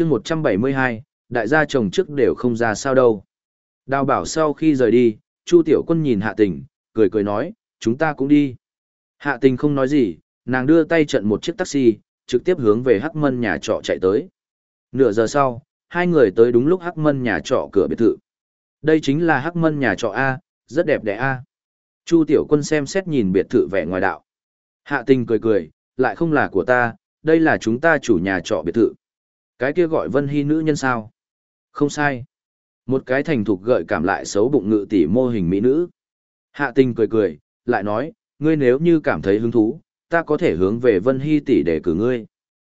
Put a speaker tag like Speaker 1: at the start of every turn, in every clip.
Speaker 1: chương 172, đại gia chồng trước đều không ra sao đâu. Đào bảo sau khi rời đi, Chu Tiểu Quân nhìn Hạ Tình, cười cười nói, chúng ta cũng đi. Hạ Tình không nói gì, nàng đưa tay trận một chiếc taxi, trực tiếp hướng về Hắc Mân nhà trọ chạy tới. Nửa giờ sau, hai người tới đúng lúc Hắc Mân nhà trọ cửa biệt thự. Đây chính là Hắc Mân nhà trọ A, rất đẹp đẽ A. Chu Tiểu Quân xem xét nhìn biệt thự vẻ ngoài đạo. Hạ Tình cười cười, lại không là của ta, đây là chúng ta chủ nhà trọ biệt thự. Cái kia gọi Vân Hy nữ nhân sao? Không sai. Một cái thành thục gợi cảm lại xấu bụng ngự tỷ mô hình mỹ nữ. Hạ tình cười cười, lại nói, ngươi nếu như cảm thấy hứng thú, ta có thể hướng về Vân Hy tỷ để cử ngươi.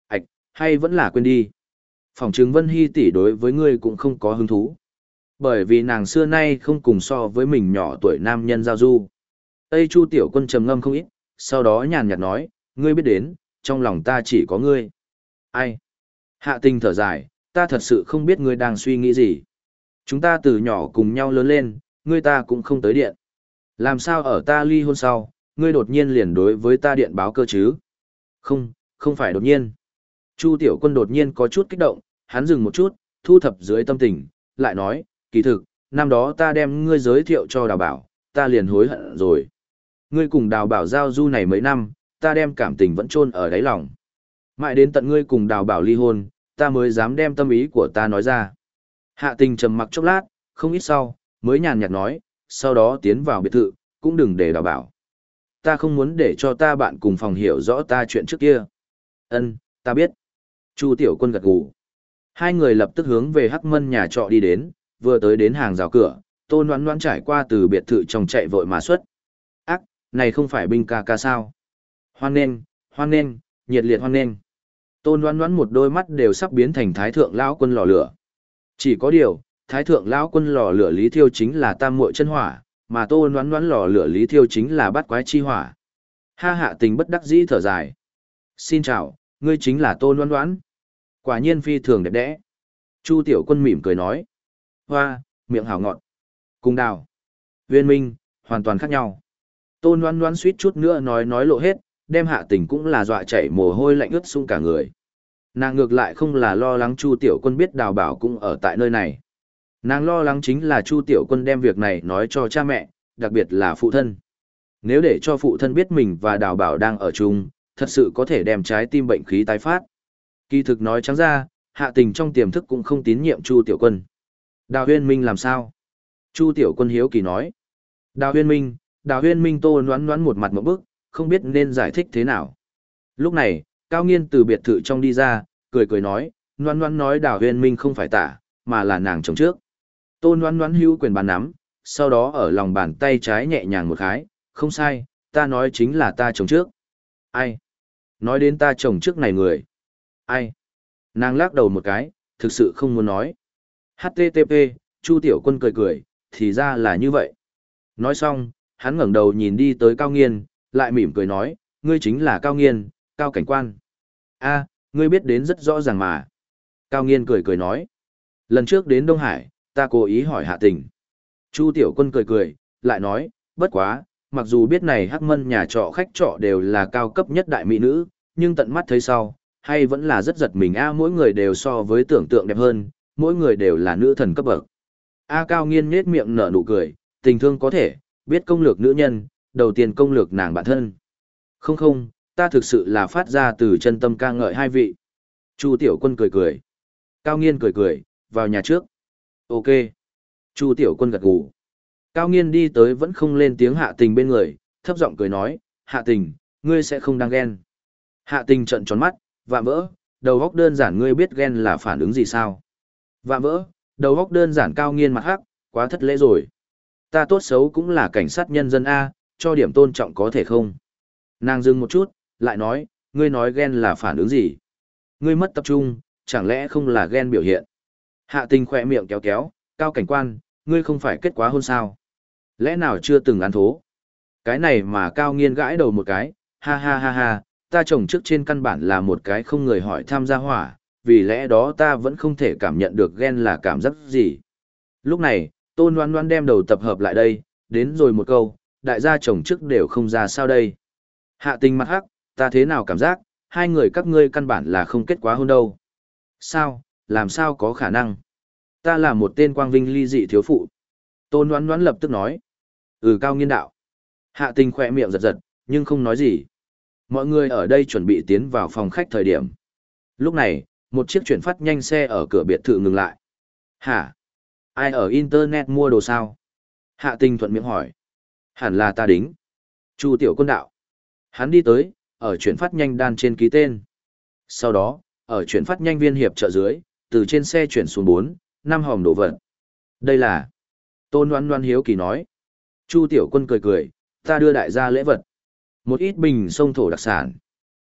Speaker 1: Ảch, hay vẫn là quên đi. Phòng chứng Vân Hy tỷ đối với ngươi cũng không có hứng thú. Bởi vì nàng xưa nay không cùng so với mình nhỏ tuổi nam nhân giao du. Tây Chu tiểu quân trầm ngâm không ít, sau đó nhàn nhạt nói, ngươi biết đến, trong lòng ta chỉ có ngươi. Ai? Hạ tình thở dài, ta thật sự không biết ngươi đang suy nghĩ gì. Chúng ta từ nhỏ cùng nhau lớn lên, ngươi ta cũng không tới điện. Làm sao ở ta ly hôn sau, ngươi đột nhiên liền đối với ta điện báo cơ chứ? Không, không phải đột nhiên. Chu tiểu quân đột nhiên có chút kích động, hắn dừng một chút, thu thập dưới tâm tình, lại nói, kỳ thực, năm đó ta đem ngươi giới thiệu cho đào bảo, ta liền hối hận rồi. Ngươi cùng đào bảo giao du này mấy năm, ta đem cảm tình vẫn chôn ở đáy lòng. Mãi đến tận ngươi cùng đào bảo ly hôn, ta mới dám đem tâm ý của ta nói ra. Hạ tình trầm mặc chốc lát, không ít sau, mới nhàn nhạt nói, sau đó tiến vào biệt thự, cũng đừng để đào bảo. Ta không muốn để cho ta bạn cùng phòng hiểu rõ ta chuyện trước kia. Ân, ta biết. Chu tiểu quân gật gù. Hai người lập tức hướng về Hắc Mân nhà trọ đi đến, vừa tới đến hàng rào cửa, Tôn Loan Loan trải qua từ biệt thự trong chạy vội mà xuất. Ác, này không phải binh ca ca sao? Hoan nghênh, hoan nghênh, nhiệt liệt hoan nghênh. Tôn Loan Loan một đôi mắt đều sắp biến thành thái thượng lão quân lò lửa. Chỉ có điều, thái thượng lão quân lò lửa lý thiêu chính là tam muội chân hỏa, mà Tôn Loan Loan lò lửa lý thiêu chính là bát quái chi hỏa. Ha hạ tình bất đắc dĩ thở dài. Xin chào, ngươi chính là Tôn Loan Loan. Quả nhiên phi thường đẹp đẽ. Chu tiểu quân mỉm cười nói. Hoa, miệng hào ngọt. Cung đào. Viên minh, hoàn toàn khác nhau. Tôn Loan Loan suýt chút nữa nói nói lộ hết, đem hạ tình cũng là dọa chảy mồ hôi lạnh ướt sung cả người. Nàng ngược lại không là lo lắng Chu Tiểu Quân biết đào bảo cũng ở tại nơi này. Nàng lo lắng chính là Chu Tiểu Quân đem việc này nói cho cha mẹ, đặc biệt là phụ thân. Nếu để cho phụ thân biết mình và đào bảo đang ở chung, thật sự có thể đem trái tim bệnh khí tái phát. Kỳ thực nói trắng ra, hạ tình trong tiềm thức cũng không tín nhiệm Chu Tiểu Quân. Đào huyên minh làm sao? Chu Tiểu Quân hiếu kỳ nói. Đào huyên minh, đào huyên minh tô noán noán một mặt một bức, không biết nên giải thích thế nào. Lúc này, Cao Nghiên từ biệt thự trong đi ra, cười cười nói, noan noan nói đào Huyền minh không phải tả, mà là nàng chồng trước. Tôn noan noan hưu quyền bàn nắm, sau đó ở lòng bàn tay trái nhẹ nhàng một khái, không sai, ta nói chính là ta chồng trước. Ai? Nói đến ta chồng trước này người. Ai? Nàng lắc đầu một cái, thực sự không muốn nói. HTTP, Chu Tiểu Quân cười cười, thì ra là như vậy. Nói xong, hắn ngẩng đầu nhìn đi tới Cao Nghiên, lại mỉm cười nói, ngươi chính là Cao Nghiên, Cao Cảnh Quan. a ngươi biết đến rất rõ ràng mà. Cao Nghiên cười cười nói, lần trước đến Đông Hải, ta cố ý hỏi hạ tình. Chu Tiểu Quân cười cười, lại nói, bất quá, mặc dù biết này hắc mân nhà trọ khách trọ đều là cao cấp nhất đại mỹ nữ, nhưng tận mắt thấy sau, hay vẫn là rất giật mình a mỗi người đều so với tưởng tượng đẹp hơn, mỗi người đều là nữ thần cấp bậc. A Cao Nghiên nhếch miệng nở nụ cười, tình thương có thể, biết công lược nữ nhân, đầu tiên công lược nàng bản thân. Không không, ta thực sự là phát ra từ chân tâm ca ngợi hai vị. Chu Tiểu Quân cười cười. Cao Nghiên cười cười, vào nhà trước. Ok. Chu Tiểu Quân gật gù. Cao Nghiên đi tới vẫn không lên tiếng hạ tình bên người, thấp giọng cười nói, hạ tình, ngươi sẽ không đang ghen. Hạ tình trận tròn mắt, vạm vỡ, đầu góc đơn giản ngươi biết ghen là phản ứng gì sao. Vạm vỡ, đầu góc đơn giản cao nghiên mặt hắc, quá thất lễ rồi. Ta tốt xấu cũng là cảnh sát nhân dân A, cho điểm tôn trọng có thể không? Nàng dừng một chút, lại nói, ngươi nói ghen là phản ứng gì? Ngươi mất tập trung, chẳng lẽ không là ghen biểu hiện? Hạ tình khỏe miệng kéo kéo, cao cảnh quan, ngươi không phải kết quá hôn sao? Lẽ nào chưa từng ăn thố? Cái này mà cao nghiên gãi đầu một cái, ha ha ha ha, ta chồng trước trên căn bản là một cái không người hỏi tham gia hỏa, vì lẽ đó ta vẫn không thể cảm nhận được ghen là cảm giác gì. Lúc này, tôn đoán đoán đem đầu tập hợp lại đây, đến rồi một câu, đại gia chồng trước đều không ra sao đây. Hạ tình mặt hắc, ta thế nào cảm giác, hai người các ngươi căn bản là không kết quá hôn đâu. Sao, làm sao có khả năng? Ta là một tên quang vinh ly dị thiếu phụ. Tôn đoán đoán lập tức nói. Ừ cao nghiên đạo. Hạ tình khỏe miệng giật giật, nhưng không nói gì. Mọi người ở đây chuẩn bị tiến vào phòng khách thời điểm. Lúc này, một chiếc chuyển phát nhanh xe ở cửa biệt thự ngừng lại. Hả? Ai ở Internet mua đồ sao? Hạ tình thuận miệng hỏi. Hẳn là ta đính. Chu tiểu quân đạo. Hắn đi tới, ở chuyển phát nhanh đan trên ký tên. Sau đó, ở chuyển phát nhanh viên hiệp trợ dưới, từ trên xe chuyển xuống 4, năm hòm đồ vật. Đây là... Tôn Loan Loan hiếu kỳ nói. Chu tiểu quân cười cười, ta đưa đại gia lễ vật. Một ít bình sông thổ đặc sản.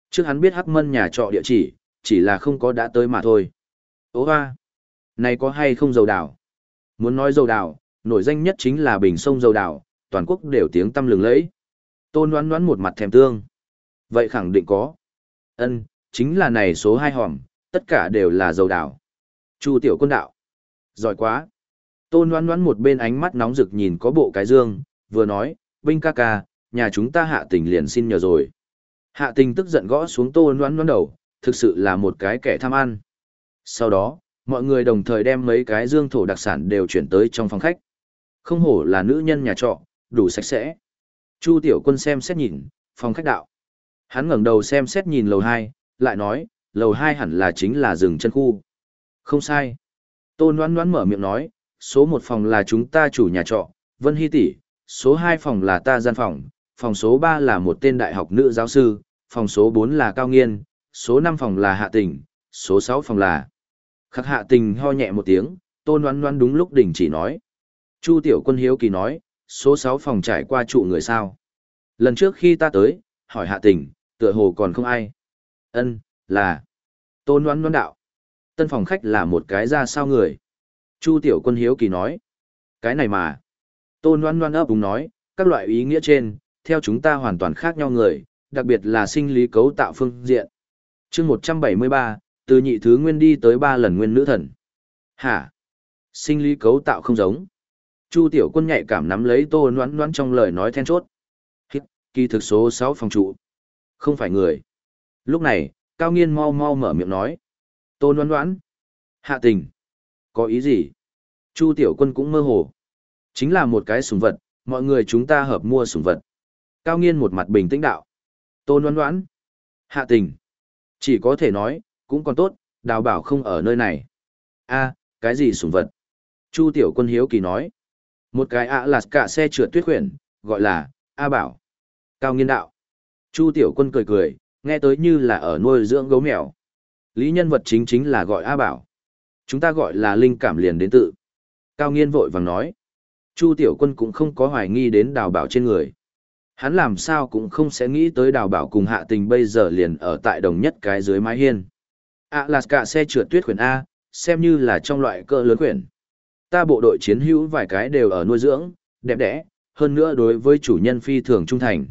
Speaker 1: Trước hắn biết hắc mân nhà trọ địa chỉ, chỉ là không có đã tới mà thôi. Ố hoa! Này có hay không dầu đảo? Muốn nói dầu đảo, nổi danh nhất chính là bình sông dầu đảo, toàn quốc đều tiếng tâm lừng lẫy. Tôn đoán đoán một mặt thèm tương. Vậy khẳng định có. ân chính là này số hai hòm, tất cả đều là dầu đảo. Chu tiểu quân đạo. Giỏi quá. Tôn đoán đoán một bên ánh mắt nóng rực nhìn có bộ cái dương, vừa nói, binh ca ca, nhà chúng ta hạ tình liền xin nhờ rồi. Hạ tình tức giận gõ xuống tôn đoán đoán đầu, thực sự là một cái kẻ tham ăn. Sau đó, mọi người đồng thời đem mấy cái dương thổ đặc sản đều chuyển tới trong phòng khách. Không hổ là nữ nhân nhà trọ, đủ sạch sẽ. Chu tiểu quân xem xét nhìn, phòng khách đạo. Hắn ngẩng đầu xem xét nhìn lầu 2, lại nói, lầu 2 hẳn là chính là rừng chân khu. Không sai. Tôn đoán đoán mở miệng nói, số 1 phòng là chúng ta chủ nhà trọ, Vân Hy tỷ, số 2 phòng là ta gian phòng, phòng số 3 là một tên đại học nữ giáo sư, phòng số 4 là Cao Nghiên, số 5 phòng là Hạ Tình, số 6 phòng là... Khắc Hạ Tình ho nhẹ một tiếng, tôn đoán đoán đúng lúc đỉnh chỉ nói. Chu Tiểu Quân Hiếu Kỳ nói, số 6 phòng trải qua trụ người sao. Lần trước khi ta tới, hỏi Hạ Tình, tựa hồ còn không ai. Ân, là... Tôn đoán đoán đạo. Tân phòng khách là một cái ra sao người. Chu Tiểu Quân Hiếu Kỳ nói. Cái này mà. Tôn đoán đoán ấp đúng nói, các loại ý nghĩa trên, theo chúng ta hoàn toàn khác nhau người, đặc biệt là sinh lý cấu tạo phương diện. chương 173, từ nhị thứ nguyên đi tới ba lần nguyên nữ thần. Hả? Sinh lý cấu tạo không giống. Chu tiểu quân nhạy cảm nắm lấy tô noãn noãn trong lời nói then chốt. Hít, kỳ thực số 6 phòng trụ. Không phải người. Lúc này, cao nghiên mau mau mở miệng nói. Tô noãn noãn. Hạ tình. Có ý gì? Chu tiểu quân cũng mơ hồ. Chính là một cái sùng vật, mọi người chúng ta hợp mua sùng vật. Cao nghiên một mặt bình tĩnh đạo. Tô noãn noãn. Hạ tình. Chỉ có thể nói, cũng còn tốt, đào bảo không ở nơi này. a cái gì sùng vật? Chu tiểu quân hiếu kỳ nói. Một cái ạ là cả xe trượt tuyết khuyển, gọi là, A bảo. Cao nghiên đạo. Chu tiểu quân cười cười, nghe tới như là ở nuôi dưỡng gấu mèo. Lý nhân vật chính chính là gọi A bảo. Chúng ta gọi là linh cảm liền đến tự. Cao nghiên vội vàng nói. Chu tiểu quân cũng không có hoài nghi đến đào bảo trên người. Hắn làm sao cũng không sẽ nghĩ tới đào bảo cùng hạ tình bây giờ liền ở tại đồng nhất cái dưới mái hiên. À là cả xe trượt tuyết khuyển A, xem như là trong loại cỡ lớn khuyển. Ta bộ đội chiến hữu vài cái đều ở nuôi dưỡng, đẹp đẽ, hơn nữa đối với chủ nhân phi thường trung thành.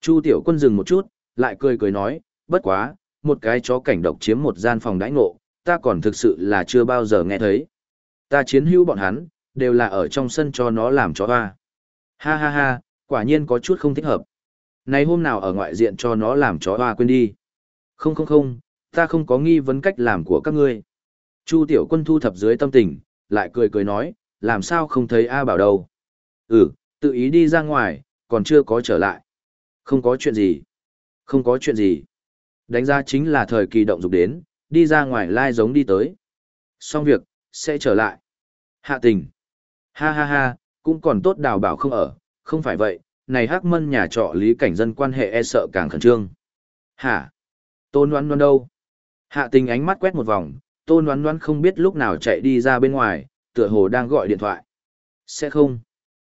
Speaker 1: Chu tiểu quân dừng một chút, lại cười cười nói, bất quá, một cái chó cảnh độc chiếm một gian phòng đãi ngộ, ta còn thực sự là chưa bao giờ nghe thấy. Ta chiến hữu bọn hắn, đều là ở trong sân cho nó làm chó hoa. Ha ha ha, quả nhiên có chút không thích hợp. Này hôm nào ở ngoại diện cho nó làm chó hoa quên đi. Không không không, ta không có nghi vấn cách làm của các ngươi. Chu tiểu quân thu thập dưới tâm tình, lại cười cười nói, làm sao không thấy A bảo đâu. Ừ, tự ý đi ra ngoài, còn chưa có trở lại. Không có chuyện gì. Không có chuyện gì. Đánh giá chính là thời kỳ động dục đến, đi ra ngoài lai giống đi tới. Xong việc, sẽ trở lại. Hạ tình. Ha ha ha, cũng còn tốt đào bảo không ở, không phải vậy, này hắc mân nhà trọ lý cảnh dân quan hệ e sợ càng khẩn trương. Hả? Tôn đoán đoán đâu? Hạ tình ánh mắt quét một vòng, tôn đoán đoán không biết lúc nào chạy đi ra bên ngoài, tựa hồ đang gọi điện thoại. Sẽ không.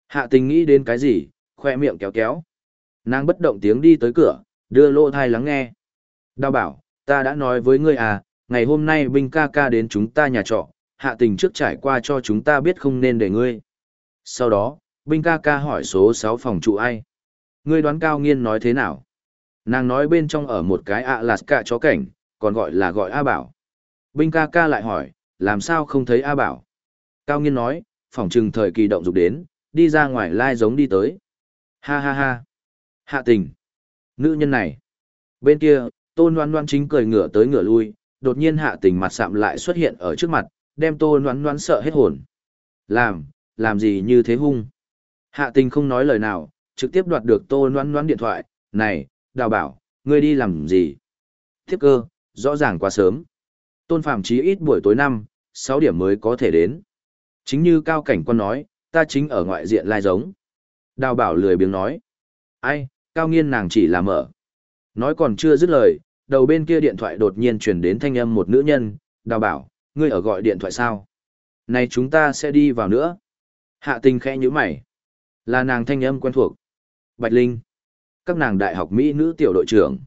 Speaker 1: Hạ tình nghĩ đến cái gì, khoe miệng kéo kéo. Nàng bất động tiếng đi tới cửa, đưa lỗ thai lắng nghe. Đào bảo, ta đã nói với ngươi à, ngày hôm nay binh ca ca đến chúng ta nhà trọ, hạ tình trước trải qua cho chúng ta biết không nên để ngươi. Sau đó, binh ca ca hỏi số 6 phòng trụ ai. Ngươi đoán cao nghiên nói thế nào? Nàng nói bên trong ở một cái ạ lạt cả chó cảnh, còn gọi là gọi A Bảo. Binh ca ca lại hỏi, làm sao không thấy A Bảo? Cao nghiên nói, phòng trừng thời kỳ động dục đến, đi ra ngoài lai giống đi tới. Ha ha ha. Hạ tình. Nữ nhân này. Bên kia, tôn loan loan chính cười ngửa tới ngửa lui, đột nhiên hạ tình mặt sạm lại xuất hiện ở trước mặt, đem tô Loan Loan sợ hết hồn. Làm, làm gì như thế hung? Hạ tình không nói lời nào, trực tiếp đoạt được tô Loan Loan điện thoại, này, đào bảo, ngươi đi làm gì? Tiếp cơ, rõ ràng quá sớm. Tôn Phạm chí ít buổi tối năm, sáu điểm mới có thể đến. Chính như Cao Cảnh Quân nói, ta chính ở ngoại diện lai giống. Đào bảo lười biếng nói. Ai, Cao Nghiên nàng chỉ là mở. Nói còn chưa dứt lời, đầu bên kia điện thoại đột nhiên truyền đến thanh âm một nữ nhân, đào bảo, ngươi ở gọi điện thoại sao? Này chúng ta sẽ đi vào nữa. Hạ tình khẽ nhữ mày. Là nàng thanh âm quen thuộc. Bạch Linh. Các nàng đại học Mỹ nữ tiểu đội trưởng.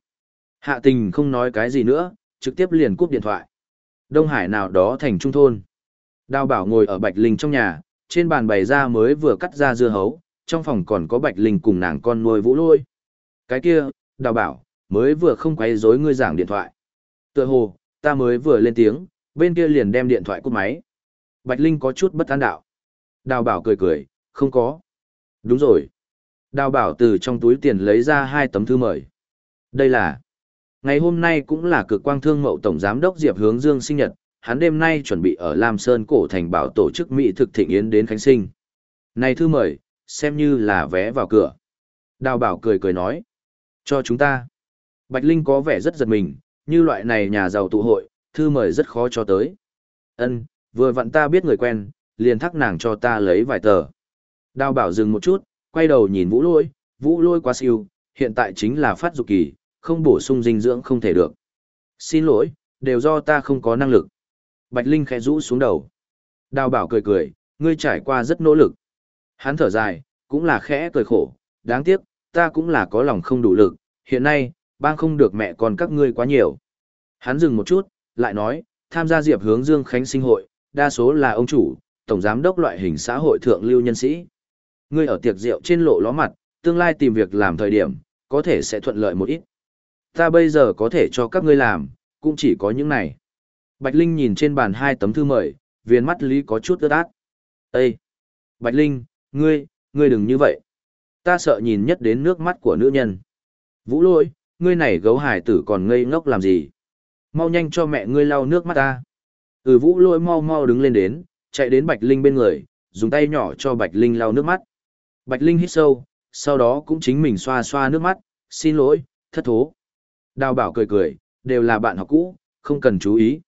Speaker 1: Hạ tình không nói cái gì nữa, trực tiếp liền cúp điện thoại. Đông Hải nào đó thành trung thôn. Đào bảo ngồi ở Bạch Linh trong nhà, trên bàn bày ra mới vừa cắt ra dưa hấu, trong phòng còn có Bạch Linh cùng nàng con nuôi vũ lôi. Cái kia, đào bảo, mới vừa không quấy rối ngươi giảng điện thoại. Tựa hồ, ta mới vừa lên tiếng, bên kia liền đem điện thoại cúp máy. Bạch Linh có chút bất an đạo. Đào bảo cười cười, không có. Đúng rồi. Đào bảo từ trong túi tiền lấy ra hai tấm thư mời. Đây là... Ngày hôm nay cũng là cực quang thương mậu tổng giám đốc Diệp Hướng Dương sinh nhật, hắn đêm nay chuẩn bị ở Lam Sơn cổ thành bảo tổ chức mỹ thực thịnh yến đến khánh sinh. Này thư mời, xem như là vé vào cửa. Đào bảo cười cười nói. Cho chúng ta. Bạch Linh có vẻ rất giật mình, như loại này nhà giàu tụ hội, thư mời rất khó cho tới. Ân, vừa vặn ta biết người quen, liền thắc nàng cho ta lấy vài tờ. Đào bảo dừng một chút, quay đầu nhìn vũ lôi, vũ lôi quá siêu, hiện tại chính là phát dục kỳ, không bổ sung dinh dưỡng không thể được. Xin lỗi, đều do ta không có năng lực. Bạch Linh khẽ rũ xuống đầu. Đào bảo cười cười, ngươi trải qua rất nỗ lực. Hắn thở dài, cũng là khẽ cười khổ, đáng tiếc, ta cũng là có lòng không đủ lực, hiện nay, bang không được mẹ con các ngươi quá nhiều. Hắn dừng một chút, lại nói, tham gia diệp hướng dương khánh sinh hội, đa số là ông chủ, tổng giám đốc loại hình xã hội thượng lưu nhân sĩ. Ngươi ở tiệc rượu trên lộ ló mặt, tương lai tìm việc làm thời điểm, có thể sẽ thuận lợi một ít. Ta bây giờ có thể cho các ngươi làm, cũng chỉ có những này. Bạch Linh nhìn trên bàn hai tấm thư mời, viên mắt lý có chút ướt át. Ê! Bạch Linh, ngươi, ngươi đừng như vậy. Ta sợ nhìn nhất đến nước mắt của nữ nhân. Vũ lỗi, ngươi này gấu hải tử còn ngây ngốc làm gì? Mau nhanh cho mẹ ngươi lau nước mắt ta. Ừ vũ lỗi mau mau đứng lên đến, chạy đến Bạch Linh bên người, dùng tay nhỏ cho Bạch Linh lau nước mắt. Bạch Linh hít sâu, sau đó cũng chính mình xoa xoa nước mắt, xin lỗi, thất thố. Đào bảo cười cười, đều là bạn học cũ, không cần chú ý.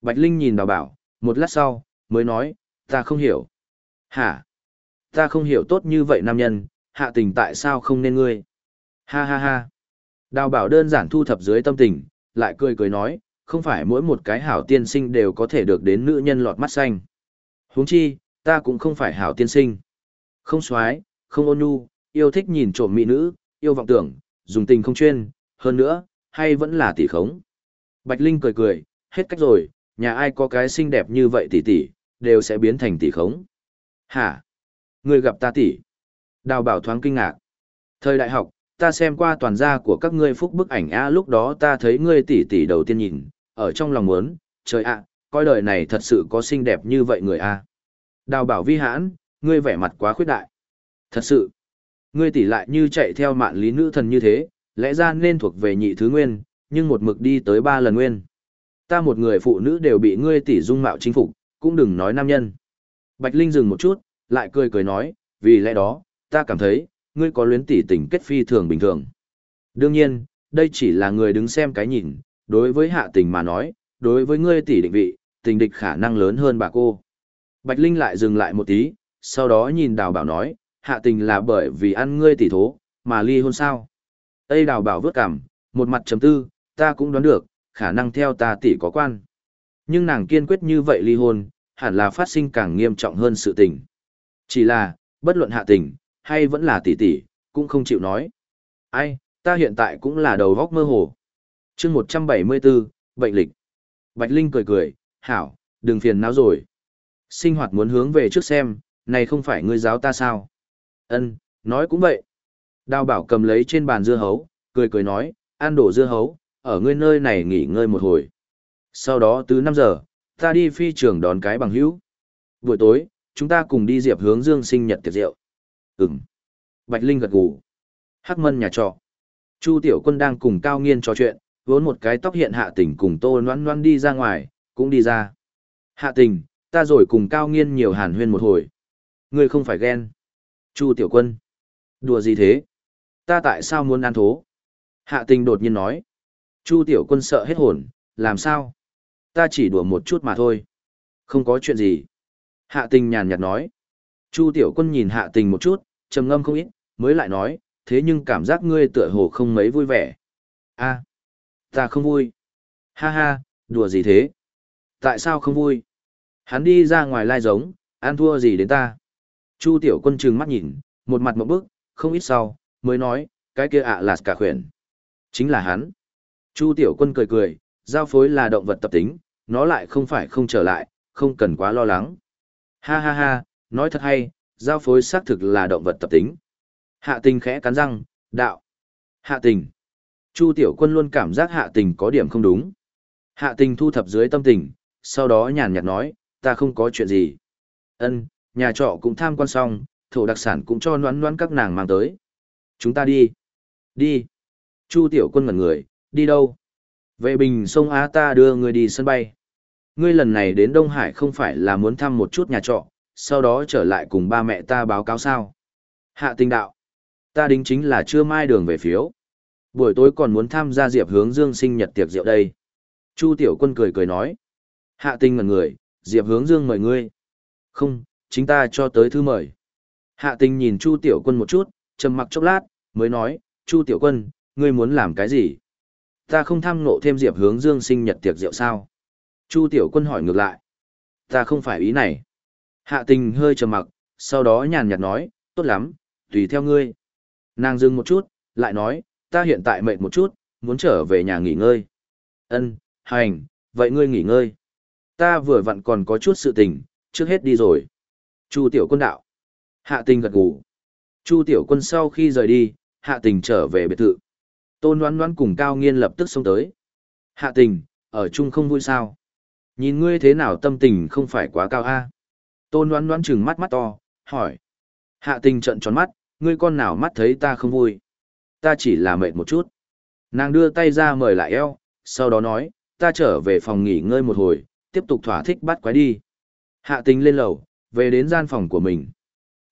Speaker 1: Bạch Linh nhìn đào bảo, một lát sau, mới nói, ta không hiểu. Hả? Ta không hiểu tốt như vậy nam nhân, hạ tình tại sao không nên ngươi? Ha ha ha. Đào bảo đơn giản thu thập dưới tâm tình, lại cười cười nói, không phải mỗi một cái hảo tiên sinh đều có thể được đến nữ nhân lọt mắt xanh. huống chi, ta cũng không phải hảo tiên sinh. Không xoái, không ôn nhu, yêu thích nhìn trộm mỹ nữ, yêu vọng tưởng, dùng tình không chuyên, hơn nữa, hay vẫn là tỷ khống. Bạch Linh cười cười, hết cách rồi, nhà ai có cái xinh đẹp như vậy tỷ tỷ, đều sẽ biến thành tỷ khống. Hả? Người gặp ta tỷ. Đào bảo thoáng kinh ngạc. Thời đại học, ta xem qua toàn gia của các ngươi phúc bức ảnh a lúc đó ta thấy ngươi tỷ tỷ đầu tiên nhìn, ở trong lòng muốn, trời ạ, coi đời này thật sự có xinh đẹp như vậy người a. Đào bảo vi hãn, ngươi vẻ mặt quá khuyết đại. Thật sự, ngươi tỷ lại như chạy theo mạn lý nữ thần như thế, lẽ ra nên thuộc về nhị thứ nguyên, nhưng một mực đi tới ba lần nguyên. Ta một người phụ nữ đều bị ngươi tỷ dung mạo chinh phục, cũng đừng nói nam nhân. Bạch Linh dừng một chút, lại cười cười nói, vì lẽ đó, ta cảm thấy, ngươi có luyến tỷ tình kết phi thường bình thường. Đương nhiên, đây chỉ là người đứng xem cái nhìn, đối với hạ tình mà nói, đối với ngươi tỷ định vị, tình địch khả năng lớn hơn bà cô. Bạch Linh lại dừng lại một tí, sau đó nhìn đào bảo nói, hạ tình là bởi vì ăn ngươi tỷ thố, mà ly hôn sao. Ây đào bảo vớt cảm, một mặt chấm tư, ta cũng đoán được, khả năng theo ta tỷ có quan. Nhưng nàng kiên quyết như vậy ly hôn, hẳn là phát sinh càng nghiêm trọng hơn sự tình. Chỉ là, bất luận hạ tình, hay vẫn là tỷ tỷ, cũng không chịu nói. Ai, ta hiện tại cũng là đầu góc mơ hồ. chương 174, bệnh lịch. Bạch Linh cười cười, hảo, đừng phiền não rồi. Sinh hoạt muốn hướng về trước xem, này không phải ngươi giáo ta sao? Ân, nói cũng vậy. Đào bảo cầm lấy trên bàn dưa hấu, cười cười nói, ăn đổ dưa hấu, ở ngươi nơi này nghỉ ngơi một hồi. Sau đó từ 5 giờ, ta đi phi trường đón cái bằng hữu. Buổi tối, chúng ta cùng đi diệp hướng dương sinh nhật tiệc rượu. Ừm. Bạch Linh gật gù. Hắc mân nhà trọ. Chu Tiểu Quân đang cùng Cao Nghiên trò chuyện, Vốn một cái tóc hiện hạ tình cùng tô noan noan đi ra ngoài, cũng đi ra. Hạ tình, ta rồi cùng cao nghiên nhiều hàn huyên một hồi. Ngươi không phải ghen. Chu tiểu quân. Đùa gì thế? Ta tại sao muốn ăn thố? Hạ tình đột nhiên nói. Chu tiểu quân sợ hết hồn, làm sao? Ta chỉ đùa một chút mà thôi. Không có chuyện gì. Hạ tình nhàn nhạt nói. Chu tiểu quân nhìn hạ tình một chút, trầm ngâm không ít, mới lại nói, thế nhưng cảm giác ngươi tựa hồ không mấy vui vẻ. a ta không vui. Ha ha, đùa gì thế? Tại sao không vui? Hắn đi ra ngoài lai giống, ăn thua gì đến ta? Chu tiểu quân trừng mắt nhìn, một mặt một bức, không ít sau, mới nói, cái kia ạ là cả khuyển. Chính là hắn. Chu tiểu quân cười cười, giao phối là động vật tập tính, nó lại không phải không trở lại, không cần quá lo lắng. Ha ha ha, nói thật hay, giao phối xác thực là động vật tập tính. Hạ tình khẽ cắn răng, đạo. Hạ tình. Chu tiểu quân luôn cảm giác hạ tình có điểm không đúng. Hạ tình thu thập dưới tâm tình, sau đó nhàn nhạt nói, ta không có chuyện gì. Ân, nhà trọ cũng tham quan xong, thổ đặc sản cũng cho noán noán các nàng mang tới. Chúng ta đi. Đi. Chu tiểu quân ngẩn người, đi đâu? Vệ bình sông Á ta đưa người đi sân bay. Ngươi lần này đến Đông Hải không phải là muốn thăm một chút nhà trọ, sau đó trở lại cùng ba mẹ ta báo cáo sao. Hạ tình đạo. Ta đính chính là chưa mai đường về phiếu. Buổi tối còn muốn tham gia Diệp hướng dương sinh nhật tiệc rượu đây. Chu tiểu quân cười cười nói. Hạ tình ngẩn người, Diệp hướng dương mời ngươi. Không, chính ta cho tới thư mời. Hạ tình nhìn Chu tiểu quân một chút, trầm mặc chốc lát, mới nói, Chu tiểu quân, ngươi muốn làm cái gì? Ta không tham nộ thêm Diệp hướng dương sinh nhật tiệc rượu sao? Chu tiểu quân hỏi ngược lại. Ta không phải ý này. Hạ tình hơi trầm mặc, sau đó nhàn nhạt nói, tốt lắm, tùy theo ngươi. Nàng dừng một chút, lại nói, ta hiện tại mệt một chút, muốn trở về nhà nghỉ ngơi. Ân, hành, vậy ngươi nghỉ ngơi. Ta vừa vặn còn có chút sự tình, trước hết đi rồi. Chu tiểu quân đạo. Hạ tình gật gù. Chu tiểu quân sau khi rời đi, hạ tình trở về biệt thự. Tôn Loan Loan cùng cao nghiên lập tức xông tới. Hạ tình, ở chung không vui sao? Nhìn ngươi thế nào tâm tình không phải quá cao a? Tôn Loan Loan trừng mắt mắt to, hỏi. Hạ tình trợn tròn mắt, ngươi con nào mắt thấy ta không vui. Ta chỉ là mệt một chút. Nàng đưa tay ra mời lại eo, sau đó nói, ta trở về phòng nghỉ ngơi một hồi, tiếp tục thỏa thích bắt quái đi. Hạ tình lên lầu, về đến gian phòng của mình.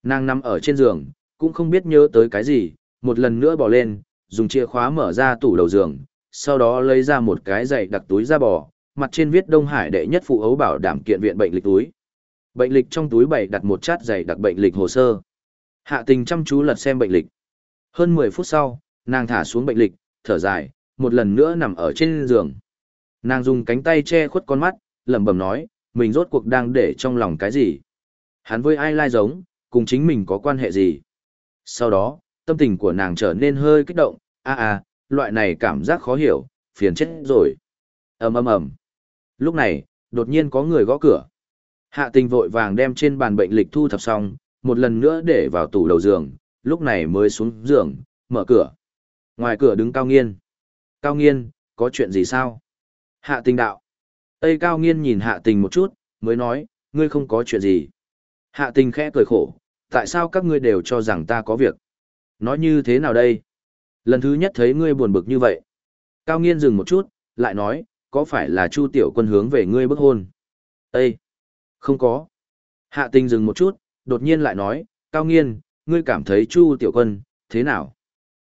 Speaker 1: Nàng nằm ở trên giường, cũng không biết nhớ tới cái gì, một lần nữa bỏ lên, dùng chìa khóa mở ra tủ đầu giường, sau đó lấy ra một cái giày đặc túi da bò, mặt trên viết Đông Hải đệ nhất phụ ấu bảo đảm kiện viện bệnh lịch túi. Bệnh lịch trong túi bày đặt một chát giày đặc bệnh lịch hồ sơ. Hạ tình chăm chú lật xem bệnh lịch. Hơn 10 phút sau, nàng thả xuống bệnh lịch, thở dài, một lần nữa nằm ở trên giường. Nàng dùng cánh tay che khuất con mắt, lẩm bẩm nói, mình rốt cuộc đang để trong lòng cái gì? Hắn với ai lai giống, cùng chính mình có quan hệ gì? Sau đó, tâm tình của nàng trở nên hơi kích động, a a, loại này cảm giác khó hiểu, phiền chết rồi. ầm ầm ầm. Lúc này, đột nhiên có người gõ cửa. Hạ tình vội vàng đem trên bàn bệnh lịch thu thập xong, một lần nữa để vào tủ đầu giường, lúc này mới xuống giường, mở cửa. Ngoài cửa đứng Cao Nghiên. Cao Nghiên, có chuyện gì sao? Hạ tình đạo. Tây Cao Nghiên nhìn hạ tình một chút, mới nói, ngươi không có chuyện gì. Hạ tình khẽ cười khổ, tại sao các ngươi đều cho rằng ta có việc? Nói như thế nào đây? Lần thứ nhất thấy ngươi buồn bực như vậy. Cao Nghiên dừng một chút, lại nói, có phải là Chu Tiểu Quân hướng về ngươi bức hôn? Ê! Không có. Hạ tình dừng một chút, đột nhiên lại nói, Cao Nghiên, ngươi cảm thấy Chu Tiểu Quân, thế nào?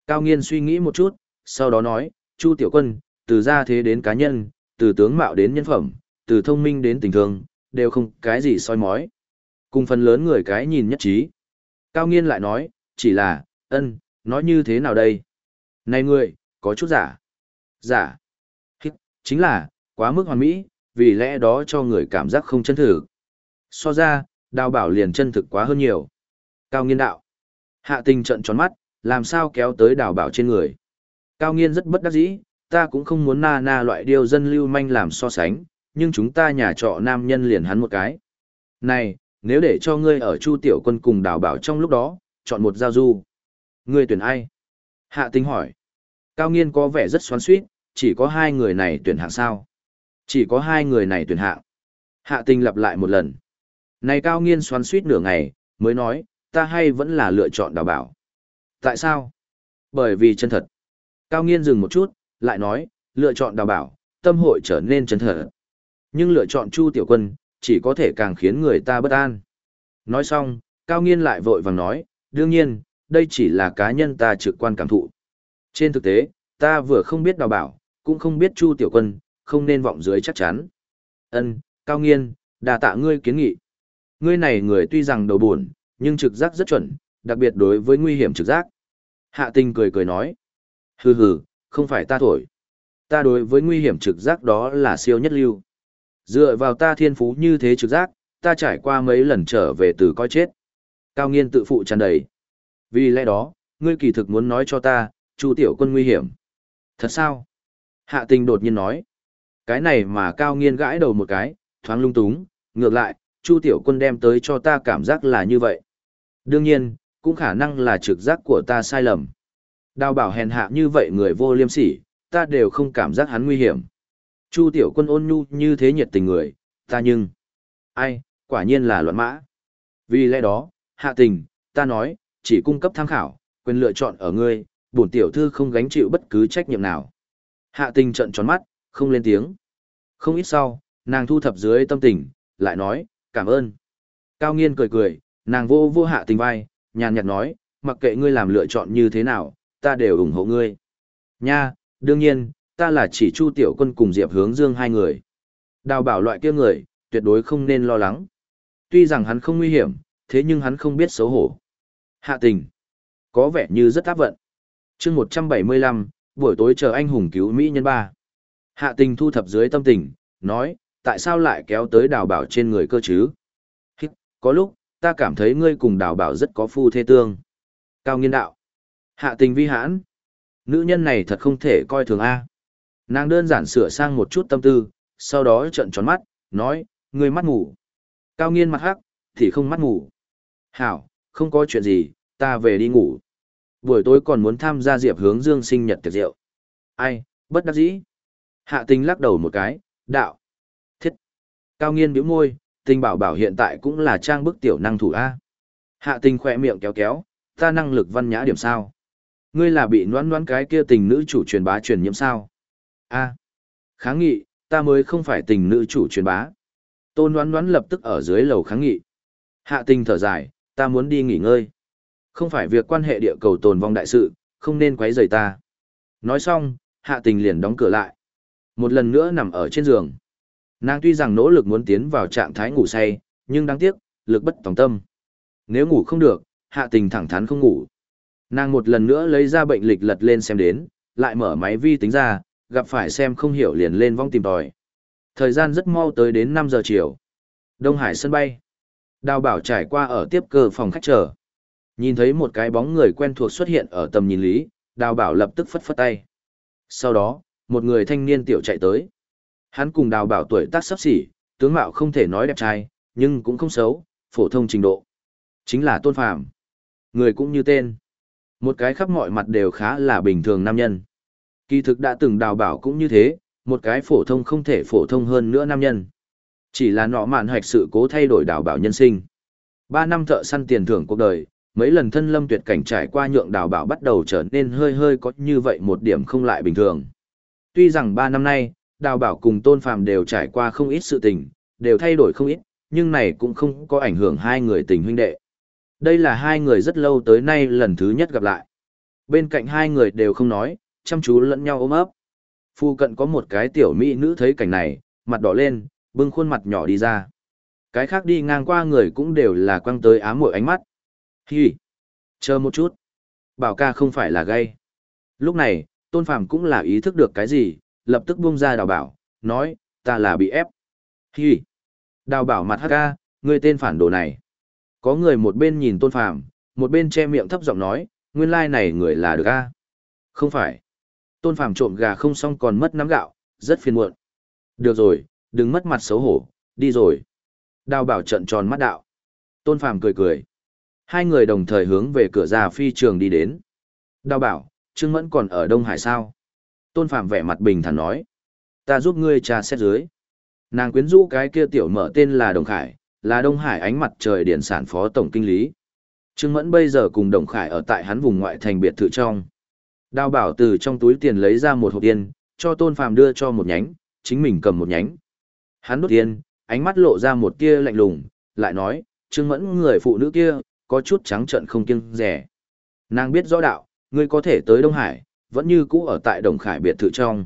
Speaker 1: Cao Nghiên suy nghĩ một chút, sau đó nói, Chu Tiểu Quân, từ gia thế đến cá nhân, từ tướng mạo đến nhân phẩm, từ thông minh đến tình thương, đều không cái gì soi mói. Cùng phần lớn người cái nhìn nhất trí. Cao Nghiên lại nói, chỉ là, ân, nói như thế nào đây? Này người có chút giả. Giả. Hít, chính là, quá mức hoàn mỹ, vì lẽ đó cho người cảm giác không chân thực. So ra, đào bảo liền chân thực quá hơn nhiều. Cao nghiên đạo. Hạ tình trận tròn mắt, làm sao kéo tới đào bảo trên người. Cao nghiên rất bất đắc dĩ, ta cũng không muốn na na loại điều dân lưu manh làm so sánh, nhưng chúng ta nhà trọ nam nhân liền hắn một cái. Này, nếu để cho ngươi ở Chu Tiểu Quân cùng đào bảo trong lúc đó, chọn một giao du. Ngươi tuyển ai? Hạ Tinh hỏi. Cao nghiên có vẻ rất xoắn suýt, chỉ có hai người này tuyển hạng sao? Chỉ có hai người này tuyển hạng. Hạ Tinh lặp lại một lần. Này cao nghiên xoắn suýt nửa ngày, mới nói, ta hay vẫn là lựa chọn đào bảo. Tại sao? Bởi vì chân thật. Cao nghiên dừng một chút, lại nói, lựa chọn đào bảo, tâm hội trở nên chân thật. Nhưng lựa chọn Chu Tiểu Quân, chỉ có thể càng khiến người ta bất an. Nói xong, Cao Nghiên lại vội vàng nói, đương nhiên, đây chỉ là cá nhân ta trực quan cảm thụ. Trên thực tế, ta vừa không biết đào bảo, cũng không biết Chu Tiểu Quân, không nên vọng dưới chắc chắn. Ân, Cao Nghiên, đà tạ ngươi kiến nghị. Ngươi này người tuy rằng đầu buồn, nhưng trực giác rất chuẩn, đặc biệt đối với nguy hiểm trực giác. Hạ tình cười cười nói. Hừ hừ, không phải ta thổi. Ta đối với nguy hiểm trực giác đó là siêu nhất lưu. Dựa vào ta thiên phú như thế trực giác, ta trải qua mấy lần trở về từ coi chết. Cao nghiên tự phụ tràn đầy. Vì lẽ đó, ngươi kỳ thực muốn nói cho ta, Chu tiểu quân nguy hiểm. Thật sao? Hạ tình đột nhiên nói. Cái này mà cao nghiên gãi đầu một cái, thoáng lung túng, ngược lại, Chu tiểu quân đem tới cho ta cảm giác là như vậy. Đương nhiên, cũng khả năng là trực giác của ta sai lầm. Đào bảo hèn hạ như vậy người vô liêm sỉ, ta đều không cảm giác hắn nguy hiểm. Chu tiểu quân ôn nhu như thế nhiệt tình người, ta nhưng... Ai, quả nhiên là loạn mã. Vì lẽ đó, hạ tình, ta nói, chỉ cung cấp tham khảo, quyền lựa chọn ở ngươi, bổn tiểu thư không gánh chịu bất cứ trách nhiệm nào. Hạ tình trận tròn mắt, không lên tiếng. Không ít sau, nàng thu thập dưới tâm tình, lại nói, cảm ơn. Cao nghiên cười cười, nàng vô vô hạ tình vai, nhàn nhạt nói, mặc kệ ngươi làm lựa chọn như thế nào, ta đều ủng hộ ngươi. Nha, đương nhiên, ta là chỉ Chu Tiểu Quân cùng Diệp Hướng Dương hai người. Đào bảo loại kia người, tuyệt đối không nên lo lắng. Tuy rằng hắn không nguy hiểm, thế nhưng hắn không biết xấu hổ. Hạ tình. Có vẻ như rất áp vận. chương 175, buổi tối chờ anh hùng cứu Mỹ nhân ba. Hạ tình thu thập dưới tâm tình, nói, tại sao lại kéo tới đào bảo trên người cơ chứ? Hít, có lúc, ta cảm thấy ngươi cùng đào bảo rất có phu thê tương. Cao nghiên đạo. Hạ tình vi hãn. Nữ nhân này thật không thể coi thường A. Nàng đơn giản sửa sang một chút tâm tư, sau đó trợn tròn mắt, nói, ngươi mắt ngủ. Cao nghiên mặt hắc, thì không mắt ngủ. Hảo, không có chuyện gì, ta về đi ngủ. Buổi tối còn muốn tham gia Diệp hướng dương sinh nhật tiệc rượu. Ai, bất đắc dĩ. Hạ tình lắc đầu một cái, đạo. Thiết. Cao nghiên biểu môi, tình bảo bảo hiện tại cũng là trang bức tiểu năng thủ A. Hạ tình khỏe miệng kéo kéo, ta năng lực văn nhã điểm sao. Ngươi là bị noan noan cái kia tình nữ chủ truyền bá truyền nhiễm sao. A. Kháng nghị, ta mới không phải tình nữ chủ truyền bá. Tôn đoán đoán lập tức ở dưới lầu kháng nghị. Hạ tình thở dài, ta muốn đi nghỉ ngơi. Không phải việc quan hệ địa cầu tồn vong đại sự, không nên quấy rầy ta. Nói xong, hạ tình liền đóng cửa lại. Một lần nữa nằm ở trên giường. Nàng tuy rằng nỗ lực muốn tiến vào trạng thái ngủ say, nhưng đáng tiếc, lực bất tòng tâm. Nếu ngủ không được, hạ tình thẳng thắn không ngủ. Nàng một lần nữa lấy ra bệnh lịch lật lên xem đến, lại mở máy vi tính ra, gặp phải xem không hiểu liền lên vong tìm tòi. Thời gian rất mau tới đến 5 giờ chiều. Đông Hải sân bay. Đào bảo trải qua ở tiếp cơ phòng khách chờ. Nhìn thấy một cái bóng người quen thuộc xuất hiện ở tầm nhìn lý, đào bảo lập tức phất phất tay. Sau đó, một người thanh niên tiểu chạy tới. Hắn cùng đào bảo tuổi tác sắp xỉ, tướng mạo không thể nói đẹp trai, nhưng cũng không xấu, phổ thông trình độ. Chính là tôn phàm. Người cũng như tên. Một cái khắp mọi mặt đều khá là bình thường nam nhân. Kỳ thực đã từng đào bảo cũng như thế, một cái phổ thông không thể phổ thông hơn nữa nam nhân. Chỉ là nọ mạn hoạch sự cố thay đổi đào bảo nhân sinh. Ba năm thợ săn tiền thưởng cuộc đời, mấy lần thân lâm tuyệt cảnh trải qua nhượng đào bảo bắt đầu trở nên hơi hơi có như vậy một điểm không lại bình thường. Tuy rằng ba năm nay, đào bảo cùng tôn phàm đều trải qua không ít sự tình, đều thay đổi không ít, nhưng này cũng không có ảnh hưởng hai người tình huynh đệ. Đây là hai người rất lâu tới nay lần thứ nhất gặp lại. Bên cạnh hai người đều không nói, chăm chú lẫn nhau ôm ấp. Phu cận có một cái tiểu mỹ nữ thấy cảnh này, mặt đỏ lên, bưng khuôn mặt nhỏ đi ra. Cái khác đi ngang qua người cũng đều là quăng tới ám mội ánh mắt. Hi! Chờ một chút. Bảo ca không phải là gay. Lúc này, tôn phàm cũng là ý thức được cái gì, lập tức buông ra đào bảo, nói, ta là bị ép. Hi! Đào bảo mặt hắc ca, ngươi tên phản đồ này. Có người một bên nhìn tôn phàm, một bên che miệng thấp giọng nói, nguyên lai này người là được a Không phải. Tôn phàm trộm gà không xong còn mất nắm gạo, rất phiền muộn. Được rồi, đừng mất mặt xấu hổ, đi rồi. Đào bảo trận tròn mắt đạo. Tôn phàm cười cười. Hai người đồng thời hướng về cửa ra phi trường đi đến. Đào bảo, Trương Mẫn còn ở Đông Hải sao? Tôn phàm vẻ mặt bình thản nói. Ta giúp ngươi trà xét dưới. Nàng quyến rũ cái kia tiểu mở tên là Đồng Khải, là Đông Hải ánh mặt trời điện sản phó tổng kinh lý. Trương Mẫn bây giờ cùng Đồng Khải ở tại hắn vùng ngoại thành biệt thự trong. Đào bảo từ trong túi tiền lấy ra một hộp tiền, cho Tôn Phàm đưa cho một nhánh, chính mình cầm một nhánh. Hắn đốt tiền, ánh mắt lộ ra một tia lạnh lùng, lại nói, Trương Mẫn người phụ nữ kia, có chút trắng trợn không kiêng rẻ. Nàng biết rõ đạo, ngươi có thể tới Đông Hải, vẫn như cũ ở tại Đồng Khải biệt thự trong.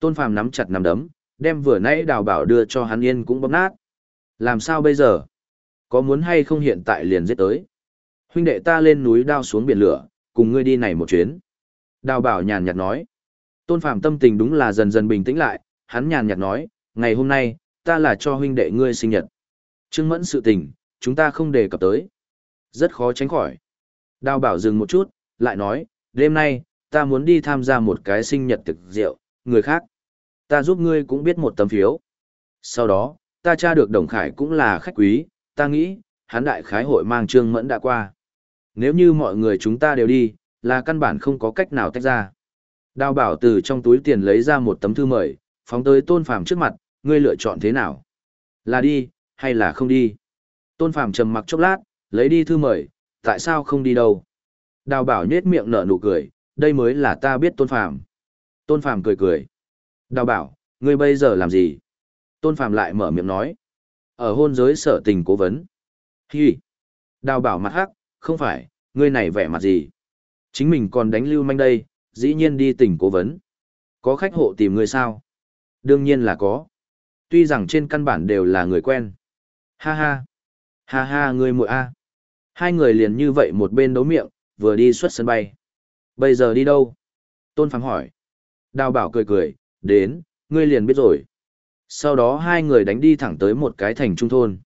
Speaker 1: Tôn Phàm nắm chặt nắm đấm, đem vừa nãy đào bảo đưa cho hắn yên cũng bóp nát. Làm sao bây giờ? Có muốn hay không hiện tại liền giết tới? Huynh đệ ta lên núi đao xuống biển lửa, cùng ngươi đi này một chuyến. Đào bảo nhàn nhạt nói. Tôn Phàm tâm tình đúng là dần dần bình tĩnh lại, hắn nhàn nhạt nói, ngày hôm nay, ta là cho huynh đệ ngươi sinh nhật. Trương mẫn sự tình, chúng ta không đề cập tới. Rất khó tránh khỏi. Đào bảo dừng một chút, lại nói, đêm nay, ta muốn đi tham gia một cái sinh nhật thực rượu, người khác. Ta giúp ngươi cũng biết một tấm phiếu. Sau đó, ta tra được Đồng Khải cũng là khách quý, ta nghĩ, hắn đại khái hội mang Trương Mẫn đã qua. Nếu như mọi người chúng ta đều đi, là căn bản không có cách nào tách ra. Đào bảo từ trong túi tiền lấy ra một tấm thư mời, phóng tới tôn phàm trước mặt, ngươi lựa chọn thế nào? Là đi, hay là không đi? Tôn phàm trầm mặc chốc lát, lấy đi thư mời, tại sao không đi đâu? Đào bảo nhết miệng nở nụ cười, đây mới là ta biết tôn phàm. Tôn phàm cười cười. Đào bảo, ngươi bây giờ làm gì? Tôn phàm lại mở miệng nói. Ở hôn giới sở tình cố vấn. Hi. Đào bảo mặt hắc, không phải, ngươi này vẻ mặt gì? Chính mình còn đánh lưu manh đây, dĩ nhiên đi tỉnh cố vấn. Có khách hộ tìm người sao? Đương nhiên là có. Tuy rằng trên căn bản đều là người quen. Ha ha. Ha ha người muội a. Hai người liền như vậy một bên đấu miệng, vừa đi xuất sân bay. Bây giờ đi đâu? Tôn Phàm hỏi. Đào bảo cười cười, đến, ngươi liền biết rồi. Sau đó hai người đánh đi thẳng tới một cái thành trung thôn.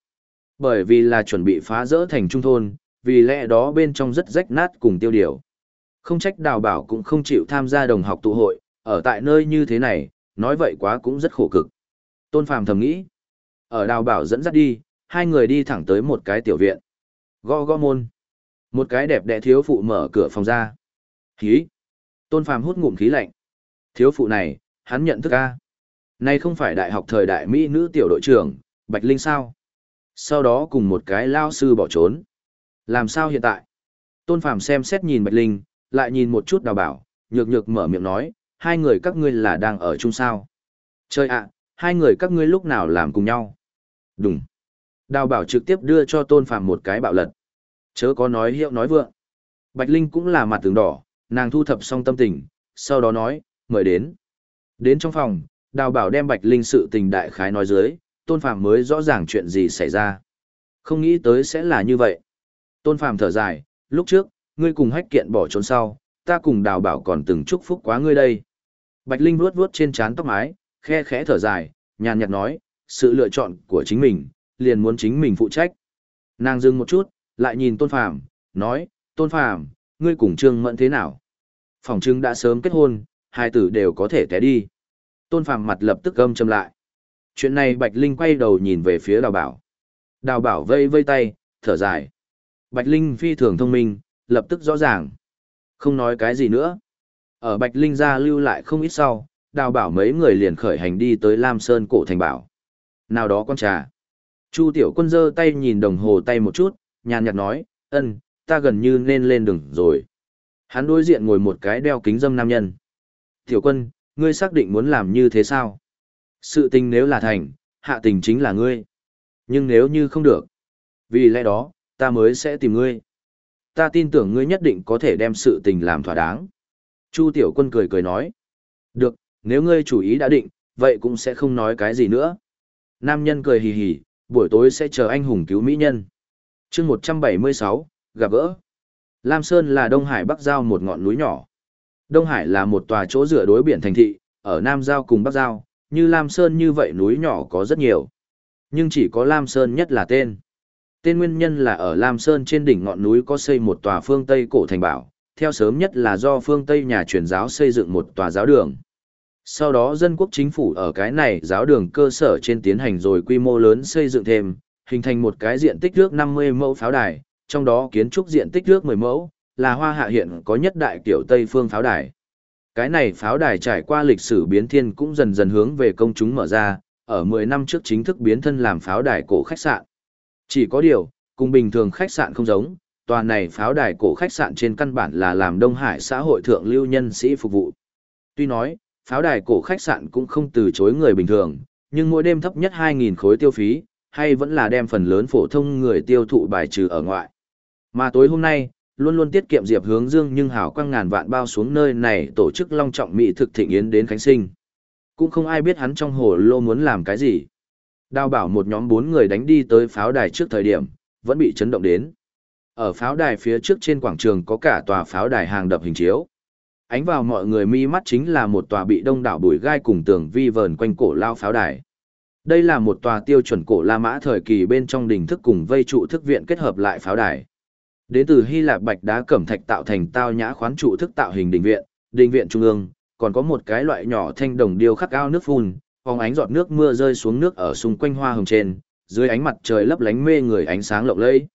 Speaker 1: Bởi vì là chuẩn bị phá rỡ thành trung thôn, vì lẽ đó bên trong rất rách nát cùng tiêu điều. Không trách đào bảo cũng không chịu tham gia đồng học tụ hội, ở tại nơi như thế này, nói vậy quá cũng rất khổ cực. Tôn Phàm thầm nghĩ. Ở đào bảo dẫn dắt đi, hai người đi thẳng tới một cái tiểu viện. Gõ gõ môn. Một cái đẹp đẽ thiếu phụ mở cửa phòng ra. Khí. Tôn Phàm hút ngụm khí lạnh. Thiếu phụ này, hắn nhận thức a. Này không phải đại học thời đại Mỹ nữ tiểu đội trưởng, Bạch Linh sao? Sau đó cùng một cái lao sư bỏ trốn. Làm sao hiện tại? Tôn Phàm xem xét nhìn Bạch Linh, lại nhìn một chút đào bảo, nhược nhược mở miệng nói, hai người các ngươi là đang ở chung sao. Chơi ạ, hai người các ngươi lúc nào làm cùng nhau. Đúng. Đào bảo trực tiếp đưa cho tôn phàm một cái bạo lật. Chớ có nói hiệu nói vượng. Bạch Linh cũng là mặt tường đỏ, nàng thu thập xong tâm tình, sau đó nói, mời đến. Đến trong phòng, đào bảo đem Bạch Linh sự tình đại khái nói dưới, tôn phàm mới rõ ràng chuyện gì xảy ra. Không nghĩ tới sẽ là như vậy. Tôn phàm thở dài, lúc trước, ngươi cùng hách kiện bỏ trốn sau, ta cùng đào bảo còn từng chúc phúc quá ngươi đây. Bạch Linh vuốt vuốt trên trán tóc mái, khe khẽ thở dài, nhàn nhạt nói, sự lựa chọn của chính mình, liền muốn chính mình phụ trách. Nàng dừng một chút, lại nhìn Tôn Phàm, nói, Tôn Phàm, ngươi cùng Trương Mẫn thế nào? Phòng trưng đã sớm kết hôn, hai tử đều có thể té đi. Tôn Phàm mặt lập tức gâm châm lại. Chuyện này Bạch Linh quay đầu nhìn về phía đào bảo. Đào bảo vây vây tay, thở dài. Bạch Linh phi thường thông minh, lập tức rõ ràng. Không nói cái gì nữa. Ở Bạch Linh gia lưu lại không ít sau, đào bảo mấy người liền khởi hành đi tới Lam Sơn cổ thành bảo. Nào đó con trà. Chu tiểu quân giơ tay nhìn đồng hồ tay một chút, nhàn nhạt nói, ân, ta gần như nên lên đường rồi. Hắn đối diện ngồi một cái đeo kính dâm nam nhân. Tiểu quân, ngươi xác định muốn làm như thế sao? Sự tình nếu là thành, hạ tình chính là ngươi. Nhưng nếu như không được, vì lẽ đó, ta mới sẽ tìm ngươi ta tin tưởng ngươi nhất định có thể đem sự tình làm thỏa đáng. Chu tiểu quân cười cười nói. Được, nếu ngươi chủ ý đã định, vậy cũng sẽ không nói cái gì nữa. Nam nhân cười hì hì, buổi tối sẽ chờ anh hùng cứu mỹ nhân. chương 176, gặp gỡ. Lam Sơn là Đông Hải Bắc Giao một ngọn núi nhỏ. Đông Hải là một tòa chỗ dựa đối biển thành thị, ở Nam Giao cùng Bắc Giao, như Lam Sơn như vậy núi nhỏ có rất nhiều. Nhưng chỉ có Lam Sơn nhất là tên. Tên nguyên nhân là ở Lam Sơn trên đỉnh ngọn núi có xây một tòa phương Tây cổ thành bảo, theo sớm nhất là do phương Tây nhà truyền giáo xây dựng một tòa giáo đường. Sau đó dân quốc chính phủ ở cái này giáo đường cơ sở trên tiến hành rồi quy mô lớn xây dựng thêm, hình thành một cái diện tích nước 50 mẫu pháo đài, trong đó kiến trúc diện tích nước 10 mẫu, là hoa hạ hiện có nhất đại kiểu Tây phương pháo đài. Cái này pháo đài trải qua lịch sử biến thiên cũng dần dần hướng về công chúng mở ra, ở 10 năm trước chính thức biến thân làm pháo đài cổ khách sạn. Chỉ có điều, cùng bình thường khách sạn không giống, tòa này pháo đài cổ khách sạn trên căn bản là làm Đông Hải xã hội thượng lưu nhân sĩ phục vụ. Tuy nói, Pháo đài cổ khách sạn cũng không từ chối người bình thường, nhưng mỗi đêm thấp nhất 2.000 khối tiêu phí, hay vẫn là đem phần lớn phổ thông người tiêu thụ bài trừ ở ngoại. Mà tối hôm nay, luôn luôn tiết kiệm Diệp Hướng Dương nhưng hảo quang ngàn vạn bao xuống nơi này tổ chức long trọng mỹ thực thịnh yến đến Khánh Sinh. Cũng không ai biết hắn trong hồ lô muốn làm cái gì. Đào bảo một nhóm bốn người đánh đi tới pháo đài trước thời điểm, vẫn bị chấn động đến. Ở pháo đài phía trước trên quảng trường có cả tòa pháo đài hàng đập hình chiếu. Ánh vào mọi người mi mắt chính là một tòa bị đông đảo bụi gai cùng tường vi vờn quanh cổ lao pháo đài. Đây là một tòa tiêu chuẩn cổ La Mã thời kỳ bên trong đình thức cùng vây trụ thức viện kết hợp lại pháo đài. Đến từ Hy Lạp bạch đá cẩm thạch tạo thành tao nhã khoán trụ thức tạo hình đình viện, đình viện trung ương, còn có một cái loại nhỏ thanh đồng điêu khắc ao nước phun, phóng ánh giọt nước mưa rơi xuống nước ở xung quanh hoa hồng trên, dưới ánh mặt trời lấp lánh mê người ánh sáng lộng lẫy.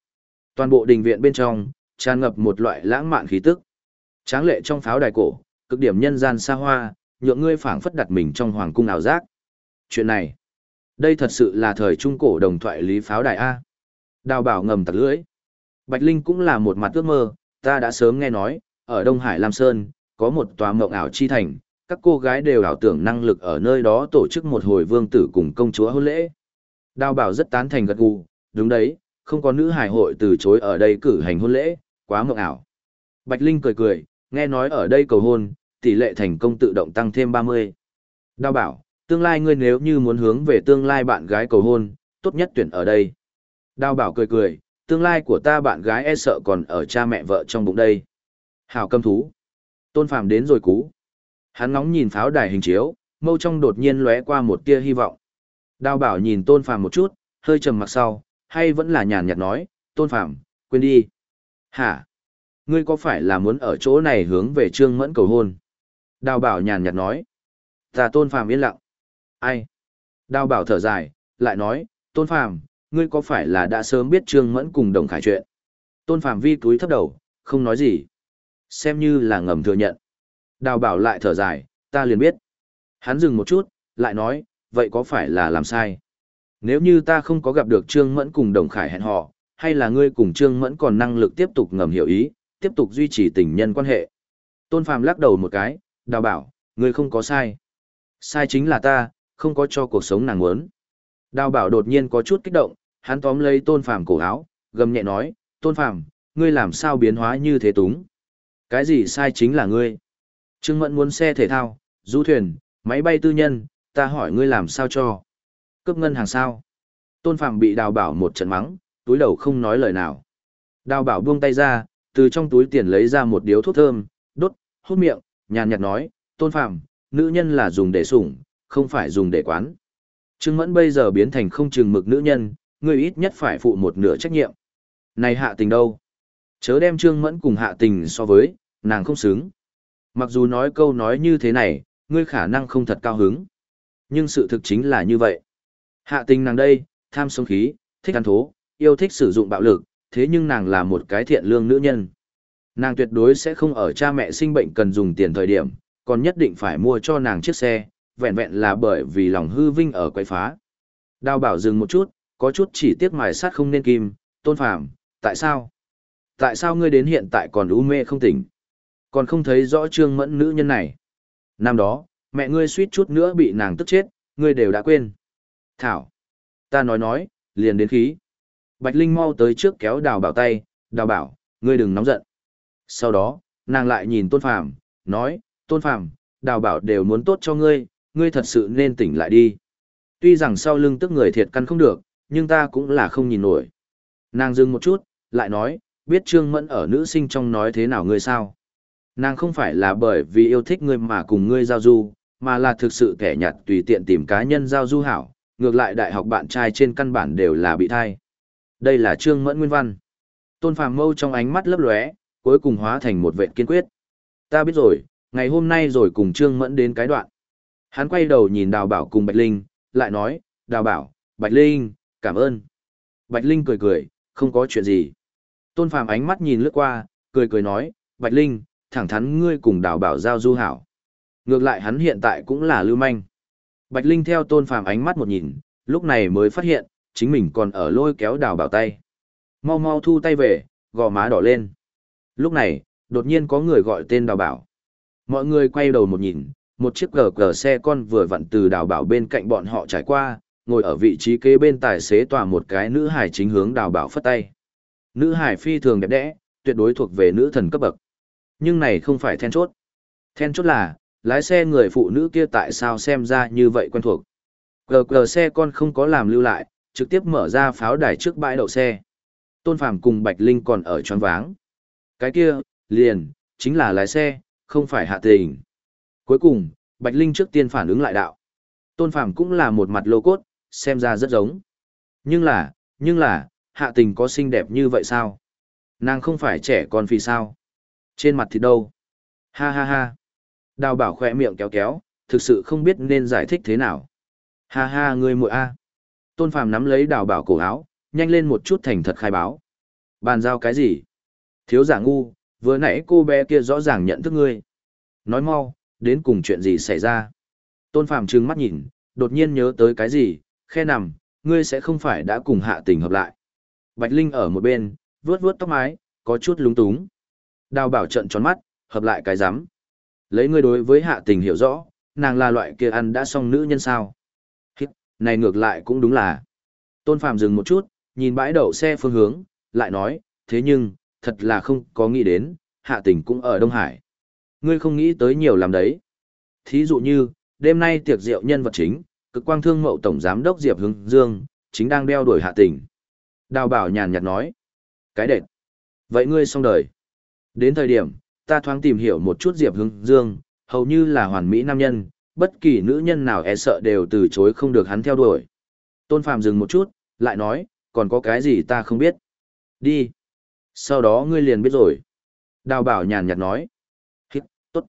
Speaker 1: Toàn bộ đình viện bên trong tràn ngập một loại lãng mạn khí tức. Tráng lệ trong pháo đài cổ, cực điểm nhân gian xa hoa, nhượng ngươi phảng phất đặt mình trong hoàng cung ảo giác. Chuyện này, đây thật sự là thời trung cổ đồng thoại lý pháo đài a. Đào bảo ngầm tặc lưỡi. Bạch Linh cũng là một mặt ước mơ, ta đã sớm nghe nói, ở Đông Hải Lam Sơn, có một tòa mộng ảo chi thành, các cô gái đều ảo tưởng năng lực ở nơi đó tổ chức một hồi vương tử cùng công chúa hôn lễ. Đào bảo rất tán thành gật gù, đúng đấy, không có nữ hải hội từ chối ở đây cử hành hôn lễ, quá mộng ảo. Bạch Linh cười cười, nghe nói ở đây cầu hôn, tỷ lệ thành công tự động tăng thêm 30. Đào bảo, tương lai ngươi nếu như muốn hướng về tương lai bạn gái cầu hôn, tốt nhất tuyển ở đây. Đào bảo cười cười, tương lai của ta bạn gái e sợ còn ở cha mẹ vợ trong bụng đây. Hảo câm thú. Tôn Phàm đến rồi cú. Hắn ngóng nhìn pháo đài hình chiếu, mâu trong đột nhiên lóe qua một tia hy vọng. Đào bảo nhìn Tôn Phàm một chút, hơi trầm mặc sau, hay vẫn là nhàn nhạt nói, Tôn Phàm quên đi. Hả? Ngươi có phải là muốn ở chỗ này hướng về Trương Mẫn cầu hôn? Đào bảo nhàn nhạt nói. Ta Tôn Phàm yên lặng. Ai? Đào bảo thở dài, lại nói, Tôn Phàm ngươi có phải là đã sớm biết Trương Mẫn cùng Đồng Khải chuyện? Tôn Phàm vi túi thấp đầu, không nói gì. Xem như là ngầm thừa nhận. Đào bảo lại thở dài, ta liền biết. Hắn dừng một chút, lại nói, vậy có phải là làm sai? Nếu như ta không có gặp được Trương Mẫn cùng Đồng Khải hẹn hò, hay là ngươi cùng Trương Mẫn còn năng lực tiếp tục ngầm hiểu ý, tiếp tục duy trì tình nhân quan hệ? Tôn Phàm lắc đầu một cái, đào bảo, ngươi không có sai. Sai chính là ta, không có cho cuộc sống nàng muốn. Đào bảo đột nhiên có chút kích động, hắn tóm lấy tôn phàm cổ áo, gầm nhẹ nói, tôn phàm, ngươi làm sao biến hóa như thế túng? Cái gì sai chính là ngươi? Trương Mẫn muốn xe thể thao, du thuyền, máy bay tư nhân, ta hỏi ngươi làm sao cho? Cấp ngân hàng sao? Tôn phàm bị đào bảo một trận mắng, túi đầu không nói lời nào. Đào bảo buông tay ra, từ trong túi tiền lấy ra một điếu thuốc thơm, đốt, hút miệng, nhàn nhạt nói, tôn phàm, nữ nhân là dùng để sủng, không phải dùng để quán. Trương Mẫn bây giờ biến thành không chừng mực nữ nhân, ngươi ít nhất phải phụ một nửa trách nhiệm. Này hạ tình đâu? Chớ đem Trương Mẫn cùng hạ tình so với, nàng không xứng. Mặc dù nói câu nói như thế này, ngươi khả năng không thật cao hứng. Nhưng sự thực chính là như vậy. Hạ tình nàng đây, tham sống khí, thích ăn thố, yêu thích sử dụng bạo lực, thế nhưng nàng là một cái thiện lương nữ nhân. Nàng tuyệt đối sẽ không ở cha mẹ sinh bệnh cần dùng tiền thời điểm, còn nhất định phải mua cho nàng chiếc xe, vẹn vẹn là bởi vì lòng hư vinh ở quay phá. Đào bảo dừng một chút, có chút chỉ tiếc mài sát không nên kim, tôn phàm, tại sao? Tại sao ngươi đến hiện tại còn u mê không tỉnh? Còn không thấy rõ trương mẫn nữ nhân này. Năm đó, mẹ ngươi suýt chút nữa bị nàng tức chết, ngươi đều đã quên. Thảo, ta nói nói, liền đến khí. Bạch Linh mau tới trước kéo đào bảo tay, đào bảo, ngươi đừng nóng giận. Sau đó, nàng lại nhìn tôn phàm, nói, tôn phàm, đào bảo đều muốn tốt cho ngươi, ngươi thật sự nên tỉnh lại đi. Tuy rằng sau lưng tức người thiệt căn không được, nhưng ta cũng là không nhìn nổi. Nàng dừng một chút, lại nói, biết Trương Mẫn ở nữ sinh trong nói thế nào ngươi sao? Nàng không phải là bởi vì yêu thích ngươi mà cùng ngươi giao du, mà là thực sự kẻ nhặt tùy tiện tìm cá nhân giao du hảo, ngược lại đại học bạn trai trên căn bản đều là bị thai. Đây là Trương Mẫn nguyên văn. Tôn Phàm Mâu trong ánh mắt lấp lóe, cuối cùng hóa thành một vệ kiên quyết. Ta biết rồi, ngày hôm nay rồi cùng Trương Mẫn đến cái đoạn. Hắn quay đầu nhìn Đào Bảo cùng Bạch Linh, lại nói, Đào Bảo, Bạch Linh, cảm ơn. Bạch Linh cười cười, không có chuyện gì. Tôn Phàm ánh mắt nhìn lướt qua, cười cười nói, Bạch Linh, thẳng thắn ngươi cùng Đào Bảo giao du hảo. Ngược lại hắn hiện tại cũng là lưu manh. Bạch Linh theo Tôn Phàm ánh mắt một nhìn, lúc này mới phát hiện, chính mình còn ở lôi kéo Đào Bảo tay. Mau mau thu tay về, gò má đỏ lên. Lúc này, đột nhiên có người gọi tên Đào Bảo. Mọi người quay đầu một nhìn, một chiếc gờ gờ xe con vừa vặn từ đào bảo bên cạnh bọn họ trải qua, ngồi ở vị trí kế bên tài xế tòa một cái nữ hải chính hướng đào bảo phất tay. Nữ hải phi thường đẹp đẽ, tuyệt đối thuộc về nữ thần cấp bậc. Nhưng này không phải then chốt. Then chốt là, lái xe người phụ nữ kia tại sao xem ra như vậy quen thuộc. Cờ cờ xe con không có làm lưu lại, trực tiếp mở ra pháo đài trước bãi đậu xe. Tôn Phàm cùng Bạch Linh còn ở tròn váng. Cái kia, liền, chính là lái xe, không phải hạ tình. Cuối cùng, Bạch Linh trước tiên phản ứng lại đạo. Tôn Phàm cũng là một mặt lô cốt, xem ra rất giống. Nhưng là, nhưng là, hạ tình có xinh đẹp như vậy sao? Nàng không phải trẻ con phi sao? Trên mặt thì đâu? Ha ha ha. Đào bảo khỏe miệng kéo kéo, thực sự không biết nên giải thích thế nào. Ha ha ngươi muội a. Tôn Phàm nắm lấy đào bảo cổ áo, nhanh lên một chút thành thật khai báo. Bàn giao cái gì? Thiếu giả ngu, vừa nãy cô bé kia rõ ràng nhận thức ngươi. Nói mau, đến cùng chuyện gì xảy ra? Tôn Phàm trừng mắt nhìn, đột nhiên nhớ tới cái gì, khe nằm, ngươi sẽ không phải đã cùng hạ tình hợp lại. Bạch Linh ở một bên, vuốt vuốt tóc mái, có chút lúng túng. Đào bảo trận tròn mắt, hợp lại cái rắm Lấy ngươi đối với hạ tình hiểu rõ, nàng là loại kia ăn đã xong nữ nhân sao. Hít, này ngược lại cũng đúng là. Tôn Phạm dừng một chút, nhìn bãi đậu xe phương hướng, lại nói, thế nhưng, thật là không có nghĩ đến, hạ tình cũng ở Đông Hải. Ngươi không nghĩ tới nhiều làm đấy. Thí dụ như, đêm nay tiệc rượu nhân vật chính, cực quang thương mậu tổng giám đốc Diệp Hưng Dương, chính đang đeo đuổi hạ tình. Đào bảo nhàn nhạt nói. Cái đệt. Vậy ngươi xong đời. Đến thời điểm, ta thoáng tìm hiểu một chút Diệp Hưng Dương, hầu như là hoàn mỹ nam nhân, bất kỳ nữ nhân nào e sợ đều từ chối không được hắn theo đuổi. Tôn Phạm dừng một chút, lại nói, còn có cái gì ta không biết. Đi. Sau đó ngươi liền biết rồi. Đào bảo nhàn nhạt nói. Hít, tốt.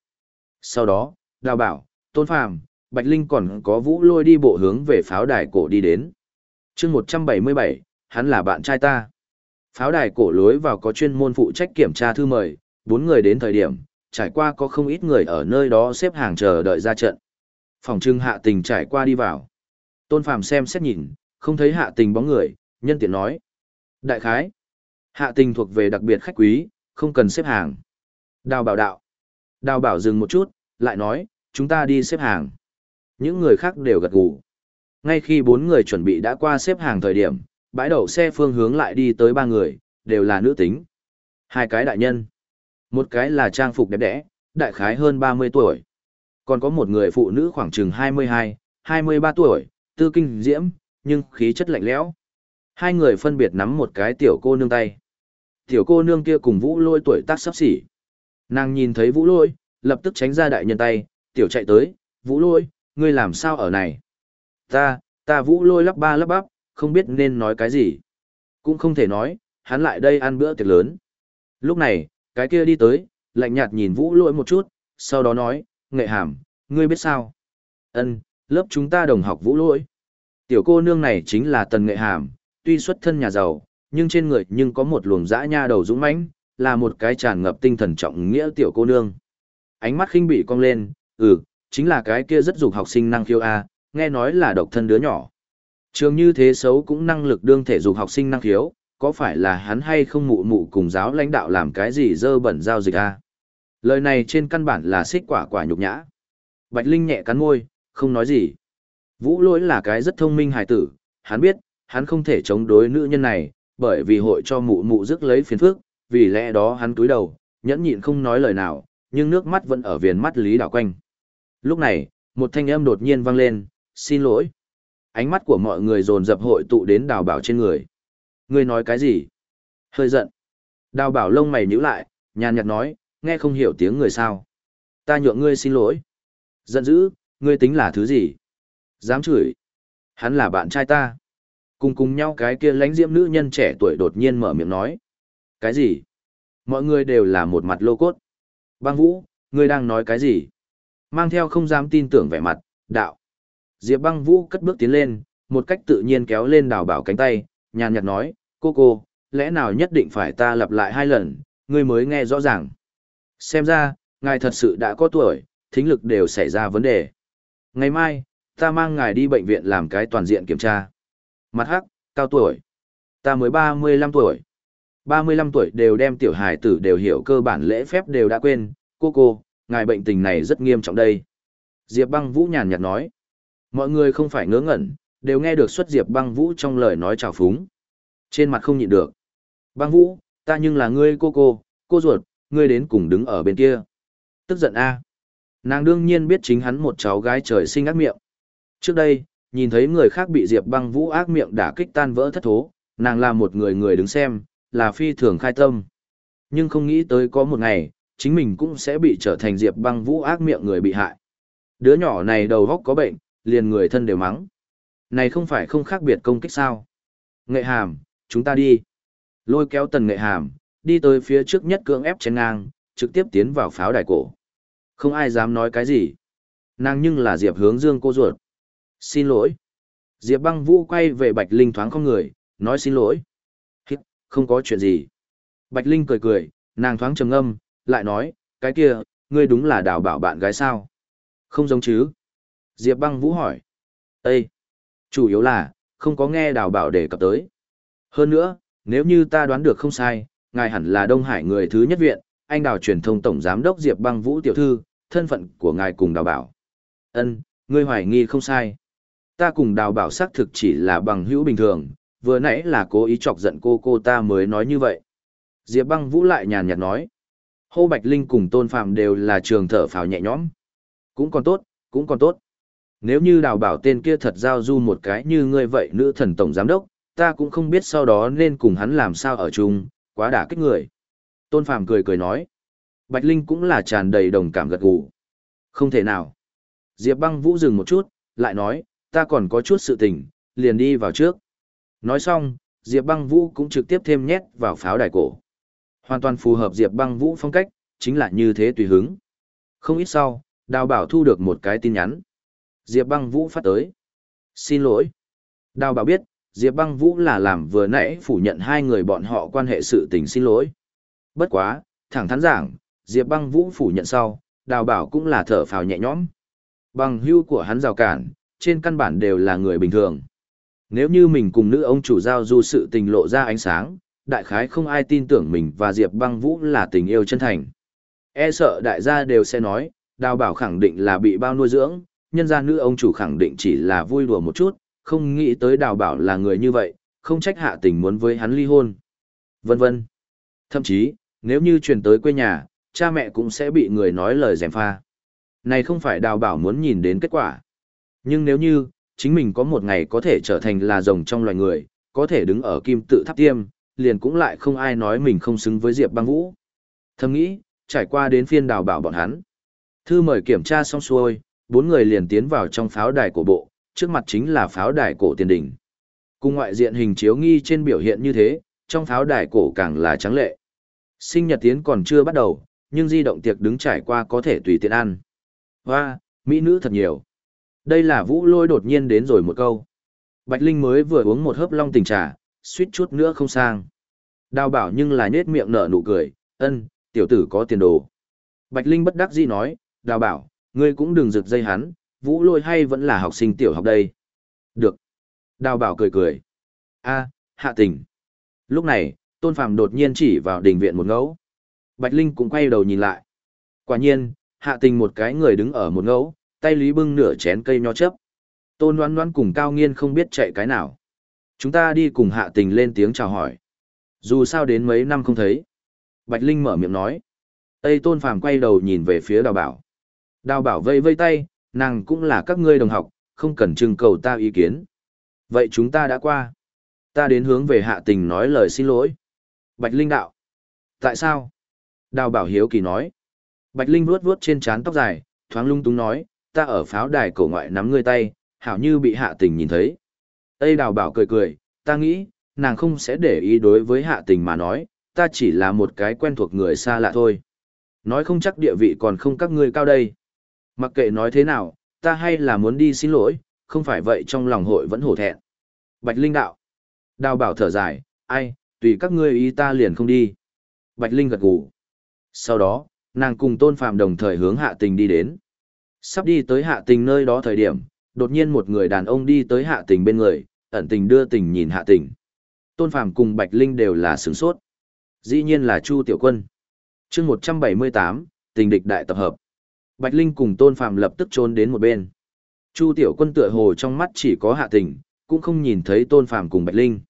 Speaker 1: Sau đó, đào bảo, Tôn Phạm, Bạch Linh còn có vũ lôi đi bộ hướng về pháo đài cổ đi đến. chương 177, hắn là bạn trai ta. Pháo đài cổ lối vào có chuyên môn phụ trách kiểm tra thư mời, bốn người đến thời điểm, trải qua có không ít người ở nơi đó xếp hàng chờ đợi ra trận. Phòng trưng hạ tình trải qua đi vào. Tôn Phàm xem xét nhìn, không thấy hạ tình bóng người, nhân tiện nói. Đại khái, hạ tình thuộc về đặc biệt khách quý, không cần xếp hàng. Đào bảo đạo. Đào bảo dừng một chút, lại nói, chúng ta đi xếp hàng. Những người khác đều gật gù. Ngay khi bốn người chuẩn bị đã qua xếp hàng thời điểm, bãi đậu xe phương hướng lại đi tới ba người, đều là nữ tính. Hai cái đại nhân. Một cái là trang phục đẹp đẽ, đại khái hơn 30 tuổi. Còn có một người phụ nữ khoảng chừng 22, 23 tuổi, tư kinh diễm, nhưng khí chất lạnh lẽo. Hai người phân biệt nắm một cái tiểu cô nương tay. Tiểu cô nương kia cùng vũ lôi tuổi tác sắp xỉ. Nàng nhìn thấy vũ lôi, lập tức tránh ra đại nhân tay, tiểu chạy tới, vũ lôi, ngươi làm sao ở này? Ta, ta vũ lôi lắp ba lắp bắp, không biết nên nói cái gì. Cũng không thể nói, hắn lại đây ăn bữa tiệc lớn. Lúc này, cái kia đi tới, lạnh nhạt nhìn vũ lỗi một chút, sau đó nói, nghệ hàm, ngươi biết sao? Ân, lớp chúng ta đồng học vũ lỗi Tiểu cô nương này chính là tần nghệ hàm, tuy xuất thân nhà giàu, nhưng trên người nhưng có một luồng dã nha đầu dũng mãnh, là một cái tràn ngập tinh thần trọng nghĩa tiểu cô nương. Ánh mắt khinh bị cong lên, ừ, chính là cái kia rất dục học sinh năng khiếu A, nghe nói là độc thân đứa nhỏ. Trường như thế xấu cũng năng lực đương thể dục học sinh năng khiếu, có phải là hắn hay không mụ mụ cùng giáo lãnh đạo làm cái gì dơ bẩn giao dịch à Lời này trên căn bản là xích quả quả nhục nhã. Bạch Linh nhẹ cắn môi, không nói gì. Vũ lỗi là cái rất thông minh hài tử, hắn biết, hắn không thể chống đối nữ nhân này, bởi vì hội cho mụ mụ rước lấy phiền phức, vì lẽ đó hắn túi đầu, nhẫn nhịn không nói lời nào, nhưng nước mắt vẫn ở viền mắt lý đảo quanh. Lúc này, một thanh âm đột nhiên vang lên, xin lỗi. Ánh mắt của mọi người dồn dập hội tụ đến đào bảo trên người. Ngươi nói cái gì? Hơi giận. Đào bảo lông mày nhíu lại, nhàn nhạt nói, nghe không hiểu tiếng người sao. Ta nhượng ngươi xin lỗi. Giận dữ, ngươi tính là thứ gì? Dám chửi. Hắn là bạn trai ta. Cùng cùng nhau cái kia lánh diễm nữ nhân trẻ tuổi đột nhiên mở miệng nói. Cái gì? Mọi người đều là một mặt lô cốt. Bang Vũ, ngươi đang nói cái gì? Mang theo không dám tin tưởng vẻ mặt, đạo. Diệp băng vũ cất bước tiến lên, một cách tự nhiên kéo lên đào bảo cánh tay, nhàn nhạt nói, cô cô, lẽ nào nhất định phải ta lặp lại hai lần, ngươi mới nghe rõ ràng. Xem ra, ngài thật sự đã có tuổi, thính lực đều xảy ra vấn đề. Ngày mai, ta mang ngài đi bệnh viện làm cái toàn diện kiểm tra. Mặt hắc, cao tuổi. Ta mới 35 tuổi. 35 tuổi đều đem tiểu hài tử đều hiểu cơ bản lễ phép đều đã quên, cô cô, ngài bệnh tình này rất nghiêm trọng đây. Diệp băng vũ nhàn nhạt nói. Mọi người không phải ngớ ngẩn, đều nghe được xuất Diệp băng vũ trong lời nói trào phúng. Trên mặt không nhịn được. Băng vũ, ta nhưng là ngươi cô cô, cô ruột, ngươi đến cùng đứng ở bên kia. Tức giận a Nàng đương nhiên biết chính hắn một cháu gái trời sinh ác miệng. Trước đây, nhìn thấy người khác bị Diệp băng vũ ác miệng đả kích tan vỡ thất thố, nàng là một người người đứng xem, là phi thường khai tâm. Nhưng không nghĩ tới có một ngày, chính mình cũng sẽ bị trở thành Diệp băng vũ ác miệng người bị hại. Đứa nhỏ này đầu góc có bệnh, liền người thân đều mắng. Này không phải không khác biệt công kích sao. Nghệ hàm, chúng ta đi. Lôi kéo tần nghệ hàm, đi tới phía trước nhất cưỡng ép chén ngang, trực tiếp tiến vào pháo đài cổ. Không ai dám nói cái gì. Nàng nhưng là Diệp hướng dương cô ruột. Xin lỗi. Diệp băng vũ quay về Bạch Linh thoáng không người, nói xin lỗi. Hít, không có chuyện gì. Bạch Linh cười cười, nàng thoáng trầm ngâm, lại nói, cái kia, ngươi đúng là đào bảo bạn gái sao? Không giống chứ? Diệp băng vũ hỏi. Ê! Chủ yếu là, không có nghe đào bảo đề cập tới. Hơn nữa, nếu như ta đoán được không sai, ngài hẳn là Đông Hải người thứ nhất viện, anh đào truyền thông tổng giám đốc Diệp băng vũ tiểu thư, thân phận của ngài cùng đào bảo. Ân, ngươi hoài nghi không sai. Ta cùng đào bảo xác thực chỉ là bằng hữu bình thường, vừa nãy là cố ý chọc giận cô cô ta mới nói như vậy. Diệp băng vũ lại nhàn nhạt nói. Hô Bạch Linh cùng Tôn Phạm đều là trường thở phào nhẹ nhõm. Cũng còn tốt, cũng còn tốt. Nếu như đào bảo tên kia thật giao du một cái như ngươi vậy nữ thần tổng giám đốc, ta cũng không biết sau đó nên cùng hắn làm sao ở chung, quá đả kích người. Tôn phàm cười cười nói. Bạch Linh cũng là tràn đầy đồng cảm gật gù. Không thể nào. Diệp băng vũ dừng một chút, lại nói, ta còn có chút sự tình, liền đi vào trước. Nói xong, Diệp băng vũ cũng trực tiếp thêm nhét vào pháo đài cổ. Hoàn toàn phù hợp Diệp băng vũ phong cách, chính là như thế tùy hứng. Không ít sau, Đào Bảo thu được một cái tin nhắn. Diệp băng vũ phát tới. Xin lỗi. Đào Bảo biết, Diệp băng vũ là làm vừa nãy phủ nhận hai người bọn họ quan hệ sự tình xin lỗi. Bất quá, thẳng thắn giảng, Diệp băng vũ phủ nhận sau, Đào Bảo cũng là thở phào nhẹ nhõm. Bằng hưu của hắn rào cản, trên căn bản đều là người bình thường. Nếu như mình cùng nữ ông chủ giao du sự tình lộ ra ánh sáng, đại khái không ai tin tưởng mình và Diệp băng vũ là tình yêu chân thành. E sợ đại gia đều sẽ nói, đào bảo khẳng định là bị bao nuôi dưỡng, nhân gia nữ ông chủ khẳng định chỉ là vui đùa một chút, không nghĩ tới đào bảo là người như vậy, không trách hạ tình muốn với hắn ly hôn. Vân vân. Thậm chí, nếu như truyền tới quê nhà, cha mẹ cũng sẽ bị người nói lời dèm pha. Này không phải đào bảo muốn nhìn đến kết quả. Nhưng nếu như, chính mình có một ngày có thể trở thành là rồng trong loài người, có thể đứng ở kim tự tháp tiêm, liền cũng lại không ai nói mình không xứng với Diệp băng vũ. Thầm nghĩ, trải qua đến phiên đào bảo bọn hắn. Thư mời kiểm tra xong xuôi, bốn người liền tiến vào trong pháo đài cổ bộ, trước mặt chính là pháo đài cổ tiền đỉnh. Cùng ngoại diện hình chiếu nghi trên biểu hiện như thế, trong pháo đài cổ càng là trắng lệ. Sinh nhật tiến còn chưa bắt đầu, nhưng di động tiệc đứng trải qua có thể tùy tiện ăn. Hoa, mỹ nữ thật nhiều. Đây là vũ lôi đột nhiên đến rồi một câu. Bạch Linh mới vừa uống một hớp long tình trà, suýt chút nữa không sang. Đào bảo nhưng là nết miệng nở nụ cười, ân, tiểu tử có tiền đồ. Bạch Linh bất đắc dĩ nói, đào bảo, ngươi cũng đừng rực dây hắn, vũ lôi hay vẫn là học sinh tiểu học đây. Được. Đào bảo cười cười. a hạ tình. Lúc này, tôn phàm đột nhiên chỉ vào đình viện một ngẫu. Bạch Linh cũng quay đầu nhìn lại. Quả nhiên, hạ tình một cái người đứng ở một ngẫu, tay lý bưng nửa chén cây nho chấp. Tôn đoán đoán cùng cao nghiên không biết chạy cái nào. Chúng ta đi cùng hạ tình lên tiếng chào hỏi. Dù sao đến mấy năm không thấy. Bạch Linh mở miệng nói. Tây Tôn Phàm quay đầu nhìn về phía đào bảo. Đào bảo vây vây tay, nàng cũng là các ngươi đồng học, không cần trưng cầu ta ý kiến. Vậy chúng ta đã qua. Ta đến hướng về hạ tình nói lời xin lỗi. Bạch Linh đạo. Tại sao? Đào bảo hiếu kỳ nói. Bạch Linh vuốt vuốt trên trán tóc dài, thoáng lung túng nói, ta ở pháo đài cổ ngoại nắm ngươi tay, hảo như bị hạ tình nhìn thấy. Tây đào bảo cười cười, ta nghĩ, nàng không sẽ để ý đối với hạ tình mà nói, ta chỉ là một cái quen thuộc người xa lạ thôi. Nói không chắc địa vị còn không các ngươi cao đây. Mặc kệ nói thế nào, ta hay là muốn đi xin lỗi, không phải vậy trong lòng hội vẫn hổ thẹn. Bạch Linh đạo. Đào bảo thở dài, ai, tùy các ngươi ý ta liền không đi. Bạch Linh gật gù. Sau đó, nàng cùng tôn phàm đồng thời hướng hạ tình đi đến. Sắp đi tới hạ tình nơi đó thời điểm, đột nhiên một người đàn ông đi tới hạ tình bên người, ẩn tình đưa tình nhìn hạ tình. Tôn Phàm cùng Bạch Linh đều là sửng sốt. Dĩ nhiên là Chu Tiểu Quân. chương 178, tình địch đại tập hợp. Bạch Linh cùng Tôn Phàm lập tức trốn đến một bên. Chu Tiểu Quân tựa hồ trong mắt chỉ có Hạ Tình, cũng không nhìn thấy Tôn Phàm cùng Bạch Linh.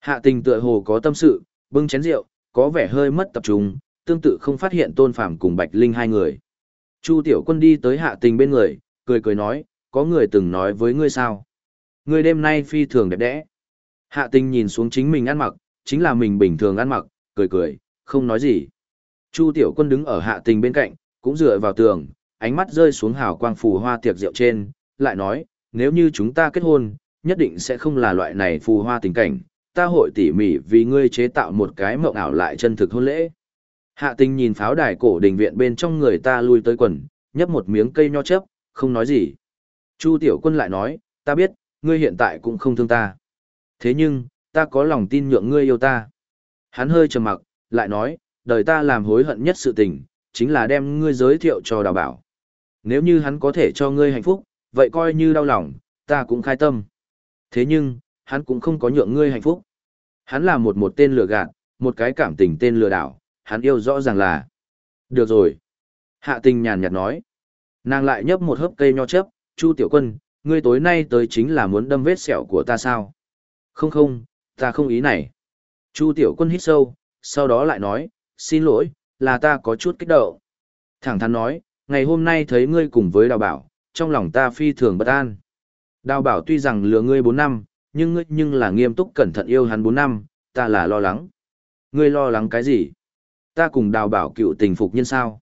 Speaker 1: Hạ Tình tựa hồ có tâm sự, bưng chén rượu, có vẻ hơi mất tập trung, tương tự không phát hiện Tôn Phàm cùng Bạch Linh hai người. Chu Tiểu Quân đi tới Hạ Tình bên người, cười cười nói, có người từng nói với ngươi sao? Ngươi đêm nay phi thường đẹp đẽ. Hạ Tình nhìn xuống chính mình ăn mặc, chính là mình bình thường ăn mặc, cười cười, không nói gì. Chu Tiểu Quân đứng ở Hạ Tình bên cạnh, cũng dựa vào tường, ánh mắt rơi xuống hào quang phù hoa tiệc rượu trên, lại nói, nếu như chúng ta kết hôn, nhất định sẽ không là loại này phù hoa tình cảnh, ta hội tỉ mỉ vì ngươi chế tạo một cái mộng ảo lại chân thực hôn lễ. Hạ tình nhìn pháo đài cổ đình viện bên trong người ta lui tới quần, nhấp một miếng cây nho chấp, không nói gì. Chu tiểu quân lại nói, ta biết, ngươi hiện tại cũng không thương ta. Thế nhưng, ta có lòng tin nhượng ngươi yêu ta. Hắn hơi trầm mặc, lại nói, đời ta làm hối hận nhất sự tình, chính là đem ngươi giới thiệu cho đào bảo. Nếu như hắn có thể cho ngươi hạnh phúc, vậy coi như đau lòng, ta cũng khai tâm. Thế nhưng, hắn cũng không có nhượng ngươi hạnh phúc. Hắn là một một tên lừa gạt, một cái cảm tình tên lừa đảo, hắn yêu rõ ràng là. Được rồi. Hạ tình nhàn nhạt nói. Nàng lại nhấp một hớp cây nho chấp, Chu tiểu quân, ngươi tối nay tới chính là muốn đâm vết sẹo của ta sao? Không không, ta không ý này. Chu tiểu quân hít sâu, sau đó lại nói, xin lỗi, là ta có chút kích động. Thẳng thắn nói, ngày hôm nay thấy ngươi cùng với đào bảo, trong lòng ta phi thường bất an. Đào bảo tuy rằng lừa ngươi 4 năm, nhưng ngươi nhưng là nghiêm túc cẩn thận yêu hắn 4 năm, ta là lo lắng. Ngươi lo lắng cái gì? Ta cùng đào bảo cựu tình phục nhân sao?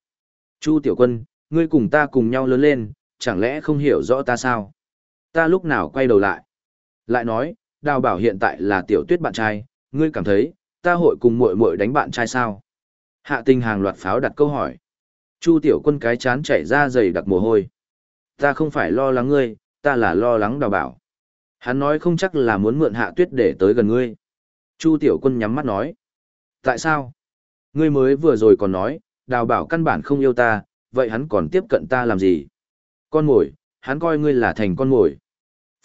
Speaker 1: Chu tiểu quân, ngươi cùng ta cùng nhau lớn lên, chẳng lẽ không hiểu rõ ta sao? Ta lúc nào quay đầu lại? Lại nói, đào bảo hiện tại là tiểu tuyết bạn trai, ngươi cảm thấy, ta hội cùng muội muội đánh bạn trai sao? Hạ tình hàng loạt pháo đặt câu hỏi. Chu tiểu quân cái chán chảy ra dày đặc mồ hôi. Ta không phải lo lắng ngươi, ta là lo lắng đào bảo. Hắn nói không chắc là muốn mượn hạ tuyết để tới gần ngươi. Chu tiểu quân nhắm mắt nói. Tại sao? Ngươi mới vừa rồi còn nói, đào bảo căn bản không yêu ta, vậy hắn còn tiếp cận ta làm gì? Con mồi, hắn coi ngươi là thành con mồi.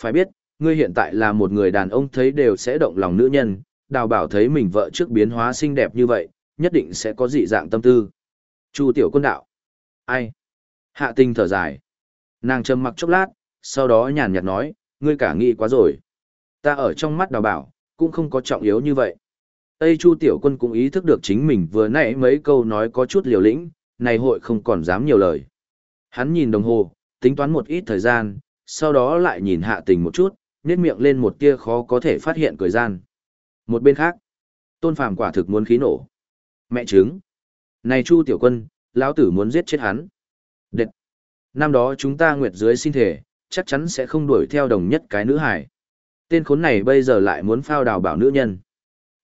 Speaker 1: Phải biết, ngươi hiện tại là một người đàn ông thấy đều sẽ động lòng nữ nhân, đào bảo thấy mình vợ trước biến hóa xinh đẹp như vậy, nhất định sẽ có dị dạng tâm tư. Chu tiểu quân đạo. Ai? Hạ tình thở dài. Nàng trầm mặc chốc lát, sau đó nhàn nhạt nói, ngươi cả nghĩ quá rồi. Ta ở trong mắt đào bảo, cũng không có trọng yếu như vậy. Tây Chu tiểu quân cũng ý thức được chính mình vừa nãy mấy câu nói có chút liều lĩnh, này hội không còn dám nhiều lời. Hắn nhìn đồng hồ, tính toán một ít thời gian, sau đó lại nhìn hạ tình một chút, nét miệng lên một tia khó có thể phát hiện cười gian. Một bên khác, tôn phàm quả thực muốn khí nổ. Mẹ trứng. Này Chu tiểu quân, lão tử muốn giết chết hắn. Đệt. Năm đó chúng ta nguyệt dưới xin thể, chắc chắn sẽ không đuổi theo đồng nhất cái nữ hải. Tên khốn này bây giờ lại muốn phao đào bảo nữ nhân.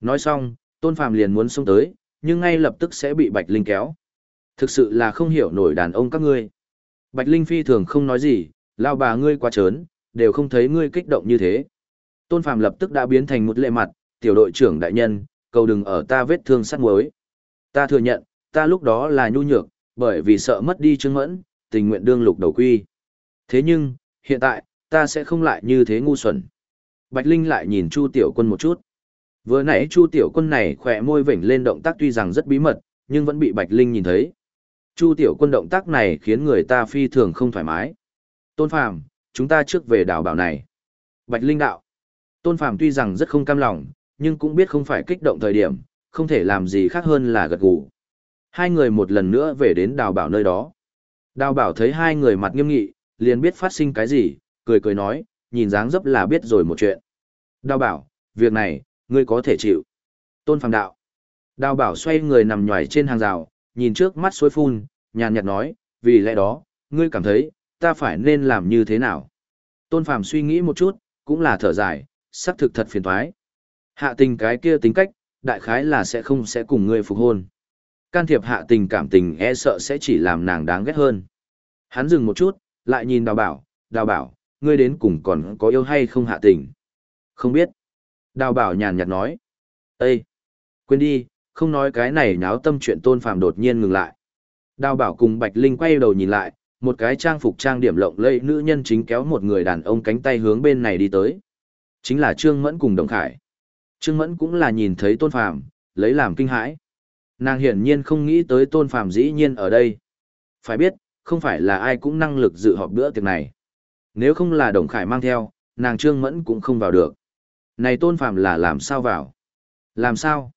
Speaker 1: Nói xong, Tôn Phàm liền muốn xông tới, nhưng ngay lập tức sẽ bị Bạch Linh kéo. Thực sự là không hiểu nổi đàn ông các ngươi. Bạch Linh phi thường không nói gì, lao bà ngươi quá trớn, đều không thấy ngươi kích động như thế. Tôn Phàm lập tức đã biến thành một lệ mặt, tiểu đội trưởng đại nhân, cầu đừng ở ta vết thương sắt muối. Ta thừa nhận, ta lúc đó là nhu nhược, bởi vì sợ mất đi Trương Mẫn, tình nguyện đương lục đầu quy. Thế nhưng, hiện tại, ta sẽ không lại như thế ngu xuẩn. Bạch Linh lại nhìn Chu Tiểu Quân một chút. Vừa nãy Chu Tiểu Quân này khỏe môi vểnh lên động tác tuy rằng rất bí mật, nhưng vẫn bị Bạch Linh nhìn thấy. Chu Tiểu Quân động tác này khiến người ta phi thường không thoải mái. Tôn Phàm, chúng ta trước về đảo bảo này. Bạch Linh đạo. Tôn Phàm tuy rằng rất không cam lòng, nhưng cũng biết không phải kích động thời điểm, không thể làm gì khác hơn là gật gù. Hai người một lần nữa về đến đào bảo nơi đó. Đào bảo thấy hai người mặt nghiêm nghị, liền biết phát sinh cái gì, cười cười nói, nhìn dáng dấp là biết rồi một chuyện. Đào bảo, việc này, ngươi có thể chịu. Tôn phàm đạo. Đào bảo xoay người nằm nhòi trên hàng rào, nhìn trước mắt suối phun, nhàn nhạt nói, vì lẽ đó, ngươi cảm thấy, ta phải nên làm như thế nào. Tôn phàm suy nghĩ một chút, cũng là thở dài, sắc thực thật phiền thoái. Hạ tình cái kia tính cách, đại khái là sẽ không sẽ cùng ngươi phục hôn. Can thiệp hạ tình cảm tình e sợ sẽ chỉ làm nàng đáng ghét hơn. Hắn dừng một chút, lại nhìn đào bảo, đào bảo, ngươi đến cùng còn có yêu hay không hạ tình? Không biết. Đào bảo nhàn nhạt nói. Ê! Quên đi, không nói cái này náo tâm chuyện tôn phàm đột nhiên ngừng lại. Đào bảo cùng Bạch Linh quay đầu nhìn lại, một cái trang phục trang điểm lộng lẫy nữ nhân chính kéo một người đàn ông cánh tay hướng bên này đi tới. Chính là Trương Mẫn cùng Đồng Khải. Trương Mẫn cũng là nhìn thấy tôn phàm, lấy làm kinh hãi. Nàng hiển nhiên không nghĩ tới tôn phàm dĩ nhiên ở đây. Phải biết, không phải là ai cũng năng lực dự họp bữa tiệc này. Nếu không là Đồng Khải mang theo, nàng Trương Mẫn cũng không vào được. Này Tôn Phàm là làm sao vào? Làm sao?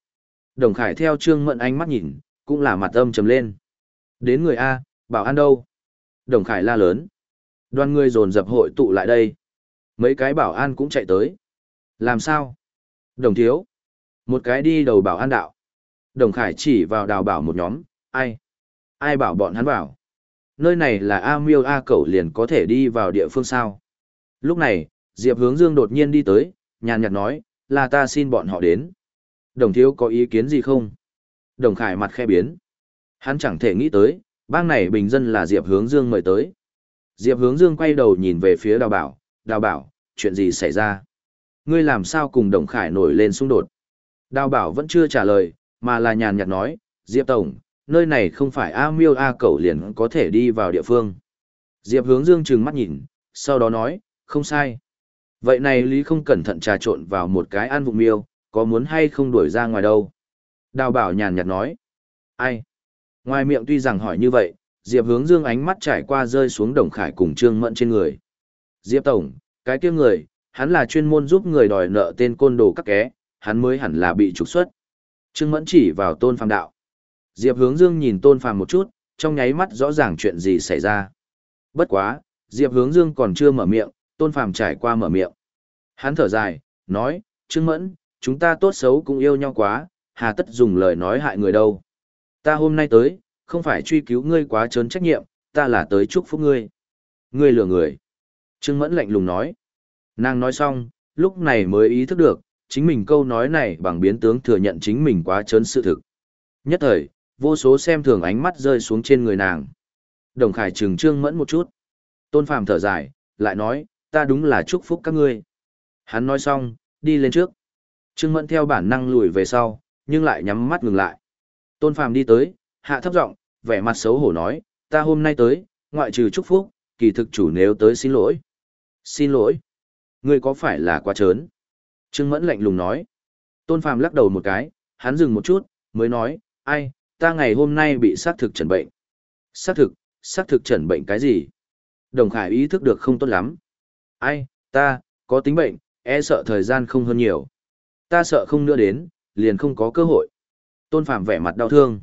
Speaker 1: Đồng Khải theo Trương Mẫn ánh mắt nhìn, cũng là mặt âm trầm lên. Đến người A, bảo ăn đâu? Đồng Khải la lớn. Đoàn người dồn dập hội tụ lại đây. Mấy cái bảo an cũng chạy tới. Làm sao? Đồng thiếu. Một cái đi đầu bảo an đạo. Đồng Khải chỉ vào đào bảo một nhóm, ai? Ai bảo bọn hắn vào? Nơi này là A miêu A cẩu liền có thể đi vào địa phương sao? Lúc này, Diệp hướng dương đột nhiên đi tới, nhàn nhạt nói, là ta xin bọn họ đến. Đồng thiếu có ý kiến gì không? Đồng Khải mặt khe biến. Hắn chẳng thể nghĩ tới, bang này bình dân là Diệp hướng dương mời tới. Diệp hướng dương quay đầu nhìn về phía đào bảo, đào bảo, chuyện gì xảy ra? Ngươi làm sao cùng Đồng Khải nổi lên xung đột? Đào bảo vẫn chưa trả lời, mà là nhàn nhạt nói, Diệp Tổng, nơi này không phải A miêu A cẩu liền có thể đi vào địa phương. Diệp hướng dương trừng mắt nhìn, sau đó nói, không sai. Vậy này Lý không cẩn thận trà trộn vào một cái ăn vụ miêu, có muốn hay không đuổi ra ngoài đâu? Đào bảo nhàn nhạt nói, ai? Ngoài miệng tuy rằng hỏi như vậy, Diệp hướng dương ánh mắt trải qua rơi xuống đồng khải cùng trương mẫn trên người. Diệp Tổng, cái kia người, hắn là chuyên môn giúp người đòi nợ tên côn đồ các ké, hắn mới hẳn là bị trục xuất. Trương Mẫn chỉ vào Tôn Phàm đạo. Diệp Hướng Dương nhìn Tôn Phàm một chút, trong nháy mắt rõ ràng chuyện gì xảy ra. Bất quá, Diệp Hướng Dương còn chưa mở miệng, Tôn Phàm trải qua mở miệng. Hắn thở dài, nói, Trương Mẫn, chúng ta tốt xấu cũng yêu nhau quá, hà tất dùng lời nói hại người đâu. Ta hôm nay tới, không phải truy cứu ngươi quá trớn trách nhiệm, ta là tới chúc phúc ngươi. Ngươi lừa người. Trương Mẫn lạnh lùng nói. Nàng nói xong, lúc này mới ý thức được, chính mình câu nói này bằng biến tướng thừa nhận chính mình quá trớn sự thực. Nhất thời, vô số xem thường ánh mắt rơi xuống trên người nàng. Đồng Khải trừng Trương Mẫn một chút. Tôn Phàm thở dài, lại nói, ta đúng là chúc phúc các ngươi. Hắn nói xong, đi lên trước. Trương Mẫn theo bản năng lùi về sau, nhưng lại nhắm mắt ngừng lại. Tôn Phàm đi tới, hạ thấp giọng, vẻ mặt xấu hổ nói, ta hôm nay tới, ngoại trừ chúc phúc, kỳ thực chủ nếu tới xin lỗi. Xin lỗi. Ngươi có phải là quá trớn? Trương Mẫn lạnh lùng nói. Tôn Phàm lắc đầu một cái, hắn dừng một chút, mới nói, ai, ta ngày hôm nay bị xác thực chẩn bệnh. Xác thực, xác thực chẩn bệnh cái gì? Đồng Khải ý thức được không tốt lắm. Ai, ta, có tính bệnh, e sợ thời gian không hơn nhiều. Ta sợ không nữa đến, liền không có cơ hội. Tôn Phạm vẻ mặt đau thương.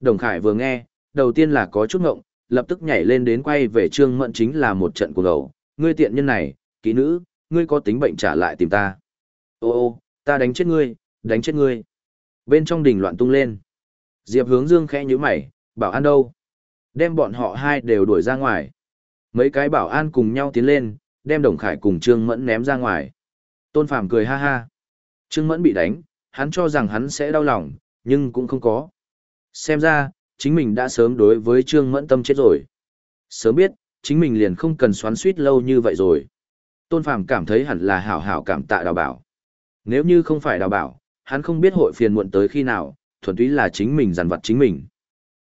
Speaker 1: Đồng Khải vừa nghe, đầu tiên là có chút ngộng, lập tức nhảy lên đến quay về Trương Mẫn chính là một trận cuồng đầu. Ngươi tiện nhân này, kỹ nữ, ngươi có tính bệnh trả lại tìm ta. Ô ô, ta đánh chết ngươi, đánh chết ngươi. Bên trong đình loạn tung lên. Diệp hướng dương khẽ như mày, bảo an đâu? Đem bọn họ hai đều đuổi ra ngoài. Mấy cái bảo an cùng nhau tiến lên, đem Đồng Khải cùng Trương Mẫn ném ra ngoài. Tôn Phàm cười ha ha. Trương Mẫn bị đánh, hắn cho rằng hắn sẽ đau lòng, nhưng cũng không có. Xem ra, chính mình đã sớm đối với Trương Mẫn tâm chết rồi. Sớm biết, chính mình liền không cần xoắn suýt lâu như vậy rồi. Tôn Phàm cảm thấy hẳn là hảo hảo cảm tạ đào bảo. Nếu như không phải đào bảo, hắn không biết hội phiền muộn tới khi nào, thuần túy là chính mình dằn vặt chính mình.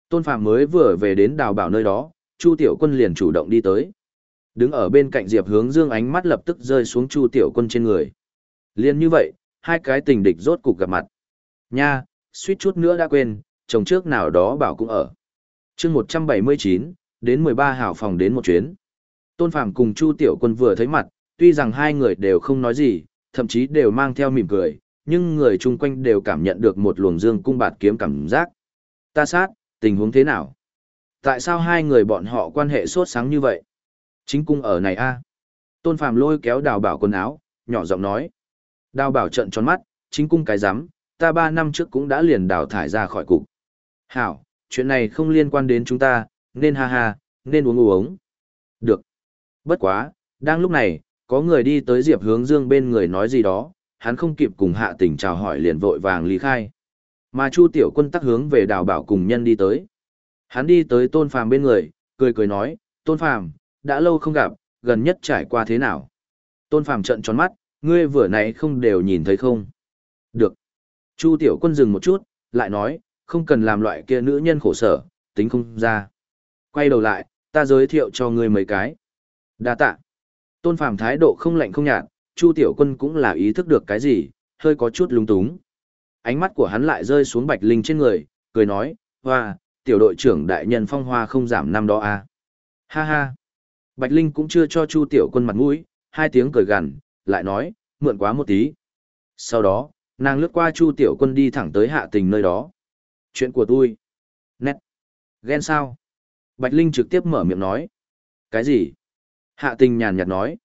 Speaker 1: Tôn Phạm mới vừa về đến đào bảo nơi đó, Chu Tiểu Quân liền chủ động đi tới. Đứng ở bên cạnh Diệp Hướng Dương ánh mắt lập tức rơi xuống Chu Tiểu Quân trên người. Liên như vậy, hai cái tình địch rốt cục gặp mặt. Nha, suýt chút nữa đã quên, chồng trước nào đó bảo cũng ở. chương 179, đến 13 hảo phòng đến một chuyến. Tôn Phạm cùng Chu Tiểu Quân vừa thấy mặt, tuy rằng hai người đều không nói gì, thậm chí đều mang theo mỉm cười, nhưng người chung quanh đều cảm nhận được một luồng dương cung bạt kiếm cảm giác. Ta sát, tình huống thế nào? Tại sao hai người bọn họ quan hệ sốt sáng như vậy? Chính cung ở này a Tôn Phàm lôi kéo đào bảo quần áo, nhỏ giọng nói. Đào bảo trận tròn mắt, chính cung cái rắm ta ba năm trước cũng đã liền đào thải ra khỏi cục. Hảo, chuyện này không liên quan đến chúng ta, nên ha ha, nên uống uống. Được. Bất quá, đang lúc này, có người đi tới Diệp Hướng Dương bên người nói gì đó, hắn không kịp cùng hạ tình chào hỏi liền vội vàng lý khai. Mà Chu Tiểu Quân tắc hướng về đào bảo cùng nhân đi tới. Hắn đi tới Tôn Phàm bên người, cười cười nói, Tôn Phàm, đã lâu không gặp, gần nhất trải qua thế nào? Tôn Phàm trợn tròn mắt, ngươi vừa nãy không đều nhìn thấy không? Được. Chu Tiểu Quân dừng một chút, lại nói, không cần làm loại kia nữ nhân khổ sở, tính không ra. Quay đầu lại, ta giới thiệu cho ngươi mấy cái. Đa tạ. Tôn Phàm thái độ không lạnh không nhạt, Chu Tiểu Quân cũng là ý thức được cái gì, hơi có chút lúng túng. Ánh mắt của hắn lại rơi xuống Bạch Linh trên người, cười nói, hoa, tiểu đội trưởng đại nhân phong hoa không giảm năm đó à. Ha ha. Bạch Linh cũng chưa cho Chu Tiểu Quân mặt mũi, hai tiếng cười gằn, lại nói, mượn quá một tí. Sau đó, nàng lướt qua Chu Tiểu Quân đi thẳng tới hạ tình nơi đó. Chuyện của tôi. Nét. Ghen sao? Bạch Linh trực tiếp mở miệng nói. Cái gì? Hạ tình nhàn nhạt nói.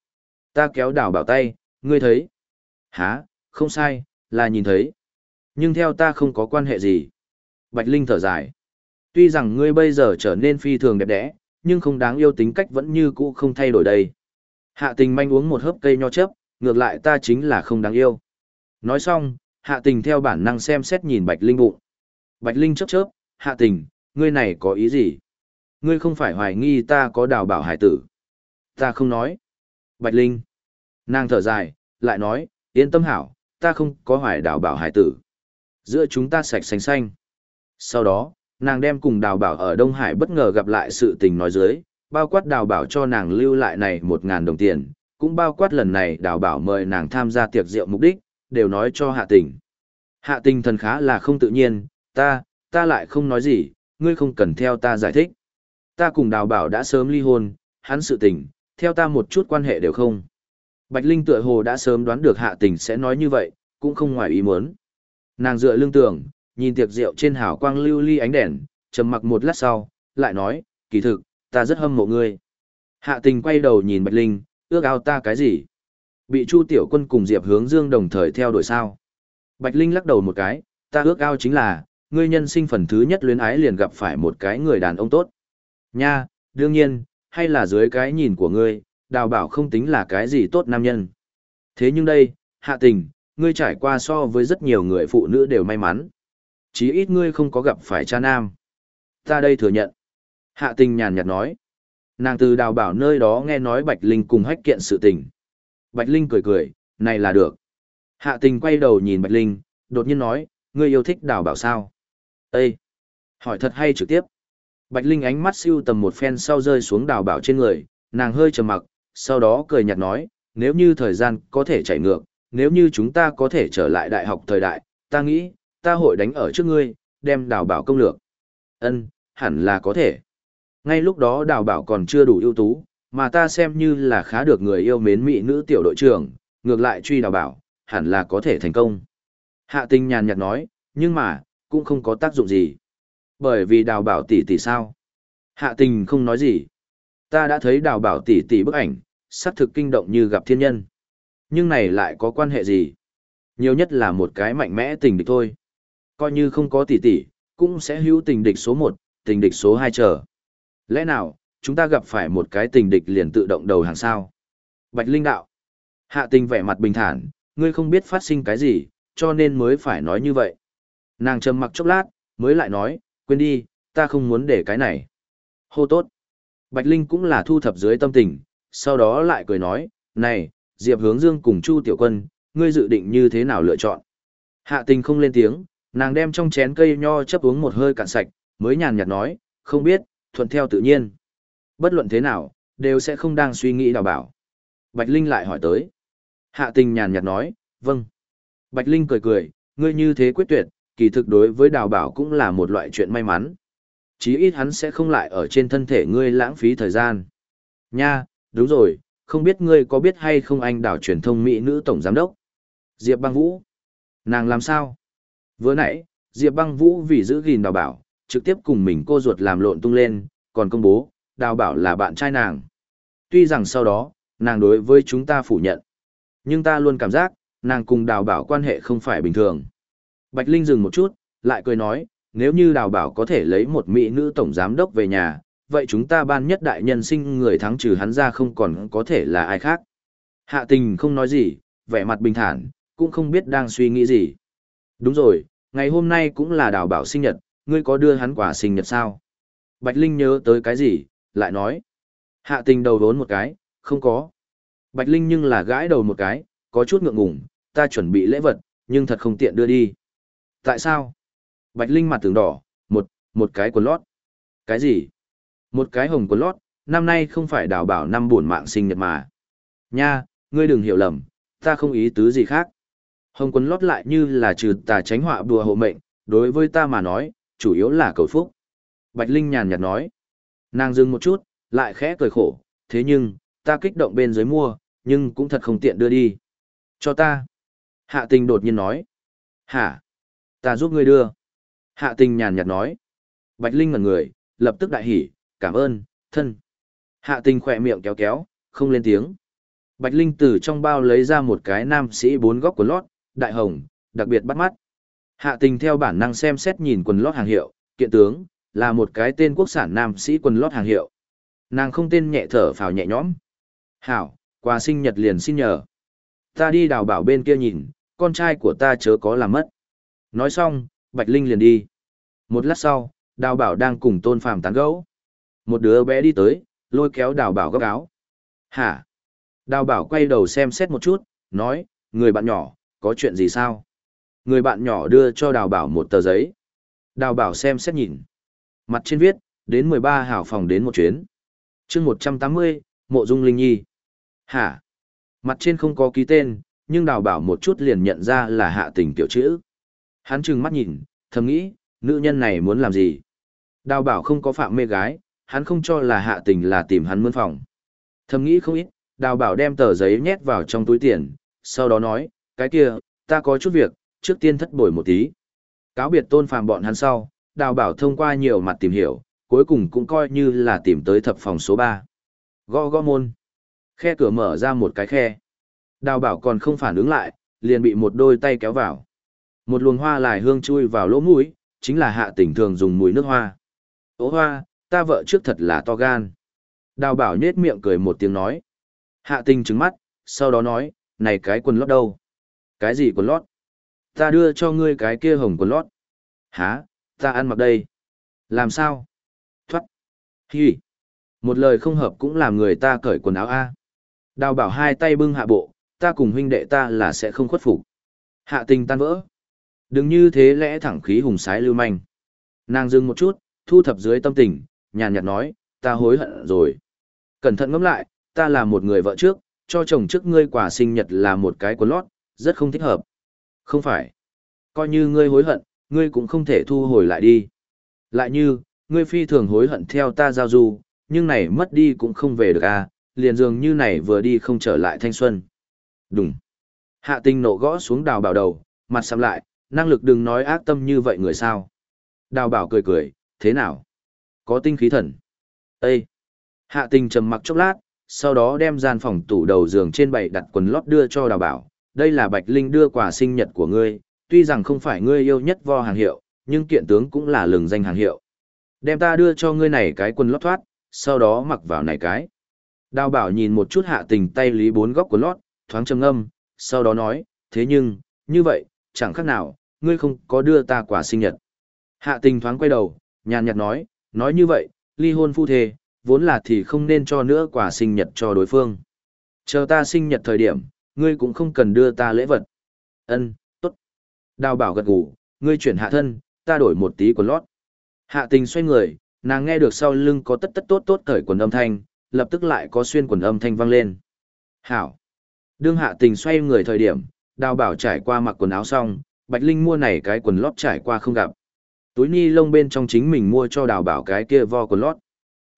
Speaker 1: Ta kéo đào bảo tay, ngươi thấy. Hả, không sai, là nhìn thấy. Nhưng theo ta không có quan hệ gì. Bạch Linh thở dài. Tuy rằng ngươi bây giờ trở nên phi thường đẹp đẽ, nhưng không đáng yêu tính cách vẫn như cũ không thay đổi đây. Hạ tình manh uống một hớp cây nho chấp, ngược lại ta chính là không đáng yêu. Nói xong, hạ tình theo bản năng xem xét nhìn Bạch Linh bụng. Bạch Linh chớp chớp, hạ tình, ngươi này có ý gì? Ngươi không phải hoài nghi ta có đào bảo hải tử. Ta không nói. Bạch Linh. Nàng thở dài, lại nói, yên tâm hảo, ta không có hoài đào bảo hải tử. Giữa chúng ta sạch xanh xanh. Sau đó, nàng đem cùng đào bảo ở Đông Hải bất ngờ gặp lại sự tình nói dưới, bao quát đào bảo cho nàng lưu lại này một ngàn đồng tiền, cũng bao quát lần này đào bảo mời nàng tham gia tiệc rượu mục đích, đều nói cho hạ tình. Hạ tình thần khá là không tự nhiên, ta, ta lại không nói gì, ngươi không cần theo ta giải thích. Ta cùng đào bảo đã sớm ly hôn, hắn sự tình, theo ta một chút quan hệ đều không. Bạch Linh tựa hồ đã sớm đoán được hạ tình sẽ nói như vậy, cũng không ngoài ý muốn. Nàng dựa lưng tường, nhìn tiệc rượu trên hào quang lưu ly ánh đèn, trầm mặc một lát sau, lại nói, kỳ thực, ta rất hâm mộ ngươi. Hạ tình quay đầu nhìn Bạch Linh, ước ao ta cái gì? Bị Chu Tiểu Quân cùng Diệp Hướng Dương đồng thời theo đuổi sao? Bạch Linh lắc đầu một cái, ta ước ao chính là, ngươi nhân sinh phần thứ nhất luyến ái liền gặp phải một cái người đàn ông tốt. Nha, đương nhiên, hay là dưới cái nhìn của ngươi, đào bảo không tính là cái gì tốt nam nhân. Thế nhưng đây, hạ tình, ngươi trải qua so với rất nhiều người phụ nữ đều may mắn. Chí ít ngươi không có gặp phải cha nam. Ta đây thừa nhận. Hạ tình nhàn nhạt nói. Nàng từ đào bảo nơi đó nghe nói Bạch Linh cùng hách kiện sự tình. Bạch Linh cười cười, này là được. Hạ tình quay đầu nhìn Bạch Linh, đột nhiên nói, ngươi yêu thích đào bảo sao? Ê! Hỏi thật hay trực tiếp. Bạch Linh ánh mắt siêu tầm một phen sau rơi xuống đào bảo trên người, nàng hơi trầm mặc, sau đó cười nhạt nói, nếu như thời gian có thể chạy ngược, nếu như chúng ta có thể trở lại đại học thời đại, ta nghĩ, ta hội đánh ở trước ngươi, đem đào bảo công lược. Ân, hẳn là có thể. Ngay lúc đó đào bảo còn chưa đủ ưu tú, mà ta xem như là khá được người yêu mến mỹ nữ tiểu đội trưởng, ngược lại truy đào bảo, hẳn là có thể thành công. Hạ tinh nhàn nhạt nói, nhưng mà, cũng không có tác dụng gì. Bởi vì đào bảo tỷ tỷ sao? Hạ tình không nói gì. Ta đã thấy đào bảo tỷ tỷ bức ảnh, sắc thực kinh động như gặp thiên nhân. Nhưng này lại có quan hệ gì? Nhiều nhất là một cái mạnh mẽ tình địch thôi. Coi như không có tỷ tỷ, cũng sẽ hữu tình địch số 1, tình địch số 2 chờ. Lẽ nào, chúng ta gặp phải một cái tình địch liền tự động đầu hàng sao? Bạch Linh đạo. Hạ tình vẻ mặt bình thản, ngươi không biết phát sinh cái gì, cho nên mới phải nói như vậy. Nàng trầm mặc chốc lát, mới lại nói, quên đi, ta không muốn để cái này. Hô tốt. Bạch Linh cũng là thu thập dưới tâm tình, sau đó lại cười nói, này, Diệp Hướng Dương cùng Chu Tiểu Quân, ngươi dự định như thế nào lựa chọn? Hạ tình không lên tiếng, nàng đem trong chén cây nho chấp uống một hơi cạn sạch, mới nhàn nhạt nói, không biết, thuận theo tự nhiên. Bất luận thế nào, đều sẽ không đang suy nghĩ đào bảo. Bạch Linh lại hỏi tới. Hạ tình nhàn nhạt nói, vâng. Bạch Linh cười cười, ngươi như thế quyết tuyệt, kỳ thực đối với đào bảo cũng là một loại chuyện may mắn. Chí ít hắn sẽ không lại ở trên thân thể ngươi lãng phí thời gian. Nha, đúng rồi, không biết ngươi có biết hay không anh đào truyền thông mỹ nữ tổng giám đốc. Diệp băng vũ. Nàng làm sao? Vừa nãy, Diệp băng vũ vì giữ gìn đào bảo, trực tiếp cùng mình cô ruột làm lộn tung lên, còn công bố, đào bảo là bạn trai nàng. Tuy rằng sau đó, nàng đối với chúng ta phủ nhận. Nhưng ta luôn cảm giác, nàng cùng đào bảo quan hệ không phải bình thường. Bạch Linh dừng một chút, lại cười nói, nếu như đào bảo có thể lấy một mỹ nữ tổng giám đốc về nhà, vậy chúng ta ban nhất đại nhân sinh người thắng trừ hắn ra không còn có thể là ai khác. Hạ tình không nói gì, vẻ mặt bình thản, cũng không biết đang suy nghĩ gì. Đúng rồi, ngày hôm nay cũng là đào bảo sinh nhật, ngươi có đưa hắn quả sinh nhật sao? Bạch Linh nhớ tới cái gì, lại nói. Hạ tình đầu đốn một cái, không có. Bạch Linh nhưng là gãi đầu một cái, có chút ngượng ngùng, ta chuẩn bị lễ vật, nhưng thật không tiện đưa đi. Tại sao? Bạch Linh mặt tường đỏ, một, một cái quần lót. Cái gì? Một cái hồng quần lót, năm nay không phải đào bảo năm buồn mạng sinh nhật mà. Nha, ngươi đừng hiểu lầm, ta không ý tứ gì khác. Hồng quần lót lại như là trừ tà tránh họa đùa hộ mệnh, đối với ta mà nói, chủ yếu là cầu phúc. Bạch Linh nhàn nhạt nói. Nàng dừng một chút, lại khẽ cười khổ, thế nhưng, ta kích động bên dưới mua, nhưng cũng thật không tiện đưa đi. Cho ta. Hạ tình đột nhiên nói. Hả? Ta giúp ngươi đưa. Hạ tình nhàn nhạt nói. Bạch Linh ngẩn người, lập tức đại hỉ, cảm ơn, thân. Hạ tình khỏe miệng kéo kéo, không lên tiếng. Bạch Linh từ trong bao lấy ra một cái nam sĩ bốn góc của lót, đại hồng, đặc biệt bắt mắt. Hạ tình theo bản năng xem xét nhìn quần lót hàng hiệu, kiện tướng, là một cái tên quốc sản nam sĩ quần lót hàng hiệu. Nàng không tên nhẹ thở phào nhẹ nhõm. Hảo, quà sinh nhật liền xin nhờ. Ta đi đào bảo bên kia nhìn, con trai của ta chớ có làm mất. Nói xong, Bạch Linh liền đi. Một lát sau, đào bảo đang cùng tôn phàm tán gẫu. Một đứa bé đi tới, lôi kéo đào bảo gấp áo. Hả? Đào bảo quay đầu xem xét một chút, nói, người bạn nhỏ, có chuyện gì sao? Người bạn nhỏ đưa cho đào bảo một tờ giấy. Đào bảo xem xét nhìn. Mặt trên viết, đến 13 hảo phòng đến một chuyến. chương 180, Mộ Dung Linh Nhi. Hả? Mặt trên không có ký tên, nhưng đào bảo một chút liền nhận ra là hạ tình tiểu chữ. Hắn trừng mắt nhìn, thầm nghĩ, nữ nhân này muốn làm gì? Đào bảo không có phạm mê gái, hắn không cho là hạ tình là tìm hắn mướn phòng. Thầm nghĩ không ít, đào bảo đem tờ giấy nhét vào trong túi tiền, sau đó nói, cái kia, ta có chút việc, trước tiên thất bồi một tí. Cáo biệt tôn phàm bọn hắn sau, đào bảo thông qua nhiều mặt tìm hiểu, cuối cùng cũng coi như là tìm tới thập phòng số 3. Gõ gõ môn. Khe cửa mở ra một cái khe. Đào bảo còn không phản ứng lại, liền bị một đôi tay kéo vào. Một luồng hoa lại hương chui vào lỗ mũi, chính là hạ tỉnh thường dùng mùi nước hoa. Ô hoa, ta vợ trước thật là to gan. Đào bảo nhết miệng cười một tiếng nói. Hạ tình trứng mắt, sau đó nói, này cái quần lót đâu? Cái gì quần lót? Ta đưa cho ngươi cái kia hồng quần lót. Hả, ta ăn mặc đây. Làm sao? Thoát. Hi. Một lời không hợp cũng làm người ta cởi quần áo A. Đào bảo hai tay bưng hạ bộ, ta cùng huynh đệ ta là sẽ không khuất phục. Hạ tình tan vỡ. Đừng như thế lẽ thẳng khí hùng sái lưu manh. Nàng dừng một chút, thu thập dưới tâm tình, nhàn nhạt nói, ta hối hận rồi. Cẩn thận ngẫm lại, ta là một người vợ trước, cho chồng trước ngươi quà sinh nhật là một cái quần lót, rất không thích hợp. Không phải. Coi như ngươi hối hận, ngươi cũng không thể thu hồi lại đi. Lại như, ngươi phi thường hối hận theo ta giao du, nhưng này mất đi cũng không về được à, liền dường như này vừa đi không trở lại thanh xuân. Đúng. Hạ tinh nộ gõ xuống đào bảo đầu, mặt sầm lại, năng lực đừng nói ác tâm như vậy người sao. Đào bảo cười cười, thế nào? Có tinh khí thần. Ê! Hạ tình trầm mặc chốc lát, sau đó đem gian phòng tủ đầu giường trên bày đặt quần lót đưa cho đào bảo. Đây là Bạch Linh đưa quà sinh nhật của ngươi, tuy rằng không phải ngươi yêu nhất vo hàng hiệu, nhưng kiện tướng cũng là lừng danh hàng hiệu. Đem ta đưa cho ngươi này cái quần lót thoát, sau đó mặc vào này cái. Đào bảo nhìn một chút hạ tình tay lý bốn góc của lót, thoáng trầm ngâm, sau đó nói, thế nhưng, như vậy, chẳng khác nào, ngươi không có đưa ta quà sinh nhật. Hạ tình thoáng quay đầu, nhàn nhạt nói, nói như vậy, ly hôn phu thề, vốn là thì không nên cho nữa quà sinh nhật cho đối phương. Chờ ta sinh nhật thời điểm, ngươi cũng không cần đưa ta lễ vật. Ân, tốt. Đào bảo gật gù, ngươi chuyển hạ thân, ta đổi một tí quần lót. Hạ tình xoay người, nàng nghe được sau lưng có tất tất tốt tốt cởi quần âm thanh, lập tức lại có xuyên quần âm thanh vang lên. Hảo. Đương hạ tình xoay người thời điểm, đào bảo trải qua mặc quần áo xong, Bạch Linh mua này cái quần lót trải qua không gặp. Túi ni lông bên trong chính mình mua cho đào bảo cái kia vo quần lót.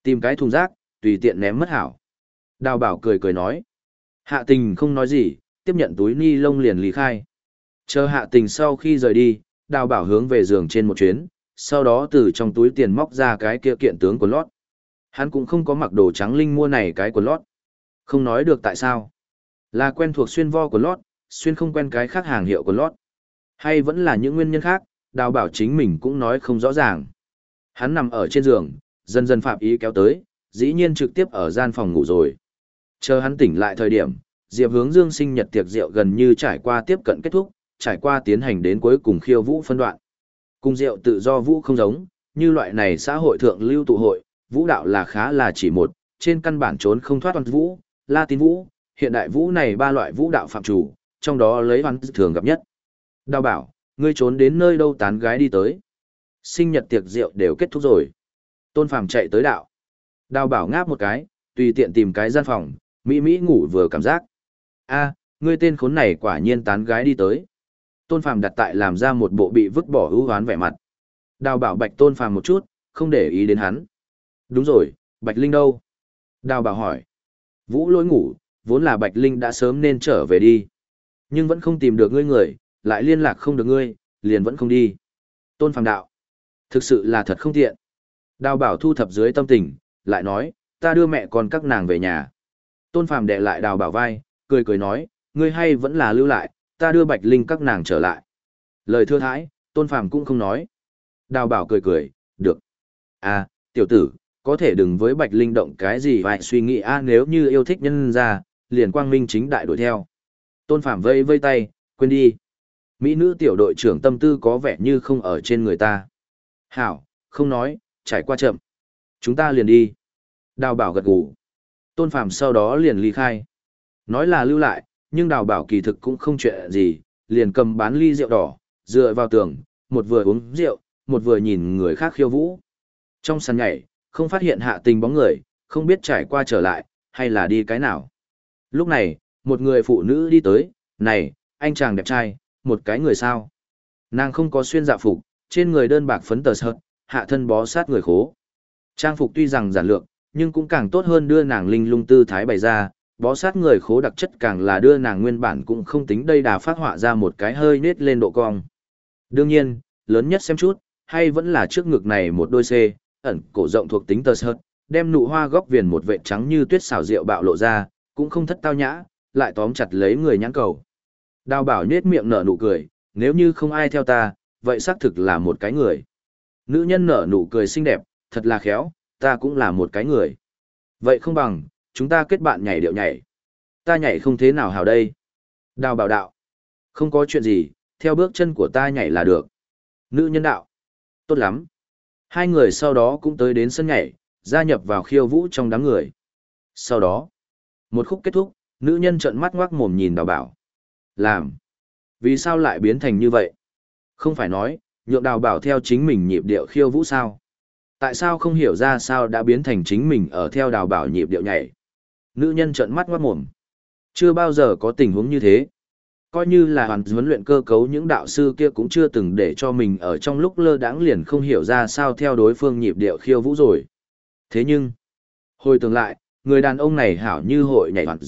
Speaker 1: Tìm cái thùng rác, tùy tiện ném mất hảo. Đào bảo cười cười nói. Hạ tình không nói gì, tiếp nhận túi ni lông liền lý khai. Chờ hạ tình sau khi rời đi, đào bảo hướng về giường trên một chuyến, sau đó từ trong túi tiền móc ra cái kia kiện tướng quần lót. Hắn cũng không có mặc đồ trắng linh mua này cái quần lót. Không nói được tại sao. Là quen thuộc xuyên vo quần lót, xuyên không quen cái khác hàng hiệu của lót. Hay vẫn là những nguyên nhân khác, đào bảo chính mình cũng nói không rõ ràng. Hắn nằm ở trên giường, dần dần phạm ý kéo tới, dĩ nhiên trực tiếp ở gian phòng ngủ rồi. Chờ hắn tỉnh lại thời điểm, Diệp Hướng Dương sinh nhật tiệc rượu gần như trải qua tiếp cận kết thúc, trải qua tiến hành đến cuối cùng khiêu vũ phân đoạn. Cung rượu tự do vũ không giống, như loại này xã hội thượng lưu tụ hội, vũ đạo là khá là chỉ một, trên căn bản trốn không thoát toàn vũ, Latin vũ, hiện đại vũ này ba loại vũ đạo phạm chủ, trong đó lấy hắn thường gặp nhất. Đào bảo, ngươi trốn đến nơi đâu tán gái đi tới. Sinh nhật tiệc rượu đều kết thúc rồi. Tôn Phàm chạy tới đạo. Đào bảo ngáp một cái, tùy tiện tìm cái gian phòng, Mỹ Mỹ ngủ vừa cảm giác. a ngươi tên khốn này quả nhiên tán gái đi tới. Tôn Phàm đặt tại làm ra một bộ bị vứt bỏ ưu hoán vẻ mặt. Đào bảo bạch Tôn Phàm một chút, không để ý đến hắn. Đúng rồi, Bạch Linh đâu? Đào bảo hỏi. Vũ lỗi ngủ, vốn là Bạch Linh đã sớm nên trở về đi. Nhưng vẫn không tìm được ngươi người, lại liên lạc không được ngươi, liền vẫn không đi. Tôn Phàm đạo. Thực sự là thật không tiện. Đào bảo thu thập dưới tâm tình, lại nói, ta đưa mẹ con các nàng về nhà. Tôn Phàm đệ lại đào bảo vai, cười cười nói, ngươi hay vẫn là lưu lại, ta đưa Bạch Linh các nàng trở lại. Lời thưa thãi, Tôn Phàm cũng không nói. Đào bảo cười cười, được. À, tiểu tử, có thể đừng với Bạch Linh động cái gì vậy suy nghĩ a nếu như yêu thích nhân ra, liền quang minh chính đại đuổi theo. Tôn Phạm vây vây tay, quên đi. Mỹ nữ tiểu đội trưởng tâm tư có vẻ như không ở trên người ta. Hảo, không nói, trải qua chậm. Chúng ta liền đi. Đào bảo gật gù. Tôn Phạm sau đó liền ly khai. Nói là lưu lại, nhưng đào bảo kỳ thực cũng không chuyện gì, liền cầm bán ly rượu đỏ, dựa vào tường, một vừa uống rượu, một vừa nhìn người khác khiêu vũ. Trong sàn nhảy, không phát hiện hạ tình bóng người, không biết trải qua trở lại, hay là đi cái nào. Lúc này, một người phụ nữ đi tới, này, anh chàng đẹp trai, một cái người sao. Nàng không có xuyên dạ phục, trên người đơn bạc phấn tờ sợt, hạ thân bó sát người khố. Trang phục tuy rằng giản lược, nhưng cũng càng tốt hơn đưa nàng linh lung tư thái bày ra, bó sát người khố đặc chất càng là đưa nàng nguyên bản cũng không tính đây đà phát họa ra một cái hơi nết lên độ cong. Đương nhiên, lớn nhất xem chút, hay vẫn là trước ngực này một đôi C, ẩn cổ rộng thuộc tính tơ sợt, đem nụ hoa góc viền một vệ trắng như tuyết xảo rượu bạo lộ ra, cũng không thất tao nhã, lại tóm chặt lấy người nhãn cầu. Đào bảo nhết miệng nở nụ cười, nếu như không ai theo ta, vậy xác thực là một cái người. Nữ nhân nở nụ cười xinh đẹp, thật là khéo, ta cũng là một cái người. Vậy không bằng, chúng ta kết bạn nhảy điệu nhảy. Ta nhảy không thế nào hào đây. Đào bảo đạo. Không có chuyện gì, theo bước chân của ta nhảy là được. Nữ nhân đạo. Tốt lắm, Hai người sau đó cũng tới đến sân nhảy, gia nhập vào khiêu vũ trong đám người. Sau đó, một khúc kết thúc, nữ nhân trợn mắt ngoác mồm nhìn đào bảo. Làm. Vì sao lại biến thành như vậy? Không phải nói, nhượng đào bảo theo chính mình nhịp điệu khiêu vũ sao? Tại sao không hiểu ra sao đã biến thành chính mình ở theo đào bảo nhịp điệu nhảy? Nữ nhân trợn mắt ngoác mồm. Chưa bao giờ có tình huống như thế coi như là hoàn huấn luyện cơ cấu những đạo sư kia cũng chưa từng để cho mình ở trong lúc lơ đãng liền không hiểu ra sao theo đối phương nhịp điệu khiêu vũ rồi. Thế nhưng, hồi tưởng lại, người đàn ông này hảo như hội nhảy hoàn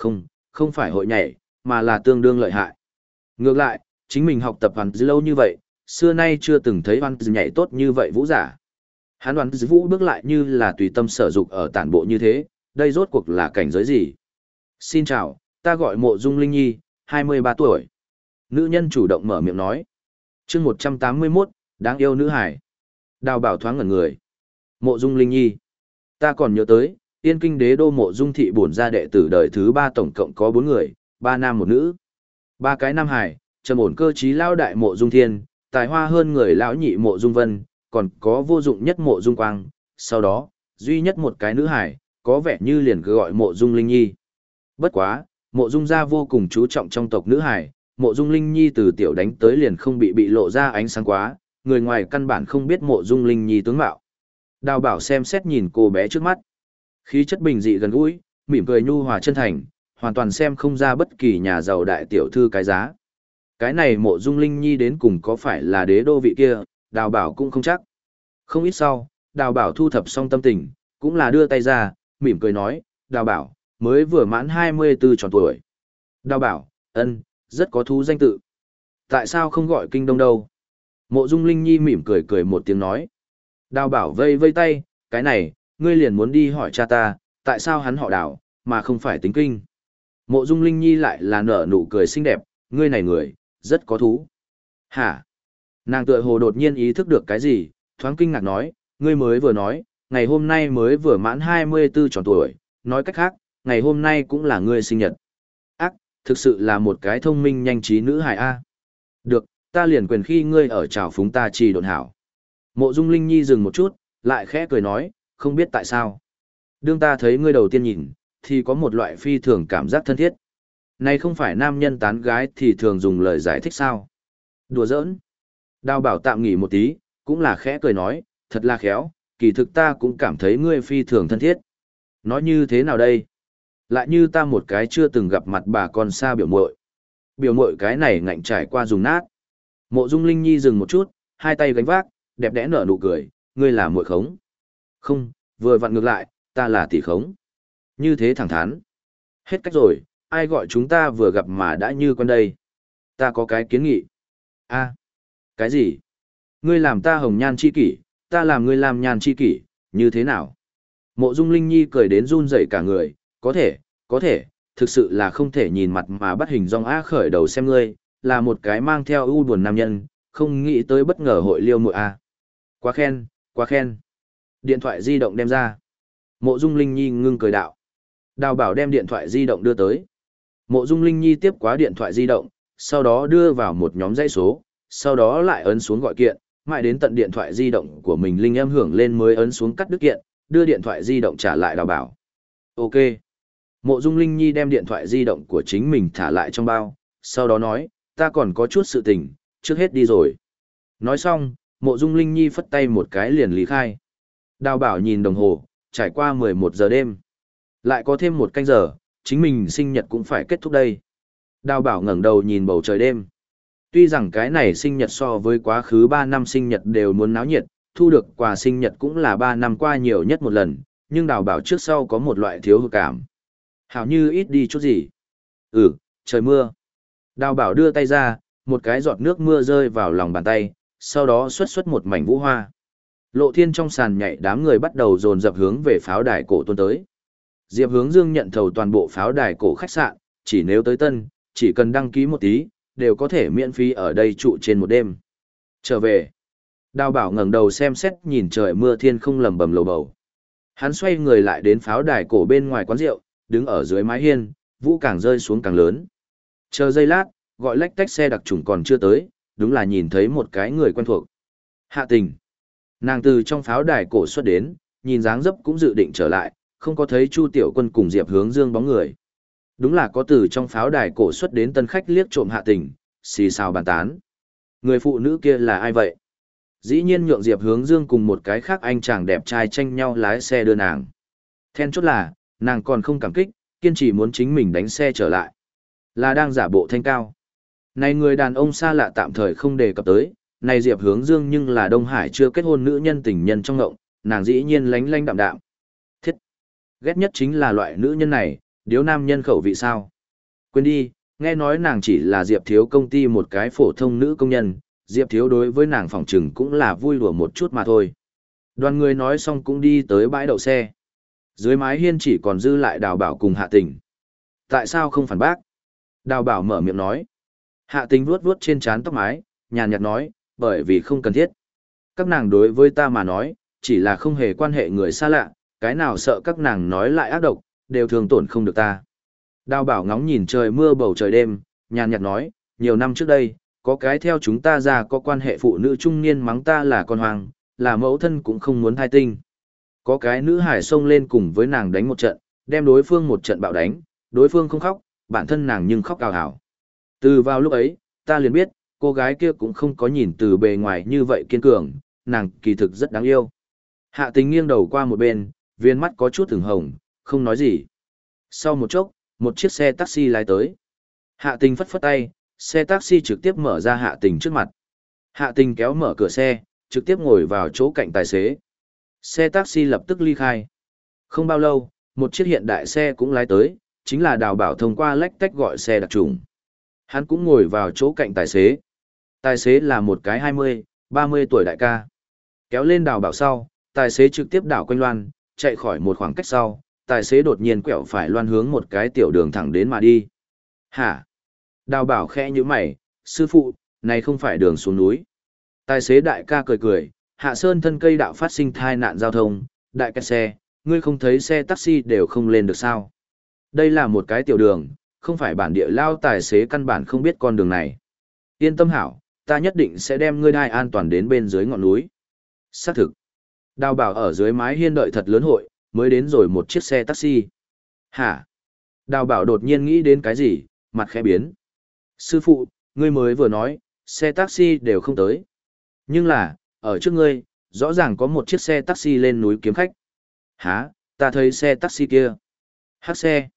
Speaker 1: không, không phải hội nhảy, mà là tương đương lợi hại. Ngược lại, chính mình học tập hoàn lâu như vậy, xưa nay chưa từng thấy hoàn nhảy tốt như vậy vũ giả. Hắn hoàn vũ bước lại như là tùy tâm sở dục ở tản bộ như thế, đây rốt cuộc là cảnh giới gì? Xin chào, ta gọi mộ dung linh nhi, 23 tuổi. Nữ nhân chủ động mở miệng nói. chương 181, đáng yêu nữ hải. Đào bảo thoáng ngẩn người. Mộ dung linh nhi. Ta còn nhớ tới, tiên kinh đế đô mộ dung thị bổn ra đệ tử đời thứ ba tổng cộng có bốn người, ba nam một nữ. Ba cái nam hải, trầm ổn cơ trí lao đại mộ dung thiên, tài hoa hơn người lão nhị mộ dung vân, còn có vô dụng nhất mộ dung quang. Sau đó, duy nhất một cái nữ hải, có vẻ như liền cứ gọi mộ dung linh nhi. Bất quá, Mộ Dung gia vô cùng chú trọng trong tộc nữ hải, Mộ Dung Linh Nhi từ tiểu đánh tới liền không bị bị lộ ra ánh sáng quá, người ngoài căn bản không biết Mộ Dung Linh Nhi tướng mạo. Đào Bảo xem xét nhìn cô bé trước mắt. Khí chất bình dị gần gũi, mỉm cười nhu hòa chân thành, hoàn toàn xem không ra bất kỳ nhà giàu đại tiểu thư cái giá. Cái này Mộ Dung Linh Nhi đến cùng có phải là đế đô vị kia, Đào Bảo cũng không chắc. Không ít sau, Đào Bảo thu thập xong tâm tình, cũng là đưa tay ra, mỉm cười nói, Đào Bảo, mới vừa mãn 24 tròn tuổi. Đào bảo, ân, rất có thú danh tự. Tại sao không gọi kinh đông đâu? Mộ Dung Linh Nhi mỉm cười cười một tiếng nói. Đào bảo vây vây tay, cái này, ngươi liền muốn đi hỏi cha ta, tại sao hắn họ đào, mà không phải tính kinh. Mộ Dung Linh Nhi lại là nở nụ cười xinh đẹp, ngươi này người, rất có thú. Hả? Nàng tựa hồ đột nhiên ý thức được cái gì, thoáng kinh ngạc nói, ngươi mới vừa nói, ngày hôm nay mới vừa mãn 24 tròn tuổi, nói cách khác, ngày hôm nay cũng là ngươi sinh nhật. Ác, thực sự là một cái thông minh nhanh trí nữ hài A. Được, ta liền quyền khi ngươi ở trào phúng ta trì độn hảo. Mộ Dung Linh Nhi dừng một chút, lại khẽ cười nói, không biết tại sao. Đương ta thấy ngươi đầu tiên nhìn, thì có một loại phi thường cảm giác thân thiết. Này không phải nam nhân tán gái thì thường dùng lời giải thích sao. Đùa giỡn. Đào bảo tạm nghỉ một tí, cũng là khẽ cười nói, thật là khéo, kỳ thực ta cũng cảm thấy ngươi phi thường thân thiết. Nói như thế nào đây? lại như ta một cái chưa từng gặp mặt bà con xa biểu muội biểu muội cái này ngạnh trải qua dùng nát mộ dung linh nhi dừng một chút hai tay gánh vác đẹp đẽ nở nụ cười ngươi là muội khống không vừa vặn ngược lại ta là tỷ khống Như thế thẳng thắn. Hết cách rồi, ai gọi chúng ta vừa gặp mà đã như con đây. Ta có cái kiến nghị. a cái gì? Ngươi làm ta hồng nhan chi kỷ, ta làm ngươi làm nhan chi kỷ, như thế nào? Mộ Dung Linh Nhi cười đến run rẩy cả người, có thể, có thể, thực sự là không thể nhìn mặt mà bắt hình dong á khởi đầu xem ngươi, là một cái mang theo ưu buồn nam nhân, không nghĩ tới bất ngờ hội liêu muội a. Quá khen, quá khen. Điện thoại di động đem ra. Mộ Dung Linh Nhi ngưng cười đạo. Đào bảo đem điện thoại di động đưa tới. Mộ Dung Linh Nhi tiếp quá điện thoại di động, sau đó đưa vào một nhóm dãy số, sau đó lại ấn xuống gọi kiện, mãi đến tận điện thoại di động của mình linh Em hưởng lên mới ấn xuống cắt đứt kiện, đưa điện thoại di động trả lại đào bảo. Ok. Mộ Dung Linh Nhi đem điện thoại di động của chính mình thả lại trong bao, sau đó nói, ta còn có chút sự tình, trước hết đi rồi. Nói xong, Mộ Dung Linh Nhi phất tay một cái liền lý khai. Đào bảo nhìn đồng hồ, trải qua 11 giờ đêm. Lại có thêm một canh giờ, chính mình sinh nhật cũng phải kết thúc đây. Đào bảo ngẩng đầu nhìn bầu trời đêm. Tuy rằng cái này sinh nhật so với quá khứ 3 năm sinh nhật đều muốn náo nhiệt, thu được quà sinh nhật cũng là 3 năm qua nhiều nhất một lần, nhưng đào bảo trước sau có một loại thiếu hụt cảm. Hảo như ít đi chút gì. Ừ, trời mưa. Đào bảo đưa tay ra, một cái giọt nước mưa rơi vào lòng bàn tay, sau đó xuất xuất một mảnh vũ hoa. Lộ thiên trong sàn nhảy đám người bắt đầu dồn dập hướng về pháo đài cổ tuôn tới. Diệp hướng dương nhận thầu toàn bộ pháo đài cổ khách sạn, chỉ nếu tới tân, chỉ cần đăng ký một tí, đều có thể miễn phí ở đây trụ trên một đêm. Trở về. Đào bảo ngẩng đầu xem xét nhìn trời mưa thiên không lầm bầm lầu bầu. Hắn xoay người lại đến pháo đài cổ bên ngoài quán rượu, đứng ở dưới mái hiên, vũ càng rơi xuống càng lớn. Chờ giây lát, gọi lách tách xe đặc trùng còn chưa tới, đúng là nhìn thấy một cái người quen thuộc. Hạ tình. Nàng từ trong pháo đài cổ xuất đến, nhìn dáng dấp cũng dự định trở lại, không có thấy Chu Tiểu Quân cùng Diệp Hướng Dương bóng người. Đúng là có từ trong pháo đài cổ xuất đến tân khách liếc trộm hạ tình, xì xào bàn tán. Người phụ nữ kia là ai vậy? Dĩ nhiên nhượng Diệp Hướng Dương cùng một cái khác anh chàng đẹp trai tranh nhau lái xe đưa nàng. Then chốt là, nàng còn không cảm kích, kiên trì muốn chính mình đánh xe trở lại. Là đang giả bộ thanh cao. Này người đàn ông xa lạ tạm thời không đề cập tới, này Diệp Hướng Dương nhưng là Đông Hải chưa kết hôn nữ nhân tình nhân trong ngộng, nàng dĩ nhiên lánh lánh đạm đạm. Thiết! Ghét nhất chính là loại nữ nhân này, điếu nam nhân khẩu vị sao. Quên đi, nghe nói nàng chỉ là Diệp Thiếu công ty một cái phổ thông nữ công nhân, Diệp Thiếu đối với nàng phòng trừng cũng là vui đùa một chút mà thôi. Đoàn người nói xong cũng đi tới bãi đậu xe. Dưới mái hiên chỉ còn dư lại đào bảo cùng hạ tình. Tại sao không phản bác? Đào bảo mở miệng nói. Hạ tình vuốt vuốt trên trán tóc mái, nhàn nhạt nói, bởi vì không cần thiết. Các nàng đối với ta mà nói, chỉ là không hề quan hệ người xa lạ, cái nào sợ các nàng nói lại ác độc, đều thường tổn không được ta. Đào bảo ngóng nhìn trời mưa bầu trời đêm, nhàn nhạt nói, nhiều năm trước đây, có cái theo chúng ta ra có quan hệ phụ nữ trung niên mắng ta là con hoàng, là mẫu thân cũng không muốn thai tinh. Có cái nữ hải xông lên cùng với nàng đánh một trận, đem đối phương một trận bạo đánh, đối phương không khóc, bản thân nàng nhưng khóc cào hào. Từ vào lúc ấy, ta liền biết, cô gái kia cũng không có nhìn từ bề ngoài như vậy kiên cường, nàng kỳ thực rất đáng yêu. Hạ tình nghiêng đầu qua một bên, viên mắt có chút thường hồng, không nói gì. Sau một chốc, một chiếc xe taxi lái tới. Hạ tình phất phất tay, xe taxi trực tiếp mở ra hạ tình trước mặt. Hạ tình kéo mở cửa xe, trực tiếp ngồi vào chỗ cạnh tài xế. Xe taxi lập tức ly khai. Không bao lâu, một chiếc hiện đại xe cũng lái tới, chính là đào bảo thông qua lách tách gọi xe đặc trùng. Hắn cũng ngồi vào chỗ cạnh tài xế. Tài xế là một cái 20, 30 tuổi đại ca. Kéo lên đảo bảo sau, tài xế trực tiếp đảo quanh loan, chạy khỏi một khoảng cách sau, tài xế đột nhiên quẹo phải loan hướng một cái tiểu đường thẳng đến mà đi. Hả? Đào bảo khẽ như mày, sư phụ, này không phải đường xuống núi. Tài xế đại ca cười cười, hạ sơn thân cây đạo phát sinh thai nạn giao thông, đại ca xe, ngươi không thấy xe taxi đều không lên được sao. Đây là một cái tiểu đường, không phải bản địa lao tài xế căn bản không biết con đường này. Yên tâm hảo, ta nhất định sẽ đem ngươi đai an toàn đến bên dưới ngọn núi. Xác thực. Đào bảo ở dưới mái hiên đợi thật lớn hội, mới đến rồi một chiếc xe taxi. Hả? Đào bảo đột nhiên nghĩ đến cái gì, mặt khẽ biến. Sư phụ, ngươi mới vừa nói, xe taxi đều không tới. Nhưng là, ở trước ngươi, rõ ràng có một chiếc xe taxi lên núi kiếm khách. Hả, ta thấy xe taxi kia. Hát xe.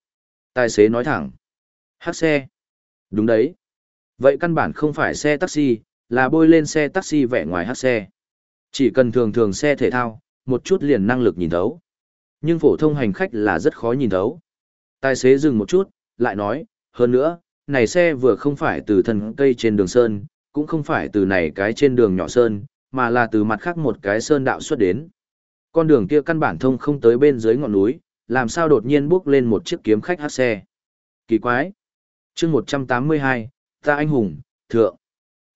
Speaker 1: Tài xế nói thẳng. Hát xe. Đúng đấy. Vậy căn bản không phải xe taxi, là bôi lên xe taxi vẻ ngoài hát xe. Chỉ cần thường thường xe thể thao, một chút liền năng lực nhìn thấu. Nhưng phổ thông hành khách là rất khó nhìn thấu. Tài xế dừng một chút, lại nói, hơn nữa, này xe vừa không phải từ thân cây trên đường Sơn, cũng không phải từ này cái trên đường nhỏ Sơn, mà là từ mặt khác một cái Sơn đạo xuất đến. Con đường kia căn bản thông không tới bên dưới ngọn núi, làm sao đột nhiên bước lên một chiếc kiếm khách hát xe. Kỳ quái. chương 182, ta anh hùng, thượng.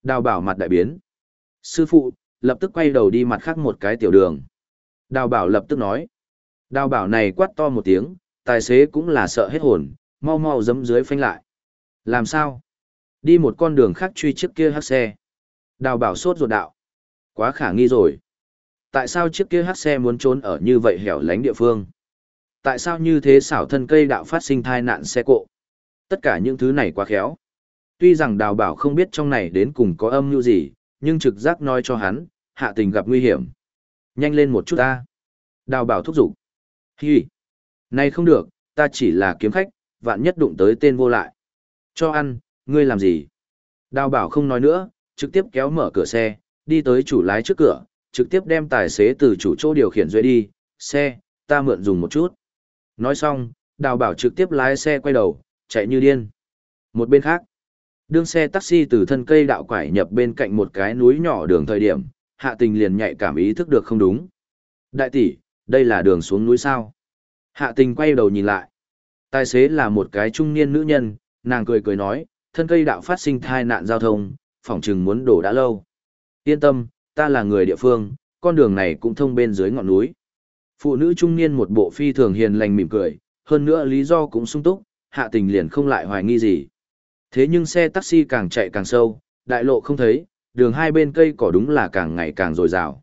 Speaker 1: Đào bảo mặt đại biến. Sư phụ, lập tức quay đầu đi mặt khác một cái tiểu đường. Đào bảo lập tức nói. Đào bảo này quát to một tiếng, tài xế cũng là sợ hết hồn, mau mau dấm dưới phanh lại. Làm sao? Đi một con đường khác truy chiếc kia hát xe. Đào bảo sốt ruột đạo. Quá khả nghi rồi. Tại sao chiếc kia hát xe muốn trốn ở như vậy hẻo lánh địa phương? Tại sao như thế xảo thân cây đạo phát sinh thai nạn xe cộ? Tất cả những thứ này quá khéo. Tuy rằng đào bảo không biết trong này đến cùng có âm mưu gì, nhưng trực giác nói cho hắn, hạ tình gặp nguy hiểm. Nhanh lên một chút ta. Đào bảo thúc giục. Hi. Này không được, ta chỉ là kiếm khách, vạn nhất đụng tới tên vô lại. Cho ăn, ngươi làm gì? Đào bảo không nói nữa, trực tiếp kéo mở cửa xe, đi tới chủ lái trước cửa, trực tiếp đem tài xế từ chủ chỗ điều khiển dưới đi, xe, ta mượn dùng một chút. Nói xong, đào bảo trực tiếp lái xe quay đầu, chạy như điên. Một bên khác, đương xe taxi từ thân cây đạo quải nhập bên cạnh một cái núi nhỏ đường thời điểm, hạ tình liền nhạy cảm ý thức được không đúng. Đại tỷ, đây là đường xuống núi sao? Hạ tình quay đầu nhìn lại. Tài xế là một cái trung niên nữ nhân, nàng cười cười nói, thân cây đạo phát sinh thai nạn giao thông, phỏng chừng muốn đổ đã lâu. Yên tâm, ta là người địa phương, con đường này cũng thông bên dưới ngọn núi. Phụ nữ trung niên một bộ phi thường hiền lành mỉm cười, hơn nữa lý do cũng sung túc, hạ tình liền không lại hoài nghi gì. Thế nhưng xe taxi càng chạy càng sâu, đại lộ không thấy, đường hai bên cây cỏ đúng là càng ngày càng dồi dào.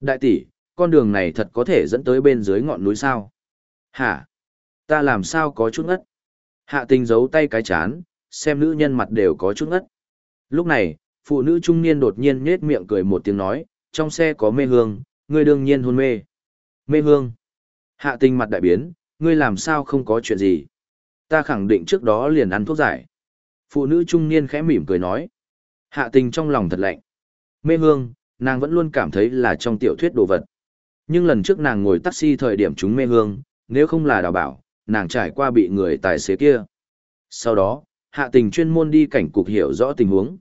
Speaker 1: Đại tỷ, con đường này thật có thể dẫn tới bên dưới ngọn núi sao? Hả? Ta làm sao có chút ngất? Hạ tình giấu tay cái chán, xem nữ nhân mặt đều có chút ngất. Lúc này, phụ nữ trung niên đột nhiên nhết miệng cười một tiếng nói, trong xe có mê hương, ngươi đương nhiên hôn mê. Mê hương. Hạ tình mặt đại biến, ngươi làm sao không có chuyện gì. Ta khẳng định trước đó liền ăn thuốc giải. Phụ nữ trung niên khẽ mỉm cười nói. Hạ tình trong lòng thật lạnh. Mê hương, nàng vẫn luôn cảm thấy là trong tiểu thuyết đồ vật. Nhưng lần trước nàng ngồi taxi thời điểm chúng mê hương, nếu không là đào bảo, nàng trải qua bị người tài xế kia. Sau đó, hạ tình chuyên môn đi cảnh cục hiểu rõ tình huống.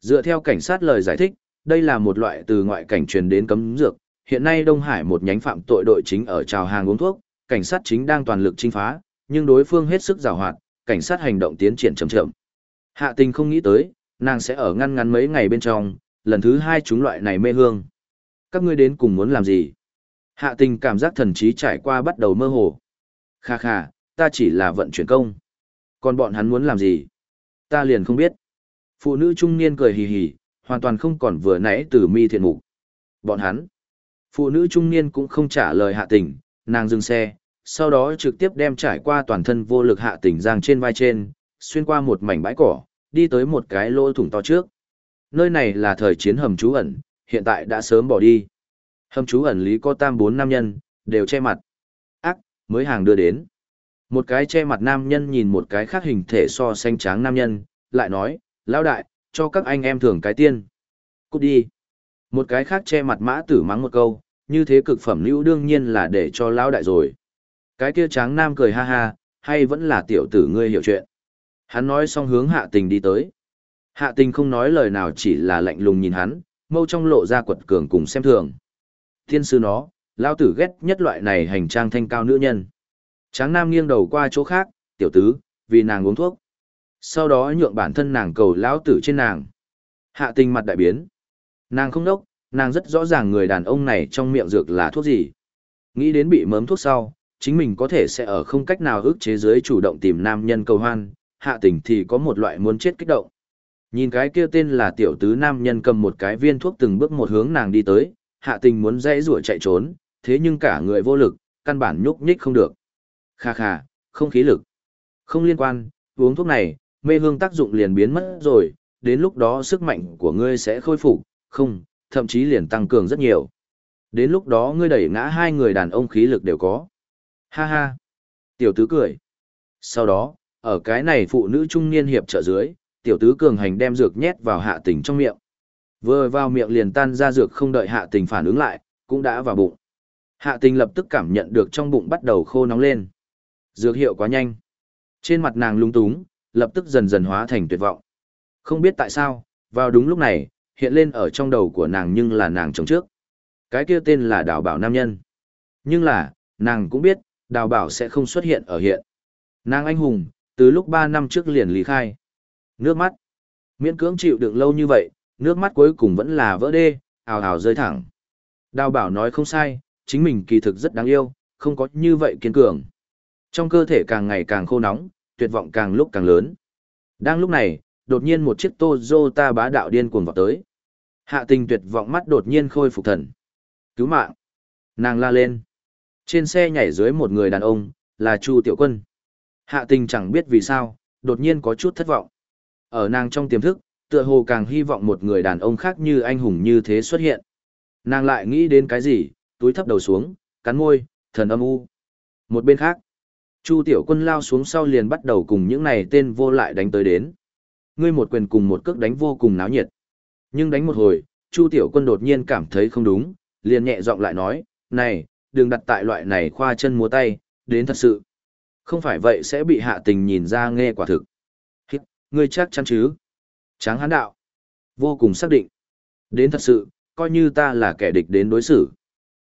Speaker 1: Dựa theo cảnh sát lời giải thích, đây là một loại từ ngoại cảnh truyền đến cấm dược. Hiện nay Đông Hải một nhánh phạm tội đội chính ở trào hàng uống thuốc, cảnh sát chính đang toàn lực chinh phá, nhưng đối phương hết sức giàu hoạt, cảnh sát hành động tiến triển chậm chậm. Hạ tình không nghĩ tới, nàng sẽ ở ngăn ngắn mấy ngày bên trong, lần thứ hai chúng loại này mê hương. Các ngươi đến cùng muốn làm gì? Hạ tình cảm giác thần trí trải qua bắt đầu mơ hồ. Kha kha, ta chỉ là vận chuyển công. Còn bọn hắn muốn làm gì? Ta liền không biết. Phụ nữ trung niên cười hì hì, hoàn toàn không còn vừa nãy từ mi thiện mục. Bọn hắn. Phụ nữ trung niên cũng không trả lời hạ tình, nàng dừng xe, sau đó trực tiếp đem trải qua toàn thân vô lực hạ tình giang trên vai trên, xuyên qua một mảnh bãi cỏ, đi tới một cái lỗ thủng to trước. Nơi này là thời chiến hầm trú ẩn, hiện tại đã sớm bỏ đi. Hầm trú ẩn lý có tam bốn nam nhân, đều che mặt. Ác, mới hàng đưa đến. Một cái che mặt nam nhân nhìn một cái khác hình thể so xanh tráng nam nhân, lại nói, lão đại, cho các anh em thưởng cái tiên. Cút đi. Một cái khác che mặt mã tử mắng một câu, như thế cực phẩm lưu đương nhiên là để cho lão đại rồi. Cái kia tráng nam cười ha ha, hay vẫn là tiểu tử ngươi hiểu chuyện. Hắn nói xong hướng hạ tình đi tới. Hạ tình không nói lời nào chỉ là lạnh lùng nhìn hắn, mâu trong lộ ra quật cường cùng xem thường. Thiên sư nó, lao tử ghét nhất loại này hành trang thanh cao nữ nhân. Tráng nam nghiêng đầu qua chỗ khác, tiểu tứ, vì nàng uống thuốc. Sau đó nhượng bản thân nàng cầu lão tử trên nàng. Hạ tình mặt đại biến. Nàng không đốc, nàng rất rõ ràng người đàn ông này trong miệng dược là thuốc gì. Nghĩ đến bị mớm thuốc sau, chính mình có thể sẽ ở không cách nào ức chế giới chủ động tìm nam nhân cầu hoan, hạ tình thì có một loại muốn chết kích động. Nhìn cái kia tên là tiểu tứ nam nhân cầm một cái viên thuốc từng bước một hướng nàng đi tới, hạ tình muốn dãy rủa chạy trốn, thế nhưng cả người vô lực, căn bản nhúc nhích không được. Kha kha, không khí lực. Không liên quan, uống thuốc này, mê hương tác dụng liền biến mất rồi, đến lúc đó sức mạnh của ngươi sẽ khôi phục, không, thậm chí liền tăng cường rất nhiều. Đến lúc đó ngươi đẩy ngã hai người đàn ông khí lực đều có. Ha ha. Tiểu tứ cười. Sau đó, ở cái này phụ nữ trung niên hiệp trợ dưới, tiểu tứ cường hành đem dược nhét vào hạ tình trong miệng. Vừa vào miệng liền tan ra dược không đợi hạ tình phản ứng lại, cũng đã vào bụng. Hạ tình lập tức cảm nhận được trong bụng bắt đầu khô nóng lên. Dược hiệu quá nhanh. Trên mặt nàng lung túng, lập tức dần dần hóa thành tuyệt vọng. Không biết tại sao, vào đúng lúc này, hiện lên ở trong đầu của nàng nhưng là nàng chồng trước. Cái kia tên là đào bảo nam nhân. Nhưng là, nàng cũng biết, đào bảo sẽ không xuất hiện ở hiện. Nàng anh hùng, từ lúc 3 năm trước liền lý khai. Nước mắt. Miễn cưỡng chịu đựng lâu như vậy, nước mắt cuối cùng vẫn là vỡ đê, ào ào rơi thẳng. Đào bảo nói không sai, chính mình kỳ thực rất đáng yêu, không có như vậy kiên cường. Trong cơ thể càng ngày càng khô nóng, tuyệt vọng càng lúc càng lớn. Đang lúc này, đột nhiên một chiếc Toyota bá đạo điên cuồng vào tới. Hạ tình tuyệt vọng mắt đột nhiên khôi phục thần. Cứu mạng. Nàng la lên. Trên xe nhảy dưới một người đàn ông, là Chu Tiểu Quân. Hạ tình chẳng biết vì sao, đột nhiên có chút thất vọng. Ở nàng trong tiềm thức, tựa hồ càng hy vọng một người đàn ông khác như anh hùng như thế xuất hiện. Nàng lại nghĩ đến cái gì, túi thấp đầu xuống, cắn môi, thần âm u. Một bên khác, Chu Tiểu Quân lao xuống sau liền bắt đầu cùng những này tên vô lại đánh tới đến. Ngươi một quyền cùng một cước đánh vô cùng náo nhiệt. Nhưng đánh một hồi, Chu Tiểu Quân đột nhiên cảm thấy không đúng, liền nhẹ giọng lại nói, này, đừng đặt tại loại này khoa chân múa tay, đến thật sự. Không phải vậy sẽ bị hạ tình nhìn ra nghe quả thực. Hít, ngươi chắc chắn chứ? Tráng hán đạo. Vô cùng xác định. Đến thật sự, coi như ta là kẻ địch đến đối xử.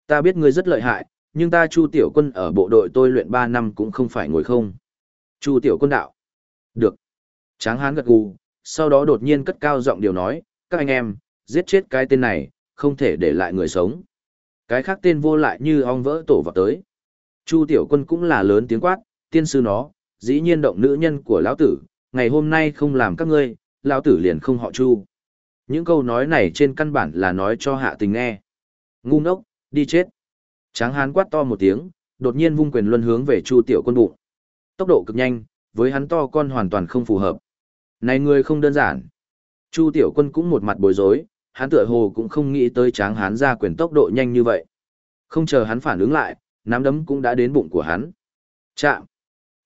Speaker 1: Ta biết ngươi rất lợi hại, nhưng ta Chu Tiểu Quân ở bộ đội tôi luyện 3 năm cũng không phải ngồi không. Chu Tiểu Quân đạo. Được. Tráng hán gật gù, sau đó đột nhiên cất cao giọng điều nói, các anh em, giết chết cái tên này, không thể để lại người sống. Cái khác tên vô lại như ong vỡ tổ vào tới. Chu Tiểu Quân cũng là lớn tiếng quát, tiên sư nó, dĩ nhiên động nữ nhân của lão tử, ngày hôm nay không làm các ngươi, lão tử liền không họ Chu. Những câu nói này trên căn bản là nói cho hạ tình nghe. Ngu ngốc, đi chết. Tráng hán quát to một tiếng, đột nhiên vung quyền luân hướng về Chu Tiểu Quân bụng. Tốc độ cực nhanh, với hắn to con hoàn toàn không phù hợp. Này người không đơn giản. Chu Tiểu Quân cũng một mặt bối rối, hắn tựa hồ cũng không nghĩ tới tráng hán ra quyền tốc độ nhanh như vậy. Không chờ hắn phản ứng lại, nắm đấm cũng đã đến bụng của hắn. Chạm.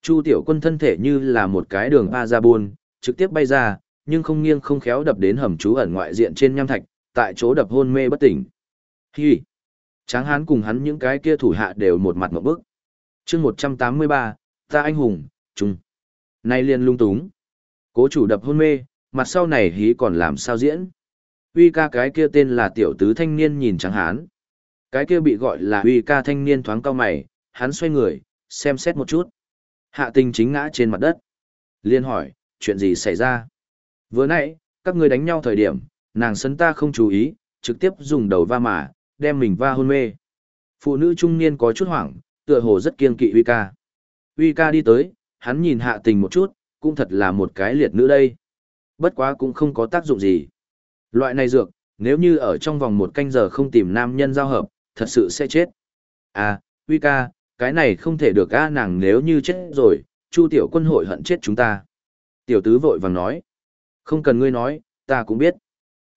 Speaker 1: Chu Tiểu Quân thân thể như là một cái đường ba ra buôn, trực tiếp bay ra, nhưng không nghiêng không khéo đập đến hầm trú ẩn ngoại diện trên nham thạch, tại chỗ đập hôn mê bất tỉnh. Hi. Tráng hán cùng hắn những cái kia thủ hạ đều một mặt một bức. chương 183, ta anh hùng, trung. Nay liền lung túng. Cố chủ đập hôn mê, mặt sau này hí còn làm sao diễn. Uy ca cái kia tên là tiểu tứ thanh niên nhìn tráng hán. Cái kia bị gọi là uy ca thanh niên thoáng cao mày, hắn xoay người, xem xét một chút. Hạ tình chính ngã trên mặt đất. Liên hỏi, chuyện gì xảy ra? Vừa nãy, các ngươi đánh nhau thời điểm, nàng sấn ta không chú ý, trực tiếp dùng đầu va mà, đem mình va hôn mê. Phụ nữ trung niên có chút hoảng, tựa hồ rất kiên kỵ Uy ca. Uy ca đi tới, hắn nhìn hạ tình một chút, cũng thật là một cái liệt nữ đây. Bất quá cũng không có tác dụng gì. Loại này dược, nếu như ở trong vòng một canh giờ không tìm nam nhân giao hợp, thật sự sẽ chết. À, Uy ca, cái này không thể được a nàng nếu như chết rồi, Chu tiểu quân hội hận chết chúng ta. Tiểu tứ vội vàng nói. Không cần ngươi nói, ta cũng biết.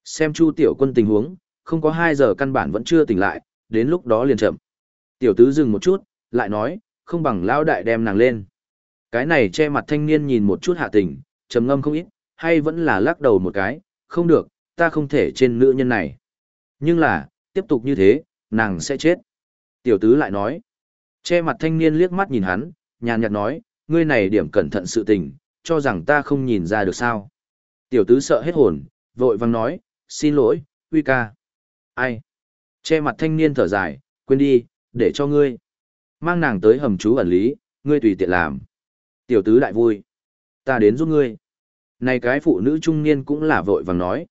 Speaker 1: Xem Chu tiểu quân tình huống, không có 2 giờ căn bản vẫn chưa tỉnh lại, đến lúc đó liền chậm. Tiểu tứ dừng một chút, lại nói, không bằng lao đại đem nàng lên. Cái này che mặt thanh niên nhìn một chút hạ tình, trầm ngâm không ít, hay vẫn là lắc đầu một cái, không được, ta không thể trên nữ nhân này. Nhưng là, tiếp tục như thế, nàng sẽ chết. Tiểu tứ lại nói, che mặt thanh niên liếc mắt nhìn hắn, nhàn nhạt nói, ngươi này điểm cẩn thận sự tình, cho rằng ta không nhìn ra được sao. Tiểu tứ sợ hết hồn, vội vang nói, xin lỗi, uy ca. Ai? Che mặt thanh niên thở dài, quên đi, để cho ngươi. Mang nàng tới hầm chú ẩn lý, ngươi tùy tiện làm. Tiểu tứ đại vui. Ta đến giúp ngươi. Này cái phụ nữ trung niên cũng là vội vàng nói.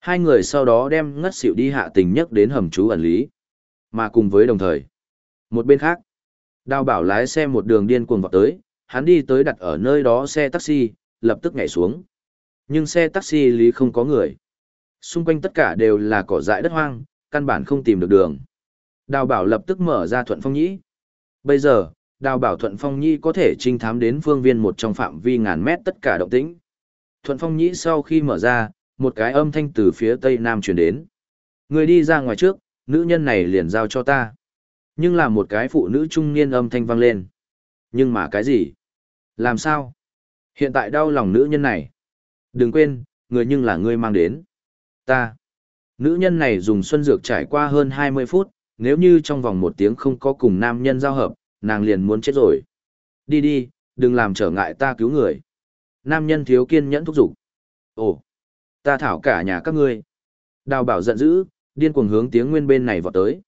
Speaker 1: Hai người sau đó đem ngất xỉu đi hạ tình nhất đến hầm chú ẩn lý. Mà cùng với đồng thời. Một bên khác. Đào bảo lái xe một đường điên cuồng vọt tới, hắn đi tới đặt ở nơi đó xe taxi, lập tức nhảy xuống. Nhưng xe taxi lý không có người. Xung quanh tất cả đều là cỏ dại đất hoang, căn bản không tìm được đường. Đào bảo lập tức mở ra thuận phong nhĩ. Bây giờ, đào bảo thuận phong nhĩ có thể trinh thám đến phương viên một trong phạm vi ngàn mét tất cả động tĩnh. Thuận phong nhĩ sau khi mở ra, một cái âm thanh từ phía tây nam truyền đến. Người đi ra ngoài trước, nữ nhân này liền giao cho ta. Nhưng là một cái phụ nữ trung niên âm thanh vang lên. Nhưng mà cái gì? Làm sao? Hiện tại đau lòng nữ nhân này. Đừng quên, người nhưng là ngươi mang đến. Ta. Nữ nhân này dùng xuân dược trải qua hơn 20 phút, nếu như trong vòng một tiếng không có cùng nam nhân giao hợp, nàng liền muốn chết rồi. Đi đi, đừng làm trở ngại ta cứu người. Nam nhân thiếu kiên nhẫn thúc giục. Ồ, ta thảo cả nhà các ngươi. Đào bảo giận dữ, điên cuồng hướng tiếng nguyên bên này vọt tới.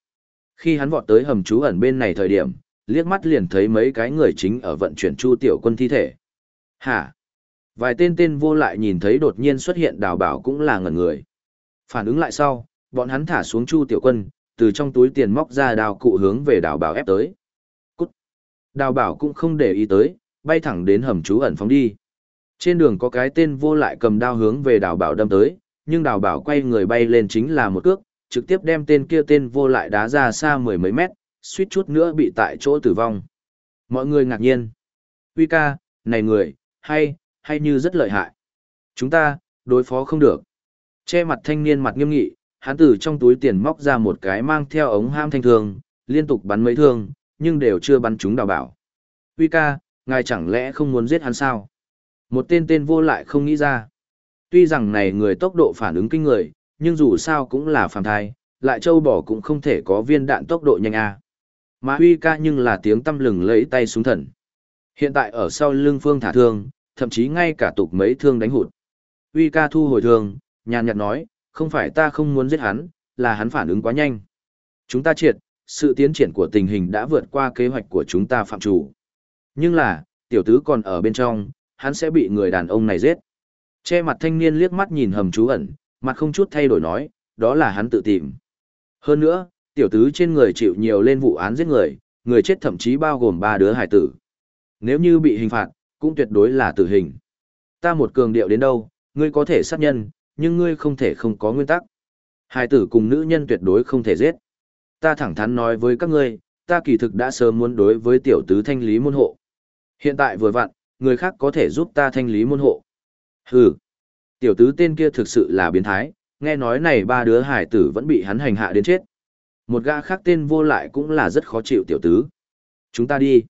Speaker 1: Khi hắn vọt tới hầm trú ẩn bên này thời điểm, liếc mắt liền thấy mấy cái người chính ở vận chuyển chu tiểu quân thi thể. Hả? Vài tên tên vô lại nhìn thấy đột nhiên xuất hiện đào bảo cũng là ngẩn người. Phản ứng lại sau, bọn hắn thả xuống chu tiểu quân, từ trong túi tiền móc ra đào cụ hướng về đào bảo ép tới. Cút! Đào bảo cũng không để ý tới, bay thẳng đến hầm trú ẩn phóng đi. Trên đường có cái tên vô lại cầm đao hướng về đào bảo đâm tới, nhưng đào bảo quay người bay lên chính là một cước, trực tiếp đem tên kia tên vô lại đá ra xa mười mấy mét, suýt chút nữa bị tại chỗ tử vong. Mọi người ngạc nhiên. Uy ca, này người, hay, hay như rất lợi hại. Chúng ta, đối phó không được. Che mặt thanh niên mặt nghiêm nghị, hắn từ trong túi tiền móc ra một cái mang theo ống ham thanh thường, liên tục bắn mấy thương, nhưng đều chưa bắn chúng đào bảo. Uy ca, ngài chẳng lẽ không muốn giết hắn sao? Một tên tên vô lại không nghĩ ra. Tuy rằng này người tốc độ phản ứng kinh người, nhưng dù sao cũng là phàm thai, lại châu bò cũng không thể có viên đạn tốc độ nhanh a. Mà Huy ca nhưng là tiếng tâm lừng lấy tay xuống thần. Hiện tại ở sau lưng phương thả thương, thậm chí ngay cả tục mấy thương đánh hụt. Huy ca thu hồi thương, nhàn nhạt nói, không phải ta không muốn giết hắn, là hắn phản ứng quá nhanh. Chúng ta triệt, sự tiến triển của tình hình đã vượt qua kế hoạch của chúng ta phạm chủ. Nhưng là, tiểu tứ còn ở bên trong, hắn sẽ bị người đàn ông này giết. Che mặt thanh niên liếc mắt nhìn hầm chú ẩn, mặt không chút thay đổi nói, đó là hắn tự tìm. Hơn nữa, tiểu tứ trên người chịu nhiều lên vụ án giết người, người chết thậm chí bao gồm ba đứa hải tử. Nếu như bị hình phạt, cũng tuyệt đối là tử hình. Ta một cường điệu đến đâu, ngươi có thể sát nhân, nhưng ngươi không thể không có nguyên tắc. Hải tử cùng nữ nhân tuyệt đối không thể giết. Ta thẳng thắn nói với các ngươi, ta kỳ thực đã sớm muốn đối với tiểu tứ thanh lý môn hộ. Hiện tại vừa vặn, người khác có thể giúp ta thanh lý môn hộ. Hừ, tiểu tứ tên kia thực sự là biến thái, nghe nói này ba đứa hải tử vẫn bị hắn hành hạ đến chết. Một gã khác tên vô lại cũng là rất khó chịu tiểu tứ. Chúng ta đi.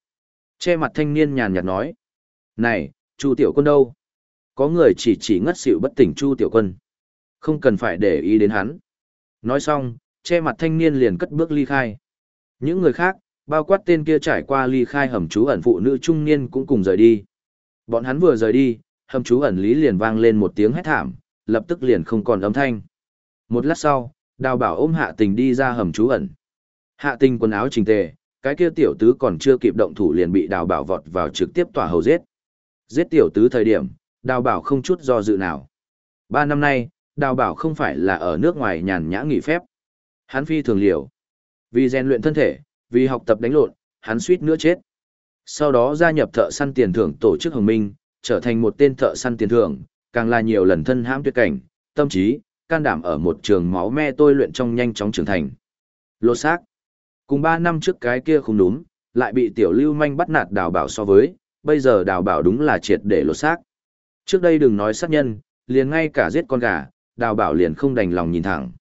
Speaker 1: Che mặt thanh niên nhàn nhạt nói. Này, Chu tiểu quân đâu? Có người chỉ chỉ ngất xỉu bất tỉnh Chu tiểu quân. Không cần phải để ý đến hắn. Nói xong, che mặt thanh niên liền cất bước ly khai. Những người khác, bao quát tên kia trải qua ly khai hầm trú ẩn phụ nữ trung niên cũng cùng rời đi. Bọn hắn vừa rời đi, hầm chú ẩn lý liền vang lên một tiếng hét thảm, lập tức liền không còn âm thanh. Một lát sau, đào bảo ôm hạ tình đi ra hầm chú ẩn. Hạ tình quần áo chỉnh tề, cái kia tiểu tứ còn chưa kịp động thủ liền bị đào bảo vọt vào trực tiếp tỏa hầu giết. Giết tiểu tứ thời điểm, đào bảo không chút do dự nào. Ba năm nay, đào bảo không phải là ở nước ngoài nhàn nhã nghỉ phép. Hắn phi thường liều. Vì rèn luyện thân thể, vì học tập đánh lộn, hắn suýt nữa chết. Sau đó gia nhập thợ săn tiền thưởng tổ chức Hồng Minh, trở thành một tên thợ săn tiền thưởng, càng là nhiều lần thân hãm tuyệt cảnh, tâm trí, can đảm ở một trường máu me tôi luyện trong nhanh chóng trưởng thành. Lột xác. Cùng 3 năm trước cái kia không đúng, lại bị tiểu lưu manh bắt nạt đào bảo so với, bây giờ đào bảo đúng là triệt để lột xác. Trước đây đừng nói sát nhân, liền ngay cả giết con gà, đào bảo liền không đành lòng nhìn thẳng.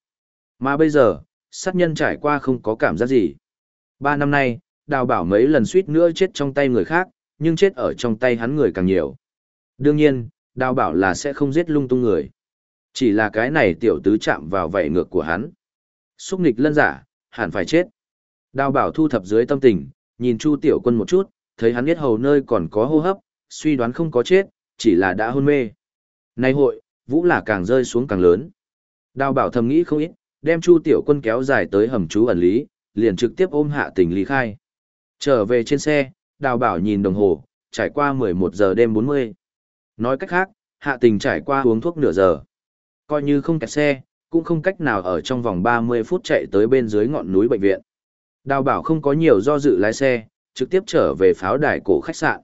Speaker 1: Mà bây giờ, sát nhân trải qua không có cảm giác gì. Ba năm nay, đào bảo mấy lần suýt nữa chết trong tay người khác, nhưng chết ở trong tay hắn người càng nhiều. Đương nhiên, đào bảo là sẽ không giết lung tung người. Chỉ là cái này tiểu tứ chạm vào vảy ngược của hắn. Xúc nghịch lân giả, hẳn phải chết. Đào bảo thu thập dưới tâm tình, nhìn Chu tiểu quân một chút, thấy hắn biết hầu nơi còn có hô hấp, suy đoán không có chết, chỉ là đã hôn mê. Nay hội, vũ là càng rơi xuống càng lớn. Đào bảo thầm nghĩ không ít, đem Chu tiểu quân kéo dài tới hầm chú ẩn lý, liền trực tiếp ôm hạ tình lý khai. Trở về trên xe, đào bảo nhìn đồng hồ, trải qua 11 giờ đêm 40. Nói cách khác, hạ tình trải qua uống thuốc nửa giờ. Coi như không kẹt xe, cũng không cách nào ở trong vòng 30 phút chạy tới bên dưới ngọn núi bệnh viện. Đào bảo không có nhiều do dự lái xe, trực tiếp trở về pháo đài cổ khách sạn.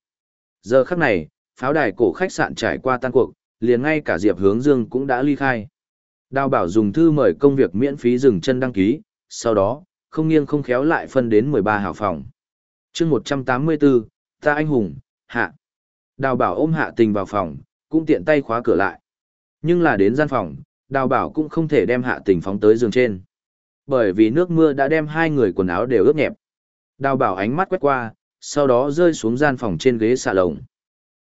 Speaker 1: Giờ khắc này, pháo đài cổ khách sạn trải qua tan cuộc, liền ngay cả Diệp Hướng Dương cũng đã ly khai. Đào bảo dùng thư mời công việc miễn phí dừng chân đăng ký, sau đó, không nghiêng không khéo lại phân đến 13 hào phòng. chương 184, ta anh hùng, hạ. Đào bảo ôm hạ tình vào phòng, cũng tiện tay khóa cửa lại. Nhưng là đến gian phòng, đào bảo cũng không thể đem hạ tình phóng tới giường trên. Bởi vì nước mưa đã đem hai người quần áo đều ướt nhẹp. Đào bảo ánh mắt quét qua, sau đó rơi xuống gian phòng trên ghế xà lồng.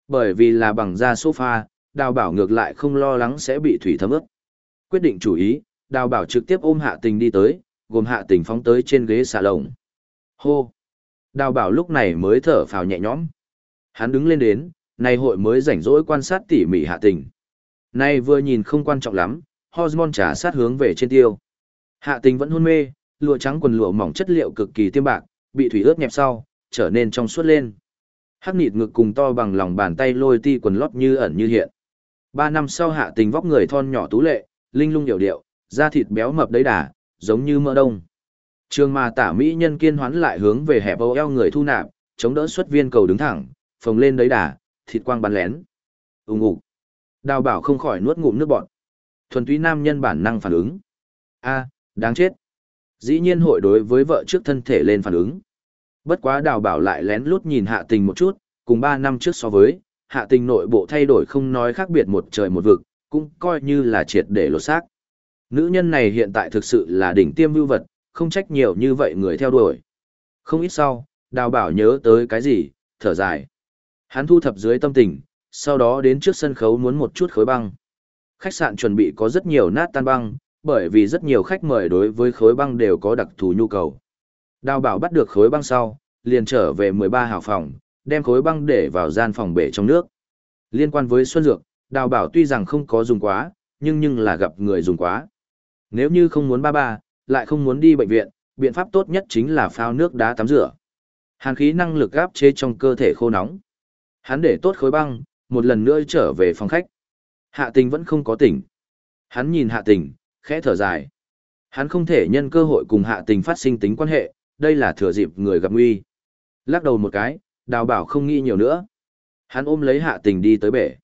Speaker 1: Bởi vì là bằng da sofa, đào bảo ngược lại không lo lắng sẽ bị thủy thấm ướt. Quyết định chủ ý, đào bảo trực tiếp ôm hạ tình đi tới, gồm hạ tình phóng tới trên ghế xà lồng. Hô! Đào bảo lúc này mới thở phào nhẹ nhõm. Hắn đứng lên đến, nay hội mới rảnh rỗi quan sát tỉ mỉ hạ tình. Nay vừa nhìn không quan trọng lắm, hormone trả sát hướng về trên tiêu. Hạ tình vẫn hôn mê, lụa trắng quần lụa mỏng chất liệu cực kỳ tiêm bạc, bị thủy ướt nhẹp sau, trở nên trong suốt lên. Hắc nịt ngực cùng to bằng lòng bàn tay lôi ti quần lót như ẩn như hiện. Ba năm sau hạ tình vóc người thon nhỏ tú lệ, linh lung điệu điệu, da thịt béo mập đấy đà, giống như mỡ đông. Trường mà tả mỹ nhân kiên hoán lại hướng về hẹp eo người thu nạp, chống đỡ xuất viên cầu đứng thẳng, phồng lên đấy đà, thịt quang bắn lén. Ùng ục. Đào bảo không khỏi nuốt ngụm nước bọt. Thuần túy nam nhân bản năng phản ứng. A, đáng chết. Dĩ nhiên hội đối với vợ trước thân thể lên phản ứng. Bất quá đào bảo lại lén lút nhìn hạ tình một chút, cùng ba năm trước so với, hạ tình nội bộ thay đổi không nói khác biệt một trời một vực, cũng coi như là triệt để lột xác. Nữ nhân này hiện tại thực sự là đỉnh tiêm vưu vật, không trách nhiều như vậy người theo đuổi. Không ít sau, đào bảo nhớ tới cái gì, thở dài. Hắn thu thập dưới tâm tình, sau đó đến trước sân khấu muốn một chút khối băng. Khách sạn chuẩn bị có rất nhiều nát tan băng, bởi vì rất nhiều khách mời đối với khối băng đều có đặc thù nhu cầu. Đào bảo bắt được khối băng sau, liền trở về 13 hào phòng, đem khối băng để vào gian phòng bể trong nước. Liên quan với Xuân Dược, đào bảo tuy rằng không có dùng quá, nhưng nhưng là gặp người dùng quá. Nếu như không muốn ba ba, lại không muốn đi bệnh viện, biện pháp tốt nhất chính là phao nước đá tắm rửa. Hàn khí năng lực áp chế trong cơ thể khô nóng. Hắn để tốt khối băng, một lần nữa trở về phòng khách. Hạ tình vẫn không có tỉnh. Hắn nhìn hạ tình, khẽ thở dài. Hắn không thể nhân cơ hội cùng hạ tình phát sinh tính quan hệ, đây là thừa dịp người gặp nguy. Lắc đầu một cái, đào bảo không nghĩ nhiều nữa. Hắn ôm lấy hạ tình đi tới bể.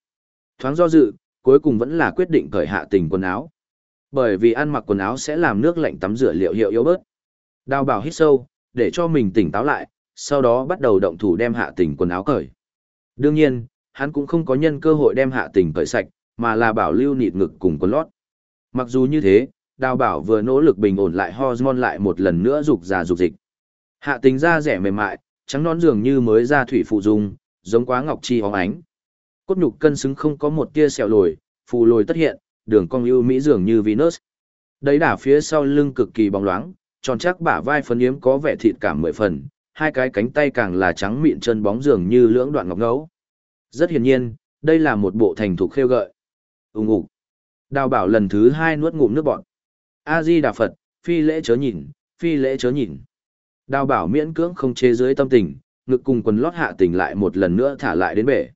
Speaker 1: Thoáng do dự, cuối cùng vẫn là quyết định cởi hạ tình quần áo. Bởi vì ăn mặc quần áo sẽ làm nước lạnh tắm rửa liệu hiệu yếu bớt. Đào bảo hít sâu, để cho mình tỉnh táo lại, sau đó bắt đầu động thủ đem hạ tình quần áo cởi. Đương nhiên, hắn cũng không có nhân cơ hội đem hạ tình cởi sạch, mà là bảo lưu nịt ngực cùng quần lót. Mặc dù như thế, đào bảo vừa nỗ lực bình ổn lại hormone lại một lần nữa rục già rục dịch. Hạ tình da rẻ mềm mại, trắng nón dường như mới ra thủy phụ dung, giống quá ngọc chi hóng ánh. Cốt nhục cân xứng không có một tia sẹo lồi, phù lồi tất hiện, đường cong ưu mỹ dường như Venus. Đấy đả phía sau lưng cực kỳ bóng loáng, tròn chắc bả vai phấn yếm có vẻ thịt cảm mười phần, hai cái cánh tay càng là trắng mịn chân bóng dường như lưỡng đoạn ngọc ngấu. Rất hiển nhiên, đây là một bộ thành thục khêu gợi. Ùng ục. Đào bảo lần thứ hai nuốt ngụm nước bọt. A-di Đà Phật, phi lễ chớ nhìn, phi lễ chớ nhìn. Đào bảo miễn cưỡng không chế dưới tâm tình, ngực cùng quần lót hạ tình lại một lần nữa thả lại đến bể.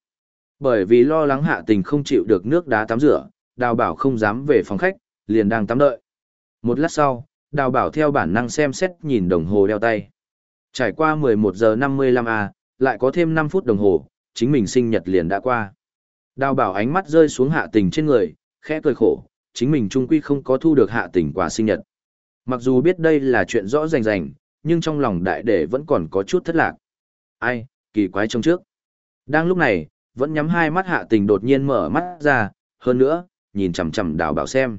Speaker 1: Bởi vì lo lắng hạ tình không chịu được nước đá tắm rửa, đào bảo không dám về phòng khách, liền đang tắm đợi. Một lát sau, đào bảo theo bản năng xem xét nhìn đồng hồ đeo tay. Trải qua 11 giờ 55 a, lại có thêm 5 phút đồng hồ, chính mình sinh nhật liền đã qua. Đào bảo ánh mắt rơi xuống hạ tình trên người, khẽ cười khổ, chính mình trung quy không có thu được hạ tình quà sinh nhật. Mặc dù biết đây là chuyện rõ rành rành, nhưng trong lòng đại đệ vẫn còn có chút thất lạc. Ai, kỳ quái trong trước. Đang lúc này, vẫn nhắm hai mắt hạ tình đột nhiên mở mắt ra, hơn nữa, nhìn chằm chằm đào bảo xem.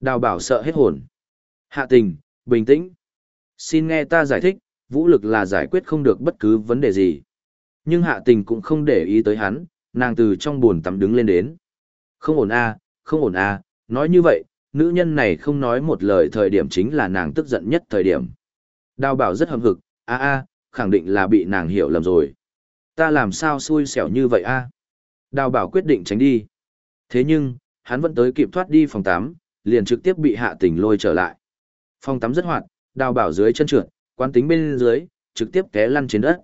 Speaker 1: Đào bảo sợ hết hồn. Hạ tình, bình tĩnh. Xin nghe ta giải thích, vũ lực là giải quyết không được bất cứ vấn đề gì. Nhưng hạ tình cũng không để ý tới hắn, nàng từ trong buồn tắm đứng lên đến. Không ổn a, không ổn a, nói như vậy, nữ nhân này không nói một lời thời điểm chính là nàng tức giận nhất thời điểm. Đào bảo rất hầm hực, a a, khẳng định là bị nàng hiểu lầm rồi. Ta làm sao xui xẻo như vậy a? Đào bảo quyết định tránh đi. Thế nhưng, hắn vẫn tới kịp thoát đi phòng tắm, liền trực tiếp bị hạ tình lôi trở lại. Phòng tắm rất hoạt, đào bảo dưới chân trượt, quán tính bên dưới, trực tiếp té lăn trên đất.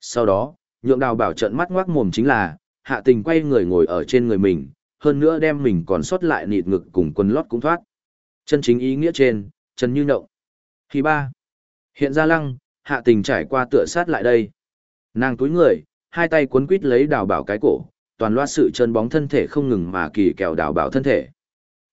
Speaker 1: Sau đó, nhượng đào bảo trận mắt ngoác mồm chính là, hạ tình quay người ngồi ở trên người mình, hơn nữa đem mình còn sót lại nịt ngực cùng quần lót cũng thoát. Chân chính ý nghĩa trên, chân như nậu. Khi ba, hiện ra lăng, hạ tình trải qua tựa sát lại đây. Nàng túi người, hai tay cuốn quít lấy đào bảo cái cổ, toàn loa sự chân bóng thân thể không ngừng mà kỳ kèo đào bảo thân thể.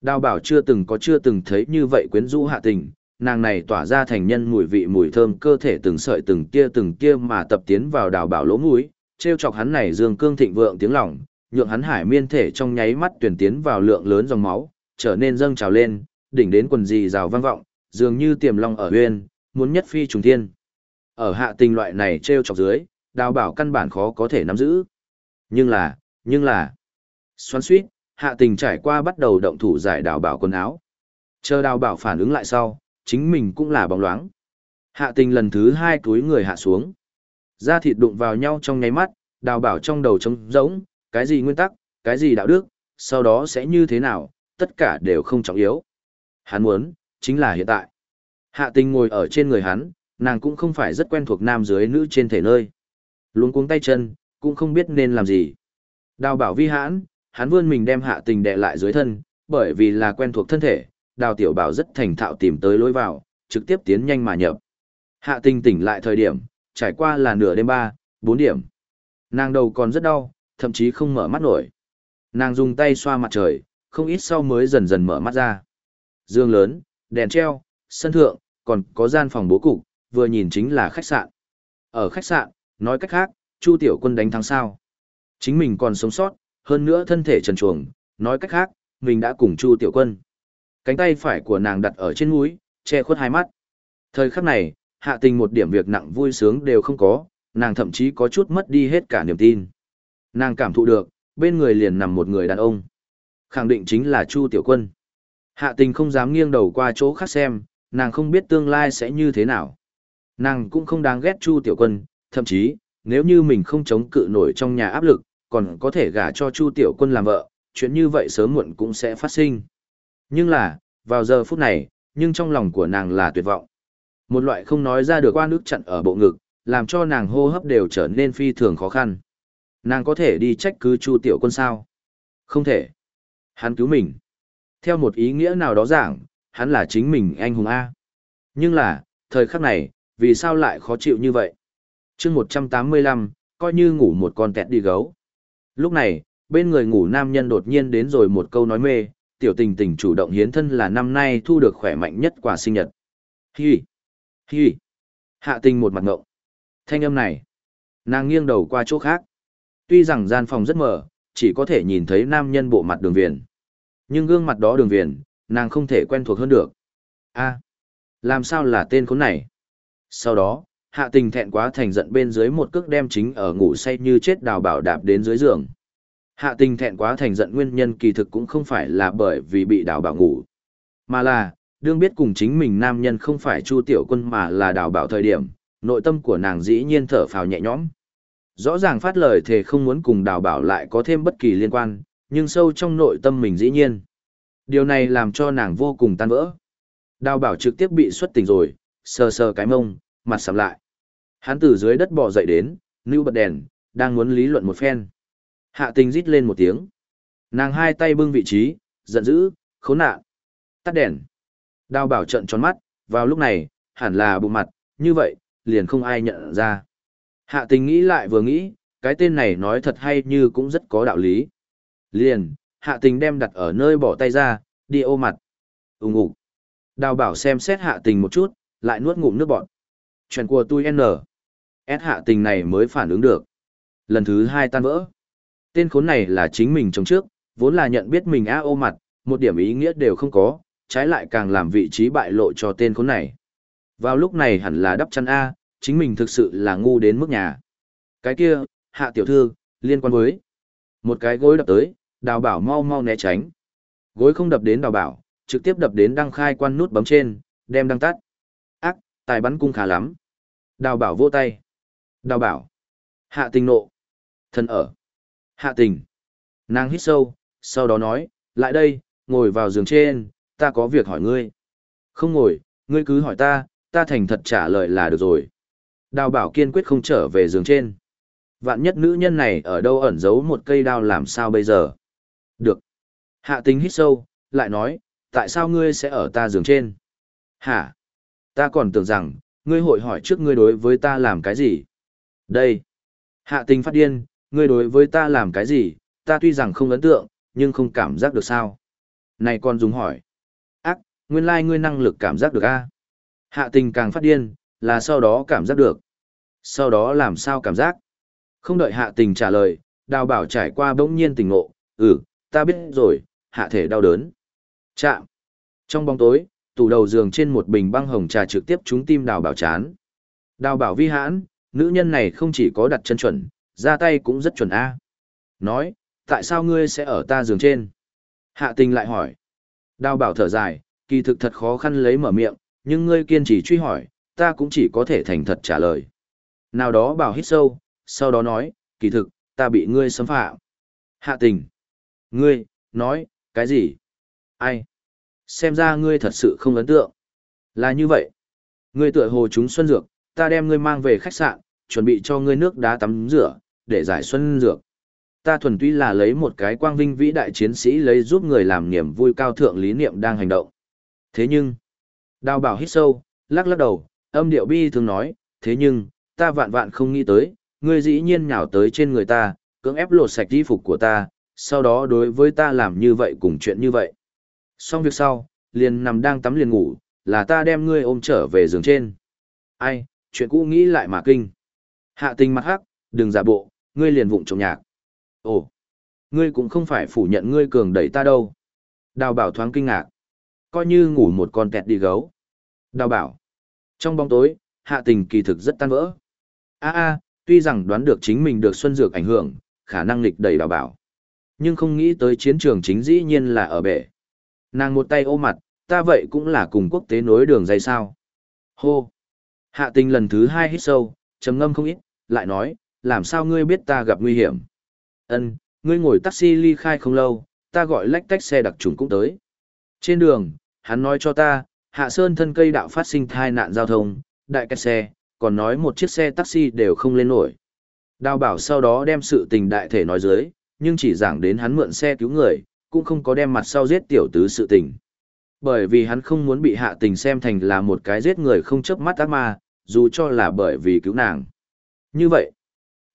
Speaker 1: Đào bảo chưa từng có chưa từng thấy như vậy quyến rũ hạ tình, nàng này tỏa ra thành nhân mùi vị mùi thơm cơ thể từng sợi từng tia từng tia mà tập tiến vào đào bảo lỗ mũi, treo chọc hắn này dương cương thịnh vượng tiếng lòng, nhượng hắn hải miên thể trong nháy mắt tuyển tiến vào lượng lớn dòng máu, trở nên dâng trào lên, đỉnh đến quần gì rào vang vọng, dường như tiềm long ở huyên, muốn nhất phi trùng thiên. Ở hạ tình loại này treo chọc dưới, đào bảo căn bản khó có thể nắm giữ. Nhưng là, nhưng là, xoắn suýt, hạ tình trải qua bắt đầu động thủ giải đào bảo quần áo. Chờ đào bảo phản ứng lại sau, chính mình cũng là bóng loáng. Hạ tình lần thứ hai túi người hạ xuống. Da thịt đụng vào nhau trong nháy mắt, đào bảo trong đầu trống rỗng, cái gì nguyên tắc, cái gì đạo đức, sau đó sẽ như thế nào, tất cả đều không trọng yếu. Hắn muốn, chính là hiện tại. Hạ tình ngồi ở trên người hắn, nàng cũng không phải rất quen thuộc nam dưới nữ trên thể nơi. Luống cuống tay chân, cũng không biết nên làm gì. Đào bảo vi hãn, hắn vươn mình đem hạ tình đè lại dưới thân, bởi vì là quen thuộc thân thể, đào tiểu bảo rất thành thạo tìm tới lối vào, trực tiếp tiến nhanh mà nhập. Hạ tình tỉnh lại thời điểm, trải qua là nửa đêm ba, bốn điểm. Nàng đầu còn rất đau, thậm chí không mở mắt nổi. Nàng dùng tay xoa mặt trời, không ít sau mới dần dần mở mắt ra. Dương lớn, đèn treo, sân thượng, còn có gian phòng bố cục, vừa nhìn chính là khách sạn. Ở khách sạn, nói cách khác, Chu Tiểu Quân đánh thắng sao. Chính mình còn sống sót, hơn nữa thân thể trần truồng, nói cách khác, mình đã cùng Chu Tiểu Quân. Cánh tay phải của nàng đặt ở trên mũi, che khuất hai mắt. Thời khắc này, hạ tình một điểm việc nặng vui sướng đều không có, nàng thậm chí có chút mất đi hết cả niềm tin. Nàng cảm thụ được, bên người liền nằm một người đàn ông. Khẳng định chính là Chu Tiểu Quân. Hạ tình không dám nghiêng đầu qua chỗ khác xem, nàng không biết tương lai sẽ như thế nào. Nàng cũng không đáng ghét Chu Tiểu Quân, thậm chí, nếu như mình không chống cự nổi trong nhà áp lực, còn có thể gả cho Chu Tiểu Quân làm vợ, chuyện như vậy sớm muộn cũng sẽ phát sinh. Nhưng là, vào giờ phút này, nhưng trong lòng của nàng là tuyệt vọng. Một loại không nói ra được qua nước chặn ở bộ ngực, làm cho nàng hô hấp đều trở nên phi thường khó khăn. Nàng có thể đi trách cứ Chu Tiểu Quân sao? Không thể. Hắn cứu mình. Theo một ý nghĩa nào đó giảng, hắn là chính mình anh hùng A. Nhưng là, thời khắc này, vì sao lại khó chịu như vậy? chương 185, coi như ngủ một con kẹt đi gấu. Lúc này, bên người ngủ nam nhân đột nhiên đến rồi một câu nói mê, tiểu tình tình chủ động hiến thân là năm nay thu được khỏe mạnh nhất quả sinh nhật. Hi! Hi! Hạ tình một mặt ngộng. Thanh âm này. Nàng nghiêng đầu qua chỗ khác. Tuy rằng gian phòng rất mờ, chỉ có thể nhìn thấy nam nhân bộ mặt đường viền. Nhưng gương mặt đó đường viền, nàng không thể quen thuộc hơn được. a làm sao là tên khốn này? Sau đó, hạ tình thẹn quá thành giận bên dưới một cước đem chính ở ngủ say như chết đào bảo đạp đến dưới giường. Hạ tình thẹn quá thành giận nguyên nhân kỳ thực cũng không phải là bởi vì bị đào bảo ngủ, mà là, đương biết cùng chính mình nam nhân không phải chu tiểu quân mà là đào bảo thời điểm, nội tâm của nàng dĩ nhiên thở phào nhẹ nhõm. Rõ ràng phát lời thề không muốn cùng đào bảo lại có thêm bất kỳ liên quan, nhưng sâu trong nội tâm mình dĩ nhiên. Điều này làm cho nàng vô cùng tan vỡ. Đào bảo trực tiếp bị xuất tình rồi, sờ sờ cái mông, mặt sầm lại. Hắn từ dưới đất bò dậy đến, lưu bật đèn, đang muốn lý luận một phen. Hạ tình rít lên một tiếng. Nàng hai tay bưng vị trí, giận dữ, khốn nạn. Tắt đèn. Đào bảo trận tròn mắt, vào lúc này, hẳn là bụng mặt, như vậy, liền không ai nhận ra. Hạ tình nghĩ lại vừa nghĩ, cái tên này nói thật hay như cũng rất có đạo lý. Liền, hạ tình đem đặt ở nơi bỏ tay ra, đi ô mặt. Úng ủ. Đào bảo xem xét hạ tình một chút, lại nuốt ngụm nước bọt. Chuyện của tôi N. S hạ tình này mới phản ứng được. Lần thứ hai tan vỡ. Tên khốn này là chính mình trong trước, vốn là nhận biết mình á ô mặt, một điểm ý nghĩa đều không có, trái lại càng làm vị trí bại lộ cho tên khốn này. Vào lúc này hẳn là đắp chăn A, chính mình thực sự là ngu đến mức nhà. Cái kia, hạ tiểu thư, liên quan với. Một cái gối đập tới, đào bảo mau mau né tránh. Gối không đập đến đào bảo, trực tiếp đập đến đăng khai quan nút bấm trên, đem đăng tắt. Ác, tài bắn cung khá lắm. Đào bảo vô tay. Đào bảo. Hạ tình nộ. Thân ở. Hạ tình. Nàng hít sâu, sau đó nói, lại đây, ngồi vào giường trên, ta có việc hỏi ngươi. Không ngồi, ngươi cứ hỏi ta, ta thành thật trả lời là được rồi. Đào bảo kiên quyết không trở về giường trên. Vạn nhất nữ nhân này ở đâu ẩn giấu một cây đao làm sao bây giờ? Được. Hạ tình hít sâu, lại nói, tại sao ngươi sẽ ở ta giường trên? Hả? Ta còn tưởng rằng, ngươi hội hỏi trước ngươi đối với ta làm cái gì? Đây. Hạ tình phát điên, ngươi đối với ta làm cái gì? Ta tuy rằng không ấn tượng, nhưng không cảm giác được sao? Này con dùng hỏi. Ác, nguyên lai like ngươi năng lực cảm giác được a Hạ tình càng phát điên, là sau đó cảm giác được. Sau đó làm sao cảm giác? Không đợi hạ tình trả lời, đào bảo trải qua bỗng nhiên tình ngộ, ừ, ta biết rồi, hạ thể đau đớn. Chạm. Trong bóng tối, tủ đầu giường trên một bình băng hồng trà trực tiếp trúng tim đào bảo chán. Đào bảo vi hãn, nữ nhân này không chỉ có đặt chân chuẩn, ra tay cũng rất chuẩn A. Nói, tại sao ngươi sẽ ở ta giường trên? Hạ tình lại hỏi. Đào bảo thở dài, kỳ thực thật khó khăn lấy mở miệng, nhưng ngươi kiên trì truy hỏi, ta cũng chỉ có thể thành thật trả lời. Nào đó bảo hít sâu, sau đó nói, kỳ thực, ta bị ngươi xâm phạm. Hạ tình. Ngươi, nói, cái gì? Ai? Xem ra ngươi thật sự không ấn tượng. Là như vậy. Ngươi tựa hồ chúng xuân dược, ta đem ngươi mang về khách sạn, chuẩn bị cho ngươi nước đá tắm rửa, để giải xuân dược. Ta thuần túy là lấy một cái quang vinh vĩ đại chiến sĩ lấy giúp người làm niềm vui cao thượng lý niệm đang hành động. Thế nhưng, đào bảo hít sâu, lắc lắc đầu, âm điệu bi thường nói, thế nhưng, ta vạn vạn không nghĩ tới, ngươi dĩ nhiên nhào tới trên người ta, cưỡng ép lột sạch y phục của ta, sau đó đối với ta làm như vậy cùng chuyện như vậy. Xong việc sau, liền nằm đang tắm liền ngủ, là ta đem ngươi ôm trở về giường trên. Ai, chuyện cũ nghĩ lại mà kinh. Hạ tình mặt hắc, đừng giả bộ, ngươi liền vụng trộm nhạc. Ồ, ngươi cũng không phải phủ nhận ngươi cường đẩy ta đâu. Đào bảo thoáng kinh ngạc. Coi như ngủ một con kẹt đi gấu. Đào bảo. Trong bóng tối, hạ tình kỳ thực rất tan vỡ. a a tuy rằng đoán được chính mình được xuân dược ảnh hưởng, khả năng lịch đầy đào bảo. Nhưng không nghĩ tới chiến trường chính dĩ nhiên là ở bể. Nàng một tay ô mặt, ta vậy cũng là cùng quốc tế nối đường dây sao. Hô! Hạ tình lần thứ hai hít sâu, trầm ngâm không ít, lại nói, làm sao ngươi biết ta gặp nguy hiểm? Ân, ngươi ngồi taxi ly khai không lâu, ta gọi lách tách xe đặc trùng cũng tới. Trên đường, hắn nói cho ta, Hạ Sơn thân cây đạo phát sinh thai nạn giao thông, đại kẹt xe, còn nói một chiếc xe taxi đều không lên nổi. Đào bảo sau đó đem sự tình đại thể nói dưới, nhưng chỉ giảng đến hắn mượn xe cứu người, cũng không có đem mặt sau giết tiểu tứ sự tình. Bởi vì hắn không muốn bị hạ tình xem thành là một cái giết người không chớp mắt ác ma, dù cho là bởi vì cứu nàng. Như vậy,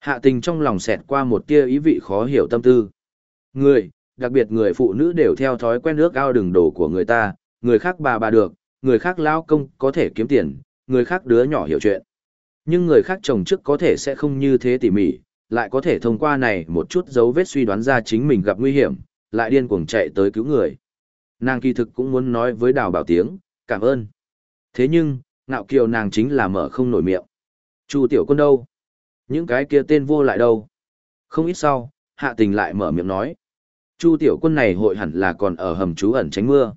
Speaker 1: hạ tình trong lòng xẹt qua một tia ý vị khó hiểu tâm tư. Người, đặc biệt người phụ nữ đều theo thói quen nước ao đường đổ của người ta, người khác bà bà được, người khác lao công có thể kiếm tiền, người khác đứa nhỏ hiểu chuyện. Nhưng người khác chồng trước có thể sẽ không như thế tỉ mỉ, lại có thể thông qua này một chút dấu vết suy đoán ra chính mình gặp nguy hiểm, lại điên cuồng chạy tới cứu người. Nàng kỳ thực cũng muốn nói với đào bảo tiếng, cảm ơn. Thế nhưng, ngạo kiều nàng chính là mở không nổi miệng. Chu tiểu quân đâu? Những cái kia tên vô lại đâu? Không ít sau, hạ tình lại mở miệng nói. Chu tiểu quân này hội hẳn là còn ở hầm trú ẩn tránh mưa.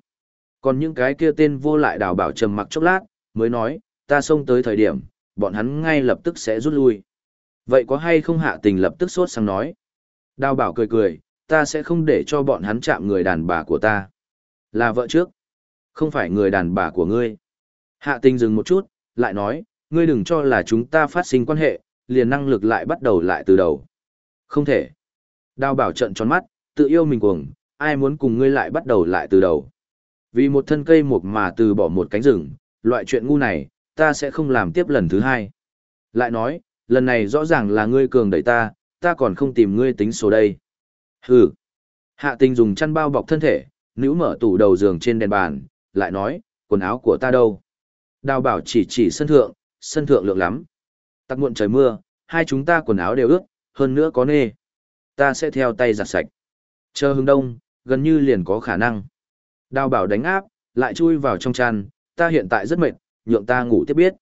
Speaker 1: Còn những cái kia tên vô lại đào bảo trầm mặc chốc lát, mới nói, ta xông tới thời điểm, bọn hắn ngay lập tức sẽ rút lui. Vậy có hay không hạ tình lập tức sốt sang nói. Đào bảo cười cười, ta sẽ không để cho bọn hắn chạm người đàn bà của ta. Là vợ trước, không phải người đàn bà của ngươi. Hạ tình dừng một chút, lại nói, ngươi đừng cho là chúng ta phát sinh quan hệ, liền năng lực lại bắt đầu lại từ đầu. Không thể. Đào bảo trận tròn mắt, tự yêu mình cuồng, ai muốn cùng ngươi lại bắt đầu lại từ đầu. Vì một thân cây mục mà từ bỏ một cánh rừng, loại chuyện ngu này, ta sẽ không làm tiếp lần thứ hai. Lại nói, lần này rõ ràng là ngươi cường đẩy ta, ta còn không tìm ngươi tính số đây. Hừ. Hạ tình dùng chăn bao bọc thân thể, nữ mở tủ đầu giường trên đèn bàn, lại nói, quần áo của ta đâu? Đào bảo chỉ chỉ sân thượng, sân thượng lượng lắm tặc muộn trời mưa, hai chúng ta quần áo đều ướt, hơn nữa có nê. Ta sẽ theo tay giặt sạch. Chờ hướng đông, gần như liền có khả năng. Đào bảo đánh áp, lại chui vào trong chăn, ta hiện tại rất mệt, nhượng ta ngủ tiếp biết.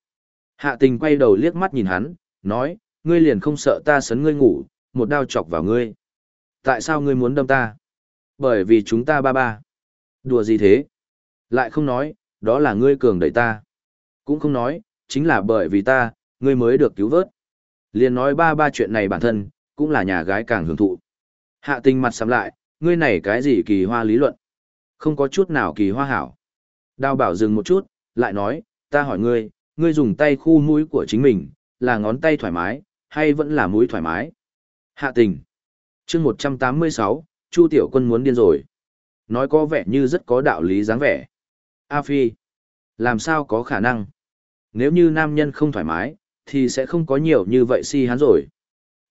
Speaker 1: Hạ tình quay đầu liếc mắt nhìn hắn, nói, ngươi liền không sợ ta sấn ngươi ngủ, một đao chọc vào ngươi. Tại sao ngươi muốn đâm ta? Bởi vì chúng ta ba ba. Đùa gì thế? Lại không nói, đó là ngươi cường đẩy ta. Cũng không nói, chính là bởi vì ta, ngươi mới được cứu vớt. Liền nói ba ba chuyện này bản thân, cũng là nhà gái càng hưởng thụ. Hạ tình mặt sắm lại, ngươi này cái gì kỳ hoa lý luận? Không có chút nào kỳ hoa hảo. Đào bảo dừng một chút, lại nói, ta hỏi ngươi, ngươi dùng tay khu mũi của chính mình, là ngón tay thoải mái, hay vẫn là mũi thoải mái? Hạ tình. chương 186, Chu Tiểu Quân muốn điên rồi. Nói có vẻ như rất có đạo lý dáng vẻ. A Phi. Làm sao có khả năng? Nếu như nam nhân không thoải mái, thì sẽ không có nhiều như vậy si hắn rồi.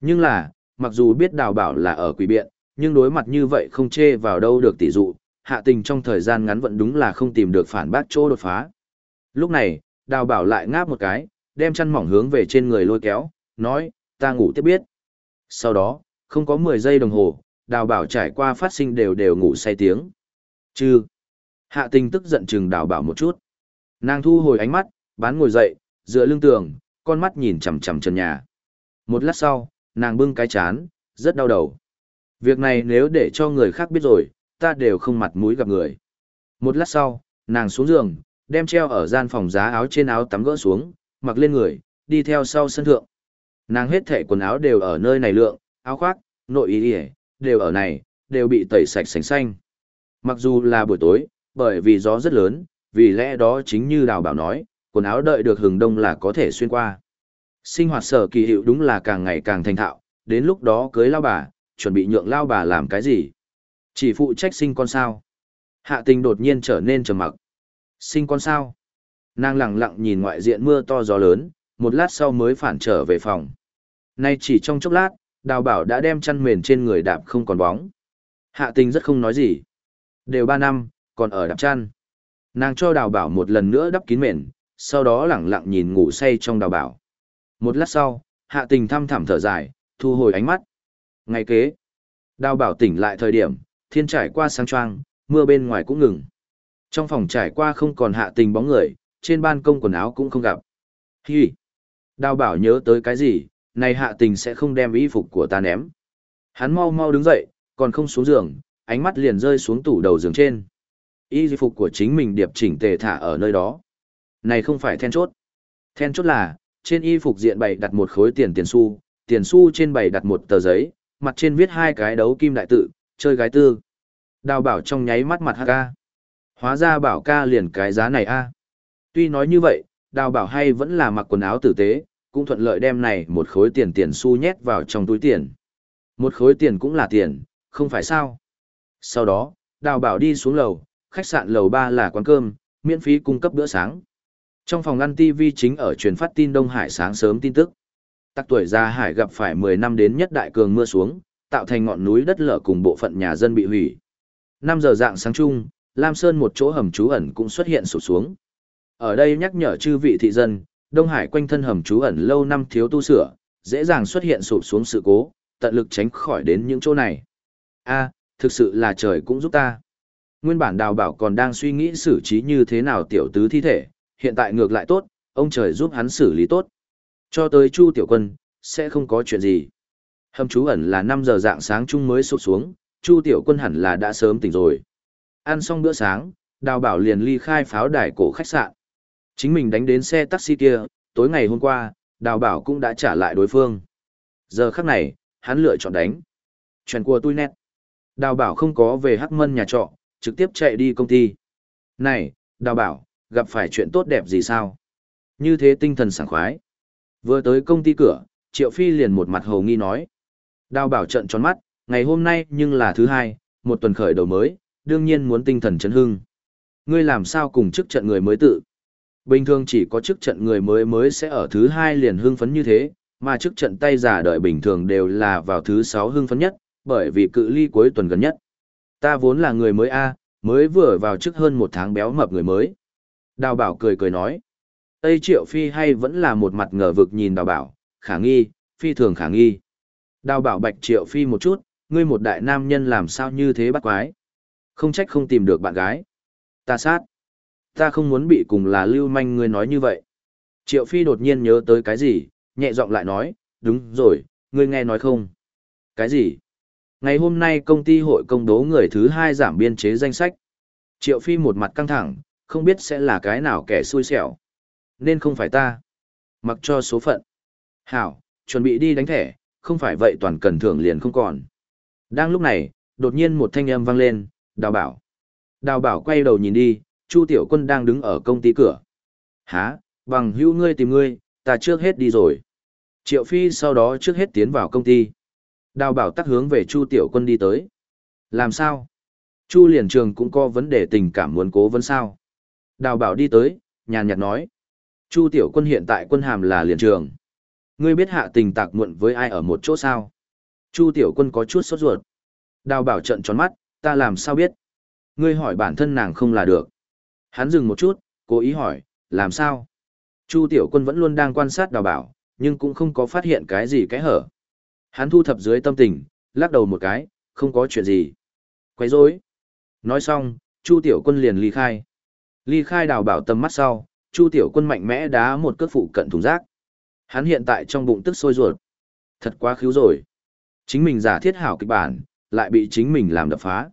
Speaker 1: Nhưng là, mặc dù biết đào bảo là ở quỷ biện, nhưng đối mặt như vậy không chê vào đâu được tỷ dụ, hạ tình trong thời gian ngắn vẫn đúng là không tìm được phản bác chỗ đột phá. Lúc này, đào bảo lại ngáp một cái, đem chăn mỏng hướng về trên người lôi kéo, nói, ta ngủ tiếp biết. Sau đó, không có 10 giây đồng hồ, đào bảo trải qua phát sinh đều đều ngủ say tiếng. Chứ, hạ tình tức giận chừng đào bảo một chút. Nàng thu hồi ánh mắt, bán ngồi dậy, dựa lưng tường, con mắt nhìn chằm chằm trần nhà. Một lát sau, nàng bưng cái chán, rất đau đầu. Việc này nếu để cho người khác biết rồi, ta đều không mặt mũi gặp người. Một lát sau, nàng xuống giường, đem treo ở gian phòng giá áo trên áo tắm gỡ xuống, mặc lên người, đi theo sau sân thượng. Nàng hết thẻ quần áo đều ở nơi này lượng, áo khoác, nội y đều ở này, đều bị tẩy sạch sành xanh. Mặc dù là buổi tối, bởi vì gió rất lớn, vì lẽ đó chính như đào bảo nói, quần áo đợi được hừng đông là có thể xuyên qua. Sinh hoạt sở kỳ hiệu đúng là càng ngày càng thành thạo, đến lúc đó cưới lao bà, chuẩn bị nhượng lao bà làm cái gì? Chỉ phụ trách sinh con sao? Hạ tình đột nhiên trở nên trầm mặc. Sinh con sao? Nàng lặng lặng nhìn ngoại diện mưa to gió lớn, một lát sau mới phản trở về phòng. Nay chỉ trong chốc lát, đào bảo đã đem chăn mền trên người đạp không còn bóng. Hạ tình rất không nói gì. Đều ba năm, còn ở đạp chăn. Nàng cho đào bảo một lần nữa đắp kín mền, sau đó lẳng lặng nhìn ngủ say trong đào bảo. Một lát sau, hạ tình thăm thẳm thở dài, thu hồi ánh mắt. Ngày kế, đào bảo tỉnh lại thời điểm, thiên trải qua sáng choang, mưa bên ngoài cũng ngừng. Trong phòng trải qua không còn hạ tình bóng người, trên ban công quần áo cũng không gặp. Hi! Đào bảo nhớ tới cái gì, này hạ tình sẽ không đem y phục của ta ném. Hắn mau mau đứng dậy, còn không xuống giường, ánh mắt liền rơi xuống tủ đầu giường trên. Y phục của chính mình điệp chỉnh tề thả ở nơi đó. Này không phải then chốt. Then chốt là, trên y phục diện bày đặt một khối tiền tiền xu, tiền xu trên bày đặt một tờ giấy, mặt trên viết hai cái đấu kim đại tự, chơi gái tư. Đào bảo trong nháy mắt mặt ca. Hóa ra bảo ca liền cái giá này a. Tuy nói như vậy, đào bảo hay vẫn là mặc quần áo tử tế, cũng thuận lợi đem này một khối tiền tiền xu nhét vào trong túi tiền. Một khối tiền cũng là tiền, không phải sao. Sau đó, đào bảo đi xuống lầu, khách sạn lầu 3 là quán cơm, miễn phí cung cấp bữa sáng. Trong phòng ăn TV chính ở truyền phát tin Đông Hải sáng sớm tin tức. Tắc tuổi già Hải gặp phải 10 năm đến nhất đại cường mưa xuống, tạo thành ngọn núi đất lở cùng bộ phận nhà dân bị hủy. 5 giờ dạng sáng chung, Lam Sơn một chỗ hầm trú ẩn cũng xuất hiện sụp xuống. Ở đây nhắc nhở chư vị thị dân, Đông Hải quanh thân hầm trú ẩn lâu năm thiếu tu sửa, dễ dàng xuất hiện sụp xuống sự cố, tận lực tránh khỏi đến những chỗ này. A, thực sự là trời cũng giúp ta. Nguyên bản đào bảo còn đang suy nghĩ xử trí như thế nào tiểu tứ thi thể, hiện tại ngược lại tốt, ông trời giúp hắn xử lý tốt. Cho tới Chu Tiểu Quân, sẽ không có chuyện gì. Hầm chú ẩn là 5 giờ dạng sáng chung mới sụp xuống, Chu Tiểu Quân hẳn là đã sớm tỉnh rồi. Ăn xong bữa sáng, đào bảo liền ly khai pháo đài cổ khách sạn. Chính mình đánh đến xe taxi kia, tối ngày hôm qua, đào bảo cũng đã trả lại đối phương. Giờ khắc này, hắn lựa chọn đánh. Chuyện của tôi nét. Đào bảo không có về hắc mân nhà trọ, trực tiếp chạy đi công ty. Này, đào bảo, gặp phải chuyện tốt đẹp gì sao? Như thế tinh thần sảng khoái. Vừa tới công ty cửa, Triệu Phi liền một mặt hồ nghi nói. Đào bảo trận tròn mắt, ngày hôm nay nhưng là thứ hai, một tuần khởi đầu mới, đương nhiên muốn tinh thần chấn hưng. Ngươi làm sao cùng chức trận người mới tự? Bình thường chỉ có chức trận người mới mới sẽ ở thứ hai liền hưng phấn như thế, mà chức trận tay giả đợi bình thường đều là vào thứ sáu hưng phấn nhất, bởi vì cự ly cuối tuần gần nhất. Ta vốn là người mới A, mới vừa vào chức hơn một tháng béo mập người mới. Đào bảo cười cười nói. Tây triệu phi hay vẫn là một mặt ngờ vực nhìn đào bảo, khả nghi, phi thường khả nghi. Đào bảo bạch triệu phi một chút, ngươi một đại nam nhân làm sao như thế bắt quái. Không trách không tìm được bạn gái. Ta sát. Ta không muốn bị cùng là lưu manh ngươi nói như vậy. Triệu phi đột nhiên nhớ tới cái gì, nhẹ giọng lại nói, đúng rồi, ngươi nghe nói không? Cái gì? Ngày hôm nay công ty hội công bố người thứ hai giảm biên chế danh sách. Triệu Phi một mặt căng thẳng, không biết sẽ là cái nào kẻ xui xẻo. Nên không phải ta. Mặc cho số phận. Hảo, chuẩn bị đi đánh thẻ, không phải vậy toàn cần thưởng liền không còn. Đang lúc này, đột nhiên một thanh âm vang lên, đào bảo. Đào bảo quay đầu nhìn đi, Chu Tiểu Quân đang đứng ở công ty cửa. Hả, bằng hữu ngươi tìm ngươi, ta trước hết đi rồi. Triệu Phi sau đó trước hết tiến vào công ty. Đào bảo tắt hướng về Chu Tiểu Quân đi tới. Làm sao? Chu liền trường cũng có vấn đề tình cảm muốn cố vấn sao? Đào bảo đi tới, nhàn nhạt nói. Chu Tiểu Quân hiện tại quân hàm là liền trường. Ngươi biết hạ tình tạc muộn với ai ở một chỗ sao? Chu Tiểu Quân có chút sốt ruột. Đào bảo trận tròn mắt, ta làm sao biết? Ngươi hỏi bản thân nàng không là được. Hắn dừng một chút, cố ý hỏi, làm sao? Chu Tiểu Quân vẫn luôn đang quan sát đào bảo, nhưng cũng không có phát hiện cái gì cái hở. Hắn thu thập dưới tâm tình, lắc đầu một cái, không có chuyện gì. Quấy rối. Nói xong, Chu Tiểu Quân liền ly khai. Ly khai đào bảo tầm mắt sau, Chu Tiểu Quân mạnh mẽ đá một cước phụ cận thùng rác. Hắn hiện tại trong bụng tức sôi ruột. Thật quá khiếu rồi. Chính mình giả thiết hảo kịch bản, lại bị chính mình làm đập phá.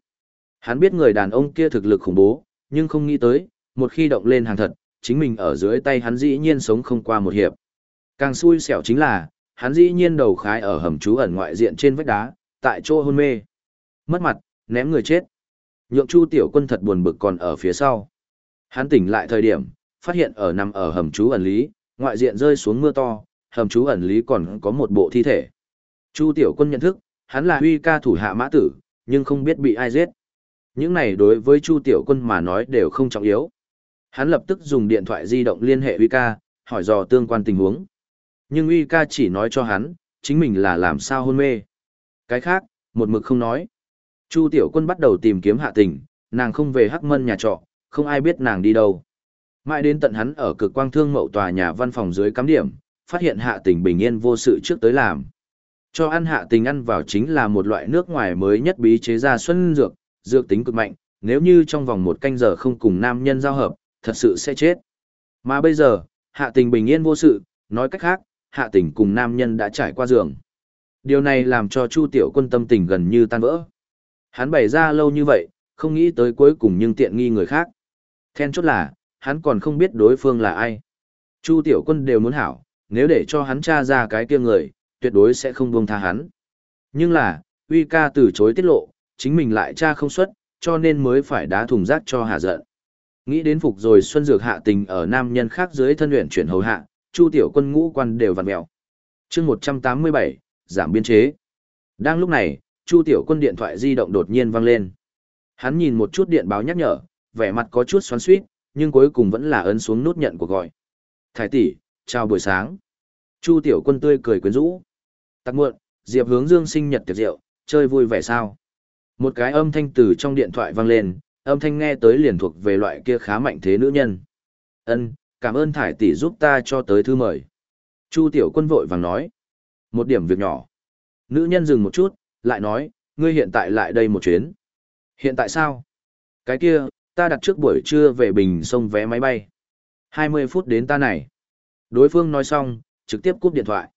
Speaker 1: Hắn biết người đàn ông kia thực lực khủng bố, nhưng không nghĩ tới, một khi động lên hàng thật, chính mình ở dưới tay hắn dĩ nhiên sống không qua một hiệp. Càng xui xẻo chính là, hắn dĩ nhiên đầu khái ở hầm trú ẩn ngoại diện trên vách đá, tại chỗ hôn mê. Mất mặt, ném người chết. Nhượng Chu Tiểu Quân thật buồn bực còn ở phía sau. Hắn tỉnh lại thời điểm, phát hiện ở nằm ở hầm trú ẩn lý, ngoại diện rơi xuống mưa to, hầm trú ẩn lý còn có một bộ thi thể. Chu Tiểu Quân nhận thức, hắn là huy ca thủ hạ mã tử, nhưng không biết bị ai giết. Những này đối với Chu Tiểu Quân mà nói đều không trọng yếu. Hắn lập tức dùng điện thoại di động liên hệ huy ca, hỏi dò tương quan tình huống. Nhưng Uy ca chỉ nói cho hắn, chính mình là làm sao hôn mê. Cái khác, một mực không nói. Chu tiểu quân bắt đầu tìm kiếm hạ tình, nàng không về hắc mân nhà trọ, không ai biết nàng đi đâu. Mãi đến tận hắn ở cực quang thương mậu tòa nhà văn phòng dưới cắm điểm, phát hiện hạ tình bình yên vô sự trước tới làm. Cho ăn hạ tình ăn vào chính là một loại nước ngoài mới nhất bí chế ra xuân dược, dược tính cực mạnh, nếu như trong vòng một canh giờ không cùng nam nhân giao hợp, thật sự sẽ chết. Mà bây giờ, hạ tình bình yên vô sự, nói cách khác, hạ tình cùng nam nhân đã trải qua giường. Điều này làm cho Chu Tiểu Quân tâm tình gần như tan vỡ. Hắn bày ra lâu như vậy, không nghĩ tới cuối cùng nhưng tiện nghi người khác. Then chốt là, hắn còn không biết đối phương là ai. Chu Tiểu Quân đều muốn hảo, nếu để cho hắn tra ra cái kia người, tuyệt đối sẽ không buông tha hắn. Nhưng là, Uy ca từ chối tiết lộ, chính mình lại tra không xuất, cho nên mới phải đá thùng rác cho hạ giận. Nghĩ đến phục rồi Xuân Dược hạ tình ở nam nhân khác dưới thân luyện chuyển hầu hạ, Chu tiểu quân ngũ quan đều vặn mèo. Chương 187, giảm biên chế. Đang lúc này, Chu tiểu quân điện thoại di động đột nhiên vang lên. Hắn nhìn một chút điện báo nhắc nhở, vẻ mặt có chút xoắn suýt, nhưng cuối cùng vẫn là ấn xuống nút nhận của gọi. Thái tỷ, chào buổi sáng. Chu tiểu quân tươi cười quyến rũ. Tắc muộn, Diệp hướng dương sinh nhật tiệc rượu, chơi vui vẻ sao? Một cái âm thanh từ trong điện thoại vang lên, âm thanh nghe tới liền thuộc về loại kia khá mạnh thế nữ nhân. Ân, cảm ơn thải tỷ giúp ta cho tới thư mời. Chu tiểu quân vội vàng nói. Một điểm việc nhỏ. Nữ nhân dừng một chút, lại nói, ngươi hiện tại lại đây một chuyến. Hiện tại sao? Cái kia, ta đặt trước buổi trưa về bình sông vé máy bay. 20 phút đến ta này. Đối phương nói xong, trực tiếp cúp điện thoại.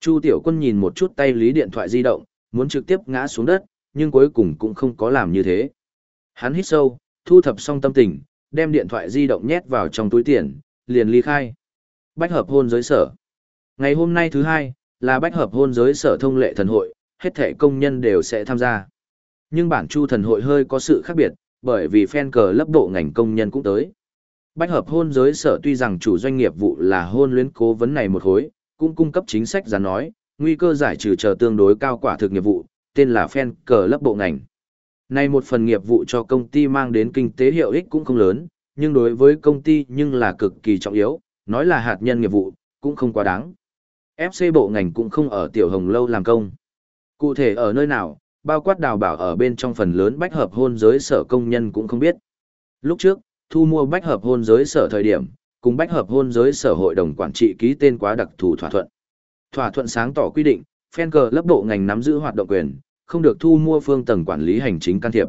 Speaker 1: Chu tiểu quân nhìn một chút tay lý điện thoại di động, muốn trực tiếp ngã xuống đất, nhưng cuối cùng cũng không có làm như thế. Hắn hít sâu, thu thập xong tâm tình, đem điện thoại di động nhét vào trong túi tiền, liền ly khai. Bách hợp hôn giới sở. Ngày hôm nay thứ hai, là bách hợp hôn giới sở thông lệ thần hội, hết thể công nhân đều sẽ tham gia. Nhưng bản chu thần hội hơi có sự khác biệt, bởi vì fan cờ lấp độ ngành công nhân cũng tới. Bách hợp hôn giới sở tuy rằng chủ doanh nghiệp vụ là hôn luyến cố vấn này một hối, cũng cung cấp chính sách giá nói, nguy cơ giải trừ chờ tương đối cao quả thực nghiệp vụ, tên là fan cờ lấp bộ ngành. Này một phần nghiệp vụ cho công ty mang đến kinh tế hiệu ích cũng không lớn, nhưng đối với công ty nhưng là cực kỳ trọng yếu, nói là hạt nhân nghiệp vụ, cũng không quá đáng. FC bộ ngành cũng không ở Tiểu Hồng Lâu làm công. Cụ thể ở nơi nào, bao quát đào bảo ở bên trong phần lớn bách hợp hôn giới sở công nhân cũng không biết. Lúc trước, thu mua bách hợp hôn giới sở thời điểm, cùng bách hợp hôn giới sở hội đồng quản trị ký tên quá đặc thù thỏa thuận. Thỏa thuận sáng tỏ quy định, fan cờ lớp bộ ngành nắm giữ hoạt động quyền, không được thu mua phương tầng quản lý hành chính can thiệp.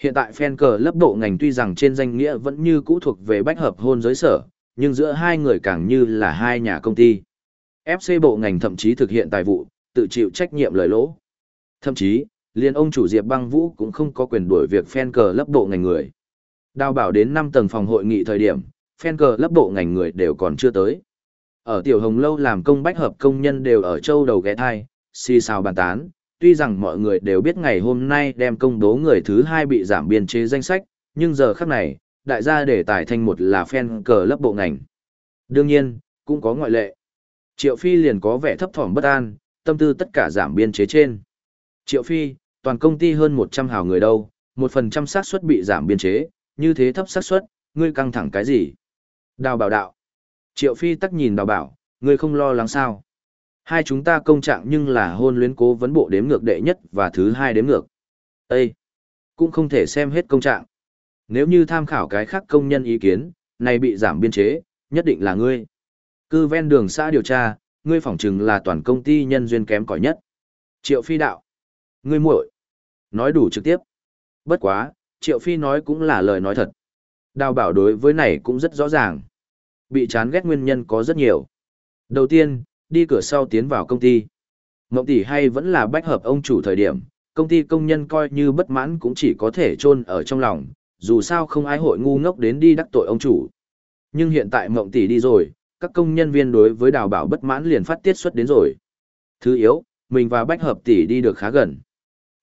Speaker 1: Hiện tại fan cờ lớp bộ ngành tuy rằng trên danh nghĩa vẫn như cũ thuộc về bách hợp hôn giới sở, nhưng giữa hai người càng như là hai nhà công ty. FC bộ ngành thậm chí thực hiện tài vụ, tự chịu trách nhiệm lời lỗ. Thậm chí, liên ông chủ Diệp Băng Vũ cũng không có quyền đuổi việc fan cờ Lấp bộ ngành người. Đào bảo đến 5 tầng phòng hội nghị thời điểm, fan cờ Lấp bộ ngành người đều còn chưa tới. Ở Tiểu Hồng Lâu làm công bách hợp công nhân đều ở châu đầu ghé thai, xì xào bàn tán, tuy rằng mọi người đều biết ngày hôm nay đem công bố người thứ hai bị giảm biên chế danh sách, nhưng giờ khắc này, đại gia để tài thanh một là fan cờ Lấp bộ ngành. Đương nhiên, cũng có ngoại lệ. Triệu Phi liền có vẻ thấp thỏm bất an, tâm tư tất cả giảm biên chế trên. Triệu Phi, toàn công ty hơn 100 hào người đâu, một phần trăm xác suất bị giảm biên chế, như thế thấp xác suất, ngươi căng thẳng cái gì? Đào bảo đạo. Triệu Phi tắc nhìn đào bảo, ngươi không lo lắng sao? Hai chúng ta công trạng nhưng là hôn luyến cố vấn bộ đếm ngược đệ nhất và thứ hai đếm ngược. Ê! Cũng không thể xem hết công trạng. Nếu như tham khảo cái khác công nhân ý kiến, này bị giảm biên chế, nhất định là ngươi. Cư ven đường xã điều tra, ngươi phỏng chừng là toàn công ty nhân duyên kém cỏi nhất. Triệu Phi đạo. Ngươi muội. Nói đủ trực tiếp. Bất quá, Triệu Phi nói cũng là lời nói thật. Đào bảo đối với này cũng rất rõ ràng. Bị chán ghét nguyên nhân có rất nhiều. Đầu tiên, đi cửa sau tiến vào công ty. Ngộng tỷ hay vẫn là bách hợp ông chủ thời điểm, công ty công nhân coi như bất mãn cũng chỉ có thể chôn ở trong lòng, dù sao không ai hội ngu ngốc đến đi đắc tội ông chủ. Nhưng hiện tại mộng tỷ đi rồi, các công nhân viên đối với đào bảo bất mãn liền phát tiết xuất đến rồi. Thứ yếu, mình và bách hợp tỷ đi được khá gần.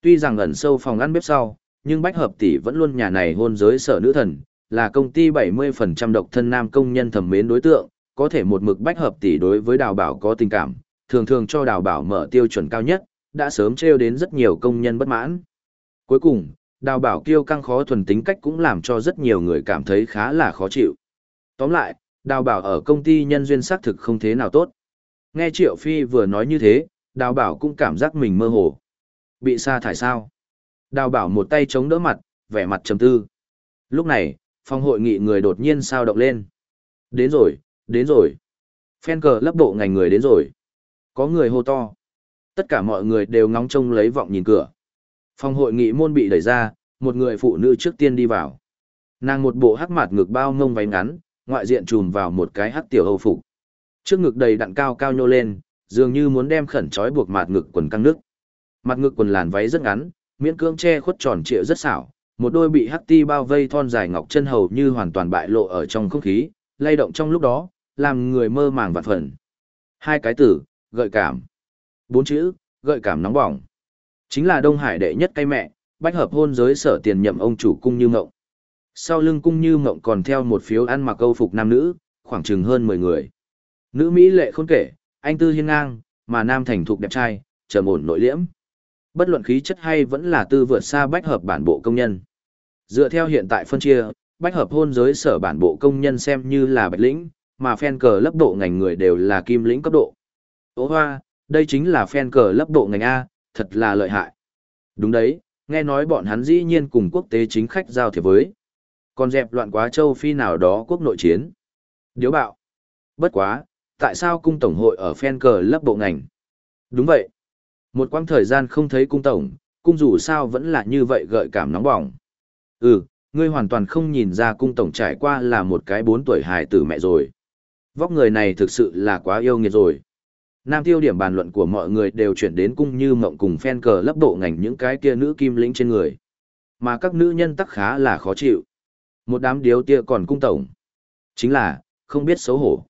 Speaker 1: Tuy rằng ẩn sâu phòng ăn bếp sau, nhưng bách hợp tỷ vẫn luôn nhà này hôn giới sở nữ thần, là công ty 70% độc thân nam công nhân thẩm mến đối tượng, có thể một mực bách hợp tỷ đối với đào bảo có tình cảm, thường thường cho đào bảo mở tiêu chuẩn cao nhất, đã sớm treo đến rất nhiều công nhân bất mãn. Cuối cùng, đào bảo kiêu căng khó thuần tính cách cũng làm cho rất nhiều người cảm thấy khá là khó chịu. Tóm lại, đào bảo ở công ty nhân duyên xác thực không thế nào tốt. Nghe Triệu Phi vừa nói như thế, đào bảo cũng cảm giác mình mơ hồ. Bị sa thải sao? Đào bảo một tay chống đỡ mặt, vẻ mặt trầm tư. Lúc này, phòng hội nghị người đột nhiên sao động lên. Đến rồi, đến rồi. Phen cờ lấp bộ ngành người đến rồi. Có người hô to. Tất cả mọi người đều ngóng trông lấy vọng nhìn cửa. Phòng hội nghị môn bị đẩy ra, một người phụ nữ trước tiên đi vào. Nàng một bộ hắc mặt ngực bao ngông váy ngắn, ngoại diện trùm vào một cái hắc tiểu hầu phục. Trước ngực đầy đặn cao cao nhô lên, dường như muốn đem khẩn trói buộc mặt ngực quần căng nước. Mặt ngực quần làn váy rất ngắn, miễn cưỡng che khuất tròn trịa rất xảo, một đôi bị hắc ti bao vây thon dài ngọc chân hầu như hoàn toàn bại lộ ở trong không khí, lay động trong lúc đó, làm người mơ màng vạn phần. Hai cái từ, gợi cảm. Bốn chữ, gợi cảm nóng bỏng. Chính là Đông Hải đệ nhất cây mẹ, bách hợp hôn giới sở tiền nhậm ông chủ cung như ngộng. Sau lưng cung như ngộng còn theo một phiếu ăn mặc câu phục nam nữ, khoảng chừng hơn 10 người. Nữ Mỹ lệ khôn kể, anh tư hiên ngang, mà nam thành thục đẹp trai, trầm ổn nội liễm. Bất luận khí chất hay vẫn là tư vượt xa bách hợp bản bộ công nhân. Dựa theo hiện tại phân chia, bách hợp hôn giới sở bản bộ công nhân xem như là bạch lĩnh, mà phen cờ lấp độ ngành người đều là kim lĩnh cấp độ. Ô hoa, đây chính là phen cờ lấp độ ngành A, thật là lợi hại. Đúng đấy, nghe nói bọn hắn dĩ nhiên cùng quốc tế chính khách giao thiệp với. Còn dẹp loạn quá châu Phi nào đó quốc nội chiến. Điếu bạo. Bất quá, tại sao cung tổng hội ở phen cờ lấp bộ ngành? Đúng vậy. Một quãng thời gian không thấy cung tổng, cung dù sao vẫn là như vậy gợi cảm nóng bỏng. Ừ, ngươi hoàn toàn không nhìn ra cung tổng trải qua là một cái bốn tuổi hài tử mẹ rồi. Vóc người này thực sự là quá yêu nghiệt rồi. Nam tiêu điểm bàn luận của mọi người đều chuyển đến cung như mộng cùng phen cờ lấp độ ngành những cái kia nữ kim lĩnh trên người. Mà các nữ nhân tắc khá là khó chịu. Một đám điếu tia còn cung tổng. Chính là, không biết xấu hổ.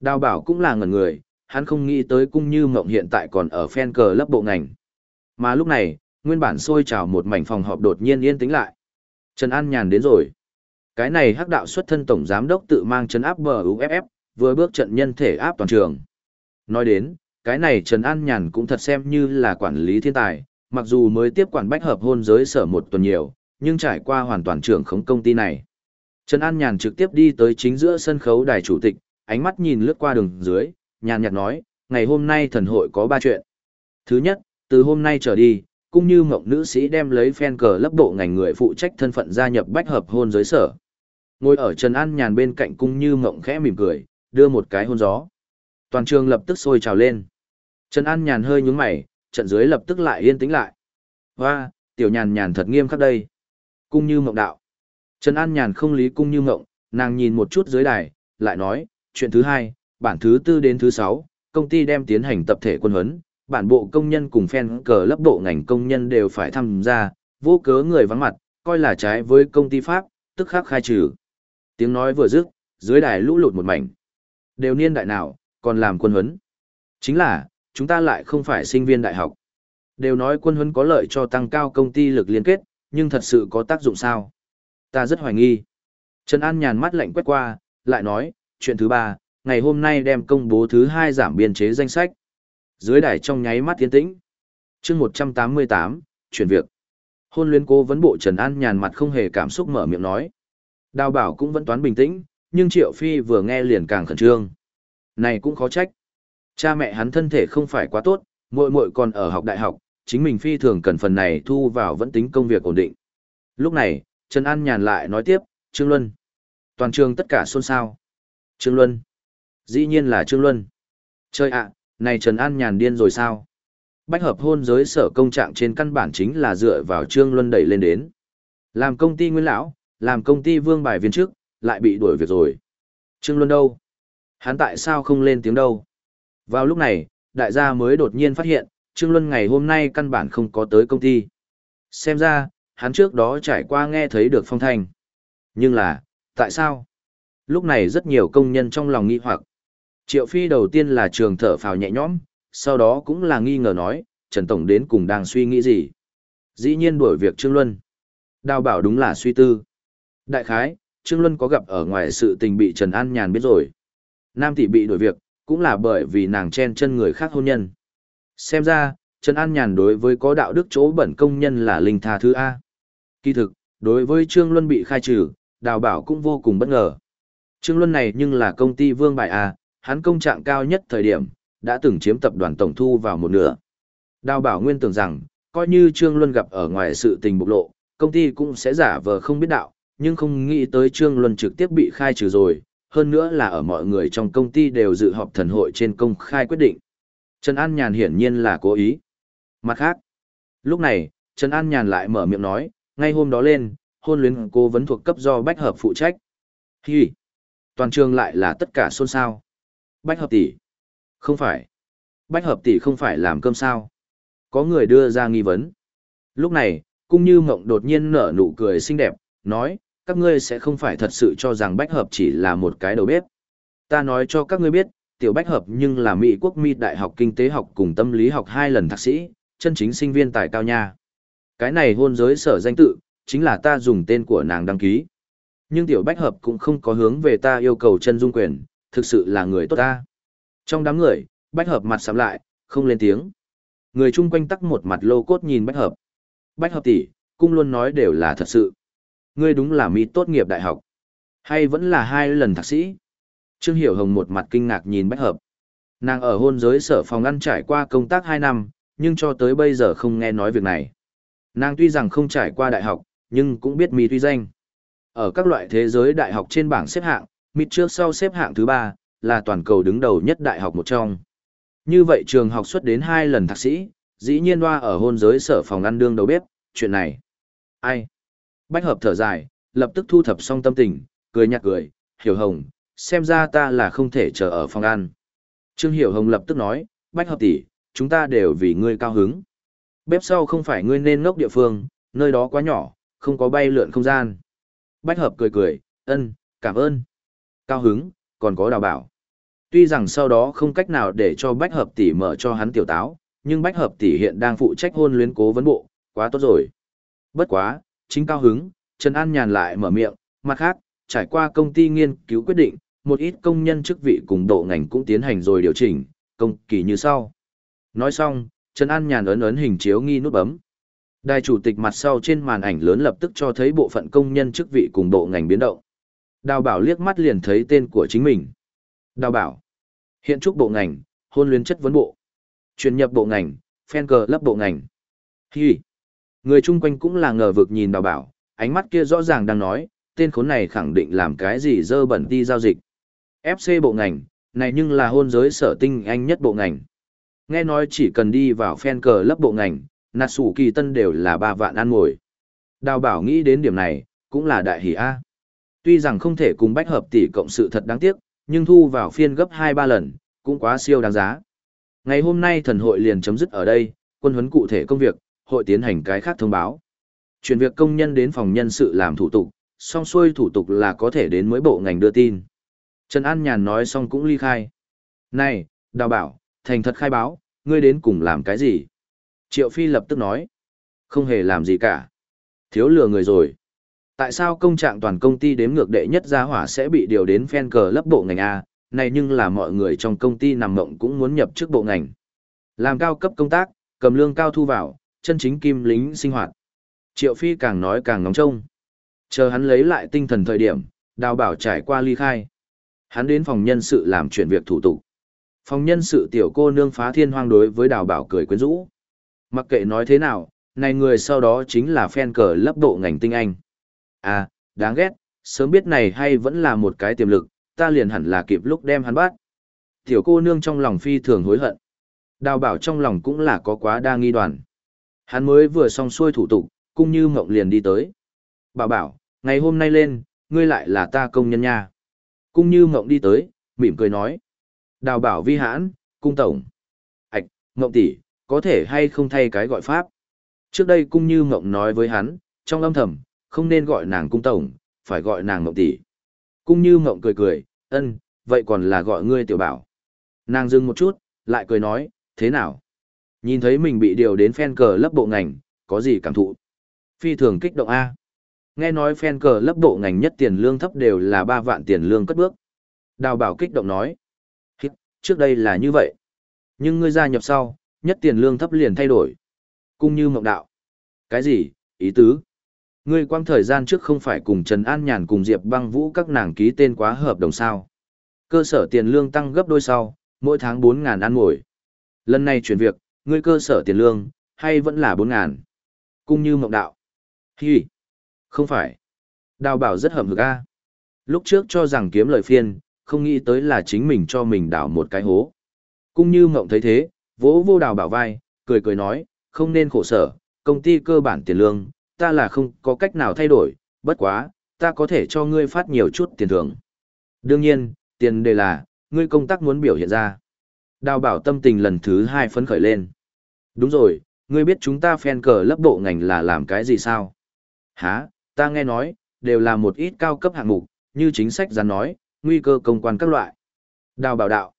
Speaker 1: Đào bảo cũng là ngẩn người, hắn không nghĩ tới cung như mộng hiện tại còn ở phen cờ lấp bộ ngành. Mà lúc này, nguyên bản sôi trào một mảnh phòng họp đột nhiên yên tĩnh lại. Trần An Nhàn đến rồi. Cái này hắc đạo xuất thân tổng giám đốc tự mang chân áp bờ UFF, vừa bước trận nhân thể áp toàn trường. Nói đến, cái này Trần An Nhàn cũng thật xem như là quản lý thiên tài, mặc dù mới tiếp quản bách hợp hôn giới sở một tuần nhiều, nhưng trải qua hoàn toàn trưởng khống công ty này. Trần An Nhàn trực tiếp đi tới chính giữa sân khấu đài chủ tịch, ánh mắt nhìn lướt qua đường dưới, nhàn nhạt nói, ngày hôm nay thần hội có ba chuyện. Thứ nhất, từ hôm nay trở đi, cũng như mộng nữ sĩ đem lấy phen cờ lấp bộ ngành người phụ trách thân phận gia nhập bách hợp hôn giới sở. Ngồi ở Trần An nhàn bên cạnh cung như mộng khẽ mỉm cười, đưa một cái hôn gió. Toàn trường lập tức sôi trào lên. Trần An nhàn hơi nhúng mày, trận dưới lập tức lại yên tĩnh lại. Hoa, tiểu nhàn nhàn thật nghiêm khắc đây. Cung như mộng đạo. Trần An nhàn không lý cung như mộng, nàng nhìn một chút dưới đài, lại nói, chuyện thứ hai, bản thứ tư đến thứ sáu, công ty đem tiến hành tập thể quân huấn, bản bộ công nhân cùng fan cờ lấp bộ ngành công nhân đều phải tham gia, vô cớ người vắng mặt, coi là trái với công ty Pháp, tức khắc khai trừ. Tiếng nói vừa dứt, dưới đài lũ lụt một mảnh. Đều niên đại nào, còn làm quân huấn. Chính là, chúng ta lại không phải sinh viên đại học. Đều nói quân huấn có lợi cho tăng cao công ty lực liên kết, nhưng thật sự có tác dụng sao? Ta rất hoài nghi. Trần An nhàn mắt lạnh quét qua, lại nói, chuyện thứ ba, ngày hôm nay đem công bố thứ hai giảm biên chế danh sách. Dưới đài trong nháy mắt tiến tĩnh. chương 188, chuyển việc. Hôn luyến cố vấn bộ Trần An nhàn mặt không hề cảm xúc mở miệng nói. Đào bảo cũng vẫn toán bình tĩnh, nhưng Triệu Phi vừa nghe liền càng khẩn trương. Này cũng khó trách. Cha mẹ hắn thân thể không phải quá tốt, muội muội còn ở học đại học, chính mình phi thường cần phần này thu vào vẫn tính công việc ổn định. Lúc này, Trần An nhàn lại nói tiếp, Trương Luân. Toàn trường tất cả xôn xao. Trương Luân. Dĩ nhiên là Trương Luân. Chơi ạ, này Trần An nhàn điên rồi sao? Bách hợp hôn giới sở công trạng trên căn bản chính là dựa vào Trương Luân đẩy lên đến. Làm công ty nguyên lão, làm công ty vương bài viên trước, lại bị đuổi việc rồi. Trương Luân đâu? Hắn tại sao không lên tiếng đâu? Vào lúc này, đại gia mới đột nhiên phát hiện, Trương Luân ngày hôm nay căn bản không có tới công ty. Xem ra, hắn trước đó trải qua nghe thấy được phong thanh. Nhưng là, tại sao? Lúc này rất nhiều công nhân trong lòng nghi hoặc. Triệu Phi đầu tiên là trường thở phào nhẹ nhõm, sau đó cũng là nghi ngờ nói, Trần Tổng đến cùng đang suy nghĩ gì? Dĩ nhiên đuổi việc Trương Luân. Đào bảo đúng là suy tư. Đại khái, Trương Luân có gặp ở ngoài sự tình bị Trần An Nhàn biết rồi. Nam tỷ bị đuổi việc, cũng là bởi vì nàng chen chân người khác hôn nhân. Xem ra, Trần An Nhàn đối với có đạo đức chỗ bẩn công nhân là linh tha thứ A. Kỳ thực, đối với Trương Luân bị khai trừ, đào bảo cũng vô cùng bất ngờ. Trương Luân này nhưng là công ty vương bài A, hắn công trạng cao nhất thời điểm, đã từng chiếm tập đoàn tổng thu vào một nửa. Đào bảo nguyên tưởng rằng, coi như Trương Luân gặp ở ngoài sự tình bộc lộ, công ty cũng sẽ giả vờ không biết đạo, nhưng không nghĩ tới Trương Luân trực tiếp bị khai trừ rồi, hơn nữa là ở mọi người trong công ty đều dự họp thần hội trên công khai quyết định. Trần An Nhàn hiển nhiên là cố ý. Mặt khác, lúc này, Trần An Nhàn lại mở miệng nói, ngay hôm đó lên, hôn luyến cô vấn thuộc cấp do Bách Hợp phụ trách. Hi! Toàn trường lại là tất cả xôn xao. Bách Hợp tỷ. Không phải. Bách Hợp tỷ không phải làm cơm sao. Có người đưa ra nghi vấn. Lúc này, cung như mộng đột nhiên nở nụ cười xinh đẹp, nói, các ngươi sẽ không phải thật sự cho rằng Bách Hợp chỉ là một cái đầu bếp. Ta nói cho các ngươi biết, tiểu Bách Hợp nhưng là Mỹ quốc Mỹ Đại học Kinh tế học cùng tâm lý học hai lần thạc sĩ, chân chính sinh viên tài cao nha. Cái này hôn giới sở danh tự, chính là ta dùng tên của nàng đăng ký. Nhưng tiểu Bách Hợp cũng không có hướng về ta yêu cầu chân dung quyền, thực sự là người tốt ta. Trong đám người, Bách Hợp mặt sắm lại, không lên tiếng. Người chung quanh tắc một mặt lô cốt nhìn Bách Hợp. Bách Hợp tỷ, cung luôn nói đều là thật sự. Ngươi đúng là mỹ tốt nghiệp đại học. Hay vẫn là hai lần thạc sĩ? Trương Hiểu Hồng một mặt kinh ngạc nhìn Bách Hợp. Nàng ở hôn giới sở phòng ăn trải qua công tác 2 năm, nhưng cho tới bây giờ không nghe nói việc này. Nàng tuy rằng không trải qua đại học, nhưng cũng biết mỹ tuy danh. Ở các loại thế giới đại học trên bảng xếp hạng, mít trước sau xếp hạng thứ ba là toàn cầu đứng đầu nhất đại học một trong. Như vậy trường học xuất đến hai lần thạc sĩ, dĩ nhiên loa ở hôn giới sở phòng ăn đương đầu bếp, chuyện này. Ai? Bách hợp thở dài, lập tức thu thập xong tâm tình, cười nhạt cười, hiểu hồng, xem ra ta là không thể chờ ở phòng ăn. Trương Hiểu Hồng lập tức nói, Bách hợp tỷ, chúng ta đều vì ngươi cao hứng. Bếp sau không phải ngươi nên ngốc địa phương, nơi đó quá nhỏ, không có bay lượn không gian. Bách hợp cười cười, ân, cảm ơn. Cao hứng, còn có đào bảo. Tuy rằng sau đó không cách nào để cho Bách hợp tỷ mở cho hắn tiểu táo, nhưng Bách hợp tỷ hiện đang phụ trách hôn luyến cố vấn bộ, quá tốt rồi. Bất quá, chính cao hứng, Trần An nhàn lại mở miệng, mặt khác, trải qua công ty nghiên cứu quyết định, một ít công nhân chức vị cùng độ ngành cũng tiến hành rồi điều chỉnh, công kỳ như sau. Nói xong, Trần An nhàn ấn ấn hình chiếu nghi nút bấm. Đài chủ tịch mặt sau trên màn ảnh lớn lập tức cho thấy bộ phận công nhân chức vị cùng độ ngành biến động. Đào bảo liếc mắt liền thấy tên của chính mình. Đào bảo. Hiện trúc bộ ngành, hôn luyến chất vấn bộ. Truyền nhập bộ ngành, fan cờ lấp bộ ngành. Hi. Người chung quanh cũng là ngờ vực nhìn đào bảo, ánh mắt kia rõ ràng đang nói, tên khốn này khẳng định làm cái gì dơ bẩn đi giao dịch. FC bộ ngành, này nhưng là hôn giới sở tinh anh nhất bộ ngành. Nghe nói chỉ cần đi vào fan cờ lấp bộ ngành, nạt sủ kỳ tân đều là ba vạn ăn ngồi. Đào bảo nghĩ đến điểm này, cũng là đại hỷ A. Tuy rằng không thể cùng bách hợp tỷ cộng sự thật đáng tiếc, nhưng thu vào phiên gấp 2-3 lần, cũng quá siêu đáng giá. Ngày hôm nay thần hội liền chấm dứt ở đây, quân huấn cụ thể công việc, hội tiến hành cái khác thông báo. Chuyển việc công nhân đến phòng nhân sự làm thủ tục, xong xuôi thủ tục là có thể đến mới bộ ngành đưa tin. Trần An Nhàn nói xong cũng ly khai. Này, đào bảo, thành thật khai báo, ngươi đến cùng làm cái gì? Triệu Phi lập tức nói. Không hề làm gì cả. Thiếu lừa người rồi. Tại sao công trạng toàn công ty đếm ngược đệ nhất gia hỏa sẽ bị điều đến phen cờ lấp bộ ngành A, này nhưng là mọi người trong công ty nằm mộng cũng muốn nhập chức bộ ngành. Làm cao cấp công tác, cầm lương cao thu vào, chân chính kim lính sinh hoạt. Triệu Phi càng nói càng nóng trông. Chờ hắn lấy lại tinh thần thời điểm, đào bảo trải qua ly khai. Hắn đến phòng nhân sự làm chuyển việc thủ tục. Phòng nhân sự tiểu cô nương phá thiên hoang đối với đào bảo cười quyến rũ. Mặc kệ nói thế nào, này người sau đó chính là fan cờ lấp độ ngành tinh anh. À, đáng ghét, sớm biết này hay vẫn là một cái tiềm lực, ta liền hẳn là kịp lúc đem hắn bắt. Tiểu cô nương trong lòng phi thường hối hận. Đào bảo trong lòng cũng là có quá đa nghi đoàn. Hắn mới vừa xong xuôi thủ tục, cũng như mộng liền đi tới. Bảo bảo, ngày hôm nay lên, ngươi lại là ta công nhân nha. Cung như mộng đi tới, mỉm cười nói. Đào bảo vi hãn, cung tổng. Ảch, mộng tỷ, có thể hay không thay cái gọi pháp. Trước đây cung như mộng nói với hắn, trong âm thầm, không nên gọi nàng cung tổng, phải gọi nàng mộng tỷ. Cung như mộng cười cười, ân, vậy còn là gọi ngươi tiểu bảo. Nàng dừng một chút, lại cười nói, thế nào? Nhìn thấy mình bị điều đến fan cờ lấp bộ ngành, có gì cảm thụ? Phi thường kích động A. Nghe nói fan cờ lấp bộ ngành nhất tiền lương thấp đều là 3 vạn tiền lương cất bước. Đào bảo kích động nói. Trước đây là như vậy. Nhưng ngươi gia nhập sau, nhất tiền lương thấp liền thay đổi. Cung như mộng đạo. Cái gì, ý tứ? Ngươi quang thời gian trước không phải cùng Trần An Nhàn cùng Diệp băng vũ các nàng ký tên quá hợp đồng sao. Cơ sở tiền lương tăng gấp đôi sau, mỗi tháng 4.000 ăn ngồi. Lần này chuyển việc, ngươi cơ sở tiền lương, hay vẫn là 4.000? Cung như mộng đạo. Hi! Không phải. Đào bảo rất hậm hực a. Lúc trước cho rằng kiếm lời phiên, không nghĩ tới là chính mình cho mình đào một cái hố. Cung như mộng thấy thế, vỗ vô đào bảo vai, cười cười nói, không nên khổ sở, công ty cơ bản tiền lương, ta là không có cách nào thay đổi, bất quá, ta có thể cho ngươi phát nhiều chút tiền thưởng. Đương nhiên, tiền đề là, ngươi công tác muốn biểu hiện ra. Đào bảo tâm tình lần thứ hai phấn khởi lên. Đúng rồi, ngươi biết chúng ta fan cờ lấp bộ ngành là làm cái gì sao? Hả, ta nghe nói, đều là một ít cao cấp hạng mục, như chính sách gián nói, nguy cơ công quan các loại. Đào bảo đạo.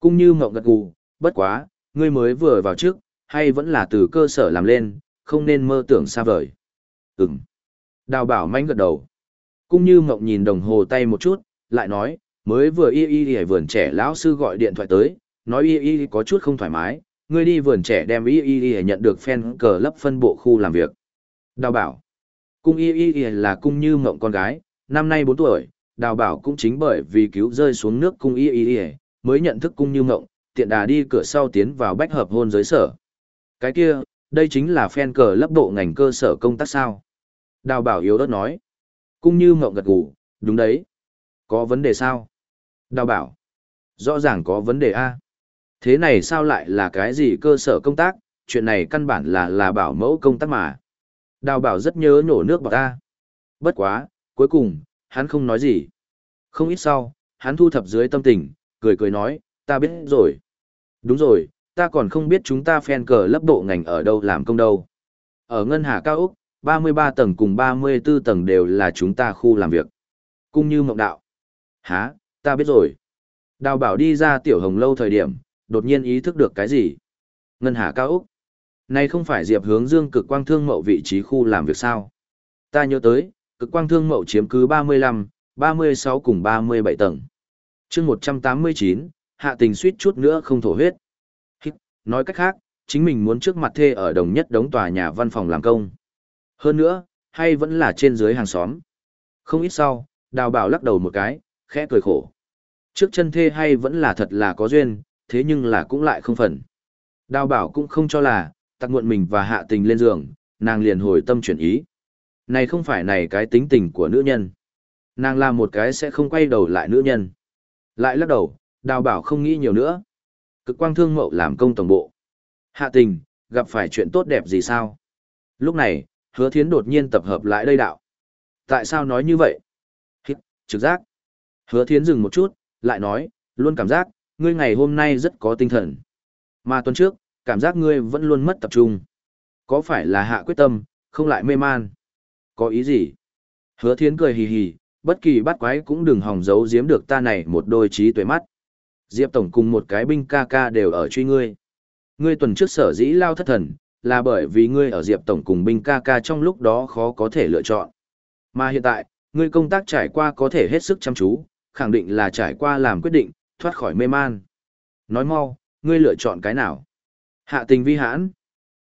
Speaker 1: Cũng như mộng gật gù, bất quá, ngươi mới vừa vào trước, hay vẫn là từ cơ sở làm lên, không nên mơ tưởng xa vời. Ừm. Đào bảo manh gật đầu. Cũng như mộng nhìn đồng hồ tay một chút, lại nói, mới vừa y y y vườn trẻ lão sư gọi điện thoại tới, nói y y có chút không thoải mái, ngươi đi vườn trẻ đem y y y nhận được fan cờ lấp phân bộ khu làm việc. Đào bảo. Cung y y y là cung như mộng con gái, năm nay 4 tuổi, đào bảo cũng chính bởi vì cứu rơi xuống nước cung y y y, mới nhận thức cung như mộng, tiện đà đi cửa sau tiến vào bách hợp hôn giới sở. Cái kia, đây chính là fan cờ lấp bộ ngành cơ sở công tác sao. Đào bảo yếu đất nói. cũng như mộng gật gù, đúng đấy. Có vấn đề sao? Đào bảo. Rõ ràng có vấn đề A. Thế này sao lại là cái gì cơ sở công tác, chuyện này căn bản là là bảo mẫu công tác mà. Đào bảo rất nhớ nhổ nước bọc A. Bất quá, cuối cùng, hắn không nói gì. Không ít sau, hắn thu thập dưới tâm tình, cười cười nói, ta biết rồi. Đúng rồi, ta còn không biết chúng ta phen cờ lấp bộ ngành ở đâu làm công đâu. Ở Ngân Hà Cao Úc, 33 tầng cùng 34 tầng đều là chúng ta khu làm việc. Cung như mộng đạo. Hả, ta biết rồi. Đào bảo đi ra tiểu hồng lâu thời điểm, đột nhiên ý thức được cái gì. Ngân Hà Cao Úc. Này không phải Diệp hướng dương cực quang thương mậu vị trí khu làm việc sao. Ta nhớ tới, cực quang thương mậu chiếm cứ 35, 36 cùng 37 tầng. chương 189, hạ tình suýt chút nữa không thổ huyết. Nói cách khác, chính mình muốn trước mặt thê ở đồng nhất đống tòa nhà văn phòng làm công. Hơn nữa, hay vẫn là trên dưới hàng xóm. Không ít sau, đào bảo lắc đầu một cái, khẽ cười khổ. Trước chân thê hay vẫn là thật là có duyên, thế nhưng là cũng lại không phần. Đào bảo cũng không cho là, tặc muộn mình và hạ tình lên giường, nàng liền hồi tâm chuyển ý. Này không phải này cái tính tình của nữ nhân. Nàng làm một cái sẽ không quay đầu lại nữ nhân. Lại lắc đầu, đào bảo không nghĩ nhiều nữa. Cực quang thương mậu làm công tổng bộ. Hạ tình, gặp phải chuyện tốt đẹp gì sao? Lúc này, hứa thiến đột nhiên tập hợp lại đây đạo. Tại sao nói như vậy? Hít, trực giác. Hứa thiến dừng một chút, lại nói, luôn cảm giác, ngươi ngày hôm nay rất có tinh thần. Mà tuần trước, cảm giác ngươi vẫn luôn mất tập trung. Có phải là hạ quyết tâm, không lại mê man? Có ý gì? Hứa thiến cười hì hì, bất kỳ bắt quái cũng đừng hòng giấu giếm được ta này một đôi trí tuệ mắt. Diệp Tổng cùng một cái binh ca ca đều ở truy ngươi. Ngươi tuần trước sở dĩ lao thất thần, là bởi vì ngươi ở Diệp Tổng cùng binh ca ca trong lúc đó khó có thể lựa chọn. Mà hiện tại, ngươi công tác trải qua có thể hết sức chăm chú, khẳng định là trải qua làm quyết định, thoát khỏi mê man. Nói mau, ngươi lựa chọn cái nào? Hạ tình vi hãn.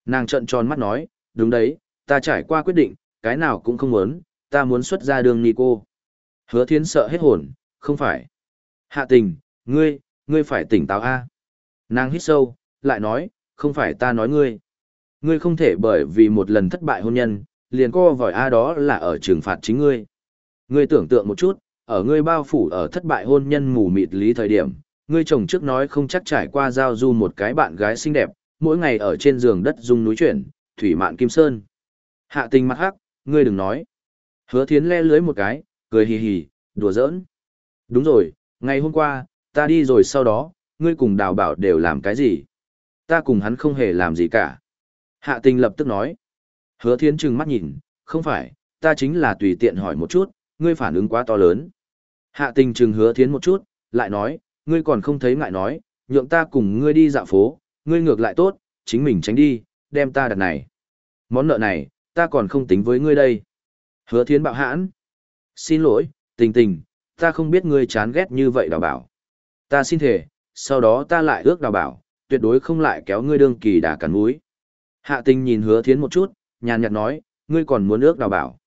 Speaker 1: Nàng trận tròn mắt nói, đúng đấy, ta trải qua quyết định, cái nào cũng không muốn, ta muốn xuất ra đường Nico. Hứa thiến sợ hết hồn, không phải. Hạ tình, ngươi, ngươi phải tỉnh táo A. Nàng hít sâu, lại nói, không phải ta nói ngươi. Ngươi không thể bởi vì một lần thất bại hôn nhân, liền co vòi A đó là ở trừng phạt chính ngươi. Ngươi tưởng tượng một chút, ở ngươi bao phủ ở thất bại hôn nhân mù mịt lý thời điểm, ngươi chồng trước nói không chắc trải qua giao du một cái bạn gái xinh đẹp, mỗi ngày ở trên giường đất dung núi chuyển, thủy mạn kim sơn. Hạ tình mặt hắc, ngươi đừng nói. Hứa thiến le lưới một cái, cười hì hì, đùa giỡn. Đúng rồi, ngày hôm qua, ta đi rồi sau đó, ngươi cùng đào bảo đều làm cái gì? Ta cùng hắn không hề làm gì cả. Hạ tình lập tức nói. Hứa thiến trừng mắt nhìn, không phải, ta chính là tùy tiện hỏi một chút, ngươi phản ứng quá to lớn. Hạ tình trừng hứa thiến một chút, lại nói, ngươi còn không thấy ngại nói, nhượng ta cùng ngươi đi dạo phố, ngươi ngược lại tốt, chính mình tránh đi, đem ta đặt này. Món nợ này, ta còn không tính với ngươi đây. Hứa thiến bạo hãn. Xin lỗi, tình tình, ta không biết ngươi chán ghét như vậy đào bảo. Ta xin thể, sau đó ta lại ước đào bảo, tuyệt đối không lại kéo ngươi đương kỳ đà cắn núi. Hạ tình nhìn hứa thiến một chút, nhàn nhạt nói, ngươi còn muốn ước đào bảo.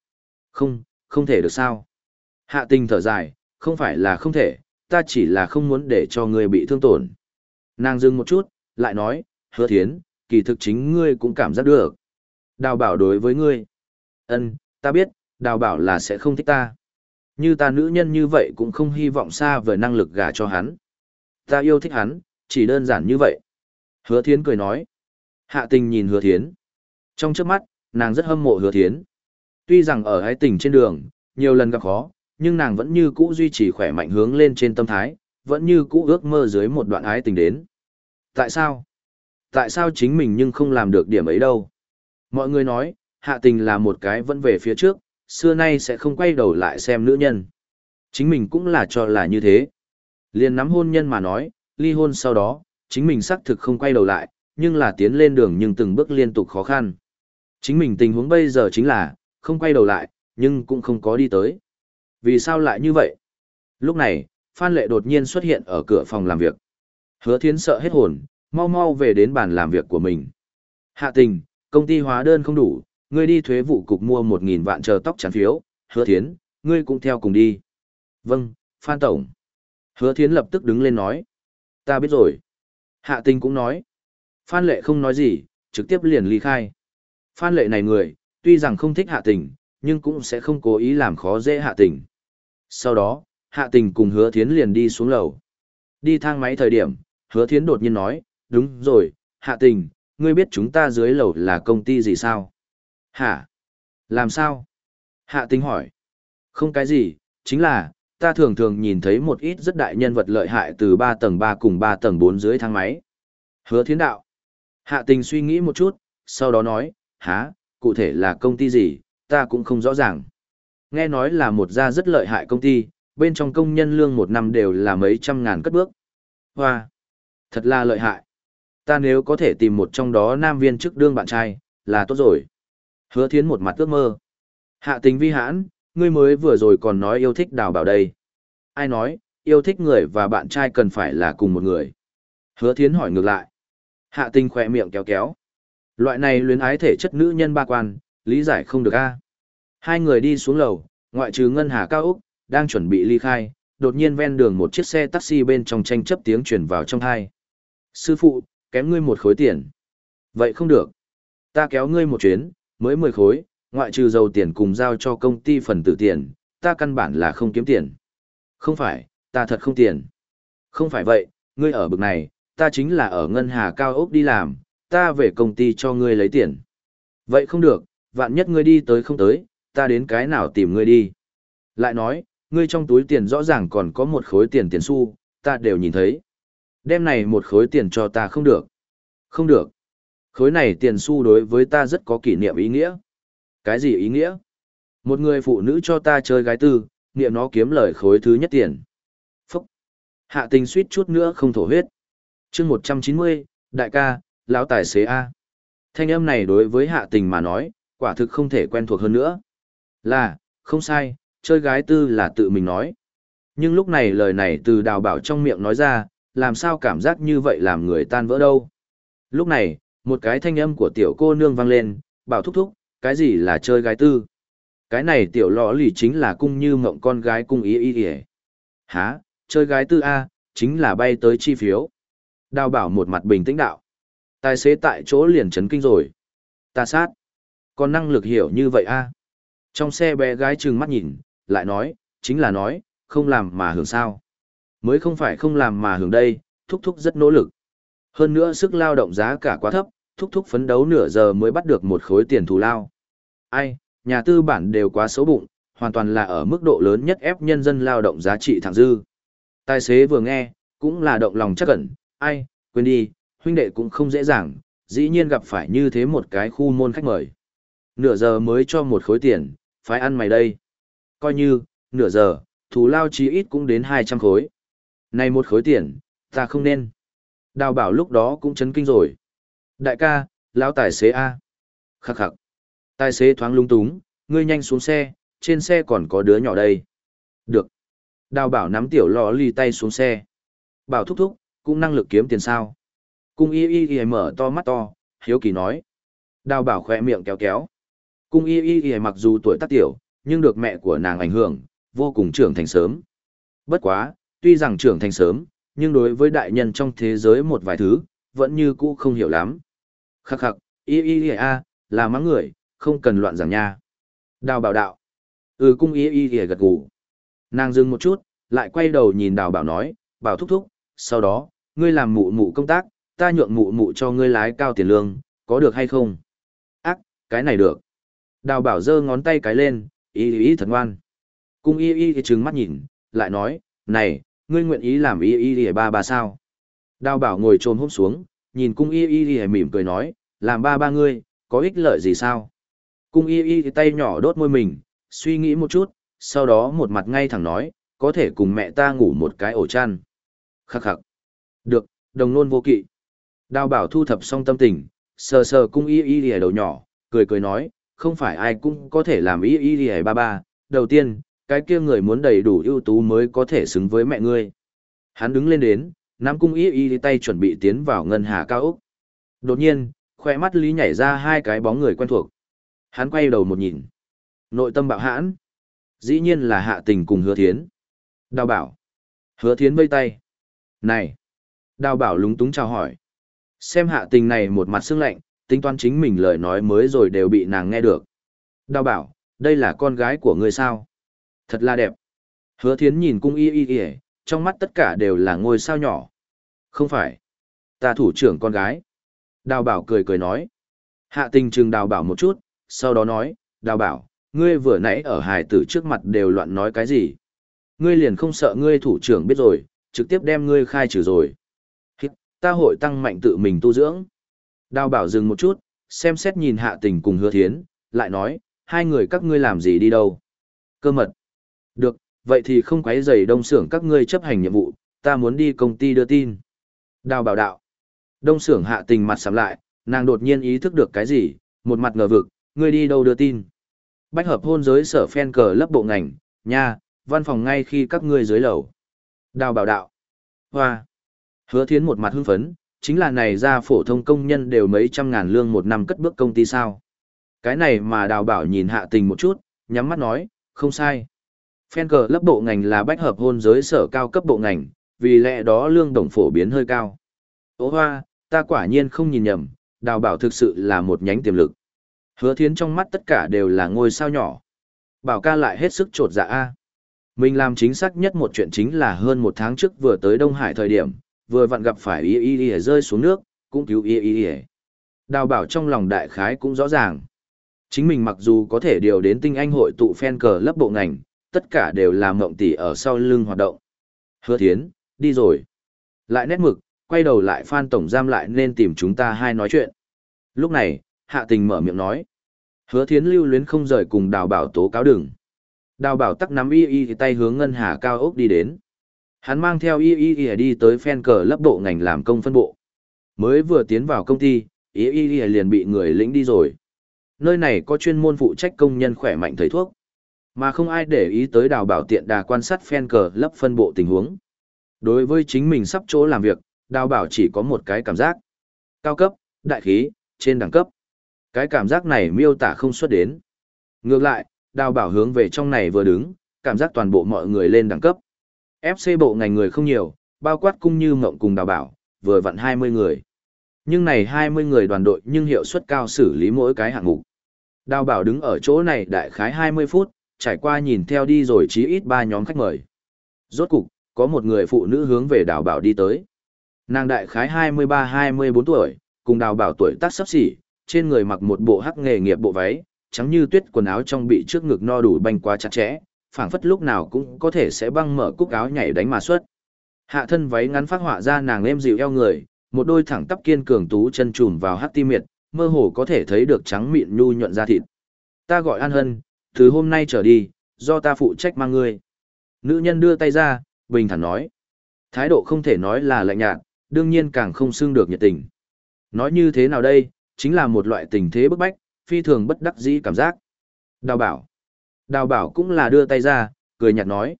Speaker 1: Không, không thể được sao. Hạ tình thở dài, không phải là không thể, ta chỉ là không muốn để cho ngươi bị thương tổn. Nàng dừng một chút, lại nói, hứa thiến, kỳ thực chính ngươi cũng cảm giác được. Đào bảo đối với ngươi. ân ta biết, đào bảo là sẽ không thích ta. Như ta nữ nhân như vậy cũng không hy vọng xa vời năng lực gả cho hắn. Ta yêu thích hắn, chỉ đơn giản như vậy. Hứa thiến cười nói. Hạ tình nhìn hứa thiến. Trong trước mắt, nàng rất hâm mộ hứa thiến. Tuy rằng ở ái tình trên đường, nhiều lần gặp khó, nhưng nàng vẫn như cũ duy trì khỏe mạnh hướng lên trên tâm thái, vẫn như cũ ước mơ dưới một đoạn ái tình đến. Tại sao? Tại sao chính mình nhưng không làm được điểm ấy đâu? Mọi người nói, hạ tình là một cái vẫn về phía trước, xưa nay sẽ không quay đầu lại xem nữ nhân. Chính mình cũng là cho là như thế. Liền nắm hôn nhân mà nói, ly hôn sau đó, chính mình xác thực không quay đầu lại, nhưng là tiến lên đường nhưng từng bước liên tục khó khăn. Chính mình tình huống bây giờ chính là, không quay đầu lại, nhưng cũng không có đi tới. Vì sao lại như vậy? Lúc này, Phan Lệ đột nhiên xuất hiện ở cửa phòng làm việc. Hứa Thiến sợ hết hồn, mau mau về đến bàn làm việc của mình. Hạ tình, công ty hóa đơn không đủ, ngươi đi thuế vụ cục mua 1.000 vạn chờ tóc chán phiếu, hứa thiến, ngươi cũng theo cùng đi. Vâng, Phan Tổng. Hứa thiến lập tức đứng lên nói. Ta biết rồi. Hạ tình cũng nói. Phan lệ không nói gì, trực tiếp liền ly khai. Phan lệ này người, tuy rằng không thích hạ tình, nhưng cũng sẽ không cố ý làm khó dễ hạ tình. Sau đó, hạ tình cùng hứa thiến liền đi xuống lầu. Đi thang máy thời điểm, hứa thiến đột nhiên nói, đúng rồi, hạ tình, ngươi biết chúng ta dưới lầu là công ty gì sao? Hả? Làm sao? Hạ tình hỏi. Không cái gì, chính là, ta thường thường nhìn thấy một ít rất đại nhân vật lợi hại từ 3 tầng 3 cùng 3 tầng 4 dưới thang máy. Hứa thiến đạo. Hạ tình suy nghĩ một chút, sau đó nói, há, cụ thể là công ty gì, ta cũng không rõ ràng. Nghe nói là một gia rất lợi hại công ty, bên trong công nhân lương một năm đều là mấy trăm ngàn cất bước. Hoa! Thật là lợi hại. Ta nếu có thể tìm một trong đó nam viên chức đương bạn trai, là tốt rồi. Hứa thiến một mặt ước mơ. Hạ tình vi hãn, ngươi mới vừa rồi còn nói yêu thích đào bảo đây. Ai nói, yêu thích người và bạn trai cần phải là cùng một người. Hứa thiến hỏi ngược lại. Hạ tình khỏe miệng kéo kéo. Loại này luyến ái thể chất nữ nhân ba quan, lý giải không được a. Hai người đi xuống lầu, ngoại trừ ngân hà cao Úc, đang chuẩn bị ly khai, đột nhiên ven đường một chiếc xe taxi bên trong tranh chấp tiếng chuyển vào trong hai. Sư phụ, kém ngươi một khối tiền. Vậy không được. Ta kéo ngươi một chuyến, mới 10 khối, ngoại trừ dầu tiền cùng giao cho công ty phần tử tiền, ta căn bản là không kiếm tiền. Không phải, ta thật không tiền. Không phải vậy, ngươi ở bực này, ta chính là ở ngân hà cao ốc đi làm, ta về công ty cho ngươi lấy tiền. Vậy không được, vạn nhất ngươi đi tới không tới, ta đến cái nào tìm ngươi đi. Lại nói, ngươi trong túi tiền rõ ràng còn có một khối tiền tiền xu, ta đều nhìn thấy. Đêm này một khối tiền cho ta không được. Không được. Khối này tiền xu đối với ta rất có kỷ niệm ý nghĩa. Cái gì ý nghĩa? Một người phụ nữ cho ta chơi gái tư, niệm nó kiếm lời khối thứ nhất tiền. Phúc! Hạ tình suýt chút nữa không thổ huyết. chương một trăm chín mươi, đại ca, lão tài xế A. Thanh âm này đối với hạ tình mà nói, quả thực không thể quen thuộc hơn nữa. Là, không sai, chơi gái tư là tự mình nói. Nhưng lúc này lời này từ đào bảo trong miệng nói ra, làm sao cảm giác như vậy làm người tan vỡ đâu. Lúc này, một cái thanh âm của tiểu cô nương vang lên, bảo thúc thúc, cái gì là chơi gái tư? Cái này tiểu lọ lì chính là cung như mộng con gái cung ý ý ỉa Hả, chơi gái tư A, chính là bay tới chi phiếu. Đào bảo một mặt bình tĩnh đạo. Tài xế tại chỗ liền chấn kinh rồi. Ta sát. Còn năng lực hiểu như vậy A. Trong xe bé gái trừng mắt nhìn, lại nói, chính là nói, không làm mà hưởng sao. Mới không phải không làm mà hưởng đây, thúc thúc rất nỗ lực. Hơn nữa sức lao động giá cả quá thấp, thúc thúc phấn đấu nửa giờ mới bắt được một khối tiền thù lao. Ai, nhà tư bản đều quá xấu bụng, hoàn toàn là ở mức độ lớn nhất ép nhân dân lao động giá trị thẳng dư. Tài xế vừa nghe, cũng là động lòng chắc ẩn, ai, quên đi, huynh đệ cũng không dễ dàng, dĩ nhiên gặp phải như thế một cái khu môn khách mời. Nửa giờ mới cho một khối tiền, phải ăn mày đây. Coi như, nửa giờ, thù lao chí ít cũng đến 200 khối. Này một khối tiền, ta không nên. Đào bảo lúc đó cũng chấn kinh rồi. Đại ca, lão tài xế A. Khắc khắc. Tài xế thoáng lung túng, ngươi nhanh xuống xe, trên xe còn có đứa nhỏ đây. Được. Đào bảo nắm tiểu lò ly tay xuống xe. Bảo thúc thúc, cũng năng lực kiếm tiền sao. Cung y y y mở to mắt to, hiếu kỳ nói. Đào bảo khoe miệng kéo kéo. Cung y y y mặc dù tuổi tác tiểu, nhưng được mẹ của nàng ảnh hưởng, vô cùng trưởng thành sớm. Bất quá, tuy rằng trưởng thành sớm, nhưng đối với đại nhân trong thế giới một vài thứ, vẫn như cũ không hiểu lắm. Khắc khắc, y y y a, là mắng người, không cần loạn giảng nha. Đào bảo đạo. Ừ cung y y y gật gù. Nàng dừng một chút, lại quay đầu nhìn đào bảo nói, bảo thúc thúc, sau đó, ngươi làm mụ mụ công tác, ta nhượng mụ mụ cho ngươi lái cao tiền lương, có được hay không? Ác, cái này được. Đào bảo giơ ngón tay cái lên, y y thật ngoan. Cung y y trừng mắt nhìn, lại nói, này, ngươi nguyện ý làm y y y ba ba sao? Đào bảo ngồi trồn hôm xuống, nhìn cung y y y mỉm cười nói, làm ba ba ngươi, có ích lợi gì sao? Cung y y tay nhỏ đốt môi mình, suy nghĩ một chút, sau đó một mặt ngay thẳng nói, có thể cùng mẹ ta ngủ một cái ổ chăn. Khắc khắc. Được, đồng nôn vô kỵ. Đào bảo thu thập xong tâm tình, sờ sờ cung y y y đầu nhỏ, cười cười nói, không phải ai cũng có thể làm y y y ba ba. Đầu tiên, cái kia người muốn đầy đủ ưu tú mới có thể xứng với mẹ ngươi. Hắn đứng lên đến, nắm cung y y tay chuẩn bị tiến vào ngân hà cao úc. Đột nhiên, khoe mắt Lý nhảy ra hai cái bóng người quen thuộc. Hắn quay đầu một nhìn. Nội tâm bạo hãn. Dĩ nhiên là hạ tình cùng hứa thiến. Đào bảo. Hứa thiến vây tay. Này. Đào bảo lúng túng chào hỏi. Xem hạ tình này một mặt sương lạnh, tính toán chính mình lời nói mới rồi đều bị nàng nghe được. Đào bảo, đây là con gái của ngươi sao? Thật là đẹp. Hứa thiến nhìn cung y y y, trong mắt tất cả đều là ngôi sao nhỏ. Không phải. Ta thủ trưởng con gái. Đào bảo cười cười nói. Hạ tình trừng đào bảo một chút, sau đó nói, đào bảo, ngươi vừa nãy ở hài tử trước mặt đều loạn nói cái gì. Ngươi liền không sợ ngươi thủ trưởng biết rồi, trực tiếp đem ngươi khai trừ rồi. Hít, ta hội tăng mạnh tự mình tu dưỡng. Đào bảo dừng một chút, xem xét nhìn hạ tình cùng hứa thiến, lại nói, hai người các ngươi làm gì đi đâu. Cơ mật. Được, vậy thì không quấy rầy đông xưởng các ngươi chấp hành nhiệm vụ, ta muốn đi công ty đưa tin. Đào bảo đạo. Đông xưởng hạ tình mặt sắm lại, nàng đột nhiên ý thức được cái gì, một mặt ngờ vực, ngươi đi đâu đưa tin. Bách hợp hôn giới sở phen cờ lấp bộ ngành, nha, văn phòng ngay khi các ngươi dưới lầu. Đào bảo đạo. Hoa. Hứa thiến một mặt hưng phấn, chính là này ra phổ thông công nhân đều mấy trăm ngàn lương một năm cất bước công ty sao. Cái này mà đào bảo nhìn hạ tình một chút, nhắm mắt nói, không sai. Phen cờ lấp bộ ngành là bách hợp hôn giới sở cao cấp bộ ngành, vì lẽ đó lương đồng phổ biến hơi cao. Ô hoa, ta quả nhiên không nhìn nhầm, đào bảo thực sự là một nhánh tiềm lực. Hứa thiến trong mắt tất cả đều là ngôi sao nhỏ. Bảo ca lại hết sức trột dạ a. Mình làm chính xác nhất một chuyện chính là hơn một tháng trước vừa tới Đông Hải thời điểm, vừa vặn gặp phải y y y rơi xuống nước, cũng cứu y y y. Đào bảo trong lòng đại khái cũng rõ ràng. Chính mình mặc dù có thể điều đến tinh anh hội tụ fan cờ lấp bộ ngành, tất cả đều là mộng tỷ ở sau lưng hoạt động. Hứa thiến, đi rồi. Lại nét mực, quay đầu lại Phan Tổng Giam lại nên tìm chúng ta hai nói chuyện. Lúc này, Hạ Tình mở miệng nói. Hứa thiến lưu luyến không rời cùng đào bảo tố cáo đừng. Đào bảo tắc nắm y y thì tay hướng ngân hà cao ốc đi đến. Hắn mang theo y y y đi tới phen cờ lấp bộ ngành làm công phân bộ. Mới vừa tiến vào công ty, y y y liền bị người lĩnh đi rồi. Nơi này có chuyên môn phụ trách công nhân khỏe mạnh thầy thuốc. Mà không ai để ý tới đào bảo tiện đà quan sát phen cờ lấp phân bộ tình huống. Đối với chính mình sắp chỗ làm việc, đào bảo chỉ có một cái cảm giác. Cao cấp, đại khí, trên đẳng cấp. Cái cảm giác này miêu tả không xuất đến. Ngược lại, đào bảo hướng về trong này vừa đứng, cảm giác toàn bộ mọi người lên đẳng cấp. FC bộ ngành người không nhiều, bao quát cung như mộng cùng đào bảo, vừa vặn 20 người. Nhưng này 20 người đoàn đội nhưng hiệu suất cao xử lý mỗi cái hạng mục. Đào bảo đứng ở chỗ này đại khái 20 phút, trải qua nhìn theo đi rồi chí ít ba nhóm khách mời. Rốt cục, có một người phụ nữ hướng về đào bảo đi tới. Nàng đại khái 23-24 tuổi, cùng đào bảo tuổi tác sắp xỉ, trên người mặc một bộ hắc nghề nghiệp bộ váy, trắng như tuyết quần áo trong bị trước ngực no đủ banh quá chặt chẽ, phảng phất lúc nào cũng có thể sẽ băng mở cúc áo nhảy đánh mà xuất. Hạ thân váy ngắn phát họa ra nàng êm dịu eo người, một đôi thẳng tắp kiên cường tú chân trùm vào hắc ti miệt, mơ hồ có thể thấy được trắng mịn nhu nhuận da thịt. Ta gọi An Hân, từ hôm nay trở đi, do ta phụ trách mang ngươi. Nữ nhân đưa tay ra, bình thản nói. Thái độ không thể nói là lạnh nhạt, đương nhiên càng không xưng được nhiệt tình. Nói như thế nào đây, chính là một loại tình thế bức bách, phi thường bất đắc dĩ cảm giác. Đào bảo. Đào bảo cũng là đưa tay ra, cười nhạt nói.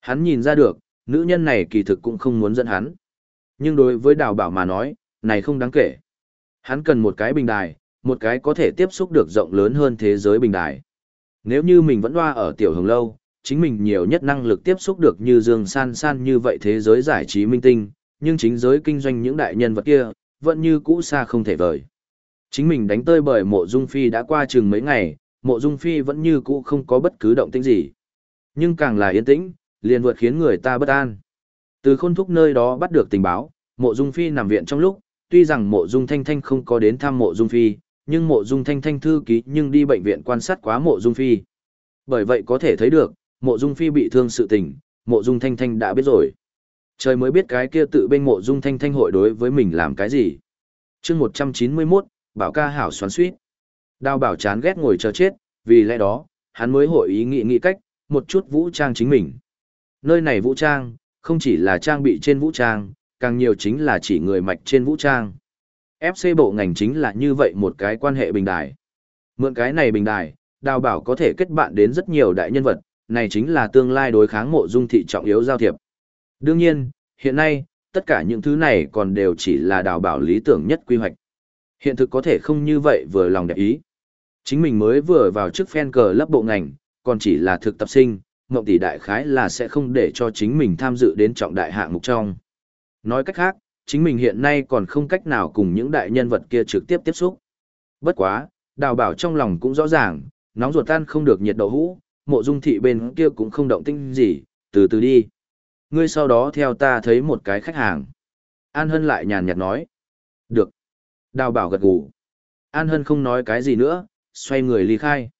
Speaker 1: Hắn nhìn ra được, nữ nhân này kỳ thực cũng không muốn dẫn hắn. Nhưng đối với đào bảo mà nói, này không đáng kể. Hắn cần một cái bình đài, một cái có thể tiếp xúc được rộng lớn hơn thế giới bình đài. Nếu như mình vẫn loa ở tiểu hồng lâu, chính mình nhiều nhất năng lực tiếp xúc được như Dương San San như vậy thế giới giải trí minh tinh, nhưng chính giới kinh doanh những đại nhân vật kia, vẫn như cũ xa không thể vời. Chính mình đánh tơi bởi mộ dung phi đã qua chừng mấy ngày, mộ dung phi vẫn như cũ không có bất cứ động tĩnh gì. Nhưng càng là yên tĩnh, liền vượt khiến người ta bất an. Từ khôn thúc nơi đó bắt được tình báo, mộ dung phi nằm viện trong lúc, tuy rằng mộ dung thanh thanh không có đến thăm mộ dung phi, nhưng mộ dung thanh thanh thư ký nhưng đi bệnh viện quan sát quá mộ dung phi. Bởi vậy có thể thấy được, mộ dung phi bị thương sự tình, mộ dung thanh thanh đã biết rồi. Trời mới biết cái kia tự bên mộ dung thanh thanh hội đối với mình làm cái gì. chương 191, bảo ca hảo xoắn suýt. Đào bảo chán ghét ngồi chờ chết, vì lẽ đó, hắn mới hội ý nghĩ nghĩ cách, một chút vũ trang chính mình. Nơi này vũ trang, không chỉ là trang bị trên vũ trang, càng nhiều chính là chỉ người mạch trên vũ trang. FC bộ ngành chính là như vậy một cái quan hệ bình đài. Mượn cái này bình đài, đào bảo có thể kết bạn đến rất nhiều đại nhân vật, này chính là tương lai đối kháng mộ dung thị trọng yếu giao thiệp. Đương nhiên, hiện nay, tất cả những thứ này còn đều chỉ là đào bảo lý tưởng nhất quy hoạch. Hiện thực có thể không như vậy vừa lòng đẹp ý. Chính mình mới vừa vào chức fan cờ lớp bộ ngành, còn chỉ là thực tập sinh, mộng tỷ đại khái là sẽ không để cho chính mình tham dự đến trọng đại hạng mục trong. Nói cách khác, chính mình hiện nay còn không cách nào cùng những đại nhân vật kia trực tiếp tiếp xúc. Bất quá, đào bảo trong lòng cũng rõ ràng, nóng ruột tan không được nhiệt độ hũ, mộ dung thị bên kia cũng không động tinh gì, từ từ đi. Ngươi sau đó theo ta thấy một cái khách hàng. An Hân lại nhàn nhạt nói. Được. Đào bảo gật gù. An Hân không nói cái gì nữa, xoay người ly khai.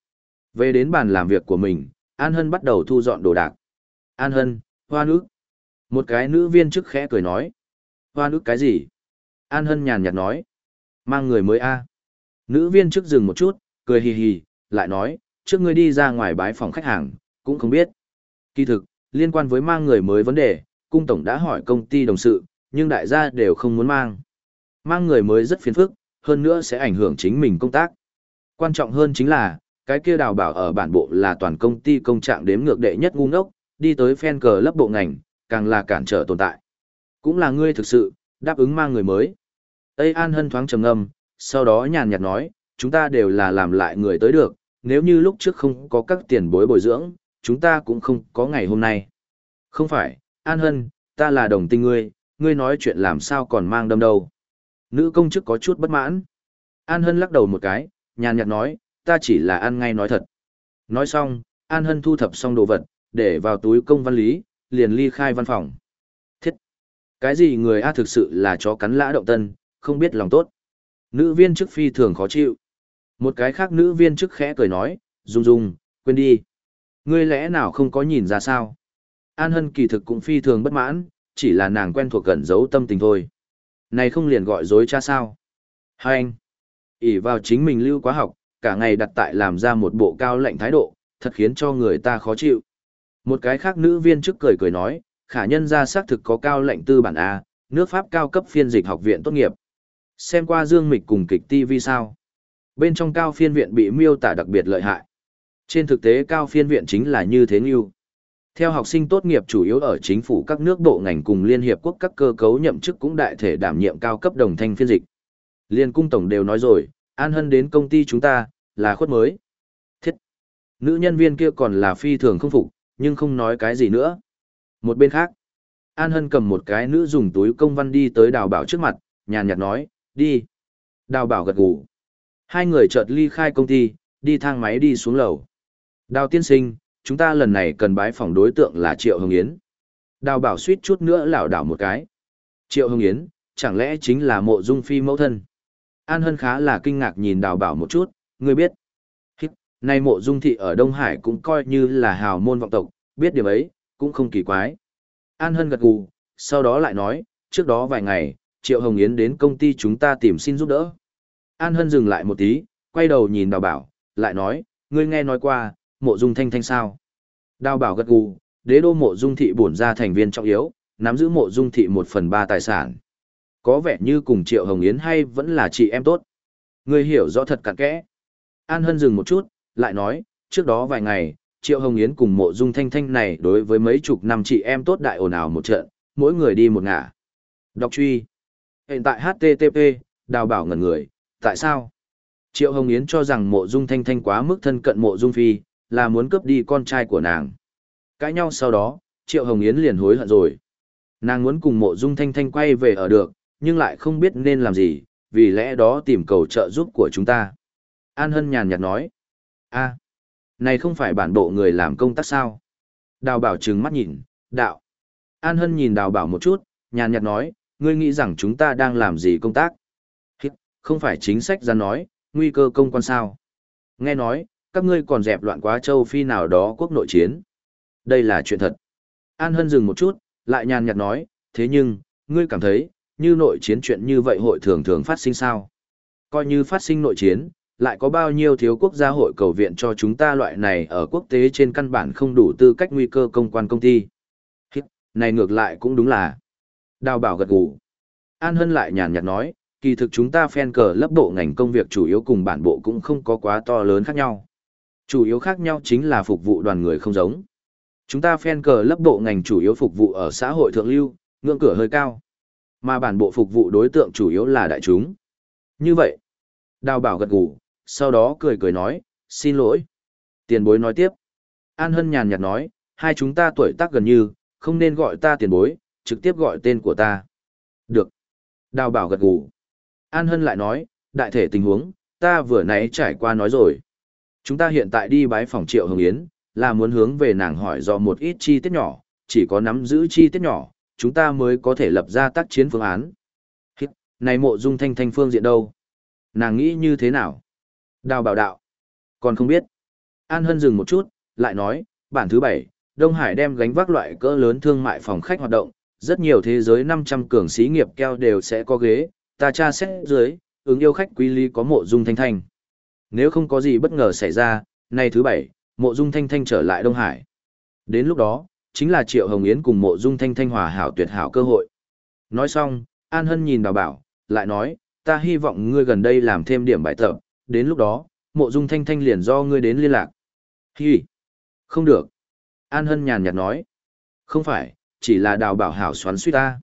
Speaker 1: Về đến bàn làm việc của mình, An Hân bắt đầu thu dọn đồ đạc. An Hân, hoa nữ. Một cái nữ viên chức khẽ cười nói. Hoa nước cái gì? An Hân nhàn nhạt nói. Mang người mới a. Nữ viên trước dừng một chút, cười hì hì, lại nói, trước ngươi đi ra ngoài bái phòng khách hàng, cũng không biết. Kỳ thực, liên quan với mang người mới vấn đề, cung tổng đã hỏi công ty đồng sự, nhưng đại gia đều không muốn mang. Mang người mới rất phiền phức, hơn nữa sẽ ảnh hưởng chính mình công tác. Quan trọng hơn chính là, cái kia đào bảo ở bản bộ là toàn công ty công trạng đếm ngược đệ nhất ngu ngốc, đi tới fan cờ lớp bộ ngành, càng là cản trở tồn tại. Cũng là ngươi thực sự, đáp ứng mang người mới. Tây An Hân thoáng trầm ngâm, sau đó nhàn nhạt nói, chúng ta đều là làm lại người tới được, nếu như lúc trước không có các tiền bối bồi dưỡng, chúng ta cũng không có ngày hôm nay. Không phải, An Hân, ta là đồng tình ngươi, ngươi nói chuyện làm sao còn mang đâm đâu. Nữ công chức có chút bất mãn. An Hân lắc đầu một cái, nhàn nhạt nói, ta chỉ là ăn ngay nói thật. Nói xong, An Hân thu thập xong đồ vật, để vào túi công văn lý, liền ly khai văn phòng. Cái gì người A thực sự là chó cắn lã động tân, không biết lòng tốt. Nữ viên chức phi thường khó chịu. Một cái khác nữ viên chức khẽ cười nói, Dung Dung, quên đi. Ngươi lẽ nào không có nhìn ra sao? An Hân kỳ thực cũng phi thường bất mãn, chỉ là nàng quen thuộc cẩn giấu tâm tình thôi. Này không liền gọi dối cha sao? Hai anh! ỉ vào chính mình lưu quá học, cả ngày đặt tại làm ra một bộ cao lệnh thái độ, thật khiến cho người ta khó chịu. Một cái khác nữ viên chức cười cười nói, khả nhân ra xác thực có cao lệnh tư bản A, nước Pháp cao cấp phiên dịch học viện tốt nghiệp. Xem qua Dương Mịch cùng kịch TV sao. Bên trong cao phiên viện bị miêu tả đặc biệt lợi hại. Trên thực tế cao phiên viện chính là như thế như. Theo học sinh tốt nghiệp chủ yếu ở chính phủ các nước bộ ngành cùng Liên Hiệp Quốc các cơ cấu nhậm chức cũng đại thể đảm nhiệm cao cấp đồng thanh phiên dịch. Liên cung tổng đều nói rồi, An Hân đến công ty chúng ta, là khuất mới. Thiết! Nữ nhân viên kia còn là phi thường không phục, nhưng không nói cái gì nữa. Một bên khác, An Hân cầm một cái nữ dùng túi công văn đi tới đào bảo trước mặt, nhàn nhạt nói, đi. Đào bảo gật gù. Hai người chợt ly khai công ty, đi thang máy đi xuống lầu. Đào tiên sinh, chúng ta lần này cần bái phỏng đối tượng là Triệu Hồng Yến. Đào bảo suýt chút nữa lảo đảo một cái. Triệu Hồng Yến, chẳng lẽ chính là mộ dung phi mẫu thân? An Hân khá là kinh ngạc nhìn đào bảo một chút, ngươi biết. Nay mộ dung thị ở Đông Hải cũng coi như là hào môn vọng tộc, biết điểm ấy, cũng không kỳ quái. An Hân gật gù, sau đó lại nói, trước đó vài ngày, Triệu Hồng Yến đến công ty chúng ta tìm xin giúp đỡ. An Hân dừng lại một tí, quay đầu nhìn đào bảo, lại nói, ngươi nghe nói qua, mộ dung thanh thanh sao. Đào bảo gật gù, đế đô mộ dung thị bổn ra thành viên trọng yếu, nắm giữ mộ dung thị một phần ba tài sản. Có vẻ như cùng Triệu Hồng Yến hay vẫn là chị em tốt. Ngươi hiểu rõ thật cặn kẽ. An Hân dừng một chút, lại nói, trước đó vài ngày, Triệu Hồng Yến cùng mộ dung thanh thanh này đối với mấy chục năm chị em tốt đại ồn ào một trận, mỗi người đi một ngả. Đọc truy. Hiện tại HTTP, đào bảo ngẩn người, tại sao? Triệu Hồng Yến cho rằng mộ dung thanh thanh quá mức thân cận mộ dung phi, là muốn cướp đi con trai của nàng. Cãi nhau sau đó, Triệu Hồng Yến liền hối hận rồi. Nàng muốn cùng mộ dung thanh thanh quay về ở được, nhưng lại không biết nên làm gì, vì lẽ đó tìm cầu trợ giúp của chúng ta. An Hân nhàn nhạt nói. a này không phải bản bộ người làm công tác sao? Đào bảo trừng mắt nhìn, đạo. An Hân nhìn đào bảo một chút, nhàn nhạt nói, ngươi nghĩ rằng chúng ta đang làm gì công tác? Hít, không phải chính sách ra nói, nguy cơ công quan sao? Nghe nói, các ngươi còn dẹp loạn quá châu Phi nào đó quốc nội chiến. Đây là chuyện thật. An Hân dừng một chút, lại nhàn nhạt nói, thế nhưng, ngươi cảm thấy, như nội chiến chuyện như vậy hội thường thường phát sinh sao? Coi như phát sinh nội chiến, lại có bao nhiêu thiếu quốc gia hội cầu viện cho chúng ta loại này ở quốc tế trên căn bản không đủ tư cách nguy cơ công quan công ty. Hít, này ngược lại cũng đúng là. Đào bảo gật gù. An Hân lại nhàn nhạt nói, kỳ thực chúng ta phen cờ lấp bộ ngành công việc chủ yếu cùng bản bộ cũng không có quá to lớn khác nhau. Chủ yếu khác nhau chính là phục vụ đoàn người không giống. Chúng ta phen cờ lấp bộ ngành chủ yếu phục vụ ở xã hội thượng lưu, ngưỡng cửa hơi cao. Mà bản bộ phục vụ đối tượng chủ yếu là đại chúng. Như vậy, đào bảo gật gù, sau đó cười cười nói, xin lỗi. Tiền bối nói tiếp. An Hân nhàn nhạt nói, hai chúng ta tuổi tác gần như, không nên gọi ta tiền bối, trực tiếp gọi tên của ta. Được. Đào bảo gật gù. An Hân lại nói, đại thể tình huống, ta vừa nãy trải qua nói rồi. Chúng ta hiện tại đi bái phòng Triệu Hồng Yến, là muốn hướng về nàng hỏi do một ít chi tiết nhỏ, chỉ có nắm giữ chi tiết nhỏ, chúng ta mới có thể lập ra tác chiến phương án. Này mộ dung thanh thanh phương diện đâu? Nàng nghĩ như thế nào? Đào bảo đạo. Còn không biết. An Hân dừng một chút, lại nói, bản thứ bảy, Đông Hải đem gánh vác loại cỡ lớn thương mại phòng khách hoạt động, rất nhiều thế giới 500 cường sĩ nghiệp keo đều sẽ có ghế, ta tra xét dưới, ứng yêu khách quý ly có mộ dung thanh thanh. Nếu không có gì bất ngờ xảy ra, nay thứ bảy, mộ dung thanh thanh trở lại Đông Hải. Đến lúc đó, chính là Triệu Hồng Yến cùng mộ dung thanh thanh hòa hảo tuyệt hảo cơ hội. Nói xong, An Hân nhìn đào bảo, lại nói, ta hy vọng ngươi gần đây làm thêm điểm bài tập, đến lúc đó, mộ dung thanh thanh liền do ngươi đến liên lạc. Hi! Không được. An Hân nhàn nhạt nói. Không phải, chỉ là đào bảo hảo xoắn suýt ta.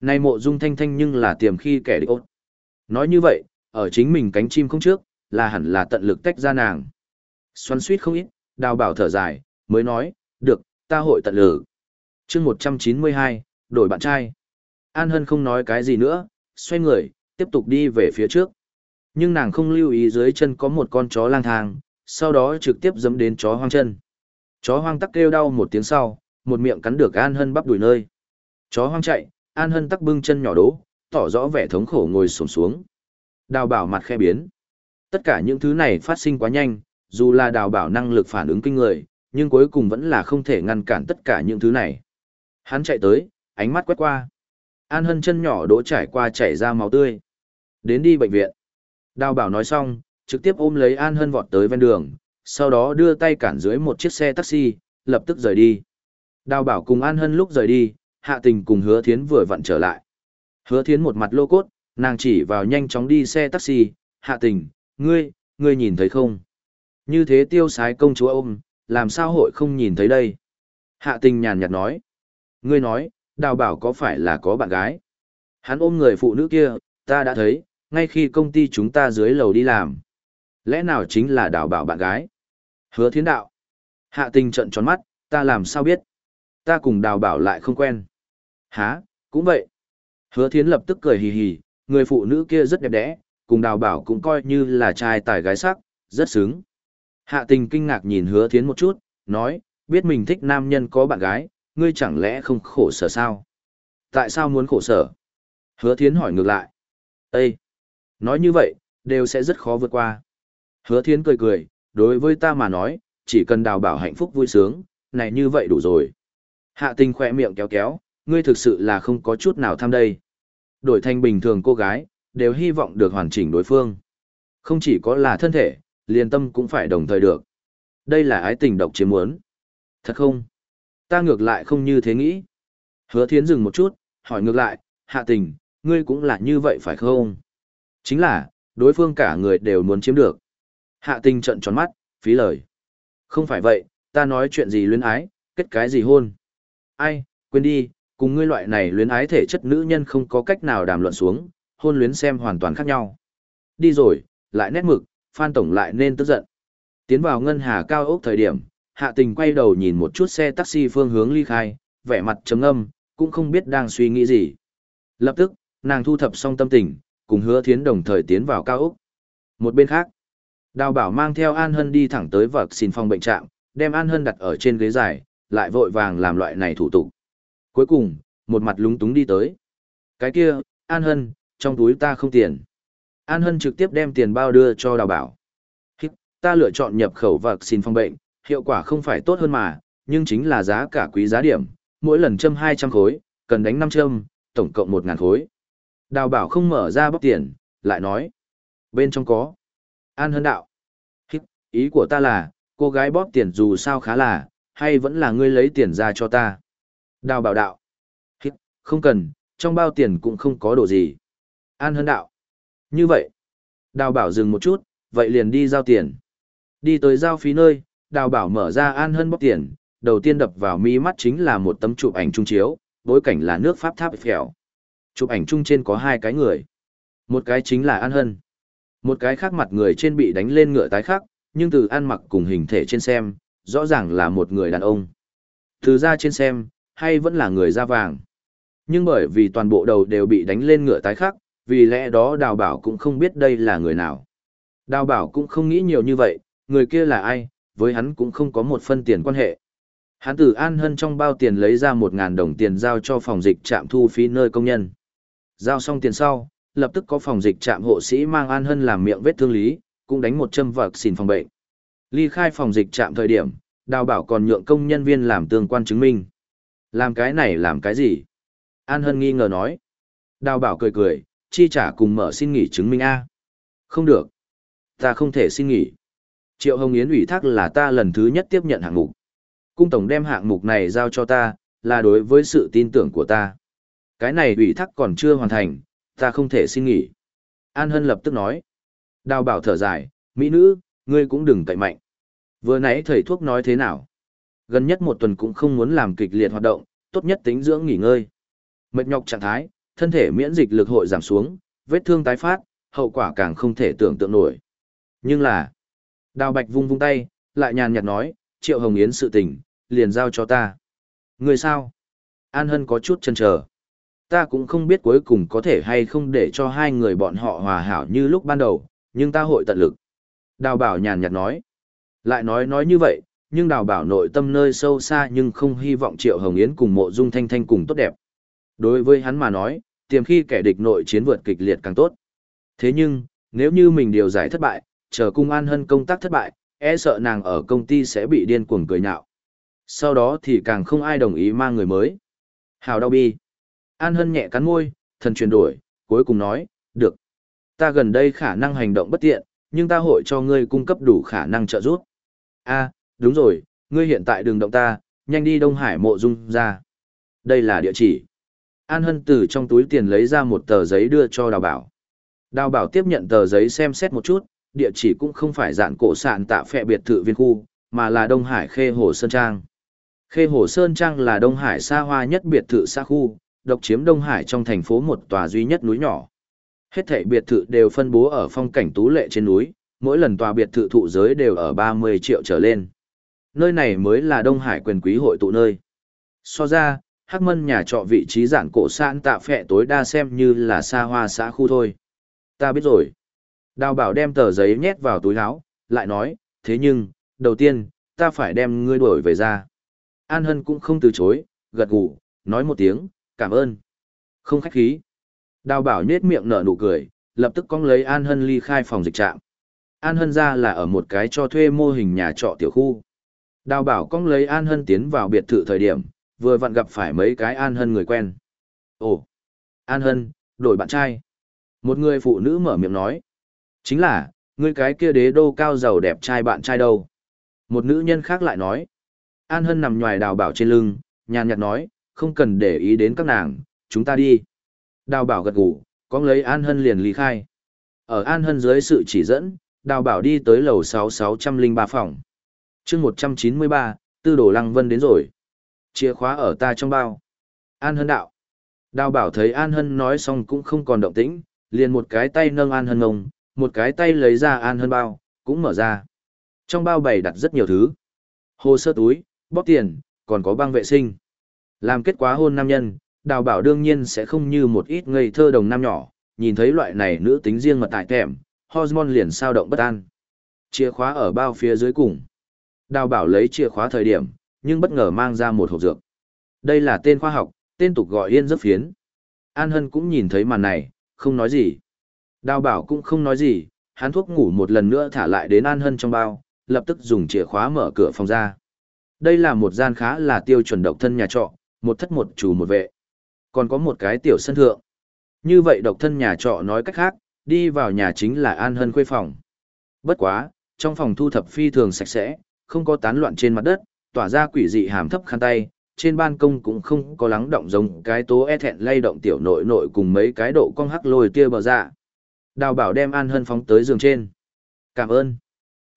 Speaker 1: Nay mộ dung thanh thanh nhưng là tiềm khi kẻ địch ốt. Nói như vậy, ở chính mình cánh chim không trước, là hẳn là tận lực tách ra nàng. Xoắn suýt không ít, đào bảo thở dài, mới nói, được, ta hội tận lực. chương 192, đổi bạn trai. An Hân không nói cái gì nữa, xoay người, tiếp tục đi về phía trước. Nhưng nàng không lưu ý dưới chân có một con chó lang thang, sau đó trực tiếp dẫm đến chó hoang chân. Chó hoang tắc kêu đau một tiếng sau, một miệng cắn được An Hân bắp đuổi nơi. Chó hoang chạy, An Hân tắc bưng chân nhỏ đố, tỏ rõ vẻ thống khổ ngồi xổm xuống. Đào bảo mặt khe biến. Tất cả những thứ này phát sinh quá nhanh, dù là đào bảo năng lực phản ứng kinh người, nhưng cuối cùng vẫn là không thể ngăn cản tất cả những thứ này. Hắn chạy tới, ánh mắt quét qua. An Hân chân nhỏ đỗ trải qua chảy ra máu tươi. Đến đi bệnh viện. Đào bảo nói xong, trực tiếp ôm lấy An Hân vọt tới ven đường, sau đó đưa tay cản dưới một chiếc xe taxi, lập tức rời đi. Đào bảo cùng An Hân lúc rời đi, hạ tình cùng hứa thiến vừa vặn trở lại. Hứa thiến một mặt lô cốt, nàng chỉ vào nhanh chóng đi xe taxi, hạ tình, ngươi, ngươi nhìn thấy không? Như thế tiêu sái công chúa ôm, làm sao hội không nhìn thấy đây? Hạ tình nhàn nhạt nói. Ngươi nói, đào bảo có phải là có bạn gái? Hắn ôm người phụ nữ kia, ta đã thấy, ngay khi công ty chúng ta dưới lầu đi làm. Lẽ nào chính là đào bảo bạn gái? Hứa thiến đạo. Hạ tình trận tròn mắt, ta làm sao biết? Ta cùng đào bảo lại không quen. Hả, cũng vậy. Hứa thiến lập tức cười hì hì, người phụ nữ kia rất đẹp đẽ, cùng đào bảo cũng coi như là trai tài gái sắc, rất sướng. Hạ tình kinh ngạc nhìn hứa thiến một chút, nói, biết mình thích nam nhân có bạn gái, ngươi chẳng lẽ không khổ sở sao? Tại sao muốn khổ sở? Hứa thiến hỏi ngược lại. Ê! Nói như vậy, đều sẽ rất khó vượt qua. Hứa thiến cười cười, đối với ta mà nói, chỉ cần đào bảo hạnh phúc vui sướng, này như vậy đủ rồi. Hạ tình khỏe miệng kéo kéo, ngươi thực sự là không có chút nào tham đây. Đổi thành bình thường cô gái, đều hy vọng được hoàn chỉnh đối phương. Không chỉ có là thân thể, liền tâm cũng phải đồng thời được. Đây là ái tình độc chiếm muốn. Thật không? Ta ngược lại không như thế nghĩ. Hứa thiến dừng một chút, hỏi ngược lại, hạ tình, ngươi cũng là như vậy phải không? Chính là, đối phương cả người đều muốn chiếm được. Hạ tình trận tròn mắt, phí lời. Không phải vậy, ta nói chuyện gì luyến ái, kết cái gì hôn. Ai, quên đi, cùng ngươi loại này luyến ái thể chất nữ nhân không có cách nào đàm luận xuống, hôn luyến xem hoàn toàn khác nhau. Đi rồi, lại nét mực, Phan Tổng lại nên tức giận. Tiến vào ngân hà cao ốc thời điểm, hạ tình quay đầu nhìn một chút xe taxi phương hướng ly khai, vẻ mặt trầm âm, cũng không biết đang suy nghĩ gì. Lập tức, nàng thu thập xong tâm tình, cùng hứa thiến đồng thời tiến vào cao úc. Một bên khác, đào bảo mang theo An Hân đi thẳng tới vật xin phòng bệnh trạm, đem An Hân đặt ở trên ghế dài, lại vội vàng làm loại này thủ tục. Cuối cùng, một mặt lúng túng đi tới. Cái kia, An Hân, trong túi ta không tiền. An Hân trực tiếp đem tiền bao đưa cho đào bảo. Ta lựa chọn nhập khẩu vật xin phòng bệnh, hiệu quả không phải tốt hơn mà, nhưng chính là giá cả quý giá điểm, mỗi lần châm 200 khối, cần đánh 5 châm, tổng cộng 1.000 khối. Đào bảo không mở ra bóc tiền, lại nói. Bên trong có. An Hân đạo. Hít, ý của ta là, cô gái bóp tiền dù sao khá là, hay vẫn là ngươi lấy tiền ra cho ta. Đào bảo đạo. Hít, không cần, trong bao tiền cũng không có đồ gì. An Hân đạo. Như vậy. Đào bảo dừng một chút, vậy liền đi giao tiền. Đi tới giao phí nơi, đào bảo mở ra An Hân bóp tiền, đầu tiên đập vào mi mắt chính là một tấm chụp ảnh trung chiếu, bối cảnh là nước Pháp tháp phèo. Chụp ảnh chung trên có hai cái người. Một cái chính là An Hân. Một cái khác mặt người trên bị đánh lên ngựa tái khắc, nhưng từ ăn mặc cùng hình thể trên xem, rõ ràng là một người đàn ông. Từ da trên xem, hay vẫn là người da vàng. Nhưng bởi vì toàn bộ đầu đều bị đánh lên ngựa tái khắc, vì lẽ đó đào bảo cũng không biết đây là người nào. Đào bảo cũng không nghĩ nhiều như vậy, người kia là ai, với hắn cũng không có một phân tiền quan hệ. Hắn từ An Hân trong bao tiền lấy ra một ngàn đồng tiền giao cho phòng dịch trạm thu phí nơi công nhân. Giao xong tiền sau, lập tức có phòng dịch trạm hộ sĩ mang An Hân làm miệng vết thương lý, cũng đánh một châm vật xin phòng bệnh. Ly khai phòng dịch trạm thời điểm, đào bảo còn nhượng công nhân viên làm tương quan chứng minh. Làm cái này làm cái gì? An Hân nghi ngờ nói. Đào bảo cười cười, chi trả cùng mở xin nghỉ chứng minh A. Không được. Ta không thể xin nghỉ. Triệu Hồng Yến ủy thác là ta lần thứ nhất tiếp nhận hạng mục. Cung tổng đem hạng mục này giao cho ta, là đối với sự tin tưởng của ta. Cái này ủy thác còn chưa hoàn thành, ta không thể xin nghỉ. An Hân lập tức nói. Đào bảo thở dài, mỹ nữ, ngươi cũng đừng cậy mạnh. Vừa nãy thầy thuốc nói thế nào? Gần nhất một tuần cũng không muốn làm kịch liệt hoạt động, tốt nhất tính dưỡng nghỉ ngơi. Mệt nhọc trạng thái, thân thể miễn dịch lực hội giảm xuống, vết thương tái phát, hậu quả càng không thể tưởng tượng nổi. Nhưng là, đào bạch vung vung tay, lại nhàn nhạt nói, triệu hồng yến sự tình, liền giao cho ta. Người sao? An Hân có chút chần chờ. Ta cũng không biết cuối cùng có thể hay không để cho hai người bọn họ hòa hảo như lúc ban đầu, nhưng ta hội tận lực. Đào bảo nhàn nhạt nói. Lại nói nói như vậy, nhưng đào bảo nội tâm nơi sâu xa nhưng không hy vọng Triệu Hồng Yến cùng mộ dung thanh thanh cùng tốt đẹp. Đối với hắn mà nói, tiềm khi kẻ địch nội chiến vượt kịch liệt càng tốt. Thế nhưng, nếu như mình điều giải thất bại, chờ cung an hân công tác thất bại, e sợ nàng ở công ty sẽ bị điên cuồng cười nhạo. Sau đó thì càng không ai đồng ý mang người mới. Hào đau bi. An hân nhẹ cắn môi, thần chuyển đổi, cuối cùng nói, được. Ta gần đây khả năng hành động bất tiện, nhưng ta hội cho ngươi cung cấp đủ khả năng trợ giúp. A, đúng rồi, ngươi hiện tại đừng động ta, nhanh đi Đông Hải mộ dung ra. Đây là địa chỉ. An Hân từ trong túi tiền lấy ra một tờ giấy đưa cho Đào Bảo. Đào Bảo tiếp nhận tờ giấy xem xét một chút, địa chỉ cũng không phải dạng cổ sạn tạ phệ biệt thự viên khu, mà là Đông Hải Khê Hồ Sơn Trang. Khê Hồ Sơn Trang là Đông Hải xa hoa nhất biệt thự xa khu, độc chiếm Đông Hải trong thành phố một tòa duy nhất núi nhỏ. Hết thảy biệt thự đều phân bố ở phong cảnh tú lệ trên núi, mỗi lần tòa biệt thự thụ giới đều ở 30 triệu trở lên. Nơi này mới là Đông Hải quyền quý hội tụ nơi. So ra, Hắc Mân nhà trọ vị trí giản cổ sạn tạ phệ tối đa xem như là xa hoa xã khu thôi. Ta biết rồi. Đào bảo đem tờ giấy nhét vào túi áo, lại nói, thế nhưng, đầu tiên, ta phải đem ngươi đuổi về ra. An Hân cũng không từ chối, gật gù, nói một tiếng, cảm ơn. Không khách khí. Đào bảo nhết miệng nở nụ cười, lập tức cong lấy An Hân ly khai phòng dịch trạm. An Hân ra là ở một cái cho thuê mô hình nhà trọ tiểu khu. Đào bảo cong lấy An Hân tiến vào biệt thự thời điểm, vừa vặn gặp phải mấy cái An Hân người quen. Ồ, An Hân, đổi bạn trai. Một người phụ nữ mở miệng nói. Chính là, ngươi cái kia đế đô cao giàu đẹp trai bạn trai đâu. Một nữ nhân khác lại nói. An Hân nằm ngoài đào bảo trên lưng, nhàn nhạt nói, không cần để ý đến các nàng, chúng ta đi. Đào bảo gật gù, con lấy An Hân liền ly khai. Ở An Hân dưới sự chỉ dẫn, đào bảo đi tới lầu 6603 phòng. chương 193, tư đồ lăng vân đến rồi. Chìa khóa ở ta trong bao. An Hân đạo. Đào bảo thấy An Hân nói xong cũng không còn động tĩnh, liền một cái tay nâng An Hân ngông, một cái tay lấy ra An Hân bao, cũng mở ra. Trong bao bày đặt rất nhiều thứ. Hồ sơ túi, bóp tiền, còn có băng vệ sinh. Làm kết quả hôn nam nhân, đào bảo đương nhiên sẽ không như một ít ngây thơ đồng nam nhỏ, nhìn thấy loại này nữ tính riêng mật tại thèm, hormone liền sao động bất an. Chìa khóa ở bao phía dưới cùng. Đào bảo lấy chìa khóa thời điểm, nhưng bất ngờ mang ra một hộp dược. Đây là tên khoa học, tên tục gọi yên giấc phiến. An Hân cũng nhìn thấy màn này, không nói gì. Đào bảo cũng không nói gì, hắn thuốc ngủ một lần nữa thả lại đến An Hân trong bao, lập tức dùng chìa khóa mở cửa phòng ra. Đây là một gian khá là tiêu chuẩn độc thân nhà trọ, một thất một chủ một vệ. Còn có một cái tiểu sân thượng. Như vậy độc thân nhà trọ nói cách khác, đi vào nhà chính là An Hân khuê phòng. Bất quá, trong phòng thu thập phi thường sạch sẽ, không có tán loạn trên mặt đất, tỏa ra quỷ dị hàm thấp khăn tay, trên ban công cũng không có lắng động giống cái tố e thẹn lay động tiểu nội nội cùng mấy cái độ cong hắc lồi tia bờ dạ. Đào bảo đem An Hân phóng tới giường trên. Cảm ơn.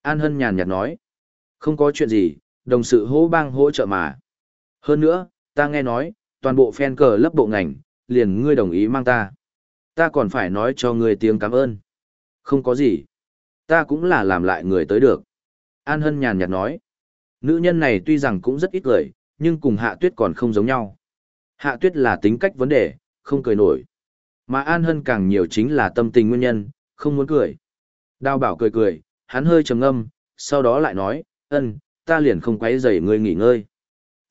Speaker 1: An Hân nhàn nhạt nói. Không có chuyện gì, đồng sự hỗ bang hỗ trợ mà. Hơn nữa, ta nghe nói, toàn bộ fan cờ lớp bộ ngành, liền ngươi đồng ý mang ta. Ta còn phải nói cho ngươi tiếng cảm ơn. Không có gì. Ta cũng là làm lại người tới được. An Hân nhàn nhạt nói. Nữ nhân này tuy rằng cũng rất ít cười, nhưng cùng Hạ Tuyết còn không giống nhau. Hạ Tuyết là tính cách vấn đề, không cười nổi. Mà An Hân càng nhiều chính là tâm tình nguyên nhân, không muốn cười. Đào bảo cười cười, hắn hơi trầm ngâm, sau đó lại nói, ân, ta liền không quấy rầy ngươi nghỉ ngơi.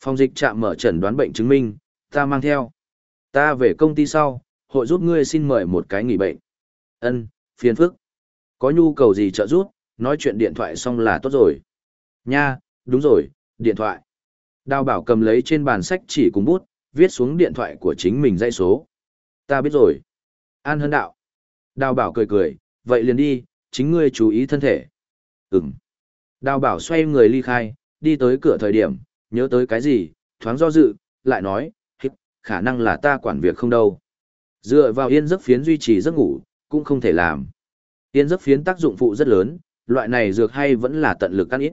Speaker 1: Phòng dịch trạm mở chẩn đoán bệnh chứng minh, ta mang theo. Ta về công ty sau, hội giúp ngươi xin mời một cái nghỉ bệnh. Ân, phiền phức. Có nhu cầu gì trợ giúp, nói chuyện điện thoại xong là tốt rồi. Nha, đúng rồi, điện thoại. Đào bảo cầm lấy trên bàn sách chỉ cùng bút, viết xuống điện thoại của chính mình dãy số. Ta biết rồi. An hân đạo. Đào bảo cười cười, vậy liền đi, chính ngươi chú ý thân thể. Ừm. Đào bảo xoay người ly khai, đi tới cửa thời điểm, nhớ tới cái gì, thoáng do dự, lại nói, hít, khả năng là ta quản việc không đâu. Dựa vào yên giấc phiến duy trì giấc ngủ, cũng không thể làm. Yên giấc phiến tác dụng phụ rất lớn, loại này dược hay vẫn là tận lực ăn ít.